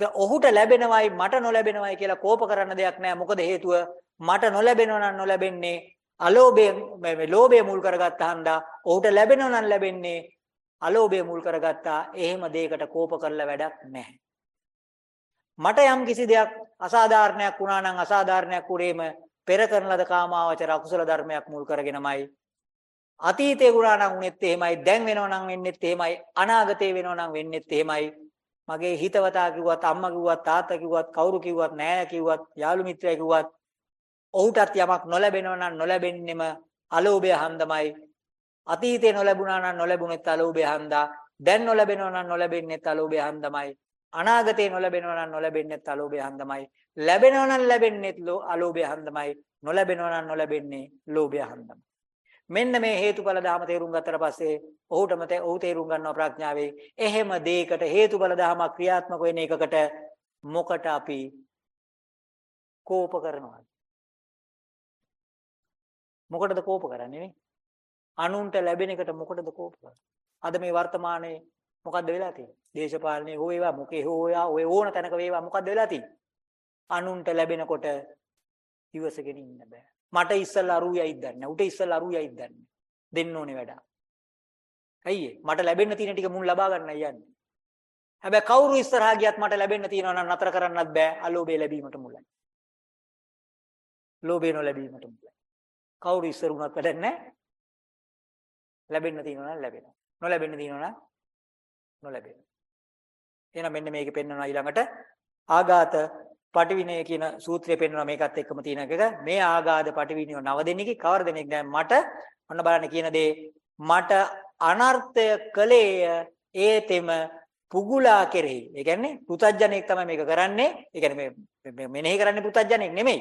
ද ඔහුට ලැබෙනවයි මට නොලැබෙනවයි කියලා කෝප කරන්න දෙයක් නැහැ මොකද හේතුව? මට නොලැබෙනවා නම් නොලැබෙන්නේ අලෝභය මේ ලෝභය මුල් කරගත්ත හන්දා ඔහුට ලැබෙනවා නම් ලැබෙන්නේ අලෝභය මුල් කරගත්තා. එහෙම දෙයකට කෝප කරලා වැඩක් නැහැ. මට යම් කිසි දෙයක් අසාධාරණයක් වුණා නම් අසාධාරණයක් උරේම පෙර කරන ලද කාමාවචර අකුසල ධර්මයක් මුල් කරගෙනමයි අතීතේ වුණා නම් උනේත් එහෙමයි දැන් වෙනව නම් වෙන්නෙත් එහෙමයි අනාගතේ වෙනව නම් වෙන්නෙත් එහෙමයි මගේ හිතවතා කිව්වත් අම්මා කිව්වත් තාත්තා කිව්වත් කවුරු කිව්වත් නෑ කිව්වත් යාළු මිත්‍රයා කිව්වත් ඔහුටත් යමක් නොලැබෙනව නම් නොලැබෙන්නෙම අලෝභය හන්දමයි. අතීතේ නොලැබුණා නම් නොලැබුණෙත් අලෝභය හන්දා. දැන් නොලැබෙනව නම් නොලැබෙන්නෙත් අලෝභය හන්දමයි. අනාගතේ නොලැබෙනව නම් නොලැබෙන්නෙත් අලෝභය හන්දමයි. ලැබෙනව නම් ලැබෙන්නෙත් අලෝභය හන්දමයි. නොලැබෙනව නම් නොලැබෙන්නේ ලෝභය හන්දමයි. මෙන්න මේ හේතුඵල ධහම තේරුම් ගත්තට පස්සේ ඔහුටම ඔහු තේරුම් ගන්නවා ප්‍රඥාවේ එහෙම දෙයකට හේතුඵල ධහම ක්‍රියාත්මක වෙන එකකට මොකට අපි කෝප කරනවා මොකටද කෝප කරන්නේ නේ? අනුන්ට ලැබෙන එකට මොකටද කෝප කරන්නේ? අද මේ වර්තමානයේ මොකද්ද වෙලා තියෙන්නේ? දේශපාලනේ හෝ ඒවා මොකේ හෝ ඔය ඕන තැනක වේවා මොකද්ද වෙලා තියෙන්නේ? අනුන්ට ලැබෙනකොට ඉවසගෙන ඉන්න බෑ. මට ඉස්සල්ලා අරුයයිද දන්නේ උට ඉස්සල්ලා අරුයයිද දන්නේ දෙන්න ඕනේ වැඩ. ඇයි මට ලැබෙන්න තියෙන ටික මුන් ලබා ගන්නයි යන්නේ. හැබැයි කවුරු ඉස්සරහා ගියත් මට ලැබෙන්න තියෙනවා නම් නතර කරන්නත් බෑ. අලෝභය ලැබීමට මුලයි. ලෝභය නොලැබීමට මුලයි. කවුරු ඉස්සර වුණත් වැඩක් නැහැ. ලැබෙන්න තියෙනවා නම් ලැබෙනවා. නොලැබෙන්න තියෙනවා නම් නොලැබෙනවා. එහෙනම් මෙන්න මේකේ පෙන්වනවා ඊළඟට ආඝාත පටිවිනය කියන සූත්‍රය පෙන්වනවා මේකත් එක්කම තියෙන එක. මේ ආගාද පටිවිනය නව දෙනෙක්ගේ කවර දෙනෙක් දැන් මට ඔන්න බලන්න කියන දේ මට අනර්ථය කලේය ඒතෙම පුගුලා කෙරෙහි. ඒ කියන්නේ පුතඥයෙක් තමයි මේක කරන්නේ. ඒ කියන්නේ මේ මෙනෙහි කරන්නේ පුතඥයෙක් නෙමෙයි.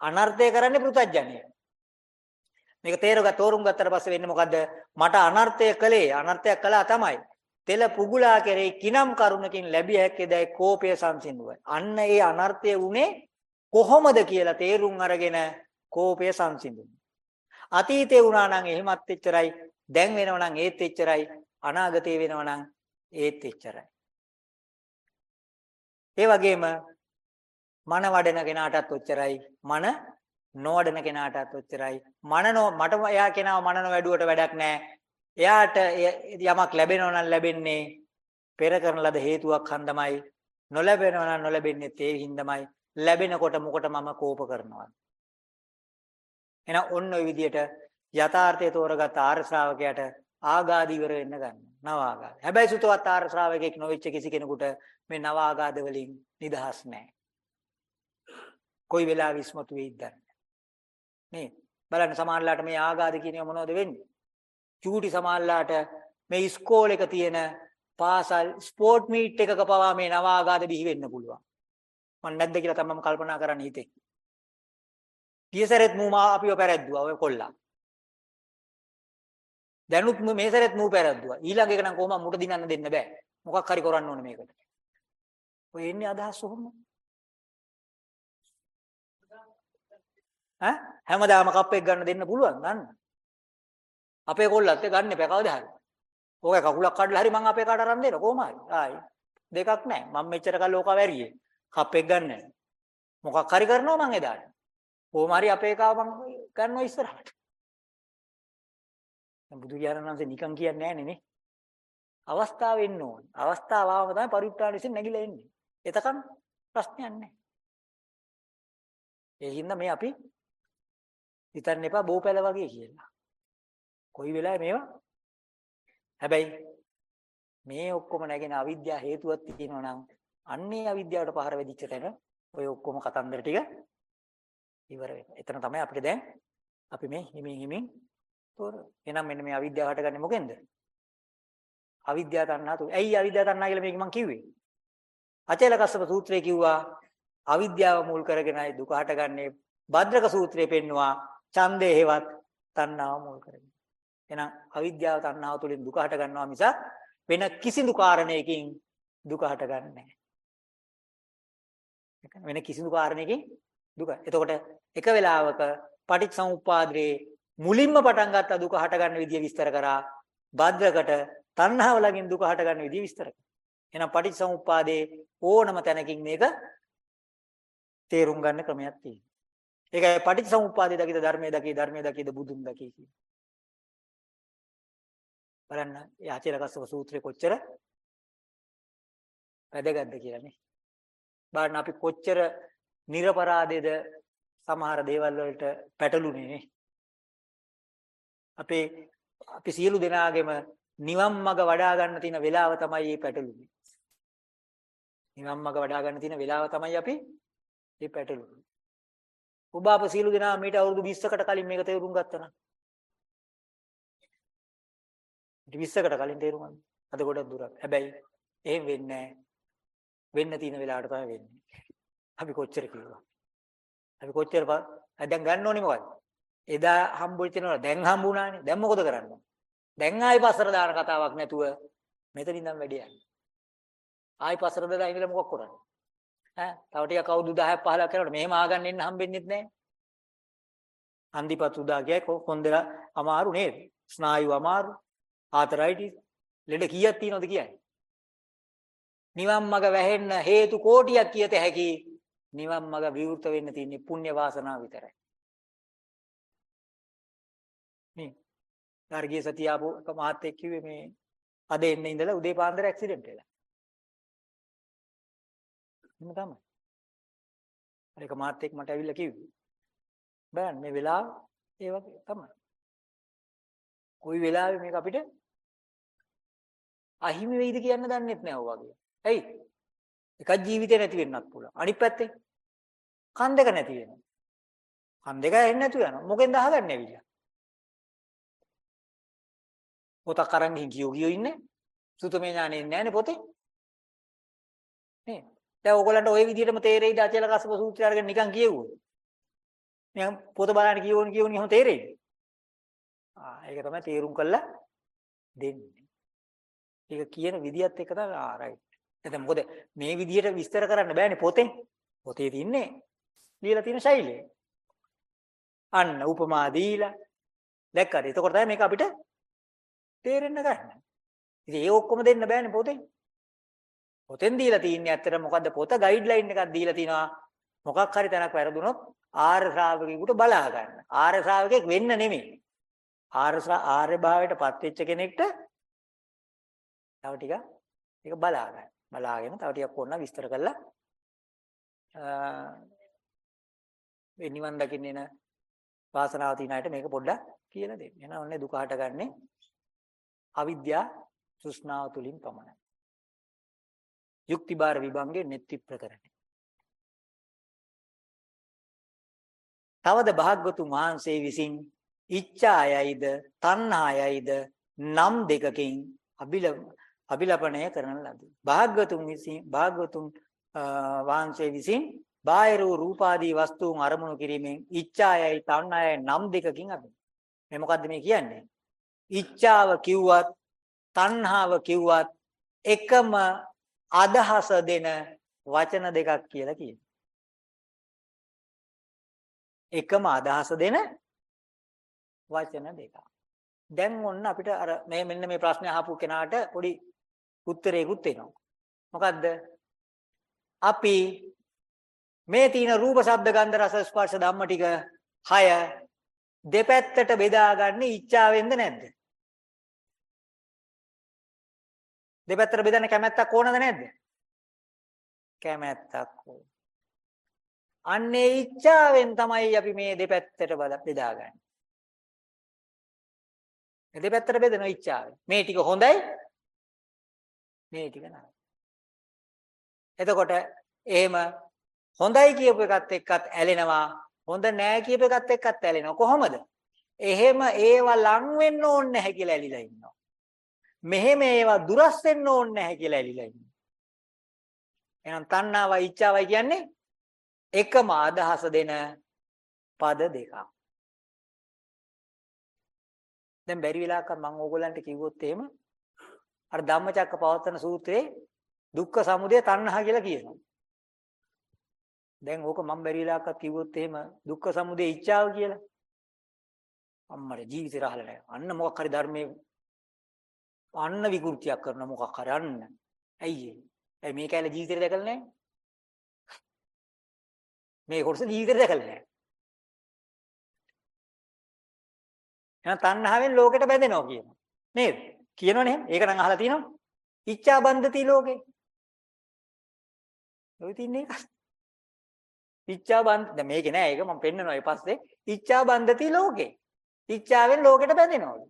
අනර්ථය කරන්නේ පුතඥයෙක්. මේක තේරුම් තෝරුම් ගත්තට පස්සේ වෙන්නේ මොකද්ද? මට අනර්ථය කලේ අනර්ථයක් කළා තමයි. තෙල පුගුලා කෙරේ කිනම් කරුණකින් ලැබිය හැක්කේදයි කෝපය සංසිඳුවයි. අන්න ඒ අනර්ථය උනේ කොහොමද කියලා තේරුම් අරගෙන කෝපය සංසිඳුනේ. අතීතේ වුණා නම් එහෙමත් එච්චරයි. දැන් වෙනව නම් ඒත් එච්චරයි. අනාගතේ වෙනව නම් ඒත් එච්චරයි. ඒ වගේම මන වඩන කෙනාටත් ඔච්චරයි. මන නොවඩන කෙනාටත් ඔච්චරයි. මන මට එයා කෙනාව මන නොවැඩුවට වැඩක් නැහැ. එයාට යමක් ලැබෙනවා නම් ලැබෙන්නේ පෙර කරන ලද හේතුවක් හන්දමයි. නොලැබෙනවා නම් නොලැබෙන්නේ ඒ හින්දමයි. ලැබෙනකොට මොකට මම කෝප කරනවා එහෙනම් ඔන්න ඔය විදිහට යථාර්ථය තෝරගත් ආර්ය ශ්‍රාවකයාට ආගාද ඉවර වෙන්න ගන්න. නව ආගාද. හැබැයි සුතවත් ආර්ය ශ්‍රාවකෙක් නොවෙච්ච කිසි කෙනෙකුට මේ නව ආගාද වලින් නිදහස් නැහැ කොයි වෙලාවෙ ඉස්මතු වෙයිද? නේ බලන්න සමානලාට මේ ආගාද කියන මොනවද වෙන්නේ චූටි සමාල්ලාට මේ ඉස්කෝලේක තියෙන පාසල් ස්පෝර්ට් මීට් එකක පවා මේ නවාගාද බිහි වෙන්න පුළුවන්. මම නැද්ද කියලා තමයි මම කල්පනා කරන්න හිතේ. පියසරෙත් මූ මා අපිව පැරද්දුවා ඔය කොල්ලා. දැනුත් මේ සැරෙත් මූ පැරද්දුවා. ඊළඟ එක නම් කොහොම මුට දිනන්න දෙන්න බෑ. මොකක් හරි කරන්න ඕනේ මේකට. ඔය එන්නේ අදහස් කොහොම? ඈ හැමදාම කප්පෙක් ගන්න දෙන්න පුළුවන් නන්න. අපේ කොල්ලත් ගන්න එපා කවදා හරි. ඕක කකුලක් කඩලා හරි මං අපේ කාට අරන් දෙන්න කොහොම හරි. ආයි දෙකක් නැහැ. මම මෙච්චර කල් ඕක වැරියේ. කප්පෙක් ගන්න නැහැ. මොකක් හරි කරනවා මං එදාට. කොහොම හරි අපේ කාව මං ගන්නවා ඉස්සරහට. දැන් බුදු කියනනන්සේ නිකන් කියන්නේ නැහැ නේ. අවස්ථාව එන්න ඕනේ. අවස්ථාව ආවම තමයි පරිඋත්ථාන විසින් නැగిලා එන්නේ. එතකන් ප්‍රශ්නයක් නැහැ. ඒ හින්දා මේ අපි හිතන්න එපා බෝපැල වගේ කියලා. කොයි වෙලාවෙ මේවා හැබැයි මේ ඔක්කොම නැගෙන අවිද්‍යාව හේතුවක් තියෙනවා නම් අන්නේ අවිද්‍යාවට පහර වෙදිච්ච තැන ඔය ඔක්කොම කතන්දර ටික ඉවර වෙනවා. එතන තමයි අපිට දැන් අපි මේ හිමින් හිමින් තෝර. එහෙනම් මෙන්න මේ අවිද්‍යාව හටගන්නේ මොකෙන්ද? අවිද්‍යාව තණ්හා තු. ඇයි අවිද්‍යාව තණ්හා කියලා මේක මම කිව්වේ? අචේල කස්සප සූත්‍රයේ කිව්වා අවිද්‍යාව මුල් කරගෙනයි දුක හටගන්නේ. භද්‍රක සූත්‍රයේ පෙන්නවා ඡන්දේ හේවත් තණ්හාව මුල් කරගෙන. එහෙනම් අවිද්‍යාව තණ්හාව තුළින් දුක හට ගන්නවා මිස වෙන කිසිදු කාරණයකින් දුක හටගන්නේ නැහැ. වෙන කිසිදු කාරණයකින් දුක. එතකොට එක වෙලාවක පටිච්චසමුප්පාදයේ මුලින්ම පටන් ගත්ත දුක හටගන්න විදිය විස්තර කරා භද්‍රකට තණ්හාව ළඟින් දුක හටගන්න විදිය විස්තර කරා. එහෙනම් පටිච්චසමුප්පාදයේ ඕනම තැනකින් මේක තේරුම් ගන්න ක්‍රමයක් තියෙනවා. ඒකයි පටිච්චසමුප්පාදයේ දකිද ධර්මයේ දකි ධර්මයේ දකිද බුදුන් දකි කියන්නේ. බලන්න යාචල කස්සප සූත්‍රය කොච්චර වැදගත්ද කියලා නේ. බලන්න අපි කොච්චර නිර්පරාදේද සමහර දේවල් වලට පැටළුනේ නේ. අපේ අපි සියලු දෙනාගේම නිවන් මඟ වඩා ගන්න තියෙන වෙලාව තමයි මේ පැටළුනේ. නිවන් මඟ වඩා ගන්න තියෙන වෙලාව තමයි අපි මේ පැටළුනේ. ඔබ අප සියලු දෙනා මීට අවුරුදු 20කට කලින් මේක තේරුම් ගත්තා නම් 20කට කලින් තේරුම් ගන්න. අද ගොඩක් දුරක්. හැබැයි එහෙම වෙන්නේ වෙන්න තියෙන වෙලාවට තමයි වෙන්නේ. අපි කොච්චර කිව්වා. අපි කොච්චර දැන් ගන්න ඕනේ මොකද්ද? එදා හම්බුච්ච නෝන දැන් හම්බුණානේ. දැන් මොකද කරන්නේ? දැන් ආයි පස්සට දාන කතාවක් නැතුව මෙතන ඉඳන් වැඩි යන්නේ. ආයි පස්සට දාලා ඉඳලා මොකක් කරන්නේ? ඈ තව ටිකක් අවුරුදු 10ක් 15ක් කරනකොට මෙහෙම ආගන්න එන්න හම්බෙන්නෙත් නැහැ. හන්දිපත් උදා ගියයි කොන්දලා අමාරු නේද? ස්නායු අමාරු, ආතරයිටිස් ලෙඩ කීයක් තියෙනවද කියන්නේ? නිවන් මඟ වැහෙන්න හේතු කෝටියක් කියත හැකි. නිවන් මඟ විවෘත වෙන්න තියෙන්නේ පුණ්‍ය වාසනාව විතරයි. මේ ගාර්ගිය සතිය ආපු එක මහත්තයෙක් කිව්වේ මේ අද එන්න ඉඳලා උදේ පාන්දර ඇක්සිඩන්ට් වෙලා. එහෙම තමයි. අර එක මහත්තයෙක් මට ඇවිල්ලා කිව්වේ. බලන්න මේ වෙලාව ඒ වගේ තමයි. කොයි වෙලාවෙ මේක අපිට අහිමි වෙයිද කියන්න දන්නෙත් නෑ ඔය වගේ. ඇයි? එකක් ජීවිතේ නැති වෙන්නත් පුළුවන්. අනිත් පැත්තේ කන් දෙක නැති වෙනවා. කන් දෙක ඇහෙන්නේ නැතු වෙනවා. මොකෙන්ද අහගන්නේ ඇවිල්ලා? පොතක් අරන් ගිහින් කියෝ කියෝ ඉන්නේ. සුතමේ ඥානෙ ඉන්නේ නැහනේ පොතේ. නේ. දැන් ඕගොල්ලන්ට ওই විදිහටම තේරෙයිද අචල කස්සප සූත්‍රය අරගෙන නිකන් කියවුවොත්. නිකන් පොත බලන්න කියවෝන කියවෝන එහෙම තේරෙයිද? ආ ඒක තමයි තේරුම් කරලා දෙන්නේ. ඒක කියන විදියත් එක තමයි ආ රයිට්. එතන මොකද මේ විදියට විස්තර කරන්න බෑනේ පොතේ. පොතේ තින්නේ ලියලා තියෙන ශෛලිය. අන්න උපමා දීලා දැක්කද? එතකොට තමයි මේක අපිට තේරෙන්න ගන්න. ඉතින් ඒ ඔක්කොම දෙන්න බෑනේ පොතෙන්. පොතෙන් දීලා තින්නේ ඇත්තට මොකද්ද පොත ගයිඩ්ලයින් එකක් දීලා තිනවා. මොකක් හරි තැනක් වැරදුනොත් ආර්ය ශ්‍රාවකෙකුට බලා ගන්න. ආර්ය ශ්‍රාවකෙක් වෙන්න නෙමෙයි. ආර්ය ආර්ය භාවයටපත් වෙච්ච කෙනෙක්ට තව ටික ඒක බලා ගන්න. බලාගෙන තව ටිකක් ඕන විස්තර කරලා මේ නිවන් දකින්න එන වාසනාව තියන අයට මේක පොඩ්ඩක් කියලා දෙන්න. එහෙනම් ඔන්නේ දුක හටගන්නේ අවිද්‍යා තෘෂ්ණාව තුලින් පමණයි. යුක්තිබාර විභංගේ නෙත්ති ප්‍රකරණය. තවද භාග්‍යතුන් වහන්සේ විසින් ඉච්ඡායයිද තණ්හායයිද නම් දෙකකින් අබිල අබිලපණය කරන ලදී. භාග්‍යතුන් විසින් භාග්‍යතුන් වහන්සේ විසින් බාහිර වූ රූපාදී වස්තුන් අරමුණු කිරීමෙන් ඉච්ඡායයි තණ්හායයි නම් දෙකකින් අපි. මේ මොකද්ද මේ කියන්නේ? ඉච්ඡාව කිව්වත් තණ්හාව කිව්වත් එකම අදහස දෙන වචන දෙකක් කියලා කියනවා. එකම අදහස දෙන වචන දෙකක්. දැන් ඔන්න අපිට අර මේ මෙන්න මේ ප්‍රශ්නේ අහපු කෙනාට පොඩි උත්තරයකුත් එනවා. මොකද්ද? අපි මේ තියෙන රූප, ශබ්ද, ගන්ධ, රස, ස්පර්ශ ධම්ම ටික 6 දෙපැත්තට බෙදාගන්නේ ඉච්ඡාවෙන්ද නැද්ද? දෙපැත්තට බෙදන්න කැමැත්තක් ඕනද නැද්ද? කැමැත්තක් ඕන. අන්නේ ඉච්ඡාවෙන් තමයි අපි මේ දෙපැත්තට බෙදාගන්නේ. මේ දෙපැත්තට බෙදෙන ඉච්ඡාවෙන්. මේ ටික හොඳයි. මේ ටික නරකයි. එතකොට එහෙම හොඳයි කියපු එකත් එක්කත් ඇලෙනවා. හොඳ නෑ කියපු එකත් එක්කත් ඇලෙනවා. කොහොමද? එහෙම ඒවා ලං වෙන්න ඕනේ නැහැ කියලා ඇලිලා ඉන්නවා. මෙහෙම ඒවා දුරස් වෙන්න ඕනේ නැහැ කියලා ඇලිලා ඉන්නවා. එහෙනම් තණ්හාවයි ඉච්ඡාවයි කියන්නේ එකම අදහස දෙන පද දෙකක්. දැන් බැරි වෙලාවක මම ඕගොල්ලන්ට කිව්වොත් එහෙම අර ධම්මචක්ක පවත්තන සූත්‍රයේ දුක්ඛ සමුදය තණ්හා කියලා කියනවා. දැන් ඕක මම බැරි වෙලාවක කිව්වොත් එහෙම දුක්ඛ සමුදය ඉච්ඡාව කියලා. අම්මට ජීවිතේ රහල නැහැ. අන්න මොකක් හරි ධර්මයේ අන්න විකෘතියක් කරන මොකක් හරි අන්න. ඇයි ඒ? ඇයි මේ කැලේ ජීවිතේ දැකලා නැහැ? මේ කොටස ජීවිතේ දැකලා නැහැ. එහෙනම් තණ්හාවෙන් ලෝකෙට බැඳෙනවා කියනවා. නේද? කියනවනේ. ඒක නම් අහලා තියෙනවනේ. ඉච්ඡා බන්ධති ලෝකේ. ඔය තින්නේ ඒක. ඉච්ඡා බන්ධ දැන් මේකේ නෑ ඒක මම පෙන්නනවා ඊ පස්සේ. ඉච්ඡා බන්ධති ලෝකේ. ඉච්ඡාවෙන් ලෝකෙට බැඳෙනවලු.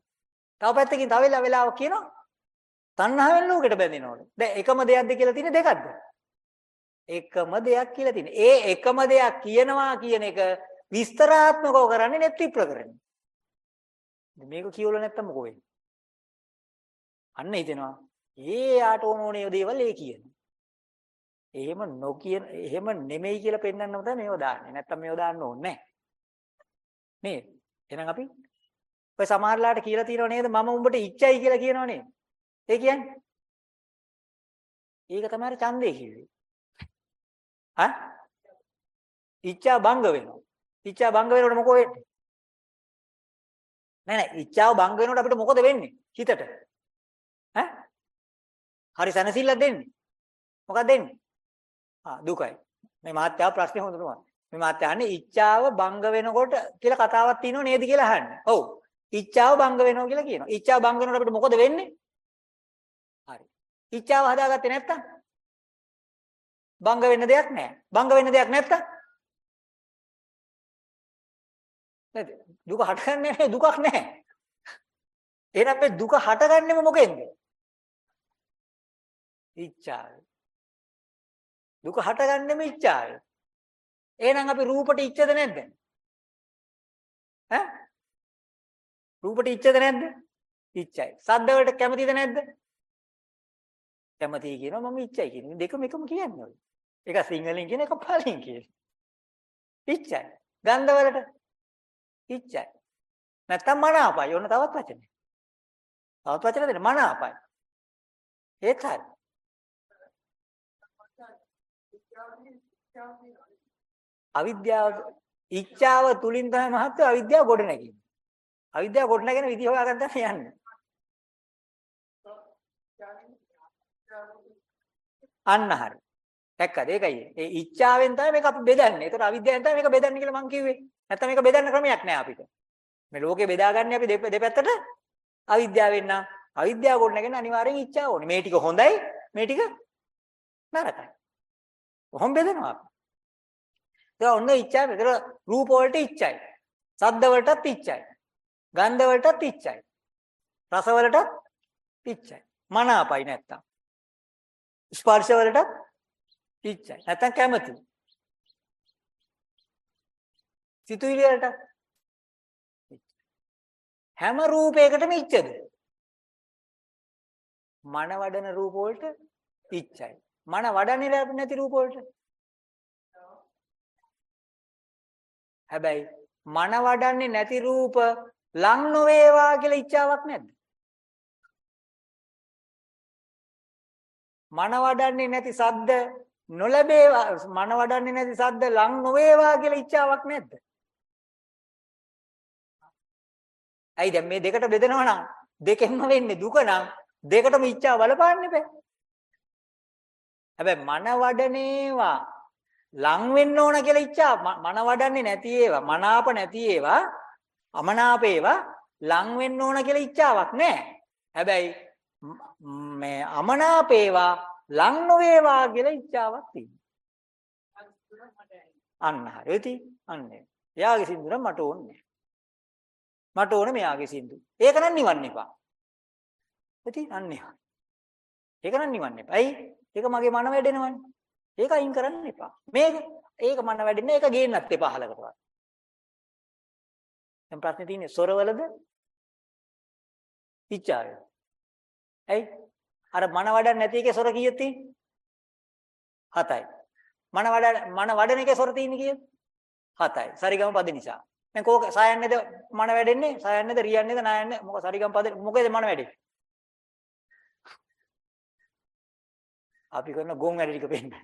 තව පැත්තකින් තව වෙලා වෙලාවක් කියනවා. තණ්හාවෙන් ලෝකෙට බැඳෙනවලු. දැන් එකම දෙයක්ද කියලා තියෙන්නේ දෙකක්ද? එකම දෙයක් කියලා තියෙන්නේ. ඒ එකම දෙයක් කියනවා කියන එක විස්තරාත්මකව කරන්නේ net විප්‍රකරණය. මේක කියවල නැත්තම් මොකෝ වෙන්නේ? අන්න හිතෙනවා. ඒ යාට ඕන ඕනේ දේවල් ඒ කියන. එහෙම නොකියන එහෙම නෙමෙයි කියලා පෙන්වන්නම තමයි මේව දාන්නේ. නැත්තම් මේව දාන්න ඕනේ නැහැ. නේද? එහෙනම් අපි ඔය සමහරලාට කියලා තියෙනව නේද මම උඹට ඉච්චයි කියලා කියනව නේද? ඒ කියන්නේ ඒක තමයි ඡන්දේ කිව්වේ. හා? ඉච්ඡා භංග වෙනවා. ඉච්ඡා භංග වෙනකොට මොකෝ වෙන්නේ? නෑ නෑ ඉච්ඡාව භංග වෙනකොට අපිට මොකද වෙන්නේ? හිතට. ඈ? හරි සැනසෙල්ලක් දෙන්නේ. මොකක්ද දෙන්නේ? ආ දුකයි. මේ මාත්‍යාව ප්‍රශ්නේ හොඳටම. මේ මාත්‍යාන්නේ ඉච්ඡාව භංග වෙනකොට කියලා කතාවක් තියෙනව නේද කියලා අහන්නේ. ඔව්. ඉච්ඡාව භංග වෙනවා කියලා කියනවා. ඉච්ඡාව භංග වෙනකොට අපිට මොකද වෙන්නේ? හරි. ඉච්ඡාව හදාගත්තේ නැත්තම් භංග වෙන්න දෙයක් නැහැ. භංග වෙන්න දෙයක් නැත්තම් නේද? දුක හටගන්නේ නැහැ දුකක් නැහැ. එහෙනම් මේ දුක හටගන්නේම මොකෙන්ද? ඉච්ඡාවෙන්. දුක හටගන්නේම ඉච්ඡාවෙන්. එහෙනම් අපි රූපට ඉච්ඡද නැද්ද? ඈ? රූපට ඉච්ඡද නැද්ද? ඉච්ඡයි. සද්ද වලට කැමතිද නැද්ද? කැමතියි කියනවා මම ඉච්ඡයි කියනවා. දෙකම එකම කියන්නේ. එක සිංහලෙන් කියන එක පාලියෙන් කියන. ඉච්ඡයි. ගන්ධ වලට ඉච්ඡයි. නැත්තම් මනාපයි. ඔන්න තවත් වචනේ. තවත් වචන දෙන්න මනාපයි. ඒත් හරි. අවිද්‍යාව ඉච්ඡාව තුලින් තමයි මහත්ව අවිද්‍යාව ගොඩ නැගෙන්නේ. අවිද්‍යාව ගොඩ නැගෙන විදිහ හොයාගන්න තමයි යන්නේ. අන්න හරි. දැක්කද? ඒකයි. ඒ ඉච්ඡාවෙන් තමයි මේක අපි බෙදන්නේ. ඒතර අවිද්‍යාවෙන් තමයි මේක බෙදන්නේ කියලා මං කිව්වේ. නැත්නම් මේක බෙදන්න ක්‍රමයක් නෑ අපිට. මේ ලෝකේ බෙදාගන්නේ අපි දෙපැත්තට අවිද්‍යාවෙන් නම් අවිද්‍යාව ගොඩ නැගෙන අනිවාර්යෙන් ඉච්ඡාව ඕනේ. මේ ටික හොඳයි, මේ ටික නරකයි. කොහොම බෙදනවා අපි? ඒක ඔන්න ඉච්ඡාව. ඒතර රූප වලට ඉච්ඡයි. සද්ද වලටත් ඉච්ඡයි. ගන්ධ වලටත් ඉච්ඡයි. රස වලටත් ඉච්ඡයි. මනාපයි නැත්තම්. ස්පර්ශ වලටත් ඉච්ඡයි. නැත්තම් කැමති. සිතුවිලි වලට හැම රූපයකටම ඉච්ඡද? මන වඩන රූප වලට ඉච්ඡයි. මන වඩන්නේ නැති රූප වලට හැබැයි මන වඩන්නේ නැති රූප ලං නොවේවා කියලා ඉච්ඡාවක් නැද්ද? මන වඩන්නේ නැති සද්ද නොලැබේවා මන වඩන්නේ නැති සද්ද ලං නොවේවා කියලා ඉච්ඡාවක් නැද්ද? ඇයි දැන් මේ දෙකට බෙදනවා නම් දෙකෙන්ම වෙන්නේ දුක නම් දෙකටම ඉච්ඡා බලපාන්න බෑ. හැබැයි මන වඩනේවා ලං වෙන්න ඕන කියලා ඉච්ඡා මන වඩන්නේ නැති ඒවා මනාප නැති ඒවා අමනාප ඒවා ලං වෙන්න ඕන කියලා ඉච්ඡාවක් නැහැ. හැබැයි මේ අමනාප ඒවා ලං නොවේවා කියලා ඉච්ඡාවක් තියෙනවා. අන්න හරියටි අන්නේ. එයාගේ සින්දුර මට ඕනේ මට ඕනේ මෙයාගේ සින්දු. ඒක නම් නිවන්න එපා. ඉතින් අන්නේ. ඒක නම් නිවන්න එපා. ඇයි? ඒක මගේ මන වැඩෙනවනේ. ඒක අයින් කරන්න එපා. මේක ඒක මන වැඩෙන්නේ ඒක ගේන්නත් එපා අහලකටවත්. දැන් ප්‍රශ්නේ තියෙන්නේ සොරවලද? ඉච්ඡාවේ. ඇයි? අර මන වඩන්න නැති එකේ සොර කීයක් තියෙන්නේ? හතයි. මන වඩ මන වඩන එකේ සොර තියෙන්නේ කීයද? හතයි. සරිගම පද නිසා. දැන් කෝක සයන්නේද මන වැඩෙන්නේ? සයන්නේද රියන්නේද නායන්නේ? මොකද සරිගම පද මොකේද මන වැඩෙන්නේ? අපි කරන ගොන් වැඩ ටික පෙන්නන්නේ.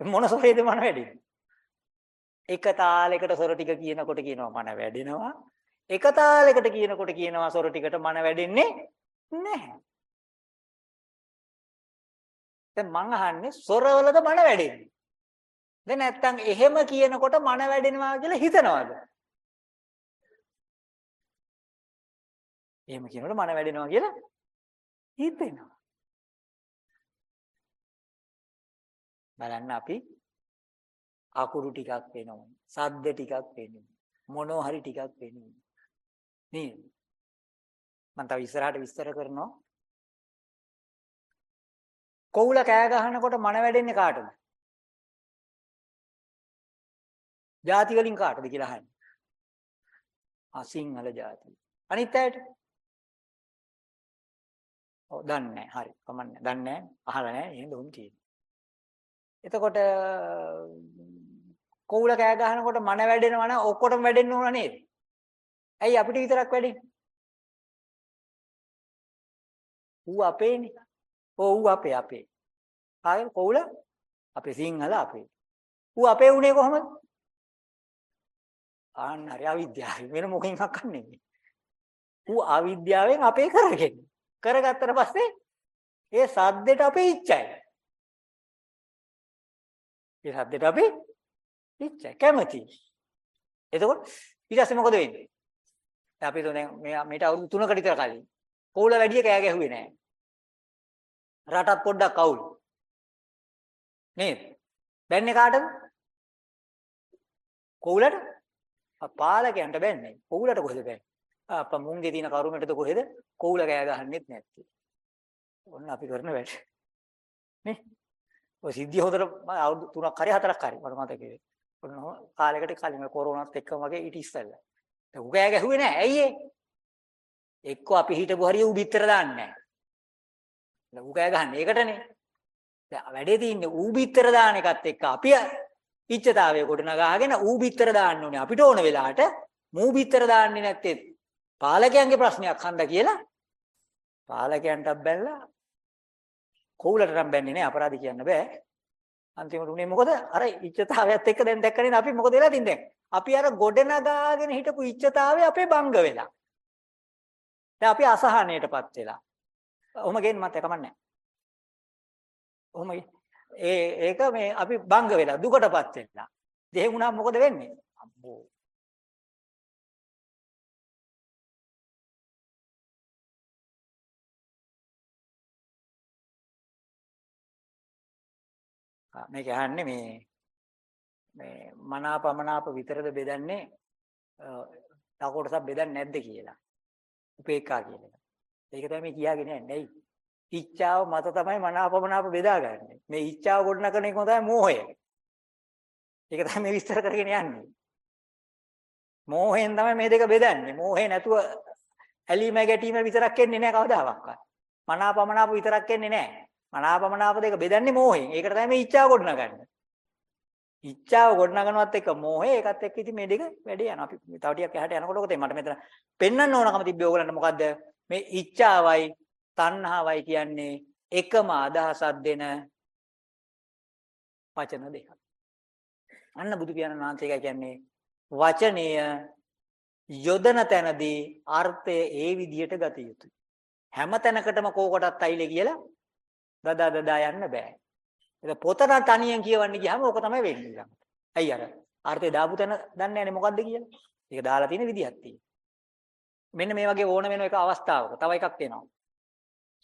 මොන සොරේද මන වැඩෙන්නේ? එක තාලයකට සොර ටික කියනකොට කියනවා මන වැඩෙනවා. එක තාලයකට කියනකොට කියනවා සොර ටිකට මන වැඩෙන්නේ නැහැ. දැන් මං අහන්නේ සොරවලද මන වැඩෙන්නේ? දැන් නැත්තම් එහෙම කියනකොට මන වැඩෙනවා කියලා හිතනවාද? එහෙම කියනකොට මන වැඩෙනවා කියලා හිතෙනවා. බලන්න අපි අකුරු ටිකක් වෙනවා. සද්ද ටිකක් වෙනවා. මොනෝ හරි ටිකක් වෙනවා. නේද? මම තව ඉස්සරහට විස්තර කරනවා. කොවුල කෑ ගහනකොට මන වැඩෙන්නේ කාටද? ಜಾති වලින් කාටද කියලා අහන්නේ. අසිංහල ಜಾති. අනිත් අයට? ඔව් දන්නේ නැහැ. හරි. කමන්නේ. දන්නේ නැහැ. අහලා නැහැ. එහෙනම් දුම් තියෙනවා. එතකොට කොවුල කෑ ගහනකොට මන වැඩෙනවා නම් ඔක්කොටම වැඩෙන්න ඕන නේද? ඇයි අපිට විතරක් වැඩෙන්නේ? ඌ අපේනේ. ඔව් ඌ අපේ අපේ. ආයේ කොවුල අපේ සිංහල අපේ. ඌ අපේ උනේ කොහමද? ආන්න හරි අවිද්‍යාව. වෙන මොකෙන් හක්කන්නේ. ඌ අවිද්‍යාවෙන් අපේ කරගෙන. කරගත්තට පස්සේ ඒ සද්දෙට අපේ ඉච්ඡයි. ඒ සද්දෙට අපේ ඉච්ඡයි කැමති. එතකොට ඊට පස්සේ මොකද වෙන්නේ? අපි දැන් මේ මේට අවුරුදු 3කට විතර කලින් කෝල වැඩි කෑ ගැහුවේ නෑ. රටත් පොඩ්ඩක් අවුල්. නේද? බැන්නේ කාටද? කෝලට? පාලකයන්ට බැන්නේ. කෝලට කොහෙද බැන්නේ? අප්පා මුංගේ තියෙන කරුමෙටද කොහෙද? කෝල කෑ ගහන්නෙත් නැත්තේ. ඔන්න අපි කරන වැඩ. නේ? ඔය සිද්ධිය හොදට අවුරුදු 3ක් හරි 4ක් හරි මට මතකයි. ඔන්න කාලයකට කලින් කොරෝනාත් එක්කම වගේ ඊට ඉස්සෙල්ලා. ඒ උගෑ ගැහුවේ නෑ. ඇයි ඒ? එක්ක අපි හිටපු හරිය ඌ බිත්තර දාන්නේ නෑ. උගෑ ගහන්නේ ඒකටනේ. දැන් වැඩේ තියෙන්නේ ඌ බිත්තර දාන එකත් එක්ක අපි ඉච්ඡතාවය කොට නගාගෙන ඌ බිත්තර දාන්න ඕනේ. අපිට ඕන වෙලාවට මූ බිත්තර දාන්නේ නැත්තේ පාලකයන්ගේ ප්‍රශ්නයක් හන්ද කියලා පාලකයන්ට බැලලා කෝලට නම් බැන්නේ නෑ අපරාධي කියන්න බෑ. අන්තිමට උනේ මොකද? අර ඉච්ඡතාවයත් එක්ක දැන් දැක්කනේ අපි මොකද වෙලා තින්නේ දැන්. අපි අර ගොඩනගාගෙන හිටපු ඉච්ඡතාවය අපේ බංග වෙලා. දැන් අපි අසහනයටපත් වෙලා. ඔහොම ගෙන් මත කමන්නේ. ඔහොම ඒ ඒක මේ අපි බංග වෙලා දුකටපත් වෙලා. දෙහෙ වුණා මොකද වෙන්නේ? අම්බෝ. මේක අහන්නේ මේ මේ මනාපමනාප විතරද බෙදන්නේ තව කොටසක් බෙදන්නේ නැද්ද කියලා. උපේක්ඛා කියන එක. ඒක තමයි කියාගෙන යන්නේ. ඇයි? ඉච්ඡාව මත තමයි මනාපමනාප බෙදාගන්නේ. මේ ඉච්ඡාව ගොඩනගන එක තමයි මෝහය. ඒක තමයි මේ විස්තර කරගෙන යන්නේ. මෝහයෙන් තමයි මේ දෙක බෙදන්නේ. මෝහේ නැතුව ඇලීම ගැටීම විතරක් එන්නේ නැහැ කවදාවත්. මනාපමනාප විතරක් එන්නේ නැහැ. මනාපමනාප දෙක බෙදන්නේ මෝහයෙන්. ඒකට තමයි මේ ඉච්ඡාව ගොඩනගන්නේ. ඉච්ඡාව ගොඩනගනවත් එක්ක මෝහය ඒකත් එක්ක ඉතින් මේ දෙක වැඩේ යනවා. අපි තව ටිකක් එහාට යනකොට ඔක මට මෙතන පෙන්වන්න ඕනකම තිබ්බේ ඕගලන්ට මොකද්ද? මේ ඉච්ඡාවයි තණ්හාවයි කියන්නේ එකම අදහසක් දෙන වචන දෙකක්. අන්න බුදු පියාණන් වහන්සේ කියන්නේ වචනය යොදන තැනදී අර්ථය ඒ විදිහට ගත යුතුයි. හැම තැනකටම කෝකටත් අයිලේ කියලා දදා දදා යන්න බෑ. ඒක පොතට තනියෙන් කියවන්න ගියාම ඕක තමයි වෙන්නේ ඊළඟට. ඇයි අර අර්ථය දාපු තැන දන්නේ නැහැ මොකද්ද කියලා. ඒක දාලා තියෙන විදිහක් තියෙනවා. මෙන්න මේ වගේ ඕන වෙන එක අවස්ථාවක තව එකක් තියෙනවා.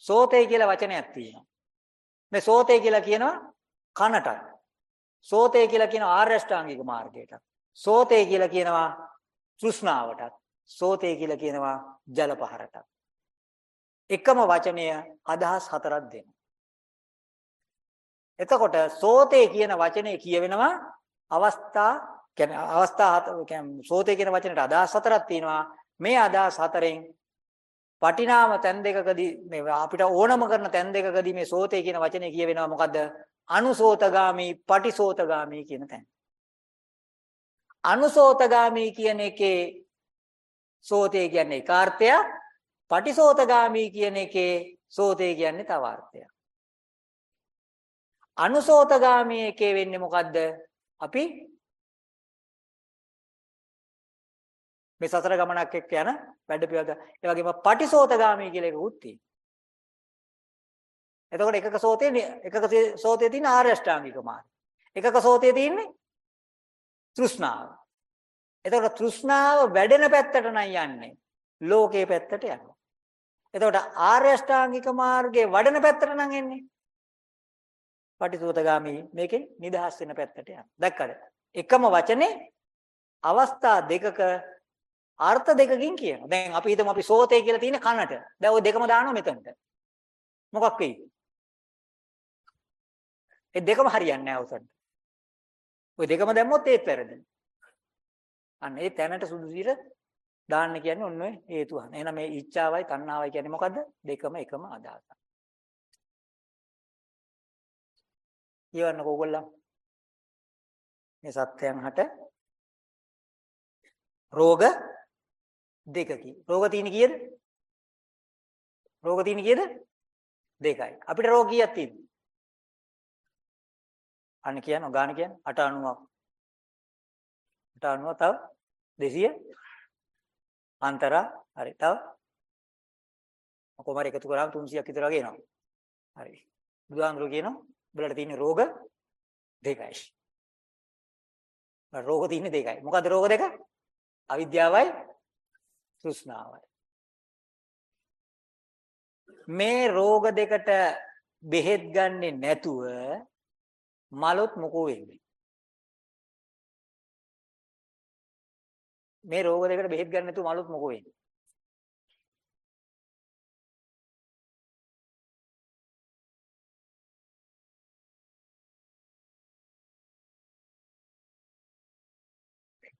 සෝතේ කියලා වචනයක් තියෙනවා. මේ සෝතේ කියලා කියනවා කනට. සෝතේ කියලා කියනවා ආර්ය අෂ්ටාංගික මාර්ගයට. සෝතේ කියලා කියනවා තෘෂ්ණාවටත්. සෝතේ කියලා කියනවා ජලපහරටත්. එකම වචනය අදහස් හතරක් දෙනවා. එතකොට සෝතේ කියන වචනේ කියවෙනවා අවස්ථා කියන්නේ අවස්ථා කියන්නේ සෝතේ කියන වචනේට අදහස් හතරක් තියෙනවා. මේ අදහස් හතරෙන් පටිනාම තැන් දෙකකදී මේ අපිට ඕනම කරන තැන් දෙකකදී මේ සෝතේ කියන වචනේ කියවෙනවා මොකද්ද? අනුසෝතගාමි, පටිසෝතගාමි කියන තැන. අනුසෝතගාමි කියන එකේ සෝතේ කියන්නේ එක අර්ථයක්, පටිසෝතගාමි කියන එකේ සෝතේ කියන්නේ තව අර්ථයක්. අනුසෝතගාමී එකේ වෙන්නේ මොකද්ද? අපි මේ සතර ගමනක් එක්ක යන වැඩ පිළිවෙල. ඒ වගේම පටිසෝතගාමී කියලා එකකුත් තියෙනවා. එතකොට එකක සෝතේ එකක සෝතේ තියෙන ආර්ය අෂ්ටාංගික මාර්ගය. එකක සෝතේ තියෙන්නේ තෘෂ්ණාව. එතකොට තෘෂ්ණාව වැඩෙන පැත්තට නම් යන්නේ. ලෝකේ පැත්තට යනවා. එතකොට ආර්ය අෂ්ටාංගික මාර්ගයේ වඩන පැත්තට නම් එන්නේ. පටිසෝතගාමි මේකෙන් නිදහස් වෙන පැත්තට යන. දැක්කද? එකම වචනේ අවස්ථා දෙකක අර්ථ දෙකකින් කියනවා. දැන් අපි හිතමු අපි සෝතේ කියලා තියෙන කනට. දැන් ওই දෙකම දානවා මෙතනට. මොකක් වෙයි? ඒ දෙකම හරියන්නේ නැහැ උසට. ওই දෙකම දැම්මොත් ඒත් වැරදි. අන්න ඒ තැනට සුදුසුිර දාන්න කියන්නේ ඔන්න ඔය හේතුව. එහෙනම් මේ ඉච්ඡාවයි තණ්හාවයි කියන්නේ මොකද්ද? දෙකම එකම අදහසක්. කියවන්නකො ඕගොල්ලෝ. මේ සත්‍යයන් හට රෝග දෙකකි. රෝග තියෙන කීයද? රෝග තියෙන කීයද? දෙකයි. අපිට රෝග කීයක් තියෙනවද? අන්න කියනවා ගාන කියන්නේ 890ක්. 890 තව 200 අන්තරා හරි තව කොහමද එකතු කරාම 300ක් විතර වගේ එනවා. හරි. බුදුහාමුදුරු කියනවා උඹලට තියෙන රෝග දෙකයි. රෝග තියෙන්නේ දෙකයි. මොකද රෝග දෙක? අවිද්‍යාවයි තෘෂ්ණාවයි. මේ රෝග දෙකට බෙහෙත් ගන්නෙ නැතුව මලොත් මොකෝ වෙන්නේ? මේ රෝග දෙකට බෙහෙත් ගන්න නැතුව මලොත් මොකෝ වෙන්නේ?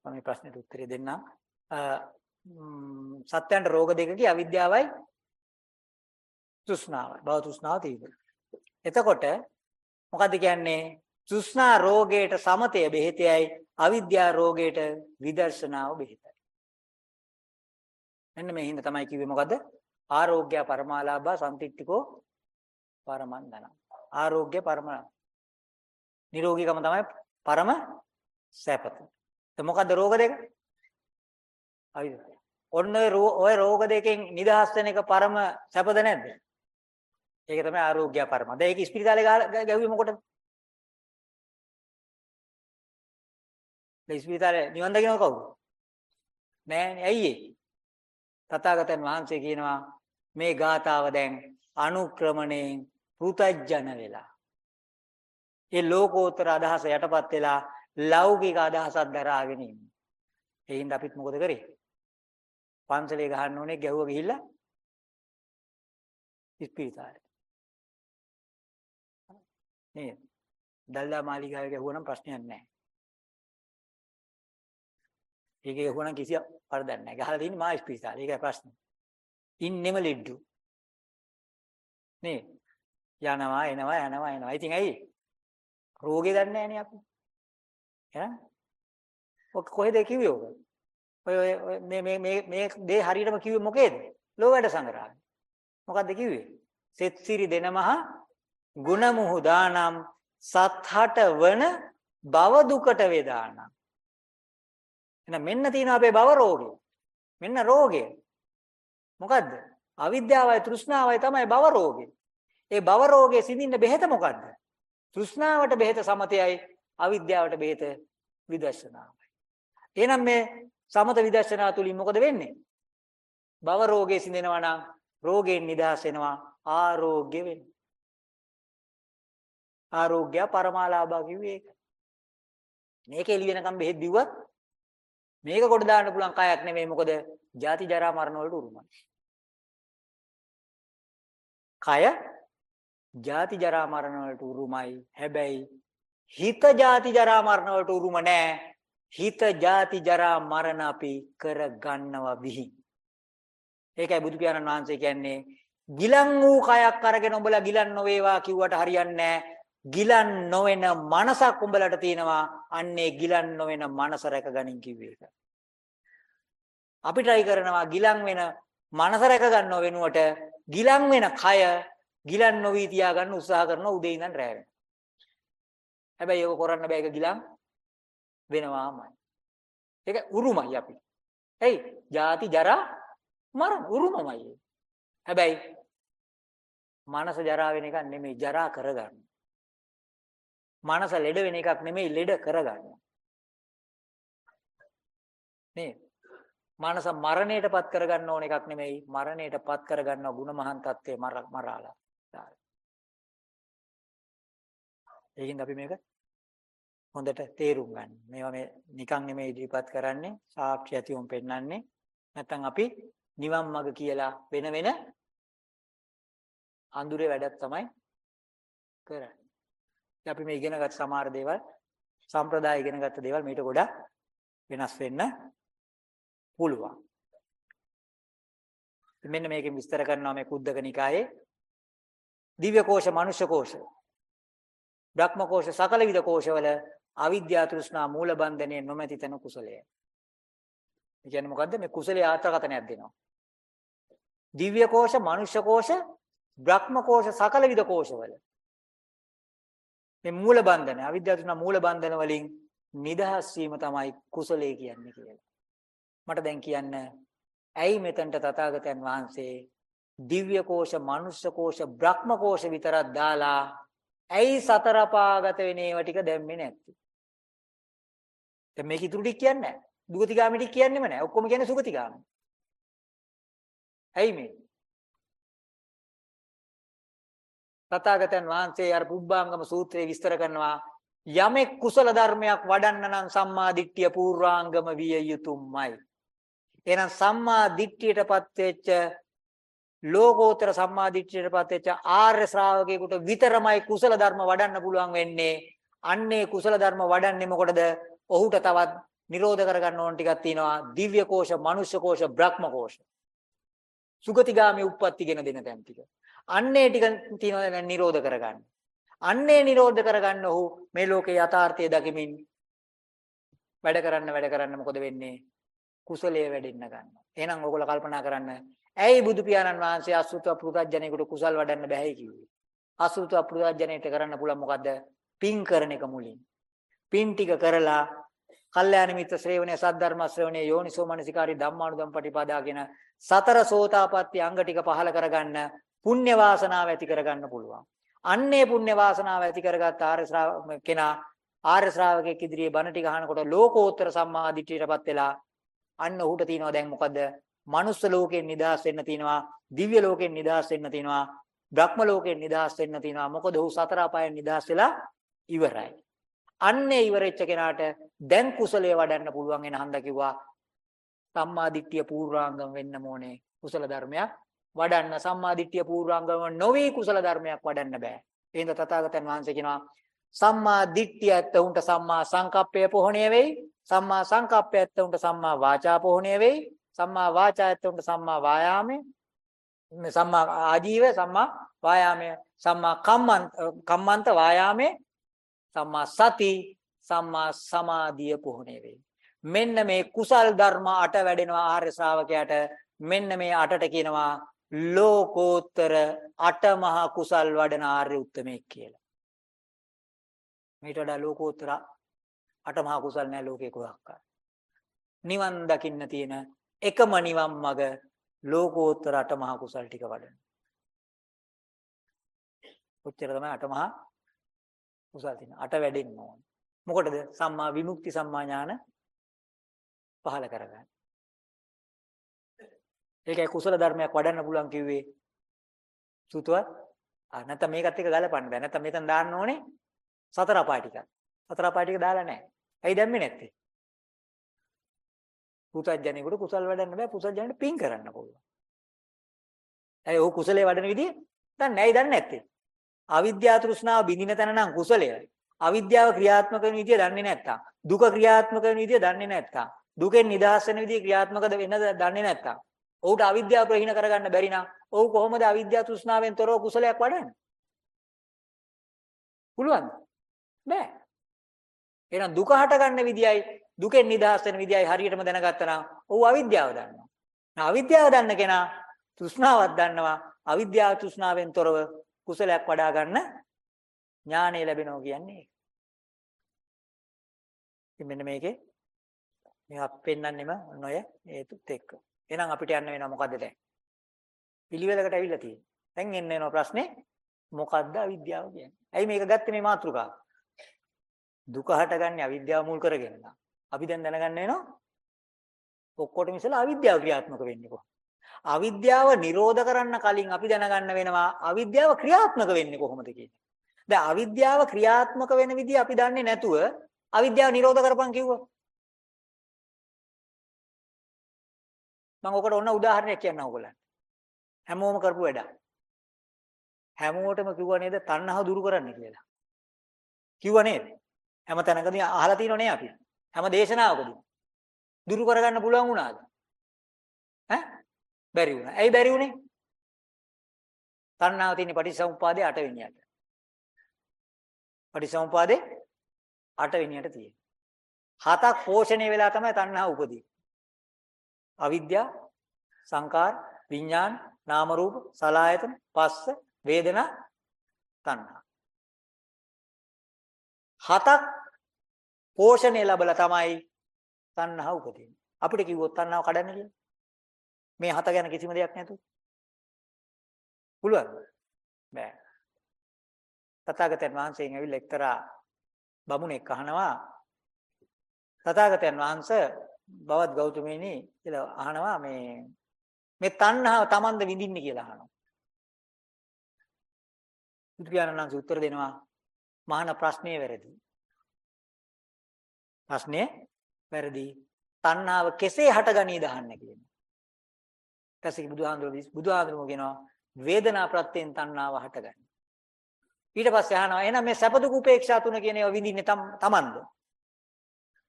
මම මේ ප්‍රශ්නෙට උත්තරය දෙන්නම්. සත්‍යයන්ට රෝග දෙකකී අවිද්‍යාවයි තෘෂ්ණාවයි. භව තෘෂ්ණාව තියෙනවා. එතකොට මොකද්ද කියන්නේ? තෘෂ්ණා රෝගයට සමතය බෙහෙතයයි අවිද්‍යා රෝගයට විදර්ශනාව බෙහෙතයි. මෙන්න මේ හින්දා තමයි කිව්වේ මොකද්ද? ආරෝග්‍ය පරමාලාභා සම්තිට්ඨිකෝ පරමන්දන. ආරෝග්‍ය පරම නිරෝගීකම තමයි පරම සැපත. ඒ මොකද්ද රෝග දෙක? අවිද්‍යාව. ඔන්න ඔය රෝග දෙකෙන් නිදහස් වෙන එක පරම සැපද නැද්ද? ඒක තමයි ආරෝග්‍ය පරම. දැන් ඒක ඉස්පිරිතාලේ ගැව්වේ මොකටද? ඉස්පිරිතාලේ නිවන් දකින්නව කවුද? නෑනේ ඇයි ඒ? තථාගතයන් වහන්සේ කියනවා මේ ගාතාව දැන් අනුක්‍රමණයෙන් පෘතජන වෙලා. ඒ ලෝකෝත්තර අදහස යටපත් වෙලා ලෞකික අදහසක් දරාගෙන ඉන්නේ. ඒ හින්දා අපිත් මොකද කරේ? පන්සලේ ගහන්න ඕනේ ගැහුව ගිහිල්ලා ඉස්පිරිතාලේ. නේද? දල්දා මාලිගාවේ ගැහුවනම් ප්‍රශ්නයක් නැහැ. ඒකේ ගැහුවනම් කිසි වරදක් නැහැ. ගහලා තියෙන්නේ මා ඉස්පිරිතාලේ. ඒකයි ප්‍රශ්නේ. ඉන්නෙම ලෙඩ්ඩු. නේ යනවා එනවා යනවා එනවා. ඉතින් ඇයි? රෝගේ දන්නේ නැහනේ අපි. ඈ? ඔක කොහෙද කිව්වේ ඔක? ඔය ඔය මේ මේ මේ මේ දේ හරියටම කිව්වේ මොකේද? ලෝවැඩ සංග්‍රහය. මොකද්ද කිව්වේ? සෙත්සිරි දෙනමහා ගුණ මුහුදානම් සත්හට වන බව දුකට වේදානම්. එහෙනම් මෙන්න තියෙනවා අපේ භව රෝගය. මෙන්න රෝගය. මොකද්ද? අවිද්‍යාවයි තෘෂ්ණාවයි තමයි භව රෝගේ. ඒ භව රෝගේ සිඳින්න බෙහෙත මොකද්ද? තෘෂ්ණාවට බෙහෙත සමතයයි අවිද්‍යාවට බෙහෙත විදර්ශනාවයි. එහෙනම් මේ සමත විදර්ශනා තුලින් මොකද වෙන්නේ? භව රෝගේ සිඳෙනවා නම් රෝගයෙන් නිදහස් වෙනවා ආරෝග්‍ය වෙනවා. ආරෝග්‍ය පරමාලාභා කිව්වේ ඒක. මේක එළි වෙනකම් බෙහෙත් දිව්වත් මේක කොට දාන්න පුළුවන් කයක් නෙමෙයි මොකද ජාති ජරා මරණ වලට උරුමයි. කය ජාති ජරා මරණ වලට උරුමයි. හැබැයි හිත ජාති ජරා මරණ වලට උරුම නෑ. හිත ජාති ජරා මරණ අපි කර ගන්නවා විහි. ඒකයි බුදු පියාණන් වහන්සේ කියන්නේ ගිලන් වූ කයක් අරගෙන උඹලා ගිලන් නොවේවා කිව්වට හරියන්නේ නෑ. ගිලන් නොවන මනසක් උඹලට තියෙනවා. අන්නේ ගිලන් නොවන මනස රැකගනින් කිව්වේ ඒක. අපි try කරනවා ගිලන් වෙන මනස රැක ගන්නව වෙනුවට ගිලන් වෙන කය ගිලන් නොවි තියාගන්න උත්සාහ කරන උදේ ඉඳන් රැ වෙනකම්. හැබැයි ඒක කරන්න බෑ ඒක ගිලන් වෙනවාමයි. ඒක උරුමයි අපි. එයි ජාති ජරා මරණ උරුමමයි. හැබැයි මනස ජරා වෙන එකක් නෙමෙයි ජරා කරගන්න. මනස ලෙඩ වෙන එකක් නෙමෙයි ලෙඩ කරගන්න. නේ මනස මරණයටපත් කරගන්න ඕන එකක් නෙමෙයි මරණයටපත් කරගන්නවා ಗುಣ මහන් තත්ත්වේ මරාලා. ඒකින්ද අපි මේක හොඳට තේරුම් ගන්න. මේවා මේ නිකන් නෙමෙයි ඉදිරිපත් කරන්නේ සාක්ෂි ඇතිවම පෙන්වන්නේ. නැත්තම් අපි නිවන් මඟ කියලා වෙන වෙන අඳුරේ වැඩක් තමයි කරන්නේ. අපි මේ ඉගෙනගත් සමහර දේවල් සම්ප්‍රදාය ඉගෙනගත්ත දේවල් මීට ගොඩක් වෙනස් වෙන්න පුළුවන්. මෙන්න මේකෙන් විස්තර කරනවා මේ කුද්දක නිකායේ දිව්‍ය කෝෂ, මනුෂ්‍ය කෝෂ, බ්‍රහ්ම කෝෂ, සකල විද කෝෂවල අවිද්‍යා තෘෂ්ණා මූල බන්ධනයේ නොමැති තන කුසලය. ඒ කියන්නේ මොකද්ද? මේ කුසලයේ ආත්‍රකතනයක් දෙනවා. දිව්‍ය කෝෂ, මනුෂ්‍ය කෝෂ, බ්‍රහ්ම කෝෂ, සකල විද කෝෂවල මේ මූල බන්ධන, අවිද්‍යා තෘෂ්ණා මූල බන්ධන වලින් නිදහස් වීම තමයි කුසලයේ කියන්නේ කියලා. මට දැන් කියන්න ඇයි මෙතනට තථාගතයන් වහන්සේ දිව්‍ය කෝෂ, මනුෂ්‍ය කෝෂ, බ්‍රහ්ම කෝෂ විතරක් දාලා ඇයි සතර අපාගත වෙන ඒවා ටික දැම්මේ නැත්තේ? දැන් මේක ඉතුරු ටික කියන්නේ නැහැ. දුගතිගාමී ටික කියන්නෙම නැහැ. ඔක්කොම කියන්නේ සුගතිගාමී. ඇයි මේ? තථාගතයන් වහන්සේ අර පුබ්බාංගම සූත්‍රයේ විස්තර කරනවා යමෙක් කුසල ධර්මයක් වඩන්න නම් සම්මා දිට්ඨිය පූර්වාංගම විය යුතුයමයි. එහෙනම් සම්මා දිට්ඨියටපත් වෙච්ච ලෝකෝත්තර සම්මා දිට්ඨියටපත් වෙච්ච ආර්ය ශ්‍රාවකයෙකුට විතරමයි කුසල ධර්ම වඩන්න පුළුවන් වෙන්නේ. අන්නේ කුසල ධර්ම වඩන්නේ මොකටද? ඔහුට තවත් නිරෝධ කරගන්න ඕන ටිකක් තියෙනවා. දිව්‍ය කෝෂ, මනුෂ්‍ය කෝෂ, බ්‍රහ්ම කෝෂ. සුගතිගාමී උප්පත්ති ගෙන දෙන තැන් ටික. අන්නේ ටික තියෙනවා නිරෝධ කරගන්න. අන්නේ නිරෝධ කරගන්න ඔහු මේ ලෝකේ යථාර්ථය දකිමින් වැඩ කරන්න වැඩ කරන්න මොකද වෙන්නේ? කුසලයේ වැඩෙන්න ගන්නවා. එහෙනම් ඔයගොල්ලෝ කල්පනා කරන්න ඇයි බුදු පියාණන් වහන්සේ අසුත පෘථජ්ජනෙකුට කුසල් වඩන්න බැහැ කිව්වේ? අසුත පෘථජ්ජනෙට කරන්න පුළුවන් මොකද්ද? පින් කරන එක මුලින්. පින් ටික කරලා කල්යාණ මිත්‍ර ශ්‍රේවණේ සද්ධර්ම ශ්‍රේවණේ යෝනිසෝ මනසිකාරී ධම්මානුදම් පටිපදාගෙන සතර සෝතාපට්ටි අංග ටික පහල කරගන්න පුණ්‍ය වාසනාව ඇති කරගන්න පුළුවන්. අන්නේ පුණ්‍ය වාසනාව ඇති කරගත් ආර්ය කෙනා ආර්ය ශ්‍රාවකෙක් ඉදිරියේ බණ ටික අහනකොට ලෝකෝත්තර සම්මා දිට්ඨියටපත් වෙලා අන්න ඔහුට තියෙනවා දැන් මොකද? මනුස්ස ලෝකයෙන් නිදහස් වෙන්න තියෙනවා, දිව්‍ය ලෝකයෙන් නිදහස් වෙන්න තියෙනවා, බ්‍රහ්ම ලෝකයෙන් නිදහස් වෙන්න තියෙනවා. මොකද ඔහු සතර අපායන් නිදහස් වෙලා ඉවරයි. අන්නේ ඉවරෙච්ච කෙනාට දැන් කුසලයේ වඩන්න පුළුවන් වෙන හන්ද කිව්වා. සම්මා දිට්ඨිය පූර්වාංගම වෙන්න ඕනේ කුසල ධර්මයක් වඩන්න සම්මා දිට්ඨිය පූර්වාංගම නොවේ කුසල ධර්මයක් වඩන්න බෑ. එහෙනම් තථාගතයන් වහන්සේ කියනවා සම්මා දිට්ඨිය ඇත්ත උන්ට සම්මා සංකප්පය පොහොණේ වෙයි. සම්මා සංකප්පය ඇත්ත උන්ට සම්මා වාචා පොහොණේ වෙයි. සම්මා වාචා ඇත්ත උන්ට සම්මා වායාමය. සම්මා ආජීව සම්මා වායාමය. සම්මා කම්මන්ත කම්මන්ත වායාමේ සම්මා සති සම්මා සමාධිය පොහොණේ වෙයි. මෙන්න මේ කුසල් ධර්ම අට වැඩෙනවා ආර්ය ශ්‍රාවකයාට මෙන්න මේ අටට කියනවා ලෝකෝත්තර අටමහා කුසල් වඩන ආර්ය උත්තමෙක් කියලා. මේට වඩා ලෝකෝත්තර අටමහා කුසල් නැහැ ලෝකේ කොහක්වත්. නිවන් දකින්න තියෙන එකම නිවන් මඟ ලෝකෝත්තර අටමහා කුසල් ටික වඩන. කොච්චර තමයි අටමහා කුසල් තියෙන. අට වැඩෙන්න ඕන. මොකටද? සම්මා විමුක්ති සම්මා ඥාන පහල කරගන්න. ඒකයි කුසල ධර්මයක් වඩන්න පුළුවන් කිව්වේ. සුතුවත් ආ නැත්නම් මේකත් එක්ක ගලපන්න බෑ. නැත්නම් මෙතන දාන්න ඕනේ සතර අපාය ටිකක්. සතර අපාය ටික දාලා නැහැ. ඇයි දැම්මේ නැත්තේ? පුතඥයෙකුට කුසල් වඩන්න බෑ. පුතඥයෙකුට පින් කරන්න පුළුවන්. ඇයි ਉਹ කුසලයේ වඩන විදිය දන්නේ නැයි දන්නේ නැත්තේ. අවිද්‍යා තෘෂ්ණාව බිඳින තැන නම් කුසලයයි. අවිද්‍යාව ක්‍රියාත්මක වෙන විදිය දන්නේ නැත්තම්. දුක ක්‍රියාත්මක වෙන විදිය දන්නේ නැත්තම්. දුකෙන් නිදහස් වෙන විදිය ක්‍රියාත්මකද වෙනද දන්නේ නැත්තම්. ඔහුට අවිද්‍යාව ප්‍රහීන කරගන්න බැරි නම් ඔහු කොහොමද අවිද්‍යාව තෘෂ්ණාවෙන් තොරව කුසලයක් වඩන්නේ? පුළුවන්ද? බෑ. එහෙනම් දුක හටගන්න විදියයි දුකෙන් නිදහස් වෙන විදියයි හරියටම දැනගත්තා නම් ඔහු අවිද්‍යාව දන්නවා. අවිද්‍යාව දන්න කෙනා තෘෂ්ණාවක් දන්නවා. අවිද්‍යාව තෘෂ්ණාවෙන් තොරව කුසලයක් වඩා ගන්න ඥානය ලැබෙනවා කියන්නේ. ඉතින් මෙන්න මේකේ මේවා පෙන්වන්නෙම නොය හේතුත් එක්ක. එහෙනම් අපිට යන්න වෙනවා මොකද්ද දැන්? පිළිවෙලකට ඇවිල්ලා තියෙන්නේ. දැන් එන්න වෙනවා ප්‍රශ්නේ මොකද්ද අවිද්‍යාව කියන්නේ? ඇයි මේක ගත්තේ මේ මාතෘකාව? දුක හටගන්නේ අවිද්‍යාව මුල් කරගෙන. අපි දැන් දැනගන්න වෙනවා ඔක්කොටම ඉස්සලා අවිද්‍යාව ක්‍රියාත්මක වෙන්නේ කොහොමද? අවිද්‍යාව නිරෝධ කරන්න කලින් අපි දැනගන්න වෙනවා අවිද්‍යාව ක්‍රියාත්මක වෙන්නේ කොහොමද කියන්නේ. දැන් අවිද්‍යාව ක්‍රියාත්මක වෙන විදිහ අපි දන්නේ නැතුව අවිද්‍යාව නිරෝධ කරපන් කිව්වා. මම ඔකට ඔන්න උදාහරණයක් කියන්නම් ඔයගොල්ලන්ට. හැමෝම කරපු වැඩක්. හැමෝටම කිව්වා නේද තණ්හාව දුරු කරන්න කියලා. කිව්වා නේද? හැම තැනකදී අහලා තියෙනව නේ අපි. හැම දේශනාවකදී. දුරු කරගන්න පුළුවන් වුණාද? ඈ? බැරි වුණා. ඇයි බැරි වුනේ? තණ්හාව තියෙන පටිච්චසමුප්පාදේ 8 වෙනියට. පටිච්චසමුපාදේ 8 වෙනියට තියෙනවා. හතක් පෝෂණය වෙලා තමයි තණ්හා උපදී. අවිද්‍යාව, සංකාර, විඥාන, නාම රූප, සලආයතන, පස්ස, වේදනා, තණ්හා. හතක් පෝෂණය ලැබලා තමයි තණ්හා උපදින්නේ. අපිට කිව්වොත් තණ්හාව කඩන්න කියලා. මේ හත ගැන කිසිම දෙයක් නැතුව. පුළුවන්ද? බෑ. තථාගතයන් වහන්සේගෙන් ඇවිල්ලා එක්තරා බමුණෙක් අහනවා තථාගතයන් වහන්සේ බවත් ගෞතමීනි කියලා අහනවා මේ මේ තණ්හාව Tamanda විඳින්නේ කියලා අහනවා. බුදුපියාණන් උත්තර දෙනවා මහාන ප්‍රශ්නේ වැරදි. ප්‍රශ්නේ වැරදි. තණ්හාව කෙසේ හටගනීද අහන්න කියනවා. ඊපස්සේ බුදුහාඳුර බුදුහාඳුරම කියනවා වේදනා ප්‍රත්‍යයෙන් තණ්හාව හටගන්නේ. ඊට පස්සේ අහනවා එහෙනම් මේ සැප දුක උපේක්ෂා තුන කියන ඒවා විඳින්නේ තමන්ද?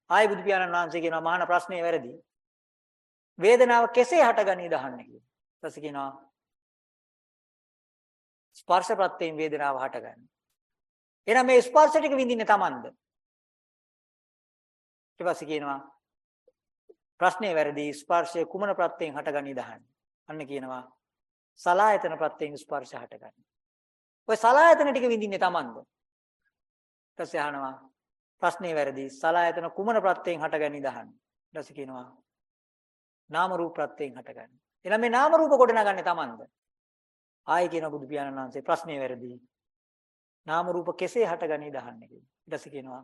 ආයි බුදු පියාණන් වහන්සේ කියනවා මහාන ප්‍රශ්නේ වැරදි. වේදනාව කෙසේ හටගනීද අහන්නේ කියලා. ඊට පස්සේ කියනවා ස්පර්ශ ප්‍රත්‍යයෙන් වේදනාව හටගන්නේ. එහෙනම් මේ ස්පර්ශ ටික විඳින්නේ තමන්ද? ඊට පස්සේ කියනවා ප්‍රශ්නේ වැරදි ස්පර්ශය කුමන ප්‍රත්‍යයෙන් හටගනීද අහන්නේ. අන්න කියනවා සලායතන ප්‍රත්‍යයෙන් ස්පර්ශ හටගන්නේ. ඔය සලායතන ටික විඳින්නේ Tamanද? ඊටසේ අහනවා ප්‍රශ්නේ වැරදි. සලායතන කුමන ප්‍රත්‍යයෙන් හටගන්නේද අහන්නේ. ඊටසේ කියනවා නාම රූප ප්‍රත්‍යයෙන් හටගන්නේ. එහෙනම් මේ නාම රූප ගොඩනගන්නේ Tamanද? ආයේ කියන බුදු පියාණන් වහන්සේ ප්‍රශ්නේ වැරදි. නාම රූප කෙසේ හටගන්නේද අහන්නේ කියලා. ඊටසේ කියනවා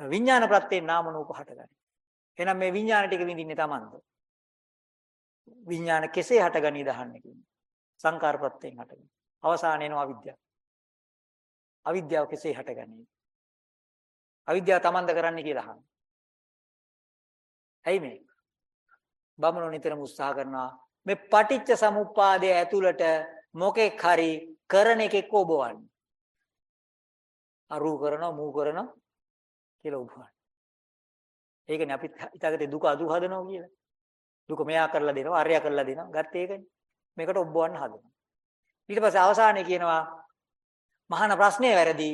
විඥාන ප්‍රත්‍යයෙන් නාම රූප හටගන්නේ. එහෙනම් මේ විඥාන ටික විඳින්නේ Tamanද? විඥාන කෙසේ හටගනීද අහන්නේ කියන්නේ. සංකාර ප්‍රත්‍යයෙන් හටගන්නේ. අවසානයේ එනවා අවිද්‍යාව. අවිද්‍යාව කෙසේ හටගන්නේ? අවිද්‍යාව තමන්ද කරන්නේ කියලා අහනවා. ඇයි මේ? බමුණු නිතරම උත්සාහ කරනවා මේ පටිච්ච සමුප්පාදයේ ඇතුළට මොකෙක් හරි කරන එකෙක් ඔබවන්නේ. අරු කරනවා මූ කරනවා කියලා ඔබවන්නේ. ඒකනේ අපි හිතාගත්තේ දුක අදු හදනවා කියලා. දුක මෙයා කරලා දෙනවා, අරයා කරලා දෙනවා. ගත්තේ ඒකනේ. මේකට ඔබවන්න හදනවා. ඊට පස්සේ අවසානයේ කියනවා මහාන ප්‍රශ්නේ වැරදි.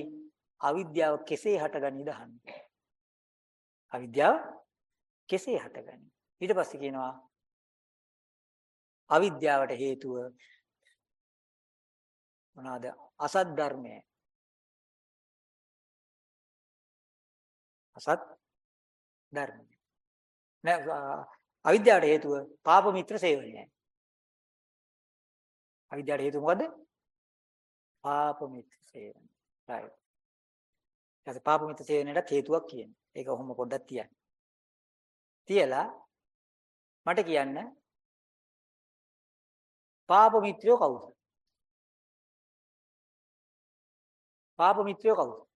අවිද්‍යාව කෙසේ හටගනීද අහන්නේ. අවිද්‍යාව කෙසේ හටගනී? ඊට පස්සේ කියනවා අවිද්‍යාවට හේතුව මොනවාද? අසත් ධර්මය. අසත් ධර්මය. නෑ අවිද්‍යාවට හේතුව පාප මිත්‍ර සේවනයයි. අවිද්‍යාවට හේතුව මොකද්ද? පාප මිත්‍ර සේවනය. right. ඊට පාප මිත්‍ර සේවනයට හේතුවක් කියන්නේ. ඒක ඔහොම පොඩ්ඩක් තියන්න. තියලා මට කියන්න පාප මිත්‍රයෝ කවුද? පාප මිත්‍රයෝ කවුද?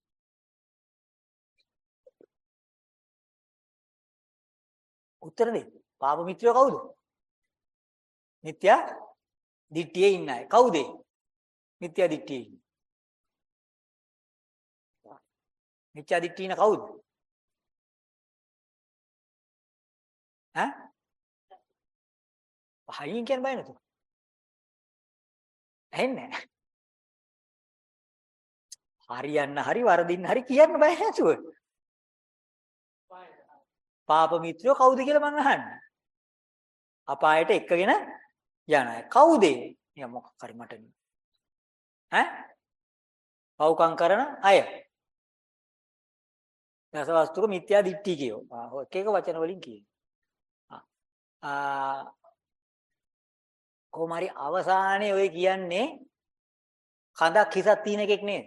උත්තර දෙන්න. පාප මිත්‍රයෝ කවුද? මිත්‍යා දිට්ඨියේ ඉන්න අය. කවුද? මිත්‍යා දිට්ඨියේ ඉන්න. මිත්‍යා දිට්ඨිය ඉන්න කවුද? ඈ? පහින් කියන බය නේද? ඇහෙන්නේ නැහැ. හරියන්න හරි වරදින්න හරි කියන්න බෑ නේද? පාප මිත්‍රයෝ කවුද කියලා මං අහන්නේ. අපායට එක්කගෙන යන අය. කවුද ඒ? නිය මොකක් හරි මට නේ. ඈ? පව්කම් කරන අය. දසවස්තුක මිත්‍යා දිට්ඨි කියෝ. ආ එක එක වචන වලින් කියනවා. ආ කොහොමරි අවසානයේ ඔය කියන්නේ කඳක් හිසක් තියෙන එකෙක් නේද?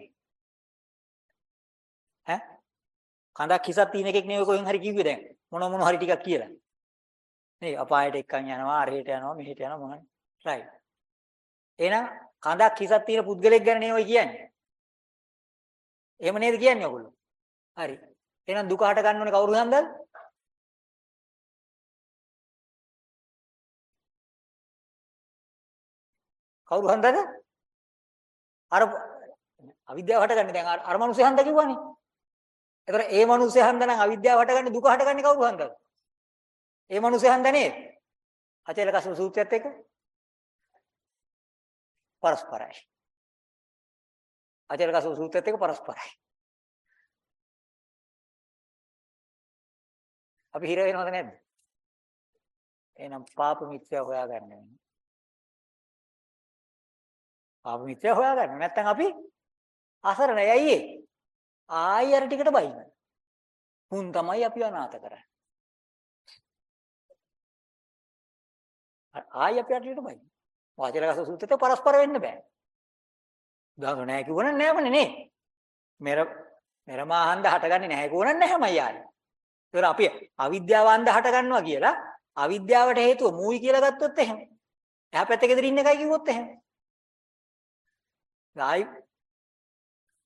ඈ? කඳක් හිසක් තියෙන එකෙක් නේ ඔය කොහෙන් හරි කිව්වේ දැන්. මොන මොන හරි ටිකක් කියලා. නේ අපායට එක්කන් යනවා අරහෙට යනවා මෙහෙට යනවා මොනවද රයිට් එහෙනම් කඳක් හිසක් තියෙන පුද්ගලෙක් ගැන නේ ඔය කියන්නේ. එහෙම නේද කියන්නේ ඔයගොල්ලෝ? හරි. එහෙනම් දුක හට ගන්න ඕනේ කවුරු හන්දද? කවුරු හන්දද? අර අවිද්‍යාව හටගන්නේ. දැන් අර මනුස්සය හන්ද කිව්වනේ. එතකොට ඒ මනුස්සය හන්ද නම් අවිද්‍යාව හටගන්නේ දුක හටගන්නේ කවුරු හන්දද ඒ මනුස්සය හන්ද නේද? අචේල කසු සූත්‍රයත් එක්ක. පරස්පරයි. අචේල කසු සූත්‍රයත් එක්ක පරස්පරයි. අපි හිර වෙනවද නැද්ද? එහෙනම් පාප මිත්‍ය හොයාගන්න වෙනවා. පාප මිත්‍ය හොයාගන්න. නැත්නම් අපි අසරණයි. ඇයි ඒ? ආයි අර ටිකට බයින මුන් තමයි අපි අනාථ කරන්නේ. ආයි අපි අර ටිකට බයින. වාචිකගත සූත්‍රයට පරස්පර වෙන්න බෑ. දාන නැහැ කිව්වනම් නෑමනේ නේ. මෙර මෙරමාහන්ද හටගන්නේ නැහැ කිව්වනම් නැහැමයි ආයි ඒතර අපි අවිද්‍යාවන්ද හට ගන්නවා කියලා අවිද්‍යාවට හේතුව මූයි කියලා ගත්තොත් එහෙම. එහා පැත්තේ ගෙදර ඉන්න එකයි කිව්වොත් එහෙම. ආයි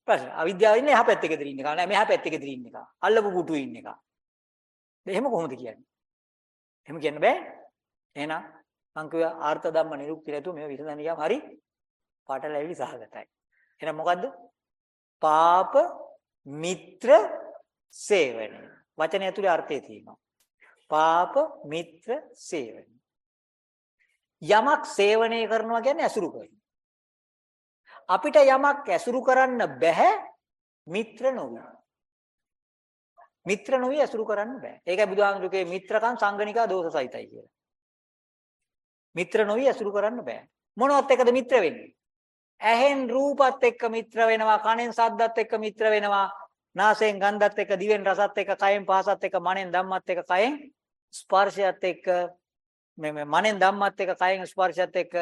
ප්‍රශ්න. අවිද්‍යාව ඉන්නේ එහා පැත්තේ ගෙදර ඉන්න එක. නෑ මෙහා පැත්තේ ගෙදර ඉන්න එක. අල්ලපු පුටු ඉන්න එක. එහෙම කොහොමද කියන්නේ? එහෙම කියන්න බෑ. එහෙනම් මං කිව්වා ආර්ථ ධම්ම නිරුක්ති නැතුව මේව විසඳන්න ගියාම හරි පාටලැවිලි සහගතයි එහෙනම් මොකද්ද? පාප මිත්‍ර සේවනය. වචනය ඇතුලේ අර්ථය තියෙනවා. පාප මිත්‍ර සේවනය. යමක් සේවනය කරනවා කියන්නේ ඇසුරු කරනවා. අපිට යමක් ඇසුරු කරන්න බෑ මිත්‍ර නොවි. මිත්‍ර නොවි ඇසුරු කරන්න බෑ. ඒකයි බුදුහාමුදුරුගේ මිත්‍රකම් සංගණිකා දෝෂසහිතයි කියලා. මිත්‍ර නොවි ඇසුරු කරන්න බෑ. මොනවත් එක්කද මිත්‍ර වෙන්නේ? ඇහෙන් රූපත් එක්ක මිත්‍ර වෙනවා, කනෙන් සද්දත් එක්ක මිත්‍ර වෙනවා, නාසයෙන් ගන්ධත් එක්ක, දිවෙන් රසත් එක්ක, කයෙන් පහසත් එක්ක, මනෙන් ධම්මත් එක්ක, කයෙන් ස්පර්ශයත් එක්ක මේ මනෙන් ධම්මත් එක්ක, කයෙන් ස්පර්ශයත් එක්ක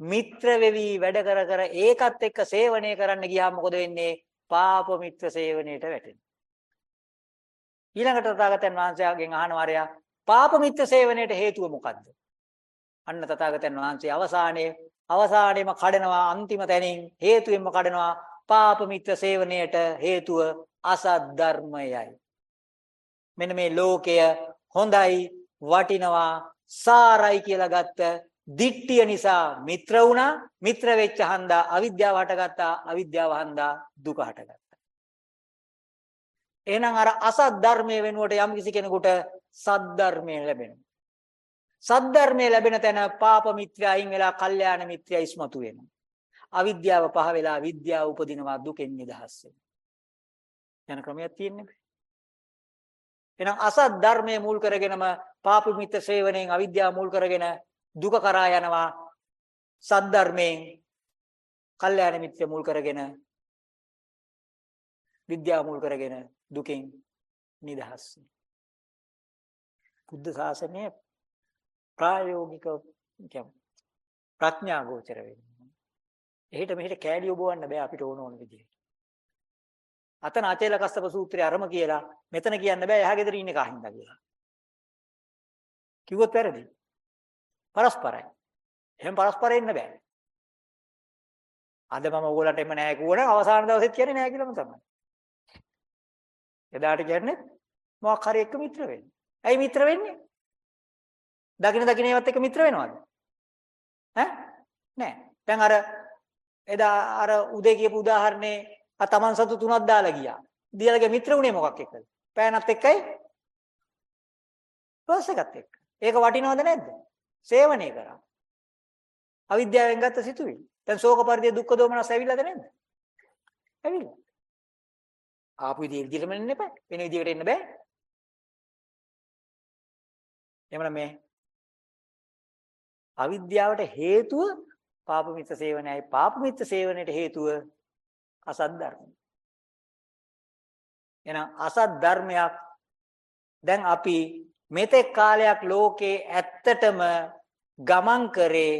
මිත්‍ර වෙවි වැඩ කර කර ඒකත් එක්ක සේවනය කරන්න ගියාම මොකද වෙන්නේ? පාප මිත්‍ර සේවනයේට වැටෙනවා. ඊළඟට තථාගතයන් වහන්සේගෙන් අහනවා අරයා පාප මිත්‍ර සේවනයේට හේතුව මොකද්ද? අන්න තථාගතයන් වහන්සේ අවසානයේ අවසානයේම කඩනවා අන්තිම තැනින් හේතුවෙන්ම කඩනවා පාප මිත්‍ර සේවනයේට හේතුව අසත් ධර්මයයි. මෙන්න මේ ලෝකය හොඳයි වටිනවා සාරයි කියලා ගත්ත දිට්ඨිය නිසා මිත්‍ර වුණා මිත්‍ර වෙච්ච හන්දා අවිද්‍යාව හටගත්තා අවිද්‍යාව හන්දා දුක හටගත්තා. එහෙනම් අර අසත් ධර්මයේ වෙනුවට යම් කිසි කෙනෙකුට සත් ධර්මයේ ලැබෙනවා. සත් ධර්මයේ ලැබෙන තැන පාප මිත්‍යා අයින් වෙලා කල්යාණ මිත්‍යා ඉස්මතු වෙනවා. අවිද්‍යාව පහ වෙලා විද්‍යාව උපදිනවා දුකෙන් නිදහස් වෙනවා. යන ක්‍රමයක් තියෙන්නේ එහෙනම් අසත් ධර්මයේ මුල් කරගෙනම පාප මිත්‍ර සේවනයෙන් අවිද්‍යාව මුල් කරගෙන දුක කරා යනවා සද්ධර්මයෙන් කල්යාණ මිත්‍ය මුල් කරගෙන විද්‍යාව මුල් කරගෙන දුකෙන් නිදහස් බුද්ධ ශාසනය ප්‍රායෝගික කියන්නේ ප්‍රඥා ගෝචර වෙනවා. එහෙට මෙහෙට කෑලි ඔබවන්න බෑ අපිට ඕන ඕන විදිහට. අතන අචේල කස්සප සූත්‍රය අරම කියලා මෙතන කියන්න බෑ එහා ගෙදර ඉන්න කහින්ද කියලා. කිව්වොත් වැරදි. පරස්පරයි. එහෙම පරස්පර ඉන්න බෑ. අද මම ඕගොල්ලන්ට එම නෑ කිව්වනම් අවසාන දවසෙත් කියන්නේ නෑ කියලාම තමයි. එදාට කියන්නේ මොකක් හරි එක්ක මිත්‍ර වෙන්න. ඇයි මිත්‍ර වෙන්නේ? දකින දකින ඒවත් එක්ක මිත්‍ර වෙනවද? ඈ? නෑ. දැන් අර එදා අර උදේ කියපු උදාහරණේ අ තමන් සතු තුනක් දාලා ගියා. දියලගේ මිත්‍ර උනේ මොකක් එක්කද? පෑනත් එක්කයි රෝස් එකත් එක්ක. ඒක වටිනවද නැද්ද? සේවනය කරා. අවිද්‍යාවෙන් ගත්ත සිතුවිලි. දැන් ශෝක පරිදේ දුක්ඛ දෝමනස් ඇවිල්ලාද නැද්ද? ඇවිල්ලා. ආපු විදිහේ විදිහටම එන්න එපා. වෙන විදිහකට එන්න බෑ. එමනම් මේ අවිද්‍යාවට හේතුව පාප මිත්‍ර සේවනයයි පාප මිත්‍ර සේවනයට හේතුව අසත් ධර්ම. එහෙනම් අසත් ධර්මයක් දැන් අපි මෙතෙක් කාලයක් ලෝකේ ඇත්තටම ගමන් කරේ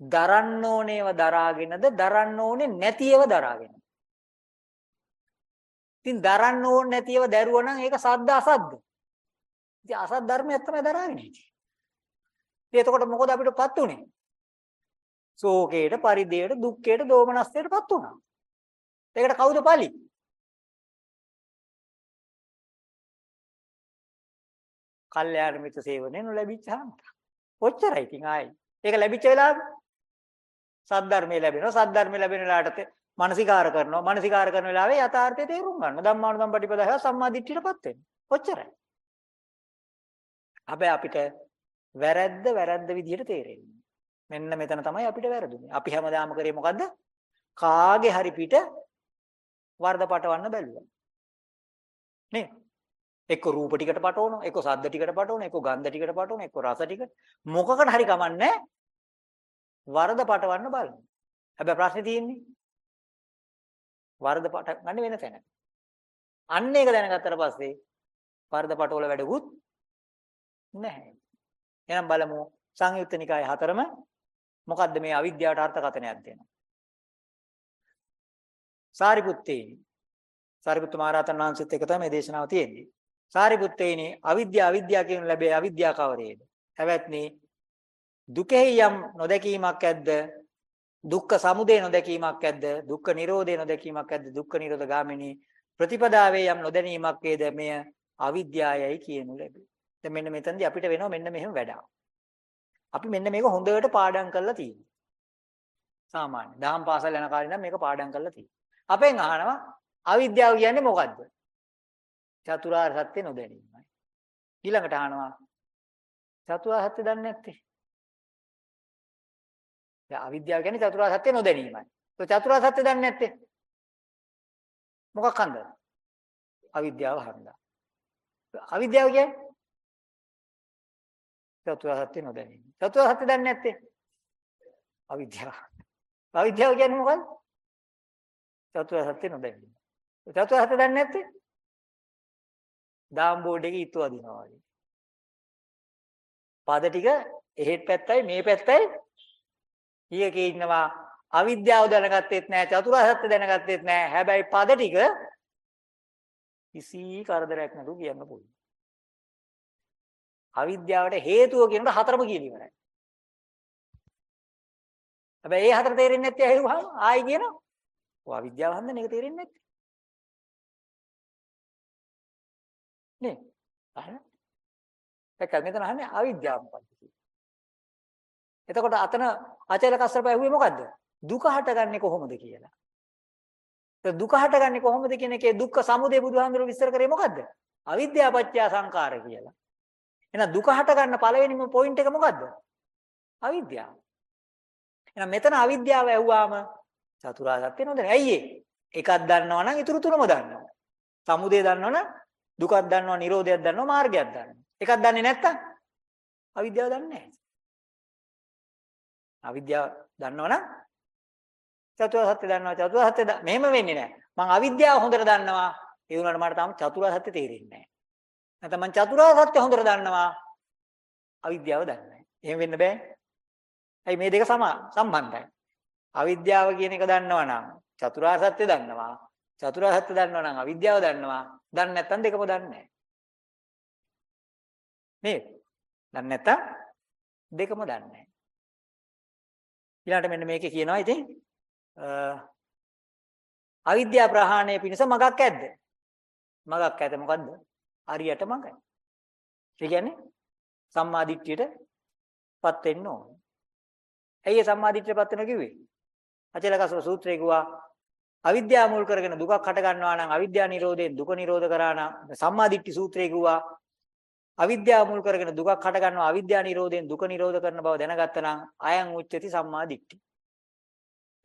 දරන්න ඕනේව දරාගෙනද දරන්න ඕනේ නැතිව දරාගෙන. ඉතින් දරන්න ඕනේ නැතිව දැරුවා නම් ඒක සද්ද අසද්ද. ඉතින් අසත් ධර්මයක් තමයි දරාගෙන හිටියේ. ඉතින් එතකොට මොකද අපිටපත් උනේ? ශෝකයට, පරිදේයට, දුක්ඛයට, දෝමනස්සයටපත් උනා. ඒකට කවුද පලි? කල්යාණ මිත්‍ර සේවනයේ නොලැබිච්ච හාන්ත. ඔච්චරයි ඉතින් ආයි. ඒක ලැබිච්ච වෙලාව සද්ධර්මයේ ලැබෙනවා. සද්ධර්මයේ ලැබෙන වෙලාවට මානසිකාර කරනවා. මානසිකාර කරන වෙලාවේ යථාර්ථය තේරුම් ගන්නවා. ධම්මානුධම් පටිපදාව සම්මා දිට්ඨියටපත් වෙනවා. ඔච්චරයි. හැබැයි අපිට වැරද්ද වැරද්ද විදිහට තේරෙන්නේ. මෙන්න මෙතන තමයි අපිට වැරදුනේ. අපි හැමදාම කරේ මොකද්ද? කාගේ හරි පිට වර්ධ පටවන්න බැලුවා. නේද? එක්ක රූප ටිකට පටවනවා, එක්ක ශබ්ද ටිකට පටවනවා, එක්ක ගන්ධ ටිකට පටවනවා, එක්ක රස ටික මොකකට හරි කමන්නේ වරද පටවන්න බලනවා. හැබැයි ප්‍රශ්නේ තියෙන්නේ වරද පට ගන්න වෙන තැන. අන්න ඒක දැනගත්තට පස්සේ වරද පටවල වැඩකුත් නැහැ. එහෙනම් බලමු සංයුත්ත නිකාය හතරම මොකද්ද මේ අවිද්‍යාවට අර්ථකථනයක් දෙනවා. සාරිපුත්තේනි සාරිපුත්ත මහ රහතන් වහන්සේත් එක තමයි මේ දේශනාව තියෙන්නේ. සාරිපුත්තේනි අවිද්‍යාව අවිද්‍යාව කියන ලැබේ අවිද්‍යාව කවරේද? හැවත්නි දුකෙහි යම් නොදැකීමක් ඇද්ද? දුක්ඛ සමුදය නොදැකීමක් ඇද්ද? දුක්ඛ නිරෝධය නොදැකීමක් ඇද්ද? දුක්ඛ නිරෝධ ගාමිනී ප්‍රතිපදාවේ යම් නොදැනීමක් වේද මෙය අවිද්‍යාවයි කියනු ලැබේ. දැන් මෙන්න මෙතනදී අපිට වෙනවා මෙන්න මෙහෙම වැඩක්. අපි මෙන්න මේක හොඳට පාඩම් කරලා තියෙනවා. සාමාන්‍ය. දහම් පාසල් යන කාලේ නම් මේක පාඩම් කරලා තියෙනවා. අපෙන් අහනවා අවිද්‍යාව කියන්නේ මොකද්ද? චතුරාර්ය සත්‍ය නොදැනීමයි. ඊළඟට අහනවා චතුරාර්ය සත්‍ය දන්නේ නැත්තේ. දැන් අවිද්‍යාව කියන්නේ චතුරාර්ය සත්‍ය නොදැනීමයි. તો චතුරාර්ය සත්‍ය දන්නේ නැත්තේ. මොකක් හන්ද? අවිද්‍යාව හන්දා. අවිද්‍යාව කියන්නේ චතුරාර්ය සත්‍ය නොදැනීම. චතුරාර්ය සත්‍ය දන්නේ නැත්තේ අවිද්‍යාව. අවිද්‍යාව කියන්නේ මොකක්ද? චතුරාර්ය සත්‍ය නොදැනීම. චතුරාර්ය සත්‍ය දන්නේ නැත්තේ දාම් බෝඩ් එකේ ඉතු අදිනවා වගේ. පද ටික එහෙත් පැත්තයි මේ පැත්තයි ඊයකේ ඉන්නවා අවිද්‍යාව දැනගත්තෙත් නැහැ චතුරාර්ය සත්‍ය දැනගත්තෙත් නැහැ. හැබැයි පද ටික කිසි කරදරයක් නැතුව කියන්න පුළුවන්. අවිද්‍යාවට හේතුව කියනකොට හතරම කියන ඉවරයි. හැබැයි ඒ හතර තේරෙන්නේ නැත්තේ ඇහිරුවාම ආයි කියනවා. ඔය අවිද්‍යාව හන්දනේ ඒක තේරෙන්නේ නැත්තේ. නේ? අහන්න. ඒක මෙතන අහන්නේ අවිද්‍යාව මොකක්ද කියලා. එතකොට අතන අචල කස්සප ඇහුවේ මොකද්ද? දුක හටගන්නේ කොහොමද කියලා. ඒ දුක හටගන්නේ කොහොමද කියන එකේ දුක්ඛ සමුදය බුදුහාමුදුරුවෝ විස්තර කරේ මොකද්ද? අවිද්‍යාව පත්‍ය සංකාර කියලා. එහෙනම් දුක හට ගන්න පළවෙනිම පොයින්ට් එක මොකද්ද? අවිද්‍යාව. එහෙනම් මෙතන අවිද්‍යාව ඇහුවාම චතුරාර්ය සත්‍ය නොදැන. ඇයි ඒ? එකක් දන්නවා නම් ඊටු තුනම දන්නවා. සමුදය දන්නවා නම් දුකක් දන්නවා, නිරෝධයක් දන්නවා, මාර්ගයක් දන්නවා. එකක් දන්නේ නැත්තම් අවිද්‍යාව දන්නේ නැහැ. අවිද්‍යාව දන්නවා නම් චතුරාර්ය සත්‍ය දන්නවා. චතුරාර්ය සත්‍ය මෙහෙම වෙන්නේ නැහැ. මං අවිද්‍යාව හොඳට දන්නවා. ඒ වුණාට මට තාම චතුරාර්ය සත්‍ය තේරෙන්නේ නැහැ. නැත්නම් මං චතුරාර්ය සත්‍ය හොඳට දන්නවා අවිද්‍යාව දන්නේ නැහැ. එහෙම වෙන්න බෑ. ඇයි මේ දෙක සම සම්බන්ධයි. අවිද්‍යාව කියන එක දන්නවා නම් චතුරාර්ය සත්‍ය දන්නවා. චතුරාර්ය සත්‍ය දන්නවා නම් අවිද්‍යාව දන්නවා. දන්නේ නැත්නම් දෙකම දන්නේ නැහැ. නේද? දන්නේ නැත්නම් දෙකම දන්නේ නැහැ. ඊළඟට මෙන්න මේකේ කියනවා ඉතින් අවිද්‍යා ප්‍රහාණය පිණිස මගක් ඇද්ද? මගක් ඇත මොකද්ද? හරියට මඟයි. ඒ කියන්නේ සම්මා දිට්ඨියටපත් වෙන්න ඕනේ. ඇයි සම්මා දිට්ඨියටපත් වෙනවා කිව්වේ? අචලකසව සූත්‍රයේ කිව්වා අවිද්‍යාව මුල් කරගෙන දුකක් හට ගන්නවා නම් අවිද්‍යා නිරෝධයෙන් දුක නිරෝධ කරා නම් සම්මා දිට්ඨි සූත්‍රයේ කිව්වා අවිද්‍යාව මුල් කරගෙන දුකක් හට ගන්නවා අවිද්‍යා නිරෝධයෙන් දුක නිරෝධ කරන බව දැනගත්තා නම් අයං උච්චති සම්මා දිට්ඨි.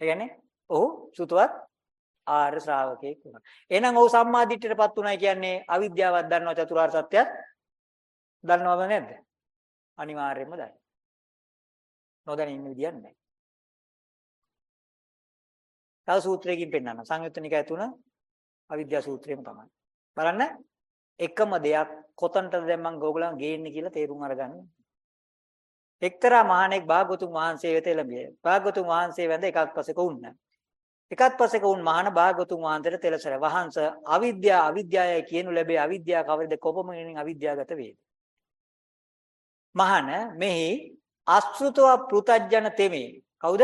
ඒ කියන්නේ ඔහු සුතවත් ආර්ය ශ්‍රාවකයෙක් වුණා. එහෙනම් ඔහු සම්මා දිට්ඨියටපත් උනායි කියන්නේ අවිද්‍යාවක් දන්නවා චතුරාර්ය සත්‍යයක් දන්නවද නැද්ද? අනිවාර්යයෙන්ම දන්නවා. නොදැන ඉන්න විදියක් නැහැ. තව සූත්‍රයකින් පෙන්නන්න. සංයුත්ත නිකාය තුන අවිද්‍යා සූත්‍රයම තමයි. බලන්න එකම දෙයක් කොතනටද දැන් මම ඕගොල්ලන් ගේන්නේ කියලා තේරුම් අරගන්න. එක්තරා මහණෙක් භාගතුන් වහන්සේ වෙත එළඹිය. භාගතුන් වහන්සේ වැඳ එකක් පසෙක වුණා. එකත් පසෙක වුන් මහාන භාගතුන් වහන්සේට තෙලසර වහන්ස අවිද්‍යාව අවිද්‍යාවයි කියනු ලැබේ අවිද්‍යාව කවරද කොපමණින් අවිද්‍යාවගත වේද මහන මෙහි අසෘතව පෘතජන තෙමේ කවුද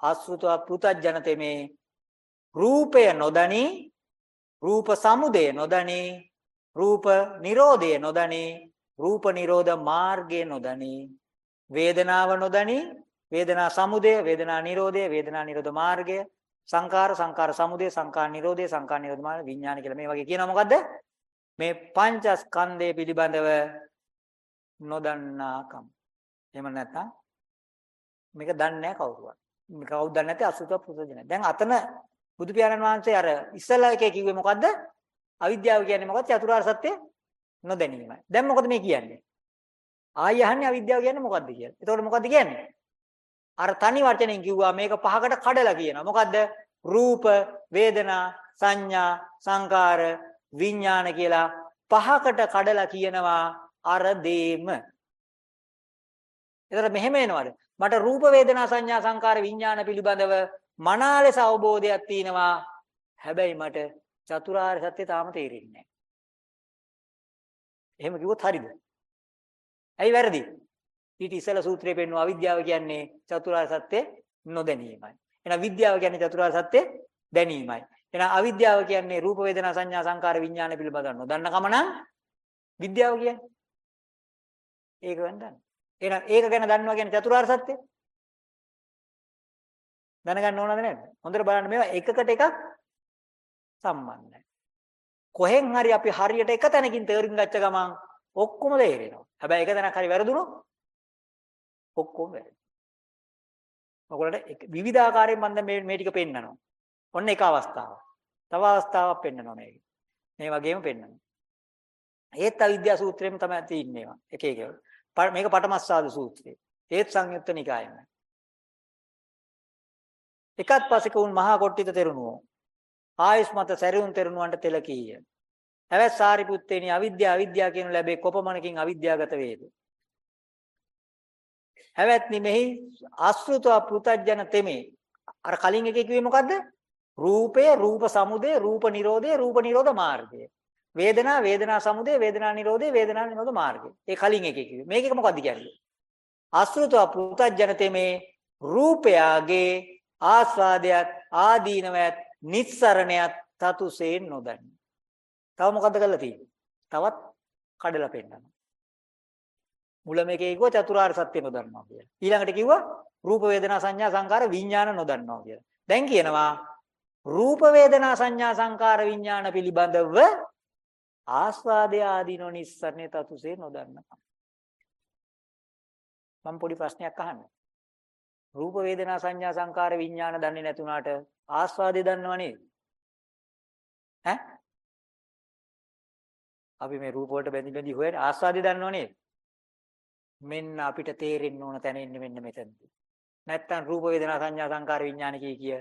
අසෘතව පෘතජන තෙමේ රූපය නොදනි රූප සමුදය නොදනි රූප නිරෝධය නොදනි රූප නිරෝධ මාර්ගය නොදනි. වේදනාව නොදනි වේදනා සමුදය වේදනා නිරෝධය වේදනා නිරෝධ මාර්ගය සංකාර සංකාර සමුදය සංකාර නිරෝධය සංකාර නිරෝධ මාර්ග විඥාන කියලා මේ වගේ කියනවා. මොකද්ද? මේ පංචස්කන්ධය පිළිබඳව නොදන්නාකම. එහෙම නැත්නම් මේක දන්නේ නැහැ කවුරුවත්. මේක කවුද දන්නේ නැත්තේ අසුත පුදුජන දැන් අතන බුදු පියාණන් වහන්සේ අර ඉස්සලා එකේ කිව්වේ මොකද්ද අවිද්‍යාව කියන්නේ මොකක්ද චතුරාර්ය සත්‍ය නොදැනීමයි දැන් මොකද මේ කියන්නේ ආයි අහන්නේ අවිද්‍යාව කියන්නේ මොකද්ද කියලා එතකොට මොකද්ද කියන්නේ අර තනි වචනෙන් කිව්වා මේක පහකට කඩලා කියනවා. මොකද්ද? රූප, වේදනා, සංඥා, සංකාර, විඥාන කියලා පහකට කඩලා කියනවා අර දේම. එතකොට මෙහෙම එනවද? මට රූප වේදනා සංඥා සංකාර විඥාන පිළිබඳව මනා ලෙස අවබෝධයක් තියෙනවා. හැබැයි මට චතුරාර්ය සත්‍ය තාම තේරෙන්නේ නැහැ. එහෙම කිව්වොත් හරිද? ඇයි වැරදි? ඊට ඉස්සෙල්ලා සූත්‍රයේ පෙන්වන අවිද්‍යාව කියන්නේ චතුරාර්ය සත්‍ය නොදැනීමයි. එහෙනම් විද්‍යාව කියන්නේ චතුරාර්ය සත්‍ය දැනීමයි. එහෙනම් අවිද්‍යාව කියන්නේ රූප වේදනා සංඥා සංකාර විඥාන පිළිබඳව නොදන්න කම නම් විද්‍යාව කියන්නේ. ඒක වෙනදන්න. එහෙනම් ඒක ගැන දන්නවා කියන්නේ චතුරාර්ය සත්‍ය. දැනගන්න ඕනද නැද්ද? හොඳට බලන්න මේවා එකකට එකක් සම්බන්ධයි. කොහෙන් හරි අපි හරියට එක තැනකින් තේරුම් ගච්ච ගමන් ඔක්කොම තේරෙනවා. හැබැයි එක තැනක් හරි වැරදුනොත් ඔක්කොම වැරදි. ඔයගොල්ලන්ට විවිධාකාරයෙන් මම මේ මේ ටික පෙන්නනවා. ඔන්න එක අවස්ථාවක්. තව අවස්ථාවක් පෙන්නනවා මේක. මේ වගේම පෙන්නනවා. ඒත් අවිද්‍යා සූත්‍රයේම තමයි තියෙන්නේ ඒවා. එක එක. මේක පටමස්සාද සූත්‍රය. ඒත් සංයුත්ත නිකායෙම. එකත් පසෙක උන් මහා කොට්ටිත තෙරුණුවෝ. ආයුෂ් මත සැරියුන් තෙරුණුවන්ට තෙල කීය. හැබැයි සාරිපුත්තේනි අවිද්‍යාව අවිද්‍යාව කියනු ලැබේ කොපමණකින් අවිද්‍යාවගත වේද? හැවැත්නි මෙහි ආශ්‍රිතව පෘතජන තෙමේ අර කලින් එකේ කිව්වේ මොකද්ද රූපය රූප සමුදය රූප නිරෝධය රූප නිරෝධ මාර්ගය වේදනා වේදනා සමුදය වේදනා නිරෝධය වේදනා නිරෝධ මාර්ගය. ඒ කලින් එකේ කිව්වේ. මේකේ මොකද්ද කියන්නේ? ආශ්‍රිතව පෘතජන තෙමේ රූපයාගේ ආස්වාදයක් ආදීනවයක් නිස්සරණයක් තතුසේ නොදන්නේ. තව මොකද්ද කරලා තියෙන්නේ? තවත් කඩලා පෙන්නනවා. මුල මේකේ කිව්වා චතුරාර්ය සත්‍ය නොදන්නවා කියලා. ඊළඟට කිව්වා රූප වේදනා සංඥා සංකාර විඥාන නොදන්නවා කියලා. දැන් කියනවා රූප වේදනා සංඥා සංකාර විඥාන පිළිබඳව ආස්වාදය ආදීනෝ නිස්සරණේ තතුසේ නොදන්නවා. මම පොඩි ප්‍රශ්නයක් අහන්න. රූප වේදනා සංඥා සංකාර විඥාන දන්නේ නැතුණාට ආස්වාදය දන්නව නේද? ඈ? අපි මේ රූප වලට බැඳි බැඳි හොයන ආස්වාදය දන්නව නේද? මෙන්න අපිට තේරෙන්න ඕන තැන ඉන්නේ මෙන්න මෙතනදී. නැත්තම් රූප වේදනා සංඥා සංකාර විඥාන කිය කිය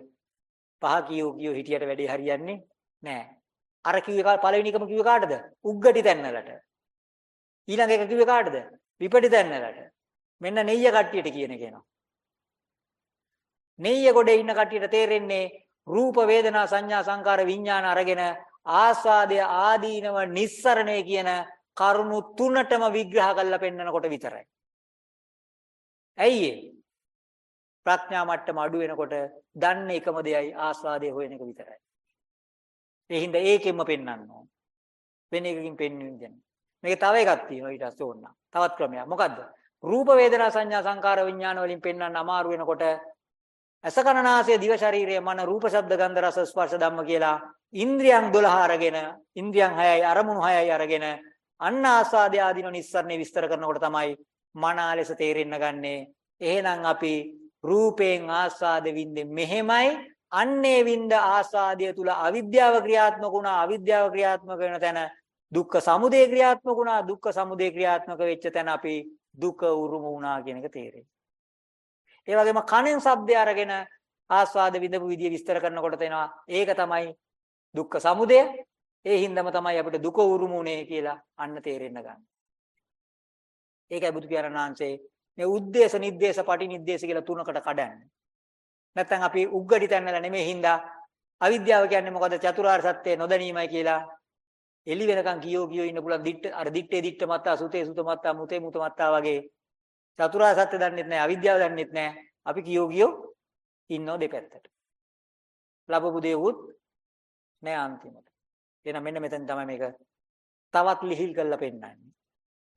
පහ කියෝ කියෝ හිටියට වැඩේ හරියන්නේ නැහැ. අර කිව්වේ පළවෙනි එකම කිව්වේ කාටද? උග්ගටි තැන්නලට. ඊළඟ එක කිව්වේ කාටද? විපටි තැන්නලට. මෙන්න නෙయ్య කට්ටියට කියන කෙනා. නෙయ్య ගොඩේ ඉන්න කට්ටියට තේරෙන්නේ රූප වේදනා සංඥා සංකාර විඥාන අරගෙන ආස්වාදය ආදීනව නිස්සරණය කියන කරුණු තුනටම විග්‍රහ කරලා පෙන්නකොට විතරයි. ඇයි ප්‍රඥා මට්ටම අඩු වෙනකොට දන්න එකම දෙයයි ආස්වාදය හොයන එක විතරයි. ඒ හින්දා ඒකෙන්ම පෙන්වන්න ඕන. වෙන එකකින් පෙන්වෙන්නේ නැහැ. මේක තව එකක් තියෙනවා ඊට පස්සේ ඕන. තවත් ක්‍රමයක්. මොකද්ද? රූප වේදනා සංඥා සංකාර විඥාන වලින් පෙන්වන්න අමාරු වෙනකොට අසකනාසය දිව ශරීරය මන රූප ශබ්ද ගන්ධ රස ස්පර්ශ ධම්ම කියලා ඉන්ද්‍රියන් 12 අරගෙන ඉන්ද්‍රියන් 6යි අරමුණු 6යි අරගෙන අන්න ආස්වාදය ආදීන නිස්සරණේ විස්තර කරනකොට තමයි මනා ලෙස තේරෙන්න ගන්නේ. එහෙනම් අපි රූපයෙන් ආස්වාද වින්දේ මෙහෙමයි. අන්නේ වින්ද ආස්වාදය තුල අවිද්‍යාව ක්‍රියාත්මක වුණා. අවිද්‍යාව ක්‍රියාත්මක වෙන තැන දුක්ඛ සමුදය ක්‍රියාත්මක වුණා. දුක්ඛ සමුදය ක්‍රියාත්මක වෙච්ච තැන අපි දුක උරුම වුණා කියන එක තේරෙයි. ඒ වගේම කනෙන් ශබ්දය අරගෙන ආස්වාද විඳපු විදිය විස්තර කරනකොට තේනවා ඒක තමයි දුක්ඛ සමුදය ඒ හින්දාම තමයි අපිට දුක උරුමුනේ කියලා අන්න තේරෙන්න ගන්න. ඒකයි බුදු පියාණන් වහන්සේ මේ උද්දේශ නිද්දේශ පටි නිද්දේශ කියලා තුනකට කඩන්නේ. නැත්තම් අපි උග්ගටි තැන්නලා නෙමෙයි හින්දා අවිද්‍යාව කියන්නේ මොකද චතුරාර්ය සත්‍ය නොදැනීමයි කියලා. එලි වෙනකන් කියෝ කියෝ ඉන්න පුළුවන් දිට්ට අර දිත්තේ දිට්ට මත්තා සුතේ සුත මත්තා මුතේ මුත මත්තා වගේ චතුරාර්ය සත්‍ය දන්නෙත් නැහැ අවිද්‍යාව දන්නෙත් නැහැ අපි කියෝ කියෝ ඉන්නෝ දෙපැත්තට. ලැබපු දේවුත් නෑ අන්තිමට. එහෙනම් මෙන්න මෙතන තමයි මේක තවත් ලිහිල් කරලා පෙන්නන්නේ.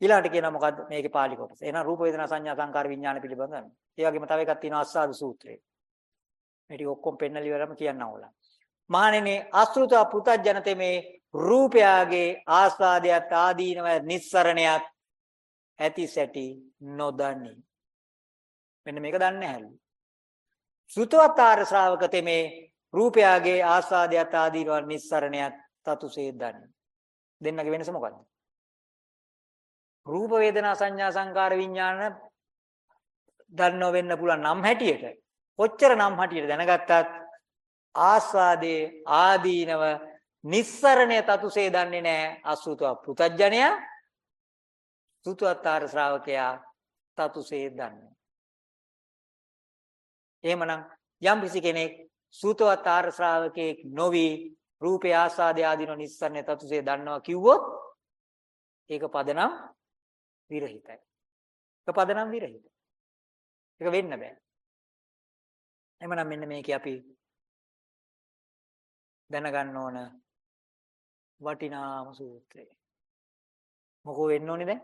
ඊළඟට කියනවා මොකද්ද? මේකේ පාලි කොටස. එහෙනම් රූප වේදනා සංඥා සංකාර විඥාන පිළිබඳව. ඒ වගේම තව එකක් තියෙනවා අස්සාද සූත්‍රය. මේ ටික ඔක්කොම පෙන්නලා ඉවරම කියන්න ඕලා මහණෙනි අසෘත පුතඥතේ මේ රූපයාගේ ආස්වාදයට ආදීනව නිස්සරණයක් ඇති සැටි නොදනි. මෙන්න මේක දන්නේ නැහැලු. සුතවතාර ශ්‍රාවක තෙමේ රූපයාගේ ආස්වාදයට ආදීනව නිස්සරණයක් තතුසේ දනි. දෙන්නගේ වෙනස මොකද්ද? රූප වේදනා සංඥා සංකාර විඥාන දන්නව වෙන්න පුළුවන් නම් හැටියට කොච්චර නම් හැටියට දැනගත්තත් ආස්වාදේ ආදීනව නිස්සරණය තතුසේ දන්නේ නැහැ අසුතව පුතඥය සුතවතාර ශ්‍රාවකයා තතුසේ දන්නේ. එහෙමනම් යම් කිසි කෙනෙක් සුතවතාර ශ්‍රාවකෙක් නොවි රූපේ ආස්වාදය ආදීන නිස්සරණය තතුසේ දන්නවා කිව්වොත් ඒක පදනම් විරහිතයි. ඒක පදනම් විරහිතයි. ඒක වෙන්න බෑ. එහෙමනම් මෙන්න මේකේ අපි දැනගන්න ඕන වටිනාම සූත්‍රය. මොකෝ වෙන්න ඕනේ දැන්?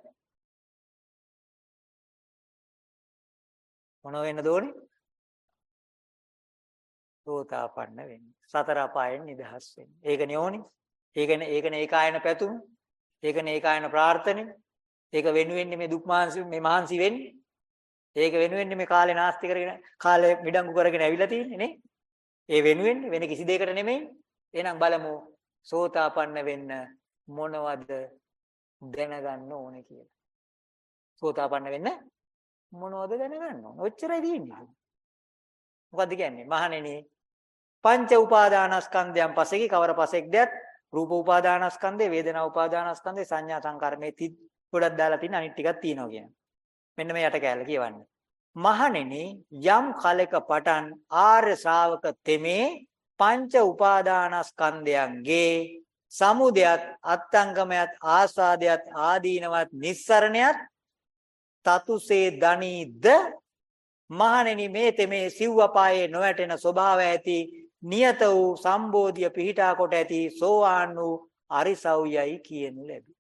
මොනව වෙන්න දෝනේ? සෝතාපන්න වෙන්න. සතර අපායෙන් නිදහස් වෙන්න. ඒකනේ ඕනේ. ඒකනේ ඒකනේ ඒකායන පැතුම. ඒකනේ ඒකායන ප්‍රාර්ථනේ. ඒක වෙනුවෙන්නේ මේ දුක් මහන්සි මේ මහන්සි වෙන්නේ. ඒක වෙනුවෙන්නේ මේ කාලේ නාස්ති කරගෙන කාලේ මිඩංගු කරගෙන ඇවිල්ලා තියෙන්නේ නේ. ඒ වෙනුවෙන්නේ වෙන කිසි දෙයකට නෙමෙයි. එහෙනම් බලමු සෝතාපන්න වෙන්න මොනවද දැනගන්න ඕනේ කියලා. සෝතාපන්න වෙන්න මොනවද දැනගන්න ඕනේ? ඔච්චරයි තියෙන්නේ. මොකද්ද කියන්නේ? මහණෙනි පංච උපාදානස්කන්ධයන් පසේකි කවර පසෙක්දත් රූප උපාදානස්කන්ධේ වේදනා උපාදානස්කන්ධේ සංඥා සංකාර මේ ති ගොඩක් දාලා තියෙන අනිත් ටිකක් තියෙනවා කියන්නේ. මෙන්න මේ යට කැලේ කියවන්නේ. මහණෙනි යම් කලක පටන් ආර්ය ශ්‍රාවක තෙමේ පංච උපාදානස්කන්ධයන්ගේ සමුදයත් අත්ංගමයත් ආස්වාදයත් ආදීනවත් නිස්සරණයත් තතුසේ දනීද මහණෙනි මේ තෙමේ සිව්වපායේ නොවැටෙන ස්වභාවය ඇති නියත වූ සම්බෝධිය පිහිටා කොට ඇති සෝවාන් වූ අරිසව්යයි කියනු ලැබේ.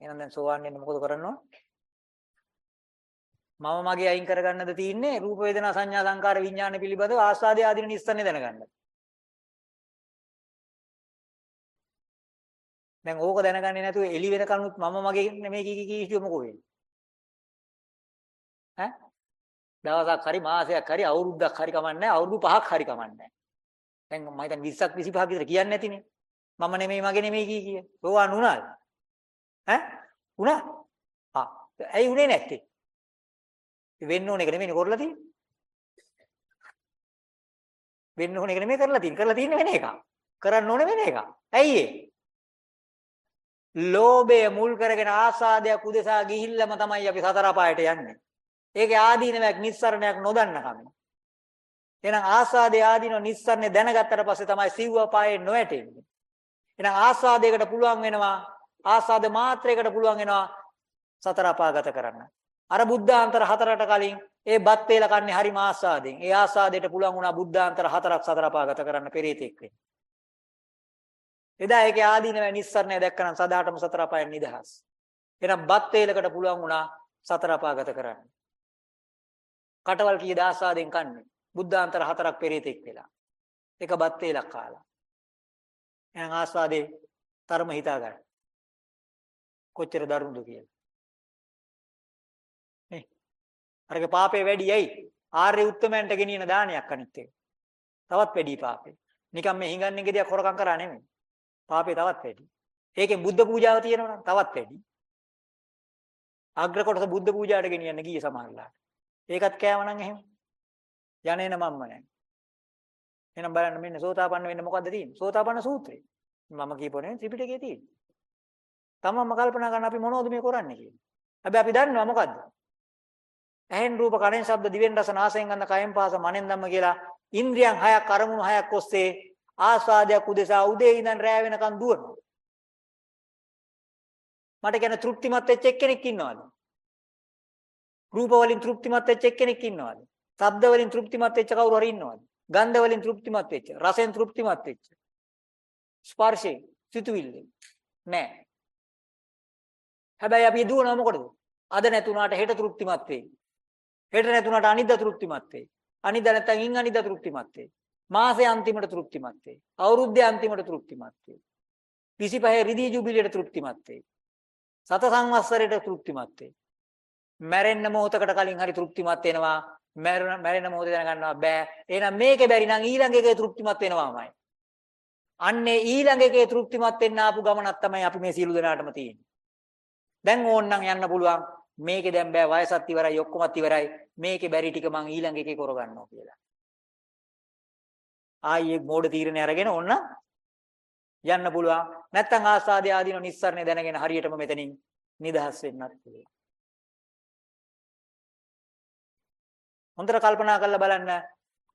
එහෙනම් දැන් සෝවාන් වෙන්න මොකද කරන්න ඕන? මම මගේ අයින් කරගන්නද තියෙන්නේ රූප වේදනා සංඥා සංකාර විඥාන පිළිබඳව ආස්වාදයේ ආදීන නිස්සන්නේ දැනගන්න. දැන් ඕක දැනගන්නේ නැතුව එළි වෙනකනුත් මම මගේ නෙමෙයි කී කී හිටියො මොකෝ වෙන්නේ? ඈ? දවසක් හරි මාසයක් හරි අවුරුද්දක් හරි කමන්නේ අවුරුදු පහක් හරි කමන්නේ දැන් මම හිතන්නේ 20ක් 25ක් විතර කියන්නේ නැතිනේ. මම නෙමෙයි මගේ නෙමෙයි කී කිය. සෝවාන් වුණාද? ඈ? වුණා? ආ ඇයි උනේ නැත්තේ? වෙන්න ඕන එක නෙමෙයි කරලා තියෙන්නේ. වෙන්න ඕන එක නෙමෙයි කරලා තියෙන්නේ. කරලා තියෙන්නේ වෙන එකක්. කරන්න ඕන වෙන එකක්. ඇයි ඒ? ලෝභය මුල් කරගෙන ආසාදයක් උදෙසා ගිහිල්ලාම තමයි අපි සතර පායට යන්නේ. ඒකේ ආදීනයක් නිස්සරණයක් නොදන්න කම. එහෙනම් ආසාදේ ආදීන නිස්සරණේ දැනගත්තට පස්සේ තමයි සිව්ව පායේ නොඇටෙන්නේ. එහෙනම් ආසාදයකට පුළුවන් වෙනවා ආසාද මාත්‍රයකට පුළුවන් වෙනවා සතර අපාගත කරන්න. අර බුද්ධාන්තර හතරට කලින් ඒ බත් වේල කන්නේ හරි මාසාදෙන්. ඒ ආසාදයට පුළුවන් වුණා බුද්ධාන්තර හතරක් සතර අපාගත කරන්න පෙරේතෙක් වෙන්න. එදා ඒකේ ආදීනව නිස්සරණය දැක්කනම් සදාටම සතර අපායන් නිදහස්. එහෙනම් බත් වේලකට පුළුවන් වුණා සතර අපාගත කරන්න. කටවල් කී දාසාදෙන් කන්නේ. බුද්ධාන්තර හතරක් පෙරේතෙක් වෙලා. එක බත් වේලක් කාලා. එහෙනම් ආස්වාදේ තරම හිතා ගන්න. කොච්චර දරුණුද කියලා. අරක පාපේ වැඩි ඇයි? ආර්ය උත්තමයන්ට ගෙනියන දානයක් අනිත් එක. තවත් වැඩි පාපේ. නිකම් මේ හිඟන්නේ ගෙඩියක් හොරකම් කරා නෙමෙයි. පාපේ තවත් වැඩි. ඒකෙන් බුද්ධ පූජාව තියෙනවා නම් තවත් වැඩි. අග්‍ර කොටස බුද්ධ පූජාවට ගෙනියන්න ගියේ සමහරලාට. ඒකත් කෑව නම් එහෙම. යන්නේන මම්ම නැහැ. එහෙනම් බලන්න මෙන්න සෝතාපන්න වෙන්න මොකද්ද තියෙන්නේ? සෝතාපන්න සූත්‍රය. මම කියපෝනේ ත්‍රිපිටකයේ තියෙන්නේ. තමන්ම කල්පනා කරන අපි මොනවද මේ කරන්නේ කියලා. හැබැයි අපි දන්නවා මොකද්ද? ඇහෙන් රූප කනෙන් ශබ්ද දිවෙන් රස නාසයෙන් ගඳ කයෙන් පාස මනෙන් ධම්ම කියලා ඉන්ද්‍රියන් හයක් අරමුණු හයක් ඔස්සේ ආස්වාදයක් උදෙසා උදේ ඉඳන් රෑ වෙනකන් දුවනවා. මට කියන්නේ තෘප්තිමත් වෙච්ච එක්කෙනෙක් ඉන්නවද? රූප වලින් තෘප්තිමත් වෙච්ච එක්කෙනෙක් ඉන්නවද? ශබ්ද වලින් තෘප්තිමත් වෙච්ච කවුරු හරි ඉන්නවද? ගන්ධ වලින් තෘප්තිමත් වෙච්ච, රසෙන් තෘප්තිමත් වෙච්ච. ස්පර්ශයෙන්, සිතුවිල්ලෙන් නෑ. හැබැයි අපි දුවනවා මොකටද? අද නැතුණාට හෙට තෘප්තිමත් වෙයි. හෙට නැතුණාට අනිද්දා තෘප්තිමත් වෙයි. අනිද්දා නැත්නම් ඉන් අනිද්දා තෘප්තිමත් වෙයි. මාසේ අන්තිමට තෘප්තිමත් වෙයි. අවුරුද්දේ අන්තිමට තෘප්තිමත් වෙයි. 25 රිදී ජුබිලියට තෘප්තිමත් වෙයි. සත සංවත්සරයට තෘප්තිමත් වෙයි. මැරෙන්න මොහොතකට කලින් හරි තෘප්තිමත් වෙනවා. මැරෙන මොහොතේ දැනගන්නවා බෑ. එහෙනම් මේකේ බැරි නම් ඊළඟ එකේ තෘප්තිමත් වෙනවාමයි. අන්නේ ඊළඟ එකේ තෘප්තිමත් වෙන්න ආපු ගමනක් තමයි අපි මේ සියලු දෙනාටම තියෙන්නේ. දැන් ඕන්නම් යන්න පුළුවන්. මේකේ දැන් බෑ වයසත් ඉවරයි ඔක්කොමත් ඉවරයි. මේකේ බැරි ටික මං ඊළඟ එකේ කරගන්නවා කියලා. ආයේ මෝඩ තීරණය අරගෙන ඕන්න යන්න පුළුවන්. නැත්තම් ආස්වාදයේ ආදීන නිස්සරණය දැනගෙන හරියටම මෙතනින් නිදහස් වෙන්නත් පුළුවන්. හොඳට කල්පනා කරලා බලන්න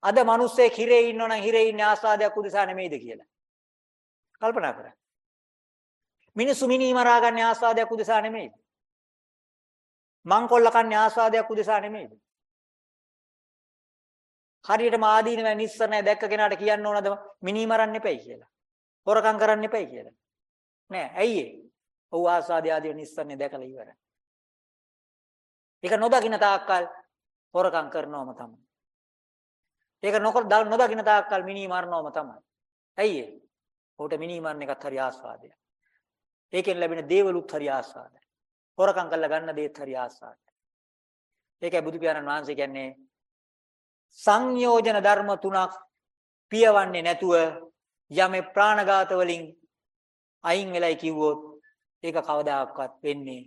අද මිනිස්සෙක් හිරේ ඉන්නවනම් හිරේ ඉන්නේ ආස්වාදයක් උදෙසා නෙමෙයිද කියලා. කල්පනා කරන්න. මිනිස්සු මිනී මරා ගන්න ආස්වාදයක් උදෙසා නෙමෙයි. මංකොල්ල කන්නේ ආස්වාදයක් උදෙසා නෙමෙයි. හරියටම ආදීනව නිස්සරණය දැක්ක කෙනාට කියන්න ඕනද මිනී මරන්න එපයි කියලා. හොරකම් කරන්න එපයි කියලා. නෑ ඇයි ඒ? ඔව් ආස්වාදය ආදී නිස්සරණය දැකලා ඉවරයි. ඒක නොදකින්න තාක්කල් හොරකම් කරනවම තමයි. ඒක නොදකින්න තාක්කල් මිනී මරනවම තමයි. ඇයි ඒ? ඔහුට මිනී මරන එකත් හරි ආස්වාදයක්. ඒකෙන් ලැබෙන දේවලුත් හරි ආස්වාදයි. හොරකම් කරලා ගන්න දේත් හරි ආස්වාදයි. ඒකයි බුදු පියාණන් වහන්සේ කියන්නේ සංයෝජන ධර්ම තුනක් පියවන්නේ නැතුව යමේ ප්‍රාණඝාත වලින් අයින් වෙලයි කිව්වොත් ඒක කවදාකවත් වෙන්නේ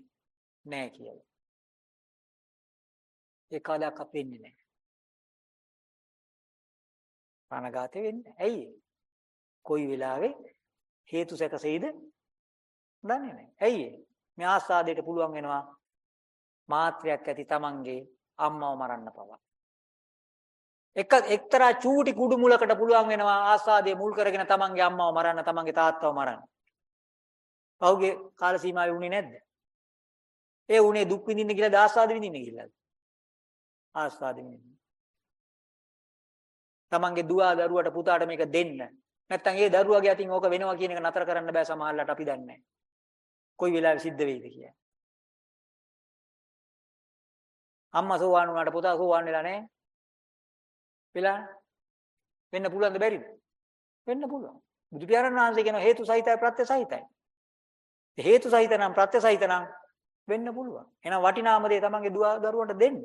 නැහැ කියලා. ඒ කවදාකවත් වෙන්නේ නැහැ. ප්‍රාණඝාතය වෙන්නේ. ඇයි? කොයි වෙලාවෙ හේතු සැකසෙයිද දන්නේ නැහැ. ඇයි මේ ආස්වාදයට පුළුවන් වෙනවා මාත්‍රයක් ඇති Tamange අම්මව මරන්න පවා. එක එක්තරා චූටි කුඩු මුලකට පුළුවන් වෙනවා ආස්වාදයේ මුල් කරගෙන Tamange අම්මව මරන්න Tamange තාත්තව මරන්න. පහුගිය කාල සීමාවේ උනේ නැද්ද? ඒ උනේ දුක් විඳින්න කියලා ආස්වාද විඳින්න කියලා. ආස්වාද විඳින්න. Tamange දුව දරුවට පුතාට මේක දෙන්න. නැත්තම් ඒ දරුවගේ අතින් ඕක වෙනවා කියන එක නතර කරන්න බෑ සමහරවිට අපි දන්නේ නැහැ. කොයි වෙලාවෙ සිද්ධ වෙයිද කියලා. අම්මා සෝවාන් වුණාට පුතා සෝවාන් වෙලා නැහැ. වෙලා වෙන්න පුළුවන්ද බැරිද? වෙන්න පුළුවන්. බුදු පියාණන් වහන්සේ කියන හේතු සහිතයි ප්‍රත්‍ය සහිතයි. හේතු සහිත නම් ප්‍රත්‍ය සහිත නම් වෙන්න පුළුවන්. එහෙනම් වටිනාම දේ තමන්ගේ දුව දරුවන්ට දෙන්න.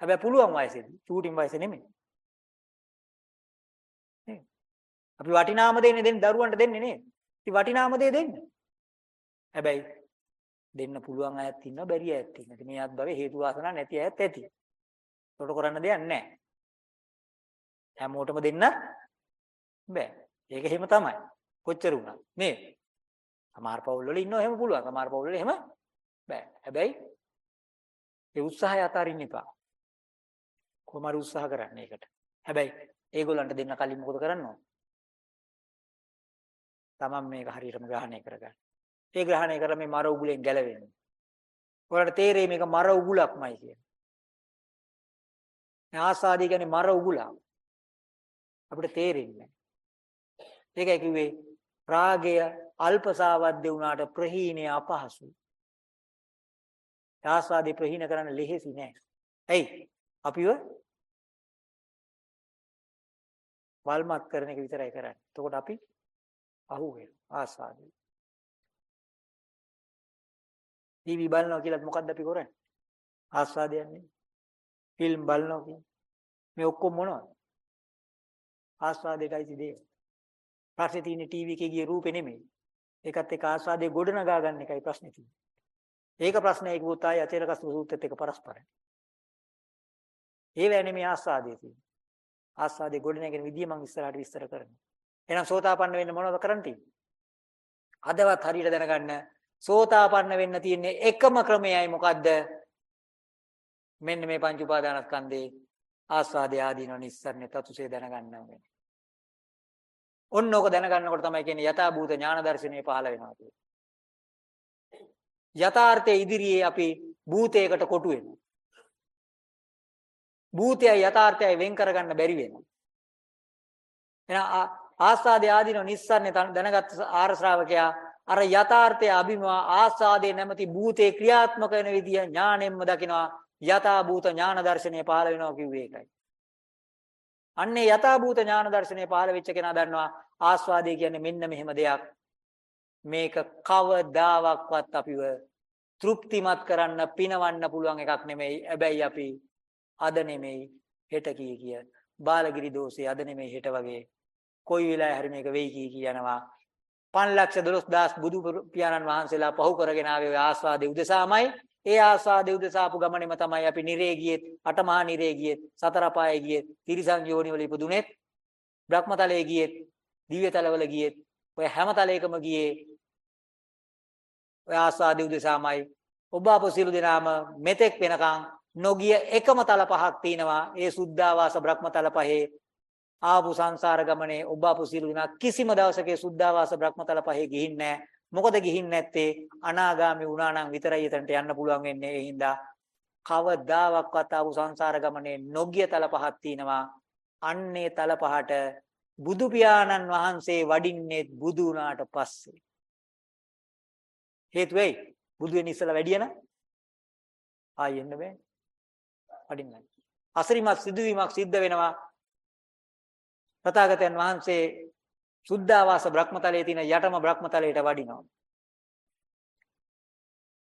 හැබැයි පුළුවන් වයසේදී, චූටින් වයසේ නෙමෙයි. අපි වටිනාම දේ දෙන්න දරුවන්ට දෙන්නේ නේද? ඉතින් වටිනාම දේ දෙන්න. හැබැයි දෙන්න පුළුවන් අයත් ඉන්නවා බැරි අයත් ඉන්නවා. ඉතින් මේ අත් භවයේ හේතු වාසනා නැති අයත් ඇති. ඒකට කරන්න දෙයක් නැහැ. හැමෝටම දෙන්න බෑ. ඒක එහෙම තමයි. කොච්චර වුණත් නේද? සමහර පවුල් වල ඉන්නව එහෙම පුළුවන්. සමහර පවුල් වල එහෙම බෑ. හැබැයි ඒ උත්සාහය අතාරින්න එපා. කොහොම උත්සාහ කරන්න ඒකට. හැබැයි ඒගොල්ලන්ට දෙන්න කලින් මොකද කරන්න ඕන? තමන් මේක හරියටම ග්‍රහණය කරගන්න. ඒ ග්‍රහණය කරලා මේ මර උගුලෙන් ගැලවෙන්න. ඔයාලට තේරෙයි මේක මර උගුලක්මයි කියන්නේ. මේ ආසාදී කියන්නේ මර උගුලක්. අපිට තේරෙන්නේ ඒකයි කිව්වේ රාගය අල්පසාවද්ද වුණාට ප්‍රහීණය අපහසුයි. ආස්වාදී ප්‍රහීණ කරන්න ලෙහෙසි නෑ. ඇයි? අපිව වල්මත් කරන එක විතරයි කරන්නේ. එතකොට අපි අහුවෙනවා ආස්වාදී. ටීවී බලනවා කියලාත් මොකද්ද අපි කරන්නේ? ආස්වාදයක් නෙමෙයි. ෆිල්ම් බලනවා කියන්නේ. මේ ඔක්කොම මොනවද? ආස්වාදයටයි දේ. ප්‍රශ්නේ තියෙන්නේ ටීවී එකේ ගිය රූපේ නෙමෙයි. ඒකත් එක්ක ආස්වාදයේ ගොඩනගා ගන්න එකයි ප්‍රශ්නේ තියෙන්නේ. ඒක ප්‍රශ්නයක පුතායි අචේලකස් සූත්‍රෙත් එක්ක පරස්පරයි. ඒ වෙන්නේ මේ ආස්වාදයේ තියෙන්නේ. ආස්වාදයේ ගොඩනගෙන විදිය මම ඉස්සරහට විස්තර කරනවා. එහෙනම් සෝතාපන්න වෙන්න මොනවද කරන්න තියෙන්නේ? අදවත් හරියට දැනගන්න සෝතාපන්න වෙන්න තියෙන්නේ එකම ක්‍රමයයි මොකද්ද? මෙන්න මේ පංච උපාදානස්කන්ධේ ආස්වාදය ආදීනව නිස්සරණේ තතුසේ දැනගන්න ඕනේ. ඔන්න ඕක දැනගන්නකොට තමයි කියන්නේ යථා භූත ඥාන දර්ශනය පහළ වෙනවා කියන්නේ. යථාර්ථයේ ඉදිරියේ අපි භූතයකට කොටු වෙනවා. භූතයයි යථාර්ථයයි වෙන් කරගන්න බැරි වෙනවා. එහෙනම් ආස්වාදේ ආදීන නිස්සාරණේ දැනගත් ආර ශ්‍රාවකයා අර යථාර්ථයේ අභිමවා ආස්වාදේ නැමැති භූතේ ක්‍රියාත්මක වෙන විදිය ඥාණයෙන්ම දකිනවා යථා භූත ඥාන දර්ශනය පහළ වෙනවා කිව්වේ ඒකයි. අන්නේ යථා භූත ඥාන දර්ශනය පහළ වෙච්ච කෙනා දන්නවා ආස්වාදේ කියන්නේ මෙන්න මෙහෙම දෙයක්. මේක කවදාවත් අපිව තෘප්තිමත් කරන්න පිනවන්න පුළුවන් එකක් නෙමෙයි. හැබැයි අපි අද නෙමෙයි හෙට කී කිය. බාලගිරි දෝෂේ අද නෙමෙයි හෙට වගේ කොයි වෙලාවෙ හරි මේක වෙයි කී කියනවා 512000 බුදු පියාණන් වහන්සේලා පහු කරගෙන ආවේ ඔය ආස්වාදේ උදෙසාමයි. ඒ ආස්වාදේ උදෙසාපු ගමනේම තමයි අපි නිරේ ගියෙත් අටමහා නිරේ ගියෙත් සතර පායේ ගියෙත් තිරිසන් යෝනි වල ඉපදුනෙත් බ්‍රහ්මතලයේ ගියෙත් දිව්‍යතලවල ගියෙත් ඔය හැම තලයකම ගියේ ඔය ආස්වාදේ උදෙසාමයි. ඔබ අප සියලු දෙනාම මෙතෙක් වෙනකන් නොගිය එකම තල පහක් තියෙනවා. ඒ සුද්ධාවාස බ්‍රහ්මතල පහේ ආපු සංසාර ගමනේ ඔබ අප සියලු දෙනා කිසිම දවසක සුද්ධාවාස බ්‍රහ්මතල පහේ ගිහින් නැහැ. මොකද ගිහින් නැත්තේ? අනාගාමි වුණා නම් විතරයි එතනට යන්න පුළුවන් වෙන්නේ. ඒ හින්දා කවදාවත් ආපු සංසාර ගමනේ නොගිය තල පහක් තියෙනවා. අන්නේ තල පහට බුදු පියාණන් වහන්සේ වඩින්නේ බුදු වුණාට පස්සේ. හේතු වෙයි බුදු වෙන ඉස්සලා වැඩි යන ආයෙ එන්න බෑ. වඩින්න. අසරිමත් සිදුවීමක් සිද්ධ වෙනවා. තථාගතයන් වහන්සේ සුද්ධාවාස බ්‍රහ්මතලයේ තියෙන යටම බ්‍රහ්මතලයට වඩිනවා.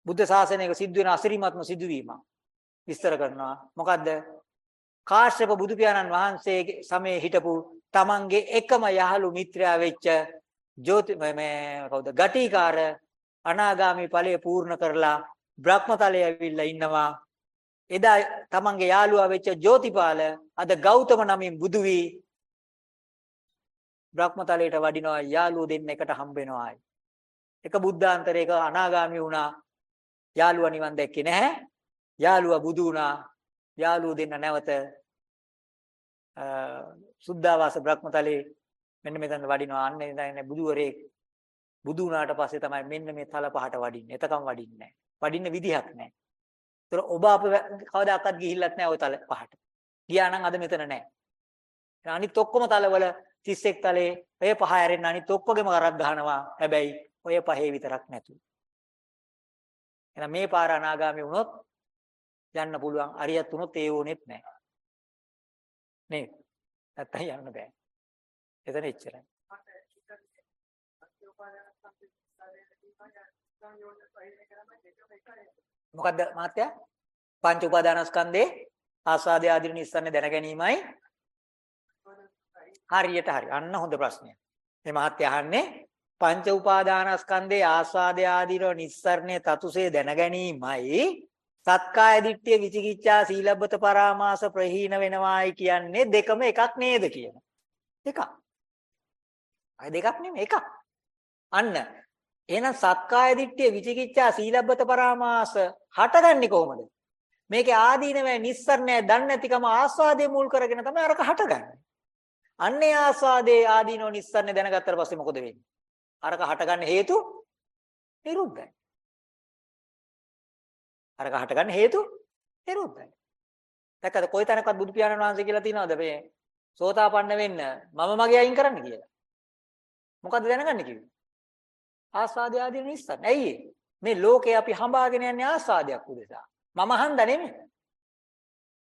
බුද්ධ ශාසනයක සිද්ධ වෙන අසරිමත්ම සිදුවීමක් විස්තර කරනවා. මොකද්ද? කාශ්‍යප බුදු පියාණන් වහන්සේගේ සමයේ හිටපු තමන්ගේ එකම යහළු මිත්‍රයා වෙච්ච ජෝති මේ කවුද? ගටිකාර අනාගාමි ඵලය පූර්ණ කරලා බ්‍රහ්මතලයේ ඇවිල්ලා ඉන්නවා. එදා තමන්ගේ යාළුවා වෙච්ච ජෝතිපාල අද ගෞතම නමින් බුදු වී බ්‍රහ්මතලයට වඩිනවා යාළුවෝ දෙන්න එකට හම්බ වෙනවා එක බුද්ධාන්තරයක අනාගාමි වුණා යාළුවා නිවන් දැක්කේ නැහැ යාළුවා බුදු වුණා යාළුවෝ දෙන්න නැවත සුද්ධාවාස බ්‍රහ්මතලේ මෙන්න මෙතන වඩිනවා අන්න ඉඳන් බුදුවරේ බුදු වුණාට පස්සේ තමයි මෙන්න මේ තල පහට වඩින්නේ. එතකම් වඩින්නේ නැහැ. වඩින්න විදිහක් නැහැ. ඒතර ඔබ අප කවදාකවත් ගිහිල්ලත් නැහැ ওই තල පහට. ගියා නම් අද මෙතන නැහැ. අනිත් ඔක්කොම තලවල 31 තලේ ඔය පහ ඇරෙන්න අනිත් ඔක්කොගෙම කරක් ගහනවා. හැබැයි ඔය පහේ විතරක් නැතු. එහෙනම් මේ පාර අනාගාමී වුණොත් යන්න පුළුවන්. අරියත් වුණොත් ඒ ඕනෙත් නැහැ. නේද? නැත්තම් යන්න බෑ. එතන එච්චරයි. මොකද්ද මහත්තයා? පංච උපාදානස්කන්ධේ ආස්වාදය ආදී නිස්සන්න දැන ගැනීමයි හරියට හරි. අන්න හොඳ ප්‍රශ්නයක්. මේ මහත්තයා අහන්නේ පංච උපාදානස්කන්ධේ ආස්වාදය ආදීන නිස්සරණේ තතුසේ දැන ගැනීමයි සත්කාය දිට්ඨිය විචිකිච්ඡා සීලබ්බත පරාමාස ප්‍රහීන වෙනවායි කියන්නේ දෙකම එකක් නේද කියන. එකක්. අය දෙකක් නෙමෙයි එකක්. අන්න එහෙනම් සක්කාය දිට්ඨිය විචිකිච්ඡා සීලබ්බත පරාමාස හටගන්නේ කොහොමද? මේකේ ආදීනවයි නිස්සරණය දන්නේ නැතිකම ආස්වාදයේ මුල් කරගෙන තමයි අරක හටගන්නේ. අන්නේ ආස්වාදයේ ආදීනෝ නිස්සරණය දැනගත්තට පස්සේ මොකද වෙන්නේ? අරක හටගන්න හේතු නිරුද්ධයි. අරක හටගන්න හේතු නිරුද්ධයි. දැක්කද කොයි තැනකවත් බුදු පියාණන් වහන්සේ කියලා තියනවද මේ සෝතාපන්න වෙන්න මම මගේ අයින් කරන්න කියලා? මොකද්ද දැනගන්න කිව්වේ? ආස්වාදය ආදී නිස්සාර. ඇයි මේ ලෝකේ අපි හඹාගෙන යන්නේ ආස්වාදයක් උදෙසා. මම හන්ද නෙමෙයි.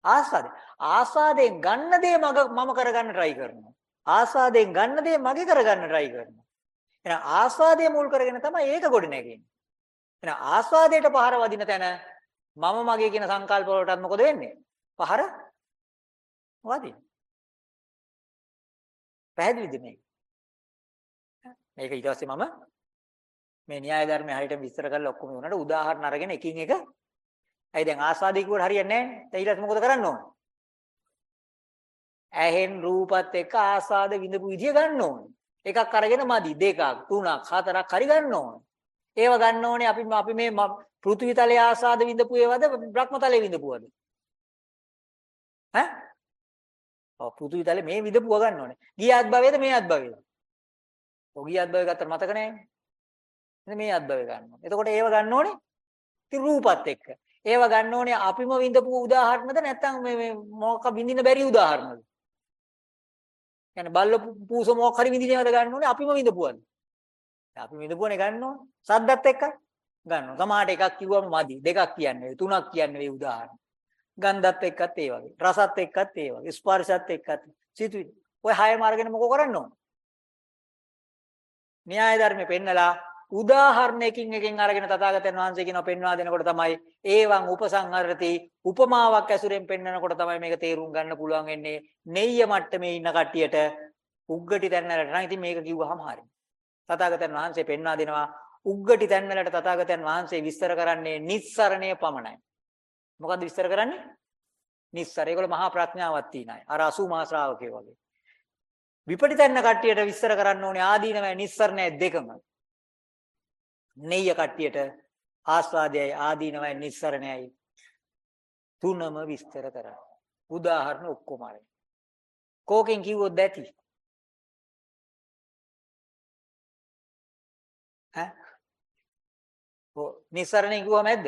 ආස්වාදය. ආස්වාදයෙන් ගන්න දේ මග මම කරගන්න try කරනවා. ආස්වාදයෙන් ගන්න දේ මගේ කරගන්න try කරනවා. එහෙනම් ආස්වාදයේ මුල් කරගෙන තමයි ඒක ගොඩ නැගෙන්නේ. එහෙනම් ආස්වාදයට පහර වදින තැන මම මගේ කියන සංකල්ප වලටත් මොකද වෙන්නේ? පහර වදින. පැහැදිලිද මේක? මේක ඊට පස්සේ මම මේ න්‍යාය ධර්මයේ හරියට විස්තර කරලා ඔක්කොම උනට උදාහරණ අරගෙන එකින් එක ඇයි දැන් ආස්වාදේ කිව්වට හරියන්නේ නැහැ ඊට පස්සේ මොකද කරන්න ඕන? ඇහෙන් රූපත් එක්ක ආස්වාද විඳපු විදිය ගන්න ඕනේ. එකක් අරගෙන මදි දෙකක් තුනක් හතරක් හරි ගන්න ඕනේ. ඒව ගන්න ඕනේ අපි අපි මේ පෘථිවි තලයේ ආස්වාද විඳපු ඒවද බ්‍රහ්ම තලයේ විඳපුවද? ඈ? ඔව් පෘථිවි තලයේ මේ විඳපුව ගන්න ඕනේ. ගිය අත්භවයේද මේ අත්භවයේද ඔය ගිය අත්භවය ගත්තට මතක නැහැ. මේ අත්භවය ගන්න ඕනේ. එතකොට ඒව ගන්න ඕනේ ඉතින් රූපත් එක්ක. ඒව ගන්න ඕනේ අපිම විඳපු උදාහරණද නැත්නම් මේ මේ මොකක් විඳින්න බැරි උදාහරණද? කියන්නේ බල්ල පූස මොකක් හරි විඳිනවද ගන්න ඕනේ අපිම විඳපුවද? අපි විඳපුවනේ ගන්න ඕනේ. සද්දත් එක්ක ගන්නවා. සමහරට එකක් කිව්වම මදි. දෙකක් කියන්නේ තුනක් කියන්නේ මේ උදාහරණ. ගන්ධත් එක්කත් ඒ වගේ. රසත් එක්කත් ඒ වගේ. ස්පර්ශත් එක්කත් සිතුවිලි. ඔය හය මාර්ගෙන මොකෝ කරන්න ඕන? න්‍යාය ධර්මෙ පෙන්නලා උදාහරණයකින් එකෙන් අරගෙන තථාගතයන් වහන්සේ කියනවා පෙන්වා දෙනකොට තමයි ඒවං උපසංහරති උපමාවක් ඇසුරෙන් පෙන්නනකොට තමයි මේක තේරුම් ගන්න පුළුවන් වෙන්නේ නෙయ్య මට්ටමේ ඉන්න කට්ටියට උග්ගටි තැන්නලට නම් ඉතින් මේක කිව්වහම හරියි තථාගතයන් වහන්සේ පෙන්වා දෙනවා උග්ගටි තැන්වලට තථාගතයන් වහන්සේ විස්තර කරන්නේ නිස්සරණය පමණයි. මොකද්ද විස්තර කරන්නේ? නිස්සර. ඒගොල්ලෝ මහා ප්‍රඥාවක් තියන අය. අර 80 මහා ශ්‍රාවකයෝ වගේ. විපටි තැන්න කට්ටියට විස්තර කරන්න ඕනේ ආදීනවයි නිස්සරණය දෙකම. නෙయ్య කට්ටියට ආස්වාදයයි ආදීනවයි නිස්සරණයයි තුනම විස්තර කරා. උදාහරණ ඔක්කොම අරගෙන. කෝකෙන් කිව්වොත් ඇති. ඈ ඔව් නිස්සරණේ කිව්වම ඇද්ද?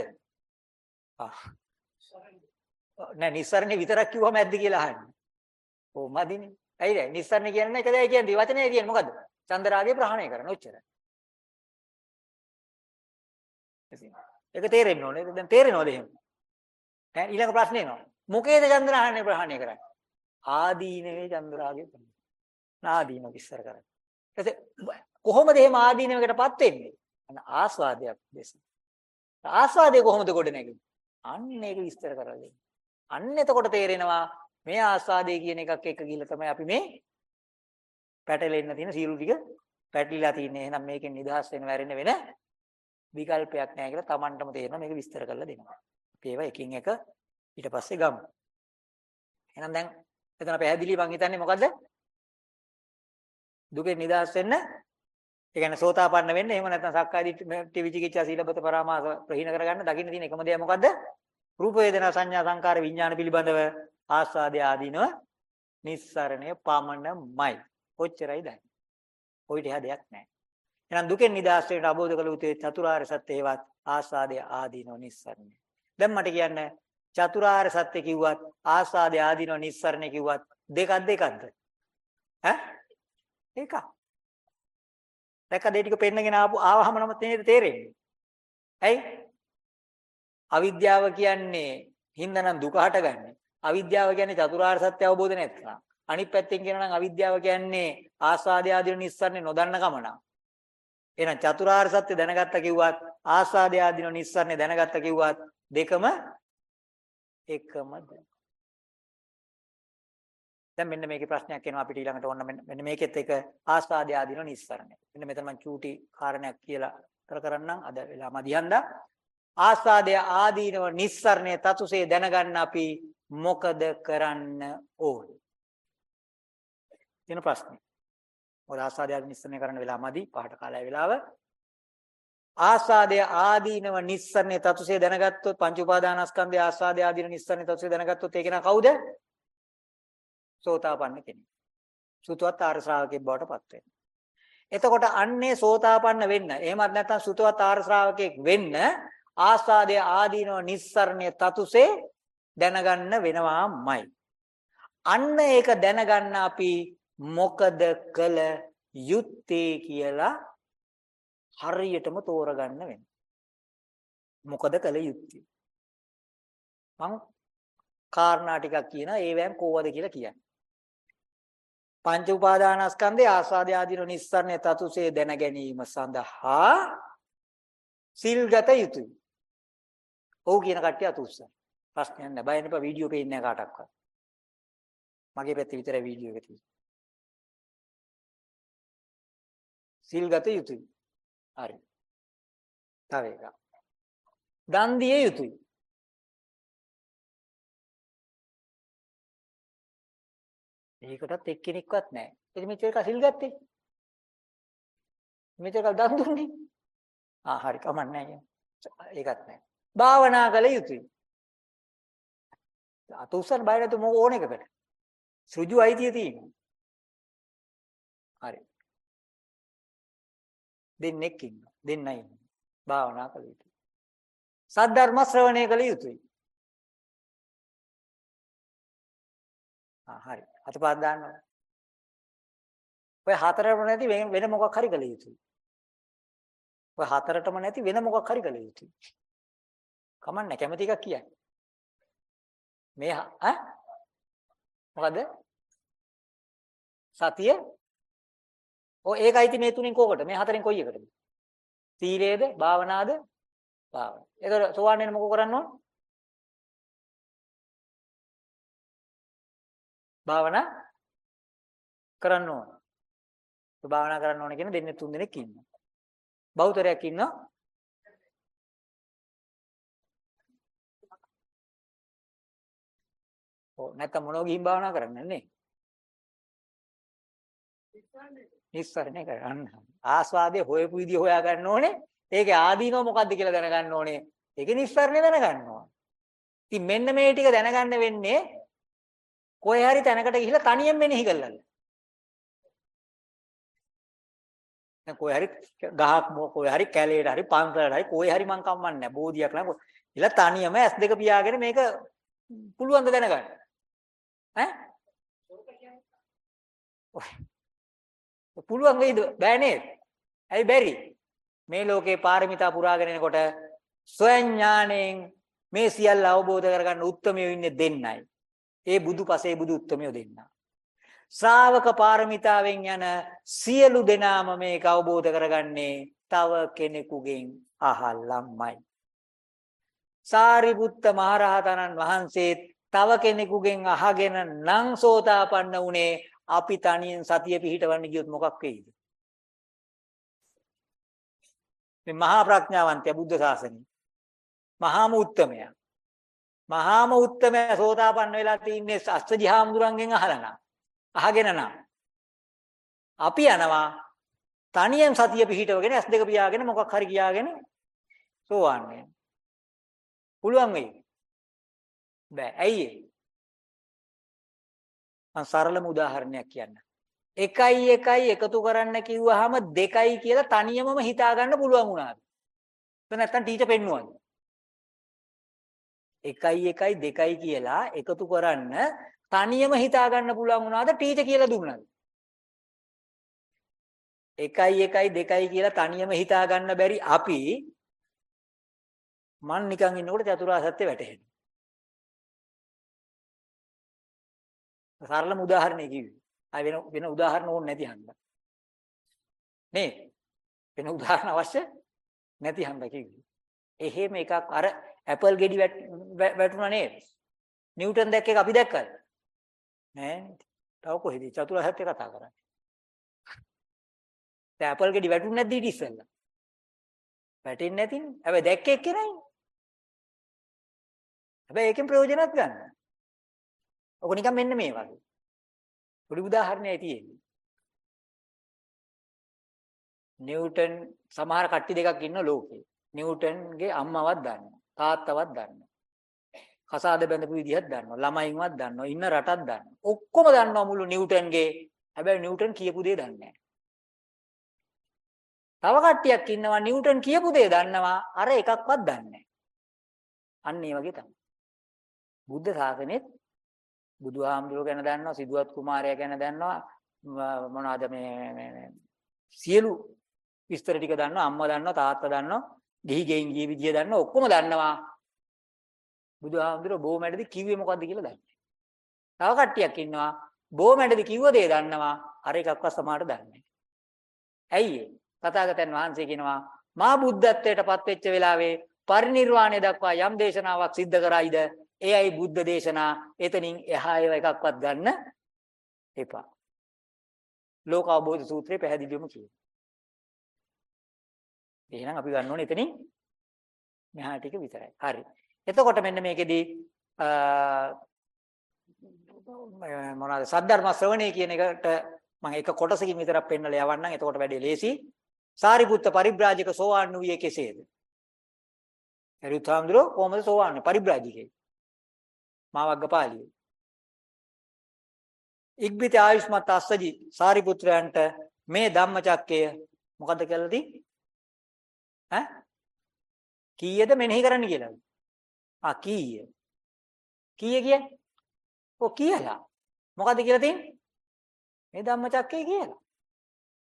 ආ. නෑ නිස්සරණේ විතරක් කිව්වම ඇද්ද කියලා අහන්නේ. ඔව් මදිනේ. ඇයිද? නිස්සරණ කියන්නේ එක දෙයක් කියන්නේ වචනේ කියන්නේ මොකද්ද? චන්දරාගය ප්‍රහාණය කරන ඔච්චරයි. ඒක තේරෙන්න ඕනේ. දැන් තේරෙනවද එහෙම? ඈ ඊළඟ ප්‍රශ්නේ එනවා. මොකේද චන්දරාගය ප්‍රහාණය කරන්නේ? ආදීනවේ චන්දරාගය ප්‍රහාණය. නාදීන විස්තර කරන්නේ. ඊට කොහොමද එහෙම ආදීනවකටපත් වෙන්නේ? අන්න ආස්වාදයක් දෙස. ආස්වාදය කොහොමද ගොඩ නැගෙන්නේ? අන්න ඒක විස්තර කරලා දෙන්න. අන්න එතකොට තේරෙනවා මේ ආස්වාදය කියන එකක් එක ගිහලා තමයි අපි මේ පැටලෙන්න තියෙන සියලු ටික පැටලිලා තින්නේ. එහෙනම් මේකෙන් නිදහස් වෙන්න වැරෙන්න වෙන විකල්පයක් නැහැ කියලා Tamanටම තේරෙනවා මේක විස්තර කරලා දෙනවා. අපි ඒවා එකින් එක ඊට පස්සේ ගමු. එහෙනම් දැන් එතන පැහැදිලි මං හිතන්නේ මොකද්ද? දුකෙන් නිදහස් වෙන්න ඒ කියන්නේ සෝතාපන්න වෙන්න එහෙම නැත්නම් සක්කාය දිට්ඨි විචිකිච්ඡා සීලබත පරාමාස ප්‍රහීන කරගන්න දකින්න තියෙන එකම දේ මොකද්ද? රූප වේදනා සංඥා සංකාර විඥාන පිළිබඳව ආස්වාදය ආදීනව නිස්සරණය පමණමයි. කොච්චරයි දැන්. කොයිට එහා දෙයක් නැහැ. එහෙනම් දුකෙන් නිදහස් වෙන්න අවබෝධ කළ යුත්තේ චතුරාර්ය සත්‍ය හේවත් ආස්වාදය ආදීනව නිස්සරණය. දැන් මට කියන්න චතුරාර්ය සත්‍ය කිව්වත් ආස්වාදය ආදීනව නිස්සරණය කිව්වත් දෙකක්ද එකක්ද? ඈ? එකක්. දැක්කද ඒ ටික පෙන්නගෙන ආපු ආවහම නම් නේද තේරෙන්නේ. ඇයි? අවිද්‍යාව කියන්නේ හින්දානම් දුක හටගන්නේ. අවිද්‍යාව කියන්නේ චතුරාර්ය සත්‍ය අවබෝධ නැත්නම්. අනිත් පැත්තෙන් කියනවා නම් අවිද්‍යාව කියන්නේ ආස්වාදය ආදී නිස්සරණේ නොදන්න කම නම්. එහෙනම් චතුරාර්ය සත්‍ය දැනගත්ත කිව්වත් ආස්වාදය ආදී නිස්සරණේ දැනගත්ත කිව්වත් දෙකම එකමද? දැන් මෙන්න මේකේ ප්‍රශ්නයක් එනවා අපිට ඊළඟට ඕන්න මෙන්න මේකෙත් එක ආස්වාදය ආදීන නිස්සරණය. මෙන්න මෙතන මම චූටි කාරණයක් කියලා කර කරන්නම් අද වෙලා මදිහන්දා. ආස්වාදය ආදීනව නිස්සරණය තතුසේ දැනගන්න අපි මොකද කරන්න ඕනේ? කියන ප්‍රශ්නේ. මොකද ආස්වාදය ආදීන නිස්සරණය කරන්න වෙලා මදි පහට කාලය වෙලාව. ආස්වාදය ආදීනව නිස්සරණය තතුසේ දැනගත්තොත් පංච උපාදානස්කන්ධය ආස්වාදය ආදීන නිස්සරණය තතුසේ දැනගත්තොත් ඒක නා කවුද? සෝතාපන්න කෙනෙක්. සුතවත් ආර්ය ශ්‍රාවකෙක් බවට පත් වෙනවා. එතකොට අන්නේ සෝතාපන්න වෙන්න. එහෙමත් නැත්නම් සුතවත් ආර්ය ශ්‍රාවකෙක් වෙන්න ආස්වාදයේ ආදීනව නිස්සරණය තතුසේ දැනගන්න වෙනවාමයි. අන්න ඒක දැනගන්න අපි මොකද කළ යුත්තේ කියලා හරියටම තෝරගන්න වෙනවා. මොකද කළ යුත්තේ? මම කාරණා ටිකක් කියනවා ඒවෙන් කොහොමද කියලා කියන්නේ. පංච උපාදානස්කන්ධේ ආස්වාදය ආදීන නිස්සරණය තතුසේ දැන ගැනීම සඳහා සිල්ගත යුතුය. ඔව් කියන කට්ටිය අතුස්සන. ප්‍රශ්නයක් නැහැ. බය නැපා වීඩියෝ පේන්නේ නැහැ කාටවත්. මගේ පැත්තේ විතරයි වීඩියෝ එක තියෙන්නේ. සිල්ගත යුතුය. හරි. තව එකක්. දන් දිය යුතුය. ඒකටත් එක්කෙනෙක්වත් නැහැ. ඉතින් මෙච්චර කසිල් ගත්තේ. මෙච්චර කල් දන් දුන්නේ. ආ හරි කමක් නැහැ. ඒකත් නැහැ. භාවනා කළ යුතුයි. අත උස්සන්න බය නැතු මොක ඕන එකකට. සෘජු අයිතිය තියෙනවා. හරි. දෙන්නෙක් ඉන්නවා. දෙන්නයි ඉන්නවා. භාවනා කළ යුතුයි. සද්ධර්ම ශ්‍රවණය කළ යුතුයි. ආ හරි. අතපත් දාන්න. ඔය හතරම නැති වෙන මොකක් හරි කළ යුතුයි. ඔය හතරටම නැති වෙන මොකක් හරි කළ යුතුයි. කමන්න කැමති එකක් කියන්න. මේ ඈ මොකද? සතිය ඔය ඒකයි ඉතින් මේ තුنين කෝකට මේ හතරෙන් කොයි එකටද? සීලේද, භාවනාද, භාවනාව. ඒතකොට සෝවාන් වෙන මොකෝ කරන්න ඕන? භාවනා කරන්න ඕන. භාවනා කරන්න ඕන කියන දෙන්නේ තුන් දෙනෙක් ඉන්නවා. බෞතරයක් ඉන්නවා. ඔව් නැත්තම් මොනෝ ගිහින් භාවනා කරන්නේ නැහැ. නිස්සරණේ කරන්න. ආස්වාදයේ හොයපු විදිය හොයා ගන්න ඕනේ. ඒකේ ආදීනව මොකද්ද කියලා දැනගන්න ඕනේ. ඒකේ නිස්සරණේ දැනගන්න ඕනේ. ඉතින් මෙන්න මේ ටික දැනගන්න වෙන්නේ කොහේ හරි තැනකට ගිහිල්ලා තනියෙන් මෙනෙහි කළාද? දැන් කොහේ හරි ගහක් කොහේ හරි කැලේට හරි පන්සලට හරි කොහේ හරි මං කම්මන්නේ නැහැ. බෝධියක් නම් ඉල තනියම S2 පියාගෙන මේක පුළුවන් ද දැනගන්න. ඈ? පුළුවන් වෙයිද? බෑ නේද? ඇයි බැරි? මේ ලෝකේ පාරමිතා පුරාගෙන එනකොට ස්වයං ඥාණයෙන් මේ සියල්ල අවබෝධ කරගන්න උත්තරමිය ඉන්නේ දෙන්නයි. ඒ බුදුපසේ බුදු උත්තරමිය දෙන්නා. ශ්‍රාවක පාරමිතාවෙන් යන සියලු දෙනාම මේක අවබෝධ කරගන්නේ තව කෙනෙකුගෙන් අහලම්මයි. සාරිපුත්ත මහරහතනන් වහන්සේ තව කෙනෙකුගෙන් අහගෙන නම් සෝතාපන්න වුණේ අපි තනියෙන් සතිය පිහිටවන්න ගියොත් මොකක් වෙයිද? මේ මහා ප්‍රඥාවන්තය බුද්ධ ශාසනය. මහාම උත්තමයා. මහාම උත්තමයා සෝතාපන්න වෙලා තින්නේ අස්සජි හාමුදුරන්ගෙන් අහලා නා. අහගෙන නම් අපි යනවා තනියෙන් සතිය පිහිටවගෙන S2 පියාගෙන මොකක් හරි කියාගෙන සෝවාන් වෙන්න. පුළුවන් වෙයි. බෑ. ඇයි ඒ? මම සරලම උදාහරණයක් කියන්න. එකයි එකයි එකතු කරන්න කිව්වහම දෙකයි කියලා තනියමම හිතා ගන්න පුළුවන් වුණාද? ඒක නැත්තම් ටීචර් පෙන්නුවද? එකයි එකයි දෙකයි කියලා එකතු කරන්න තනියම හිතා ගන්න පුළුවන් වුණාද ටීචර් කියලා දුන්නාද? එකයි එකයි දෙකයි කියලා තනියම හිතා ගන්න බැරි අපි මන් නිකන් ඉන්නකොට චතුරාර්ය සත්‍ය වැටහෙනවා. සරලම උදාහරණයක් කිව්වේ. ආ වෙන වෙන උදාහරණ ඕනේ නැති හන්දා. නේ? වෙන උදාහරණ අවශ්‍ය නැති හන්දා කිව්වේ. එහෙම එකක් අර ඇපල් ගෙඩි වැටුණා නේද? නිව්ටන් දැක්ක එක අපි දැක්කද? නෑ. තව කොහෙද චතුරාර්ය සත්‍ය කතා කරන්නේ? දැන් ඇපල් ගෙඩි වැටුනේ නැද්ද ඊට ඉස්සෙල්ලා? වැටෙන්නේ නැතිනේ. හැබැයි දැක්කේ එක්කෙනයි. හැබැයි ඒකෙන් ප්‍රයෝජනවත් ගන්න. ඔක නිකන් මෙන්න මේ වගේ. පොඩි උදාහරණයක් තියෙන්නේ. නිව්ටන් සමහර කට්ටි දෙකක් ඉන්න ලෝකේ. නිව්ටන්ගේ අම්මවත් දන්නවා. තාත්තවත් දන්නවා. කසාද බැඳපු විදිහත් දන්නවා. ළමයින්වත් දන්නවා. ඉන්න රටක් දන්නවා. ඔක්කොම දන්නවා මුළු නිව්ටන්ගේ. හැබැයි නිව්ටන් කියපු දේ දන්නේ තව කට්ටියක් ඉන්නවා නිව්ටන් කියපු දේ දන්නවා. අර එකක්වත් දන්නේ නැහැ. අන්න ඒ වගේ තමයි. බුද්ධ ශාසනෙත් බුදුහාමුදුරුවෝ ගැන දන්නවා, සිදුවත් කුමාරයා ගැන දන්නවා, මොනවාද මේ මේ සියලු විස්තර ටික දන්නවා, අම්මා දන්නවා, තාත්තා දන්නවා, ගිහි ගෙයින් ගිය විදිය දන්නවා, ඔක්කොම දන්නවා. බුදුහාමුදුරුවෝ බොමැඩදී කිව්වේ මොකද්ද කියලා දන්නේ. තව කට්ටියක් ඉන්නවා බොමැඩදී කිව්ව දේ දන්නවා, අර එකක්වත් සමහරට දන්නේ ඇයි ඒ? තථාගතයන් වහන්සේ කියනවා මා බුද්ධත්වයටපත් වෙච්ච වෙලාවේ පරිණිරවාණය දක්වා යම් දේශනාවක් සිද්ධ කරයිද එයයි බුද්ධ දේශනා එතනින් එහා ඒවා එකක්වත් ගන්න එපා. ලෝක අවබෝධ සූත්‍රය පැහැදිලිවම කියනවා. එහෙනම් අපි ගන්න ඕනේ එතනින් මෙහා ටික විතරයි. හරි. එතකොට මෙන්න මේකෙදී මොනවාද සද්ධර්ම ශ්‍රවණය කියන එකට මම එක කොටසකින් විතරක් පෙන්නලා යවන්නම්. එතකොට වැඩි ලේසි. සාරිපුත්ත පරිබ්‍රාජක සෝවාන් වූයේ කෙසේද? හරිුත්හාමුදුරෝ කොහොමද සෝවාන් පරිබ්‍රාජිකේ? මාවග්ගපාලියේ. ඉක්බිත ආයුෂ්මත් අස්සජි සාරිපුත්‍රයන්ට මේ ධම්මචක්කය මොකද කියලා දී? ඈ? කීයද මෙනෙහි කරන්න කියලා. ආ කීය. කීය කියන්නේ? ඔව් කියලා. මොකද්ද කියලා තියෙන්නේ? මේ ධම්මචක්කේ කියලා.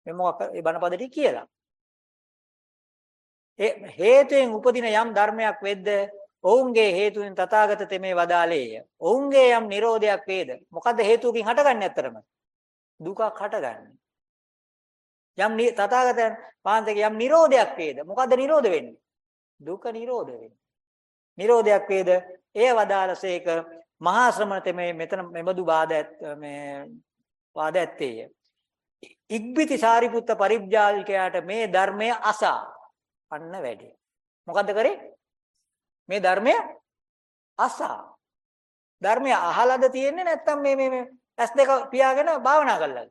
මේ මොකක් ඒ බණපද ටික කියලා. ඒ හේතුයෙන් උපදින යම් ධර්මයක් වෙද්ද ඔවුන්ගේ හේතුවෙන් තථාගත තෙමේ වදාළේය. ඔවුන්ගේ යම් Nirodhayak වේද? මොකද්ද හේතුවකින් හටගන්නේ ඇත්තරම? දුකක් හටගන්නේ. යම් තථාගතයන් වහන්සේගේ යම් Nirodhayak වේද? මොකද්ද Nirodha වෙන්නේ? දුක Nirodha වෙන්නේ. Nirodhayak වේද? එය වදාළසේක මහා ශ්‍රමණ තෙමේ මෙතන මෙබඳු බාධා මේ වාද ඇත්තේය. ඉක්බිති සාරිපුත්ත පරිබ්ජාලිකයාට මේ ධර්මය අසා අන්න වැඩි. මොකද්ද කරේ? මේ ධර්මය අසා. ධර්මය අහලාද තියෙන්නේ නැත්නම් මේ මේ ඇස් දෙක පියාගෙන භාවනා කළාද?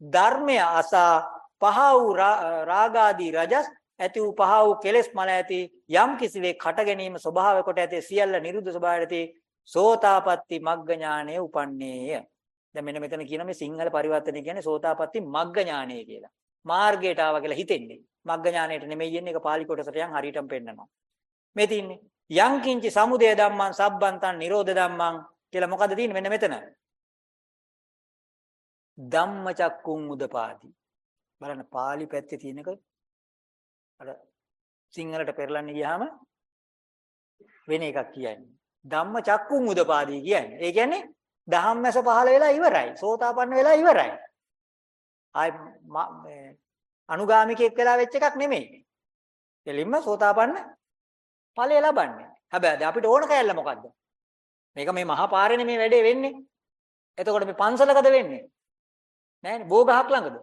ධර්මය අසා පහ වූ රාගාදී රජස් ඇති වූ පහ වූ කෙලෙස් මල ඇති යම් කිසිවෙක් කට ගැනීම ස්වභාව කොට ඇති සියල්ල නිරුද්ධ ස්වභාවයට ඇති සෝතාපට්ටි මග්ග ඥානය උපන්නේය. දැන් මෙන්න මෙතන කියන මේ සිංහල පරිවර්තනය කියන්නේ සෝතාපට්ටි මග්ග ඥානය කියලා. මාර්ගයට ආවා කියලා හිතෙන්නේ. මග්ග ඥානයට නෙමෙයි යන්නේ ඒක පාලි කොටසට යන් හරියටම පෙන්නනවා. මේ තින්නේ යං කිංචි සමුදය ධම්මං සබ්බන්තං නිරෝධ ධම්මං කියලා මොකද්ද තියෙන්නේ මෙන්න මෙතන. ධම්මචක්කුං උදපාදි. බලන්න පාලි පැත්තේ තියෙනක අර සිංහලට පෙරලන්න ගියාම වෙන එකක් කියන්නේ. ධම්මචක්කුං උදපාදි කියන්නේ. ඒ කියන්නේ ධම්මස පහළ වෙලා ඉවරයි. සෝතාපන්න වෙලා ඉවරයි. ආයි අනුගාමිකයෙක් වෙලා වෙච්ච එකක් නෙමෙයි. දෙලින්ම සෝතාපන්න ඵලය ලබන්නේ. හැබැයි අපිට ඕන කැලල මොකද්ද? මේක මේ මහා පාරේනේ මේ වැඩේ වෙන්නේ. එතකොට මේ පන්සලකද වෙන්නේ? නෑනේ බෝගහක් ළඟද?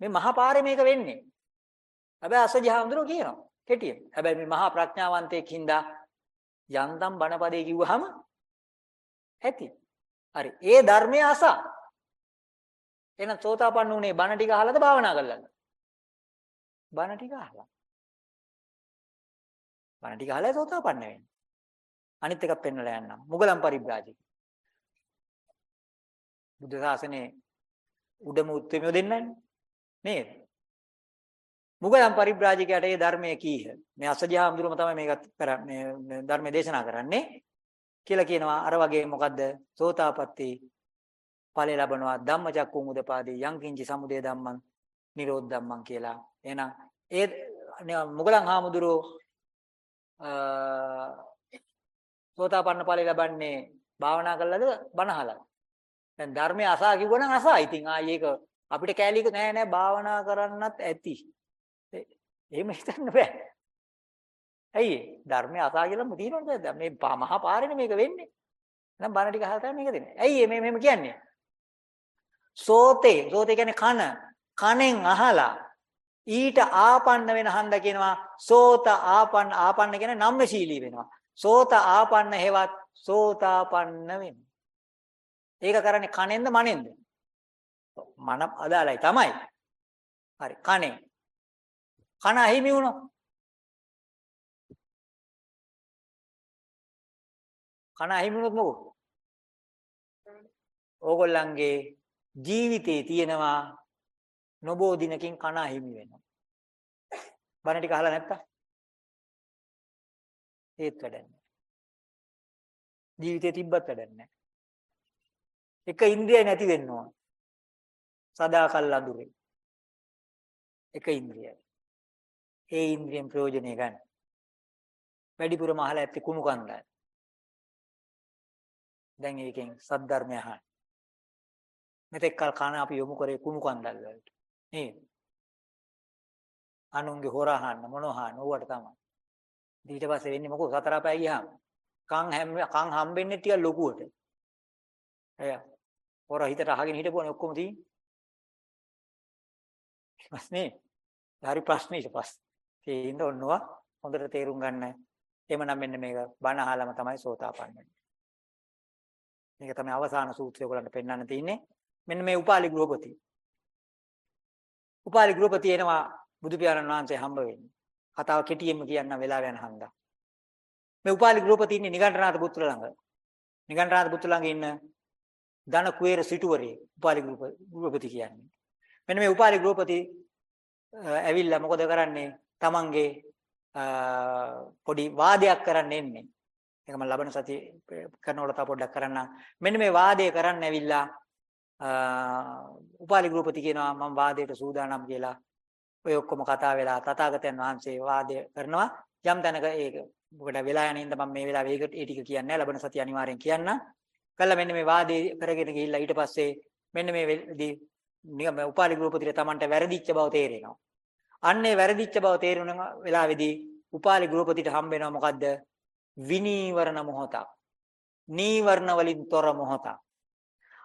මේ මහා පාරේ මේක වෙන්නේ. හැබැයි අසජි හඳුරෝ කියනවා. කෙටියෙන්. හැබැයි මේ මහා ප්‍රඥාවන්තයෙක් හින්දා යන්තම් බණපදේ කිව්වහම ඇති. හරි. ඒ ධර්මයේ අසා. එහෙනම් සෝතාපන්න උනේ බණ ටික අහලාද භාවනා කළාද? බණ ටික අහලා. බණ ටික අහලා සෝතාපන්න වෙන්නේ. අනිත් එකක් පෙන්වලා යන්නම්. මුගලන් පරිබ්‍රාජික. බුද්ධ ශාසනයේ උඩම උත්තරම දෙන්නන්නේ. නේද? මුගලන් පරිබ්‍රාජිකයට ඒ ධර්මයේ කීහ. මේ අසජා හඳුරම තමයි මේකත් මේ ධර්මයේ දේශනා කරන්නේ. කියලා කියනවා අර වගේ මොකද්ද සෝතාපට්ටි ඵලය ලබනවා ධම්මචක්කුං උදපාදී යංකින්චි සමුදය ධම්මං නිරෝධ ධම්මං කියලා එහෙනම් ඒ මුගලන් හාමුදුරුවෝ සෝතාපන්න ඵලය ලබන්නේ භාවනා කළාද? බණහලා දැන් ධර්මයේ අසා කිව්වනම් අසා. ඉතින් ආයේ ඒක අපිට කෑලික නෑ නෑ භාවනා කරන්නත් ඇති. එහෙම හිතන්න බෑ. ඇයි ධර්මය අසා කියලාම තියෙනවද? දැන් මේ මහා පාරේනේ මේක වෙන්නේ. එහෙනම් බණ ටික අහලා තමයි මේක දෙන්නේ. ඇයි මේ මෙහෙම කියන්නේ? සෝතේ. සෝතේ කියන්නේ කන. කනෙන් අහලා. ඊට ආපන්න වෙන හන්ද කියනවා සෝත ආපන්න ආපන්න කියන්නේ නම්මශීලී වෙනවා. සෝත ආපන්න හේවත් සෝතාපන්න වෙනවා. ඒක කරන්නේ කනෙන්ද මනෙන්ද? මන අදාළයි තමයි. හරි කනේ. කන අහිමි වුණා. කන අහිමිනොත් මොකෝ? ඕගොල්ලන්ගේ ජීවිතේ තියෙනවා නොබෝ දිනකින් කන අහිමි වෙනවා. බණ ටික අහලා නැත්තම් ඒත් වැඩන්නේ. ජීවිතේ තිබ්බත් වැඩන්නේ. එක ඉන්ද්‍රිය නැති වෙන්න ඕන. සදාකල් අඳුරේ. එක ඉන්ද්‍රියයි. ඒ ඉන්ද්‍රියෙන් ප්‍රයෝජනෙ ගන්න. වැඩිපුරම අහලා ඇත්තේ කුණු කන්දයි. දැන් ඒකෙන් සද්ධර්මය අහන්න. මෙතෙක් කල කන අපි යොමු කරේ කුණු කන්දල් වලට. නේද? අනුන්ගේ හොර අහන්න මොන අහන්න ඕවට තමයි. ඊට පස්සේ වෙන්නේ මොකෝ සතර පෑ ගියාම කන් හැම කන් හම්බෙන්නේ ටික ලොකුවට. එය හොර හිතට අහගෙන හිටපුවනේ ඔක්කොම තියෙන්නේ. ප්‍රශ්නේ හරි ප්‍රශ්නේ ඊට පස්සේ. ඒ ඉන්න ඔන්නවා හොඳට තේරුම් ගන්න. එහෙමනම් මෙන්න මේක බණ අහලම තමයි සෝතාපන්න වෙන්නේ. මේක තමයි අවසාන සූත්‍රය ඔයගලන්ට පෙන්වන්න තියෙන්නේ. මෙන්න මේ උපාලි ගෘහපති. උපාලි ගෘහපති එනවා බුදු පියාණන් වහන්සේ හම්බ වෙන්නේ. කතාව කෙටියෙන්ම කියන්න වෙලාව යන හන්දා. මේ උපාලි ගෘහපති ඉන්නේ නිගණ්ඨනාථ පුත්‍ර ළඟ. නිගණ්ඨනාථ පුත්‍ර ළඟ ඉන්න ධන කුවේර සිටුවරේ උපාලි ගෘහපති කියන්නේ. මෙන්න මේ උපාලි ගෘහපති ඇවිල්ලා මොකද කරන්නේ? තමන්ගේ පොඩි වාදයක් කරන්න එන්නේ. ඒක මම ලබන සතිය කරනකොට තව පොඩ්ඩක් කරන්න. මෙන්න මේ වාදය කරන්න ඇවිල්ලා උපාලි ගෘහපති කියනවා මම වාදයට සූදානම් කියලා. ඔය ඔක්කොම කතා වෙලා තථාගතයන් වහන්සේ වාදය කරනවා. යම් තැනක ඒක මොකද වෙලා යන ඉඳ මම මේ වෙලාවේ ඒක ඒ ටික කියන්නේ නැහැ. ලබන සතිය අනිවාර්යෙන් කියන්න. කළා මෙන්න මේ වාදේ කරගෙන ගිහිල්ලා ඊට පස්සේ මෙන්න මේ වෙලදී නිකම් උපාලි ගෘහපතිට Tamanට වැරදිච්ච බව තේරෙනවා. අන්නේ වැරදිච්ච බව තේරුණ වෙලාවේදී උපාලි ගෘහපතිට හම්බ වෙනවා මොකද්ද? විනීවරණ මොහොතක්. නීවරණ වලින් තොර මොහොතක්.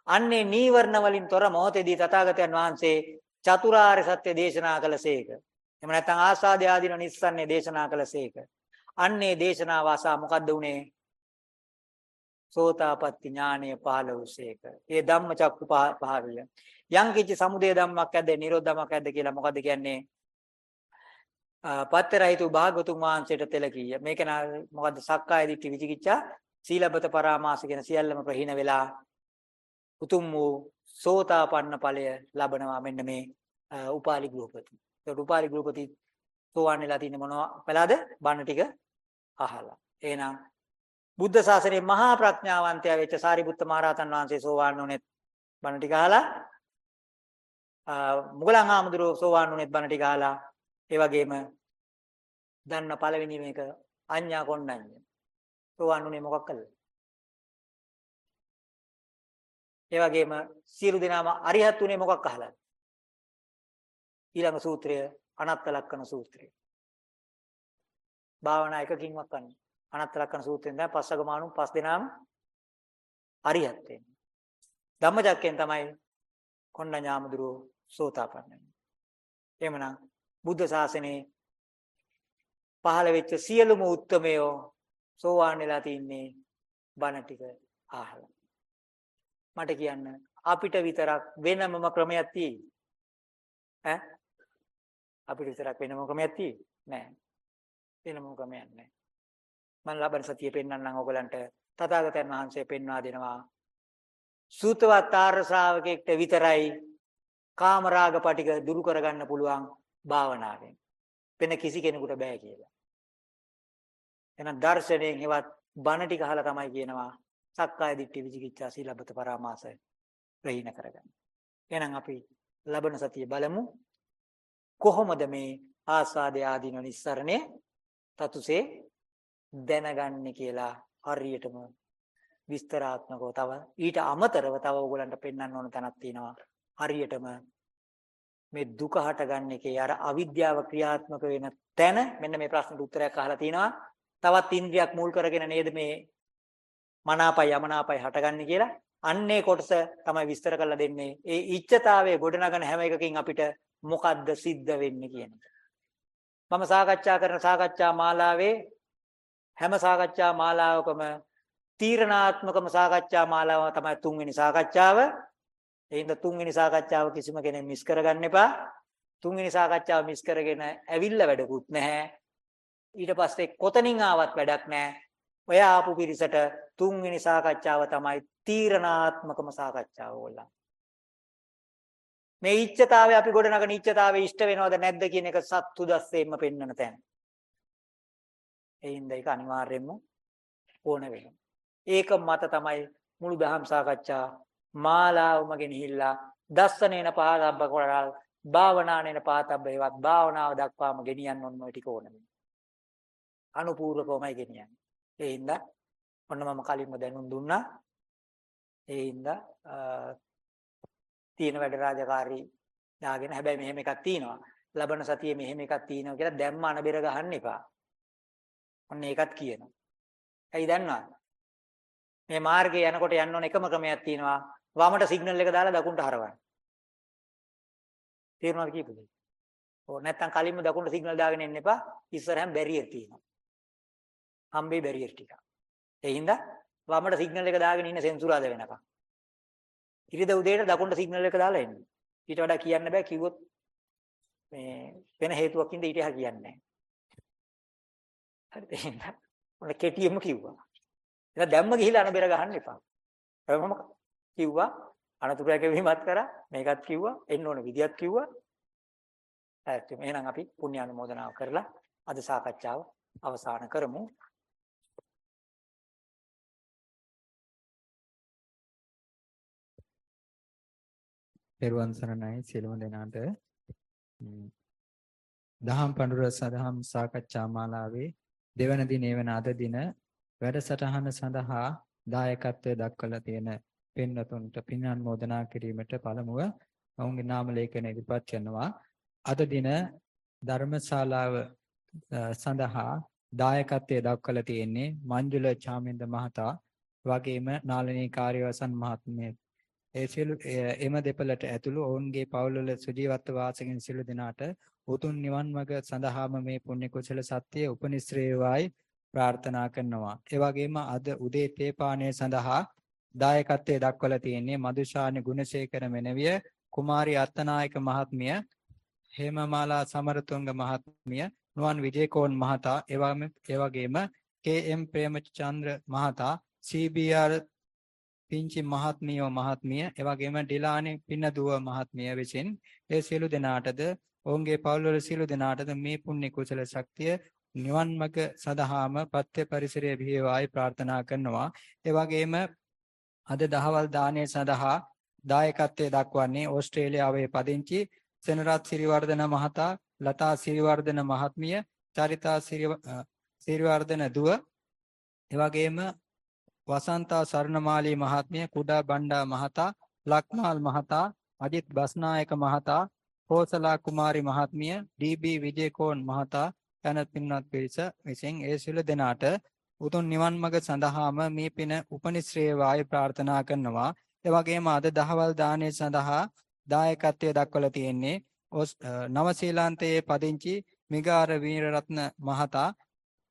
අන්නේ නීවරණ වලින් තොර මොහොතේදී තථාගතයන් වහන්සේ චතුරාර්ය සත්‍ය දේශනා කළසේක. එහෙම නැත්නම් ආස්වාදය ආදීන නිස්සන්නේ දේශනා කළසේක. අන්නේ දේශනාව අසා මොකද්ද උනේ? සෝතාපට්ටි ඥානය පහළ වූසේක. ඒ ධම්මචක්කු පහළිය. යම් කිසි සමුදය ධම්මක් ඇද්ද නිරෝධ ධම්මක් ඇද්ද කියලා මොකද්ද කියන්නේ? පත්තරහිතු භාගතුන් වහන්සේට තෙල කීය. මේක මොකද්ද? සක්කාය දිට්ඨි විචිකිච්ඡා සීලබත පරාමාස කියන සියල්ලම ප්‍රහීන වෙලා උතුම් වූ සෝතාපන්න ඵලය ලබනවා මෙන්න මේ උපාලි ගෘහපති. ඒකට උපාලි ගෘහපති සෝවන් වෙලා තින්නේ මොනවා කළාද? බණ ටික අහලා. එහෙනම් බුද්ධ ශාසනයේ මහා ප්‍රඥාවන්තයා වෙච්ච සාරිපුත්ත මහරහතන් වහන්සේ සෝවාන් වුණෙත් බණ ටික අහලා මුගලන් ආමඳුරෝ සෝවාන් වුණෙත් බණ ටික අහලා ඒ වගේම දන්න පළවෙනි මේක අඤ්ඤා කොණ්ණඤ්ඤ. සෝවාන් උනේ මොකක් කළද? ඒ වගේම සියලු දෙනාම අරිහත් උනේ මොකක් අහලාද? ඊළඟ සූත්‍රය අනත්ත ලක්කන සූත්‍රය. භාවනා එකකින්වත් ගන්න. අනත්ත ලක්කන සූත්‍රයෙන් දැන් පස්සගමාණු පස් දෙනාම අරිහත් වෙන්නේ. ධම්මචක්කයෙන් තමයි කොණ්ණඤාමදුරෝ සෝතාපන්න වෙන්නේ. එහෙමනම් බුද්ධ ශාසනයේ පහළ වෙච්ච සියලුම උත්මයෝ සෝවාන් වෙලා තින්නේ බණ ටික අහලා. මට කියන්න අපිට විතරක් වෙනමම ක්‍රමයක් තියෙයි. ඈ අපිට විතරක් වෙනම ක්‍රමයක් තියෙයි නෑ. වෙනම ක්‍රමයක් නෑ. මම ලබන සතියේ පෙන්වන්නම් ඔයගලන්ට තථාගතයන් වහන්සේ පෙන්වා දෙනවා. සූතවත් ආර්ය ශ්‍රාවකෙක්ට විතරයි කාමරාග පටික දුරු කරගන්න පුළුවන් භාවනාවෙන්. වෙන කිසි කෙනෙකුට බෑ කියලා. එහෙනම් දර්ශනයෙන් හෙවත් බණ ටික අහලා තමයි කියනවා සක්කාය දිට්ඨි විචිකිච්ඡා සීලබ්බත පරාමාසය ප්‍රහීන කරගන්න. එහෙනම් අපි ලබන සතිය බලමු. කොහොමද මේ ආස්වාදය ආදීන නිස්සරණය තතුසේ දැනගන්නේ කියලා හරියටම විස්තරාත්මකව තව ඊට අමතරව තව ඕගලන්ට පෙන්වන්න ඕන තැනක් තියෙනවා. හරියටම මේ දුක හටගන්න එකේ අර අවිද්‍යාව ක්‍රියාත්මක වෙන තැන මෙන්න මේ ප්‍රශ්නට උත්තරයක් අහලා තිනවා තවත් ඉන්ද්‍රියක් මුල් කරගෙන නේද මේ මනාපයි යමනාපයි හටගන්නේ කියලා අන්නේ කොටස තමයි විස්තර කරලා දෙන්නේ ඒ ඉච්ඡතාවයේ ගොඩනගන හැම එකකින් අපිට මොකද්ද සිද්ධ වෙන්නේ කියන එක මම සාකච්ඡා කරන සාකච්ඡා මාලාවේ හැම සාකච්ඡා මාලාවකම තීරණාත්මකම සාකච්ඡා මාලාව තමයි තුන්වෙනි සාකච්ඡාව එහෙනම් තුන්වෙනි සාකච්ඡාව කිසිම කෙනෙක් මිස් කරගන්න එපා. තුන්වෙනි සාකච්ඡාව මිස් කරගෙන ඇවිල්ලා වැඩකුත් නැහැ. ඊට පස්සේ කොතනින් ආවත් වැඩක් නැහැ. ඔය ආපු පිරිසට තුන්වෙනි සාකච්ඡාව තමයි තීරණාත්මකම සාකච්ඡාව ඕගොල්ලන්. මේ ඉච්ඡතාවය අපි ගොඩනගන ඉච්ඡතාවය ඉෂ්ට වෙනවද නැද්ද කියන එක සත්තු දැස්සෙන්න පෙන්වන තැන. එයින්ද ඒක අනිවාර්යයෙන්ම ඕන වෙනවා. ඒක මත තමයි මුළු දහම් සාකච්ඡා මාලාවම ගෙනහිල්ලා දස්සනේන පහතබ්බ කරල් භාවනානේන පහතබ්බ ඒවත් භාවනාව දක්වාම ගෙනියන්න ඕන ඔය ටික ඕන වෙනවා. අනුපූර්වකවමයි ගෙනියන්නේ. ඒ හින්දා ඔන්න මම කලින්ම දැනුම් දුන්නා. ඒ හින්දා තියෙන වැඩ රාජකාරී දාගෙන හැබැයි මෙහෙම එකක් තියෙනවා. ලබන සතියේ මෙහෙම එකක් තියෙනවා කියලා දැම්ම අනබෙර ගහන්න එපා. ඔන්න ඒකත් කියනවා. ඇයි දන්නවද? මේ මාර්ගයේ යනකොට යන්න ඕන එකම ක්‍රමයක් තියෙනවා. වමට සිග්නල් එක දාලා දකුණට හරවන්න. තේරුණාද කීපද? ඕ නැත්තම් කලින්ම දකුණට සිග්නල් දාගෙන එන්න එපා. ඉස්සරහම බැරියර් තියෙනවා. හම්බේ බැරියර් ටික. ඒ හින්දා වමට සිග්නල් එක දාගෙන ඉන්න සෙන්සුරාද වෙනකම්. ඉරිද උදේට දකුණට සිග්නල් එක දාලා එන්න. ඊට වඩා කියන්න බෑ කිව්වොත් මේ වෙන හේතුවක් ඉඳ ඊට එහා කියන්නේ නැහැ. හරිද එහෙනම් ඔන්න කෙටියෙන්ම කිව්වා. එහෙනම් දැම්ම ගිහිල්ලා අනබෙර ගහන්න එපා. මම කිව්වා අනතුරයක් වීමත් කරා මේකත් කිව්වා එන්න ඕන විදියක් කිව්වා හරි එහෙනම් අපි පුණ්‍ය අනුමෝදනාව කරලා අද සාකච්ඡාව අවසන් කරමු. පෙරවන් සරණයි සියලුම දෙනාට. දහම් පඬුර සදහම් සාකච්ඡා මාලාවේ දෙවන දිනේ වන අද දින වැඩසටහන සඳහා දායකත්වය දක්වලා තියෙන පින්වතුන්ට පින් අනුමෝදනා කිරීමට පළමුව ඔවුන්ගේ නාම ලේඛන ඉදිරිපත් කරනවා. අද දින ධර්මශාලාව සඳහා දායකත්වයේ දක්වලා තියෙන්නේ මංජුල චාමින්ද මහතා වගේම නාලනී කාර්යවසන් මහත්මිය ඒ සියලු එම දෙපළට ඇතුළු ඔවුන්ගේ පවුල්වල සුජීවත්ව වාසගෙන සියලු දෙනාට උතුම් නිවන් මඟ සඳහාම මේ පුණ්‍ය කුසල සත්‍යය උපනිශ්‍රේවායි ප්‍රාර්ථනා කරනවා. ඒ වගේම අද උදේ තේපානය සඳහා දායකත්වයේ දක්වලා තියෙන්නේ මදුෂානි ගුණසේකර මෙනවිය කුමාරි අත්තනායක මහත්මිය හේමමාලා සමරතුංග මහත්මිය නුවන් විජේකෝන් මහතා ඒ වගේම කේ.එම්. ප්‍රේමචන්ද්‍ර මහතා CBR පිංචි මහත්මියෝ මහත්මිය එවැගේම ඩිලානි පින්නදුව මහත්මිය විසින් ඒ සියලු දෙනාටද ඔවුන්ගේ පවුල්වල සියලු දෙනාටද මේ පුණ්‍ය කුසල ශක්තිය නිවන් මඟ සදහාම පත්‍ය පරිසරයේ බිහිවායි ප්‍රාර්ථනා කරනවා. ඒ වගේම අද දහවල් දාණය සඳහා දායකත්වයේ දක්වන්නේ ඕස්ට්‍රේලියාවේ පදිංචි සෙනරත් සිරිවර්ධන මහතා ලතා සිරිවර්ධන මහත්මිය චරිතා සිරිවර්ධන දුව. එවැගේම වසන්තා සරණමාලී මහත්මිය කුඩා බණ්ඩා මහතා ලක්මාල් මහතා අජිත් බස්නායක මහතා හෝසලා කුමාරි මහත්මිය ඩී.බී. විජේකෝන් මහතා යන පින්වත් පිරිස විසින් ඒ සියලු දෙනාට උතුම් නිවන් මඟ සඳහාම මේ පින උපනිශ්‍රේ වායි ප්‍රාර්ථනා කරනවා. ඒ වගේම අද දහවල් දාණය සඳහා දායකත්වයේ දක්වලා තියෙන්නේ නවසීලාන්තයේ පදිංචි මිගාර වීරරත්න මහතා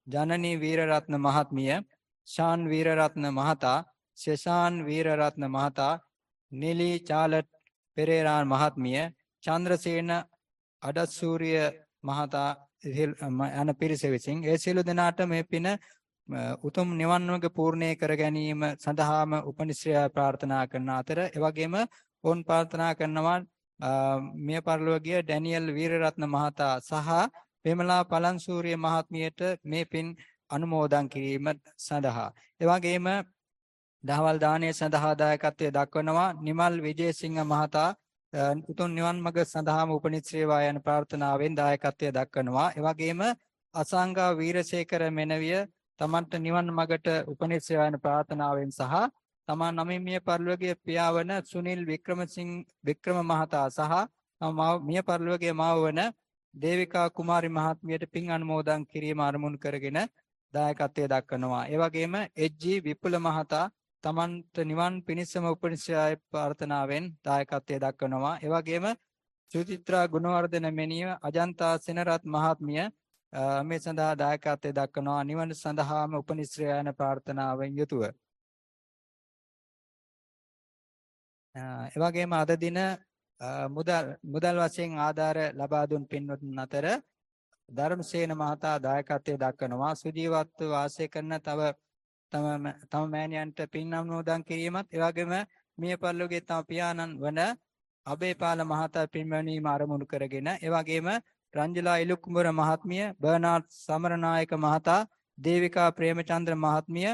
ජනනී වීරරත්න මහත්මිය ශාන් වීරරත්න මහතා ශෙෂාන් වීරරත්න මහතා නිලී චාලට් පෙරේරා මහත්මිය චන්ද්‍රසේන අඩස්සූරිය මහතා යන පිරිස විසින් ඒ සියලු දෙනාට මේ පින උතුම් නිවන් මාර්ග පූර්ණේ කර ගැනීම සඳහාම උපනිශ්‍රය ප්‍රාර්ථනා කරන අතර එවැගේම ඕන් ප්‍රාර්ථනා කරනවා මිය පරලෝකීය ඩැනියල් වීරරත්න මහතා සහ පෙමලා පලන්සූරිය මහත්මියට මේ පින් අනුමෝදන් කිරීම සඳහා. එවැගේම දහවල් දාණය සඳහා දායකත්වයේ දක්වනවා. නිමල් විජේසිංහ මහතා උතුම් නිවන් මඟ සඳහාම උපනිශ්‍රේවා යන ප්‍රාර්ථනාවෙන් දායකත්වයේ දක්වනවා. එවැගේම අසංගා වීරසේකර මෙනවිය තමන්ට නිවන් මඟට උපනිශ්‍රේවා යන ප්‍රාර්ථනාවෙන් සහ තමා නමින් මිය පරලෝකීය පියාවන සුනිල් වික්‍රමසිංහ වික්‍රම මහතා සහ මිය පරලෝකීය මාව වන දේවිකා කුමාරි මහත්මියට පින් අනුමෝදන් කිරීම අරමුණු කරගෙන දායකත්වයේ දක්වනවා. ඒ වගේම එච්.ජී. විපුල මහතා තමන්ට නිවන් පිණිසම උපනිශ්‍රය ප්‍රාර්ථනාවෙන් දායකත්වයේ දක්වනවා. ඒ වගේම සුචිත්‍රා ගුණවර්ධන මෙනිය අජන්තා සෙනරත් මහත්මිය මේ සඳහා දායකත්වයේ දක්වනවා. නිවන සඳහාම උපනිශ්‍රය යන ප්‍රාර්ථනාවෙන් යුතුව. ඒ වගේම අද දින මුදල් මුදල් වශයෙන් ආධාර ලබා දුන් පින්වතුන් අතර ධර්මසේන මහතා දායකත්වයේ දක්වනවා. සුජීවත්ව වාසය කරන තව තම තම මෑණියන්ට පින් අනුමෝදන් කිරීමත් ඒ වගේම මිය පරලෝකයේ තම පියාණන් වන අබේපාල මහතා පින්වැනීම ආරමුණු කරගෙන ඒ වගේම රංජලා ඉලුකුඹර මහත්මිය බර්නාඩ් සමරනායක මහතා දේවිකා ප්‍රේමචන්ද්‍ර මහත්මිය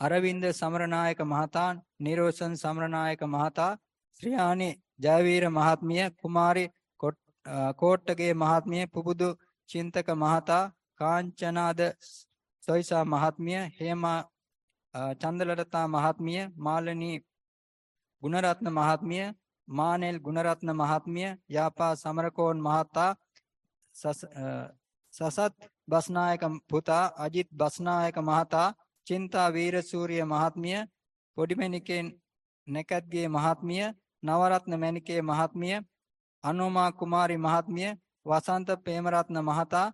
අරවින්ද සමරනායක මහතා නිරෝෂන් සමරනායක මහතා ශ්‍රියානි ජයවීර මහත්මිය කුමාරි කෝට්ටගේ මහත්මිය පුබුදු චින්තක මහතා කාංචනාද සොයිසා මහත්මිය හේමා චන්දලරතා මහත්මිය මාලනී ගුණරත්න මහත්මිය මානෙල් ගුණරත්න මහත්මිය යාපා සමරකෝන් මහතා සසත් බස්නායක පුතා අජිත් බස්නායක මහතා චින්තා වීරසූරිය මහත්මිය පොඩිමැණිකේ නැකත්ගේ මහත්මිය නවරත්න මැණිකේ මහත්මිය අනුමා කුමාරි මහත්මිය වසන්ත ප්‍රේමරත්න මහතා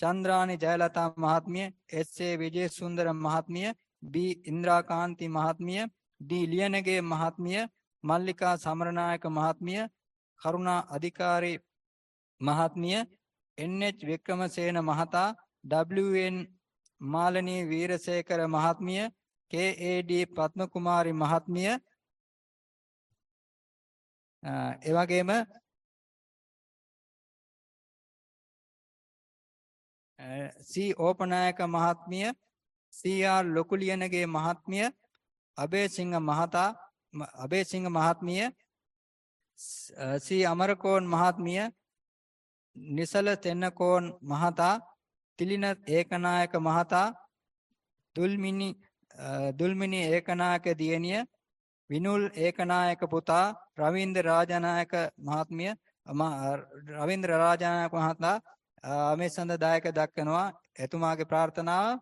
චන්ද්‍රානි ජයලතා මහත්මිය එස්.ඒ. විජේසුන්දර මහත්මිය බී ඉන්ද්‍රාකාන්ති මහත්මිය ඩී ලියනගේ මහත්මිය මල්ලිකා සමරනායක මහත්මිය කරුණා අධිකාරී මහත්මිය එන්.එච්. වික්‍රමසේන මහතා WN මාලනී වීරසේකර මහත්මිය කේ.ඒ.ඩී. පත්මකුමාරි මහත්මිය ඒ වගේම සී ඕපනායක මහත්මිය සී.ආර් ලොකුලියනගේ මහත්මිය අබේසිංහ මහතා අබේසිංහ මහත්මිය සී අමරකෝන් මහත්මිය නිසල තෙන්නකෝන් මහතා තිලින ඒකනායක මහතා දුල්මිනි දුල්මිනි ඒකනායක දියණිය විනුල් ඒකනායක පුතා රවීන්ද්‍ර රාජනායක මහත්මිය රවීන්ද්‍ර රාජනායක මහතා මේ සඳදායක දක්වනවා. එතුමාගේ ප්‍රාර්ථනාව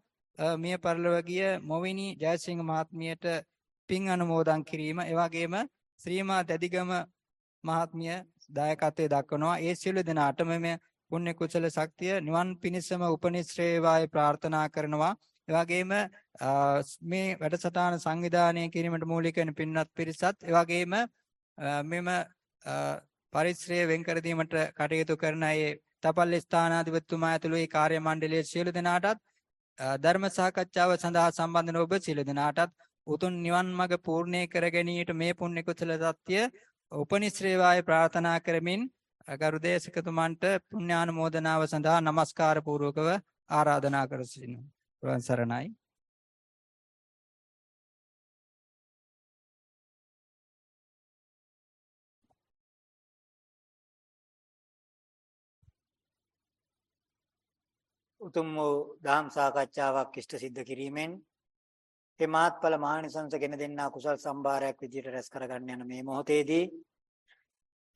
මිය පරලොව ගිය මොවිනි ජයසිංහ මහත්මියට පින් අනුමෝදන් කිරීම. එවැගේම ශ්‍රීමා දැදිගම මහත්මිය දායකත්වයේ දක්වනවා. ඒ සියලු දෙනාටම මේ පුණ්‍ය කුසල ශක්තිය නිවන් පිණිසම උපනිශ්‍රේවායි ප්‍රාර්ථනා කරනවා. එවැගේම මේ වැඩසටහන සංවිධානය කිරීමට මූලික වෙන පින්වත් පිරිසත් එවැගේම මෙම පරිශ්‍රය වෙන් කර දීමට කටයුතු කරන අය තපල් ස්ථානාධිපතිතුමා ඇතුළු ඒ කාර්ය මණ්ඩලයේ සියලු දෙනාටත් ධර්ම සාකච්ඡාව සඳහා සම්බන්ධ වන ඔබ සියලු දෙනාටත් උතුම් නිවන් මඟ පූර්ණේ කර ගැනීමට මේ පුණ්‍ය කුසල සත්‍ය උපනිශ්‍රේවාය ප්‍රාර්ථනා කරමින් ගරු දේශකතුමන්ට පුණ්‍යානුමෝදනාව සඳහා নমස්කාර පූර්වකව ආරාධනා කර සිටිනවා. සරණයි. උතුම් වූ දහම් සාකච්ඡාවක් ඉෂ්ට සිද්ධ කිරීමෙන් ඒ මාත්ඵල මහානිසංස ගෙන දෙන්නා කුසල් සම්භාරයක් විදිහට රැස් කරගන්න යන මේ මොහොතේදී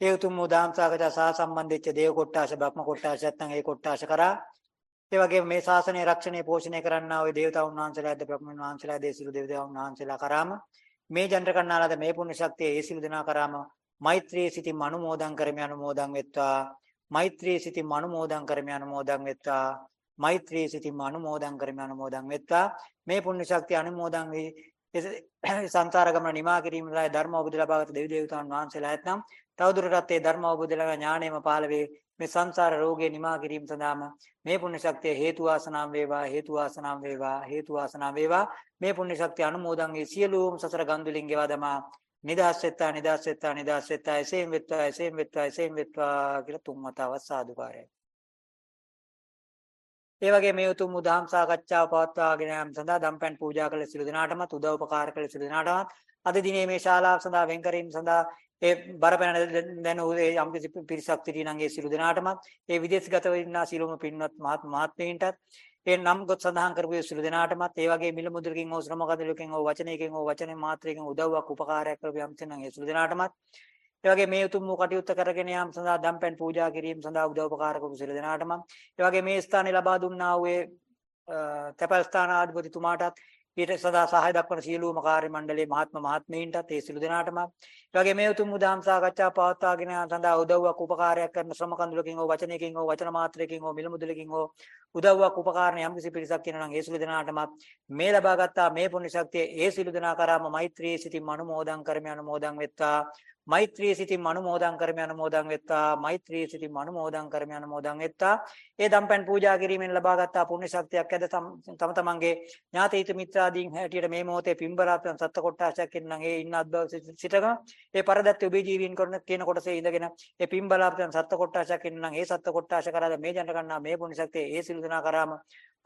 ඒ උතුම් වූ දහම් සාකච්ඡා සහ සම්බන්ධෙච්ච දේව කොට්ටාශ බ්‍රහ්ම කොට්ටාශ නැත්නම් ඒ කොට්ටාශ කරා ඒ වගේම මේ ශාසනය රක්ෂණය පෝෂණය කරන්නා වූ දේවතාවුන් වහන්සේලාද බ්‍රහ්මන් වහන්සේලා දේසිලු දේවතාවුන් වහන්සේලා කරාම මේ ජන්ත්‍ර කන්නාලාද මේ පුණ්‍ය ශක්තිය ඒ සිළු දෙනා කරාම මෛත්‍රී සිතින් අනුමෝදන් කරමි අනුමෝදන් වෙත්වා. මෛත්‍රී සිතින් අනුමෝදන් කරමි අනුමෝදන් වෙත්වා. මෛත්‍රී සිතින් අනුමෝදන් කරමි අනුමෝදන් වෙත්වා. මේ පුණ්‍ය ශක්තිය අනුමෝදන් වේ සංසාර ගමන නිමා කිරීමයි ධර්ම අවබෝධ ලබාගත් දෙවි දේවතාවුන් වහන්සේලා ඇතනම් තවදුරටත් ඒ ධර්ම අවබෝධ ලබා ඥාණයම පහළ වේ. මේ සංසාර රෝගේ නිමා කිරීම සඳහාම මේ පුණ්‍ය ශක්තිය හේතු වාසනාම් වේවා හේතු වාසනාම් වේවා හේතු වාසනාම් වේවා. මේ පුණ්‍ය ශක්තිය අනුමෝදන් වේ සියලුම සසර ගන්දුලින් ගෙවා දමා නිදාස් වෙත්තා නිදාස් වෙත්තා නිදාස් වෙත්තා එසේම වෙත්තා එසේම වෙත්තා එසේම වෙත්තා කියලා තුන් වතාවක් සාදුකාරයයි. ඒ වගේ මේ උතුම් උදාම් සාකච්ඡාව පවත්වාගෙන යාම සඳහා දම්පැන් පූජා කළ සිළු දිනාටමත් උදව් උපකාර කළ සිළු දිනාටමත් අද දිනේ මේ ශාලාව සඳහා වෙන් කිරීම සඳහා ඒ බරපැන දැන ඒ යම් කිසි පිරිසක් සිටින නම් ඒ සිළු දිනාටමත් ඒ විදේශගතව ඉන්නා සිළුම පින්වත් මහත් මහත්මීන්ටත් ඒ නම් ගොත් සඳහන් කරපු සිළු දිනාටමත් ඒ වගේ මිල මුදලකින් හෝ ශ්‍රම කදලකින් හෝ වචනයකින් හෝ වචනේ මාත්‍රයකින් උදව්වක් උපකාරයක් කරපු යම් තැනන් ඒ සිළු දිනාටමත් ඒ වගේ මේ උතුම් වූ කටයුත්ත කරගෙන යාම සඳහා දම්පැන් පූජා කිරීම සඳහා උදව් උපකාර කරපු සියලු දෙනාටම ඒ වගේ මේ ස්ථානේ ලබා දුන්නා වූ තැපැල් ස්ථානාධිපතිතුමාටත් ඊට සදා සහාය දක්වන සියලුම කාර්ය මණ්ඩලයේ මහත්ම මහත්මීන්ටත් ඒ සියලු දෙනාටම ඒ වගේ මේ උතුම් උදාම් සාකච්ඡා පවත්වාගෙන සඳහා උදව්වක් උපකාරයක් කරන ශ්‍රම කඳුලකින් හෝ වචනයකින් හෝ වචන මාත්‍රයකින් හෝ මිල මුදලකින් හෝ උදව්වක් උපකාරණ යම් කිසි පිරිසක් කියනවා නම් ඒ සියලු දෙනාටම මේ ලබාගත්තා මේ පුණ්‍ය ශක්තිය ඒ සියලු දෙනා කරාම මෛත්‍රී සිතින් අනුමෝදන් කරමි අනුමෝදන් වෙත්තා මෛත්‍රී සිතින් අනුමෝදන් කරමි අනුමෝදන් වෙත්තා මෛත්‍රී සිතින් අනුමෝදන් කරමි අනුමෝදන් වෙත්තා ඒ දම්පැන් පූජා කිරීමෙන් ලබාගත් පුණ්‍ය ශක්තියක් ඇද තම තමන්ගේ ඥාතීත මිත්‍රාදීන් හැටියට මේ මොහොතේ පින්බරාපන් සත්ත කොටාශයක් ඉන්නම් ඒ ඉන්න අද්භව සිටක ඒ පරදත්ත ඔබේ ජීවීන් කරන කියන කොටසේ ඉඳගෙන ඒ පින්බලාපන් සත්ත කොටාශයක් ඉන්නම් ඒ සත්ත කොටාශ කරාද මේ ජනක ගන්නා මේ පුණ්‍ය ශක්තිය ඒ සිළු දනා කරාම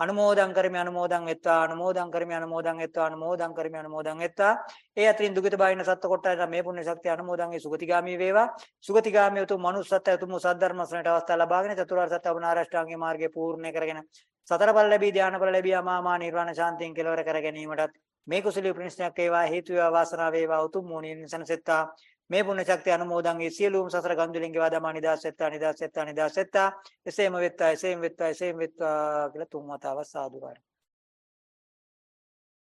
අනුමෝදන් කරමි අනුමෝදන් වෙත්වා අනුමෝදන් කරමි අනුමෝදන් වෙත්වා අනුමෝදන් කරමි අනුමෝදන් වෙත්වා. ඒ අතරින් දුකිත බාහින සත්ත්ව කොටස මේ පුණ්‍ය ශක්තිය අනුමෝදන් වේ සුගතිගාමී වේවා. සුගතිගාමී උතුම් මනුස්සත්වය උතුම් සද්ධර්ම ශ්‍රේණිට අවස්ථාව ලබාගෙන චතුරාර්ය සත්‍ය අවනාරාෂ්ටාංගික මාර්ගය පූර්ණ කරගෙන සතර බල ලැබී ධානය බල ලැබී අමාමා නිර්වාණ ශාන්තියෙන් කෙලවර කර ගැනීමටත් මේ කුසලී ප්‍රතිස්නයක් වේවා හේතු වේවා වාසනාව වේවා උතුම් මොණින් සනසෙත්තා මේ පුණ්‍ය ශක්තිය අනුමෝදන් වේ සියලුම සසර ගන්දුලින් ගෙවා දමා නිදාස් වෙත්තා නිදාස් වෙත්තා නිදාස් වෙත්තා එසේම වෙත්තා එසේම වෙත්තා එසේම වෙත්තා කියලා තුන් වතාවක් සාදුකාරය.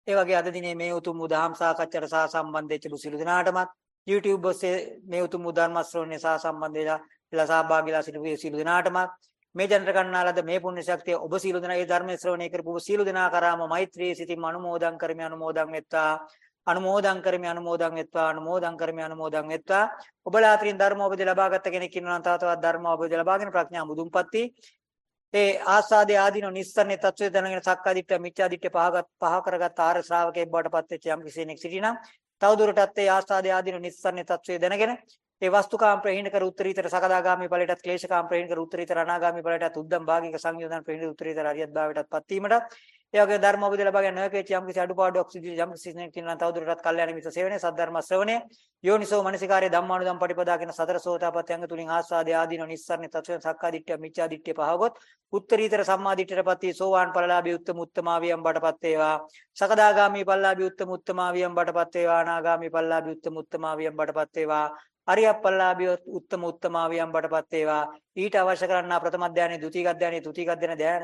ඒ වගේ අද දිනේ මේ උතුම් උදාම් සාකච්ඡාට සහ සම්බන්ධ වෙච්ච සිළු දිනාටමත් YouTube ඔස්සේ මේ උතුම් උදාර්ම ශ්‍රවණය සහ සම්බන්ධ වෙලා ඉලා සහභාගීලා සිටු සිළු දිනාටමත් මේ ජනර ගන්නාලද මේ පුණ්‍ය ශක්තිය ඔබ සියලු දෙනා ඒ ධර්ම ශ්‍රවණය කරපු සියලු දෙනා කරාම මෛත්‍රී සිතින් අනුමෝදන් කරමි අනුමෝදන් වෙත්තා අනුමෝදන් කරමි අනුමෝදන් වෙත්වා අනුමෝදන් කරමි අනුමෝදන් වෙත්වා. ඔබලා අතරින් ධර්ම අවබෝධය ලබාගත් කෙනෙක් ඉන්නවා නම් තව තවත් ධර්ම අවබෝධය ලබාගෙන ප්‍රඥා මුදුන්පත්ති. ඒ ආස්වාදේ ආදීන නිස්සරණේ තත්වයේ දැනගෙන සක්කාදිට්ඨ මිච්ඡාදිට්ඨ පහගත් පහ කරගත් ආර ශ්‍රාවකයෙක් බවට පත් වෙච්ච යම් කෙනෙක් සිටිනම් තවදුරටත් ඒ ආස්වාදේ ආදීන නිස්සරණේ තත්වයේ දැනගෙන ඒ වස්තුකාම ප්‍රහීන කර උත්තරීතර සකදාගාමී ඵලයටත් ක්ලේශකාම ප්‍රහීන කර උත්තරීතර අනාගාමී ඵලයටත් උද්දම් භාගික සංයෝජන ප්‍රහීන උත්තරීතර අරියත් භාවයටත් පත් වීමට ඒ වගේ ධර්ම අවබෝධය ලබා ගන්න නොකේච යම් කිසි අඩුපාඩුවක් සිදු යම් කිසි කෙනෙක් කියනවා තවදුරටත් කල්යාණ මිත්‍ර සේවනයේ සද්ධර්ම ශ්‍රවණය යෝනිසෝ මනසිකාරයේ ධම්මානුදම් පටිපදා කියන සතර සෝතාපට්ටි අංග තුලින් ආස්වාදේ ආදීන නිස්සාරණ තත්වයන් සක්කාදිට්ඨිය මිච්ඡාදිට්ඨිය පහවගොත් උත්තරීතර සම්මාදිට්ඨියටපත් වී සෝවාන් ඵලලාභී උත්තම උත්තමාවියම් බටපත් වේවා. සකදාගාමී ඵලලාභී උත්තම උත්තමාවියම් බටපත් වේවා. අනාගාමී ඵලලාභී උත්තම උත්තමාවියම් බටපත් වේවා. අරියප්පල්ලාභිය උත්තම උත්තමාවියම් බටපත් වේවා. ඊට අවශ්‍ය කරන්නා ප්‍රථම අධ්‍යානයේ ද්විතීක අධ්‍යානයේ තෘතීක අධ්‍යානයේ ධ්‍යාන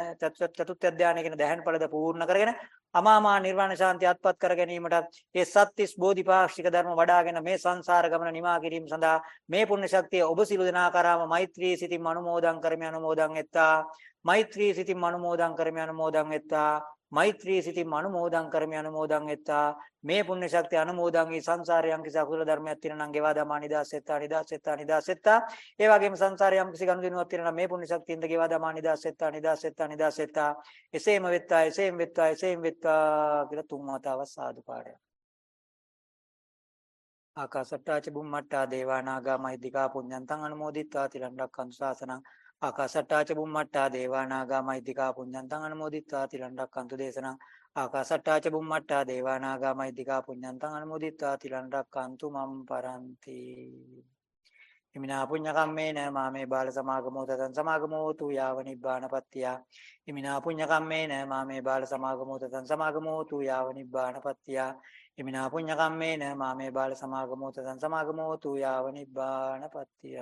චතුර්ථ අධ්‍යානයේ කියන ධ්‍යාන ඵලද පූර්ණ කරගෙන අමාමා නිර්වාණ ශාන්තිය අත්පත් කර ගැනීමට ඒ සත්‍තිස් බෝධිපාක්ෂික ධර්ම වඩාගෙන මේ සංසාර ගමන නිමා කිරීම සඳහා මේ පුණ්‍ය ශක්තිය ඔබ සිළු දෙනා කරාම මෛත්‍රී සිතින් අනුමෝදන් කරමි අනුමෝදන් එත්තා මෛත්‍රී සිතින් අනුමෝදන් කරමි අනුමෝදන් එත්තා මෛත්‍රී සිතින් අනුමෝදන් කරමි අනුමෝදන් එත්තා. මේ පුණ්‍ය ශක්තිය අනුමෝදන් වී සංසාරේ යම් කිසි අකුසල ධර්මයක් තියෙනවා නම් ගෙවා දමා නිදාසෙත්තා නිදාසෙත්තා නිදාසෙත්තා ඒ වගේම සංසාරේ යම් කිසි ගනුදෙනුවක් තියෙනවා නම් මේ පුණ්‍ය ශක්තියෙන්ද ගෙවා දමා නිදාසෙත්තා නිදාසෙත්තා නිදාසෙත්තා එසේම වෙත්තා එසේම වෙත්තා එසේම වෙත්තා කියලා තුන් වතාවක් සාදු පාඩයක් ආකාසට්ටාච බුම්මට්ටා දේවා නාග මහිද්దికා පුඤ්ඤන්තං අනුමෝදිත්වා. තිලන් රක්ඛන්තු ශාසනං ආකාසට්ටාච බුම්මට්ටා දේවානාගා මෛත්‍තිකා පුඤ්ඤන්තං අනුමෝදිත්වා තිලණ්ඩක්කන්තු දේශනං. ආකාසට්ටාච බුම්මට්ටා දේවානාගා මෛත්‍තිකා පුඤ්ඤන්තං අනුමෝදිත්වා තිලණ්ඩක්කන්තු මම් පරන්ති. ඉමිනා පුඤ්ඤ කම්මේන මාමේ බාල සමාගමෝ තතං සමාගමෝ තු යාව නිබ්බානපත්තිය ඉමිනා පුඤ්ඤ කම්මේන මාමේ බාල සමාගමෝ තතං සමාගමෝ තු යාව නිබ්බානපත්තිය ඉමිනා පුඤ්ඤ කම්මේන මාමේ බාල සමාගමෝ තතං සමාගමෝ තු යාව නිබ්බානපත්තිය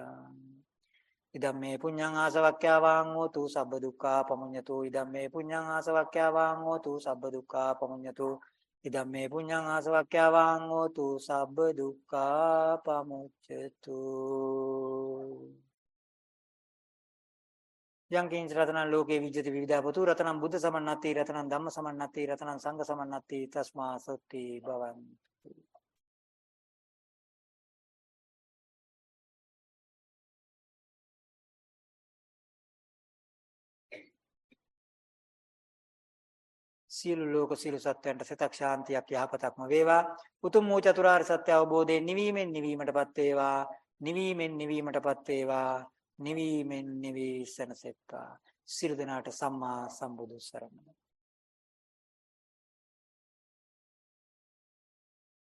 ඉදම් මේ පුඤ්ඤං ආසවක්ඛ්‍යාවාං හෝතු සබ්බ දුක්ඛා පමුඤ්ඤතු ඉදම් මේ පුඤ්ඤං ආසවක්ඛ්‍යාවාං හෝතු සබ්බ දුක්ඛා පමුඤ්ඤතු ඉදම් මේ පුඤ්ඤං ආසවක්ඛ්‍යාවාං හෝතු සබ්බ දුක්ඛා පමුච්ඡතු යං කිංච රතනං ලෝකේ විජ්ජති විවිධාපතු රතනං බුද්ධ සමන්නත්ති රතනං ධම්ම සමන්නත්ති රතනං සංඝ සමන්නත්ති තස්මා සොත්ති භවන්තු. සියලු ලෝක සියලු සත්වයන්ට සිතක් ශාන්තියක් යහපතක්ම වේවා. උතුම් වූ චතුරාර්ය සත්‍ය අවබෝධයෙන් නිවීමෙන් නිවීමටපත් වේවා. නිවීමෙන් නිවීමටපත් වේවා. නිවීමෙන් නිවී සනසෙත්වා. සියලු දෙනාට සම්මා සම්බුදු සරණයි.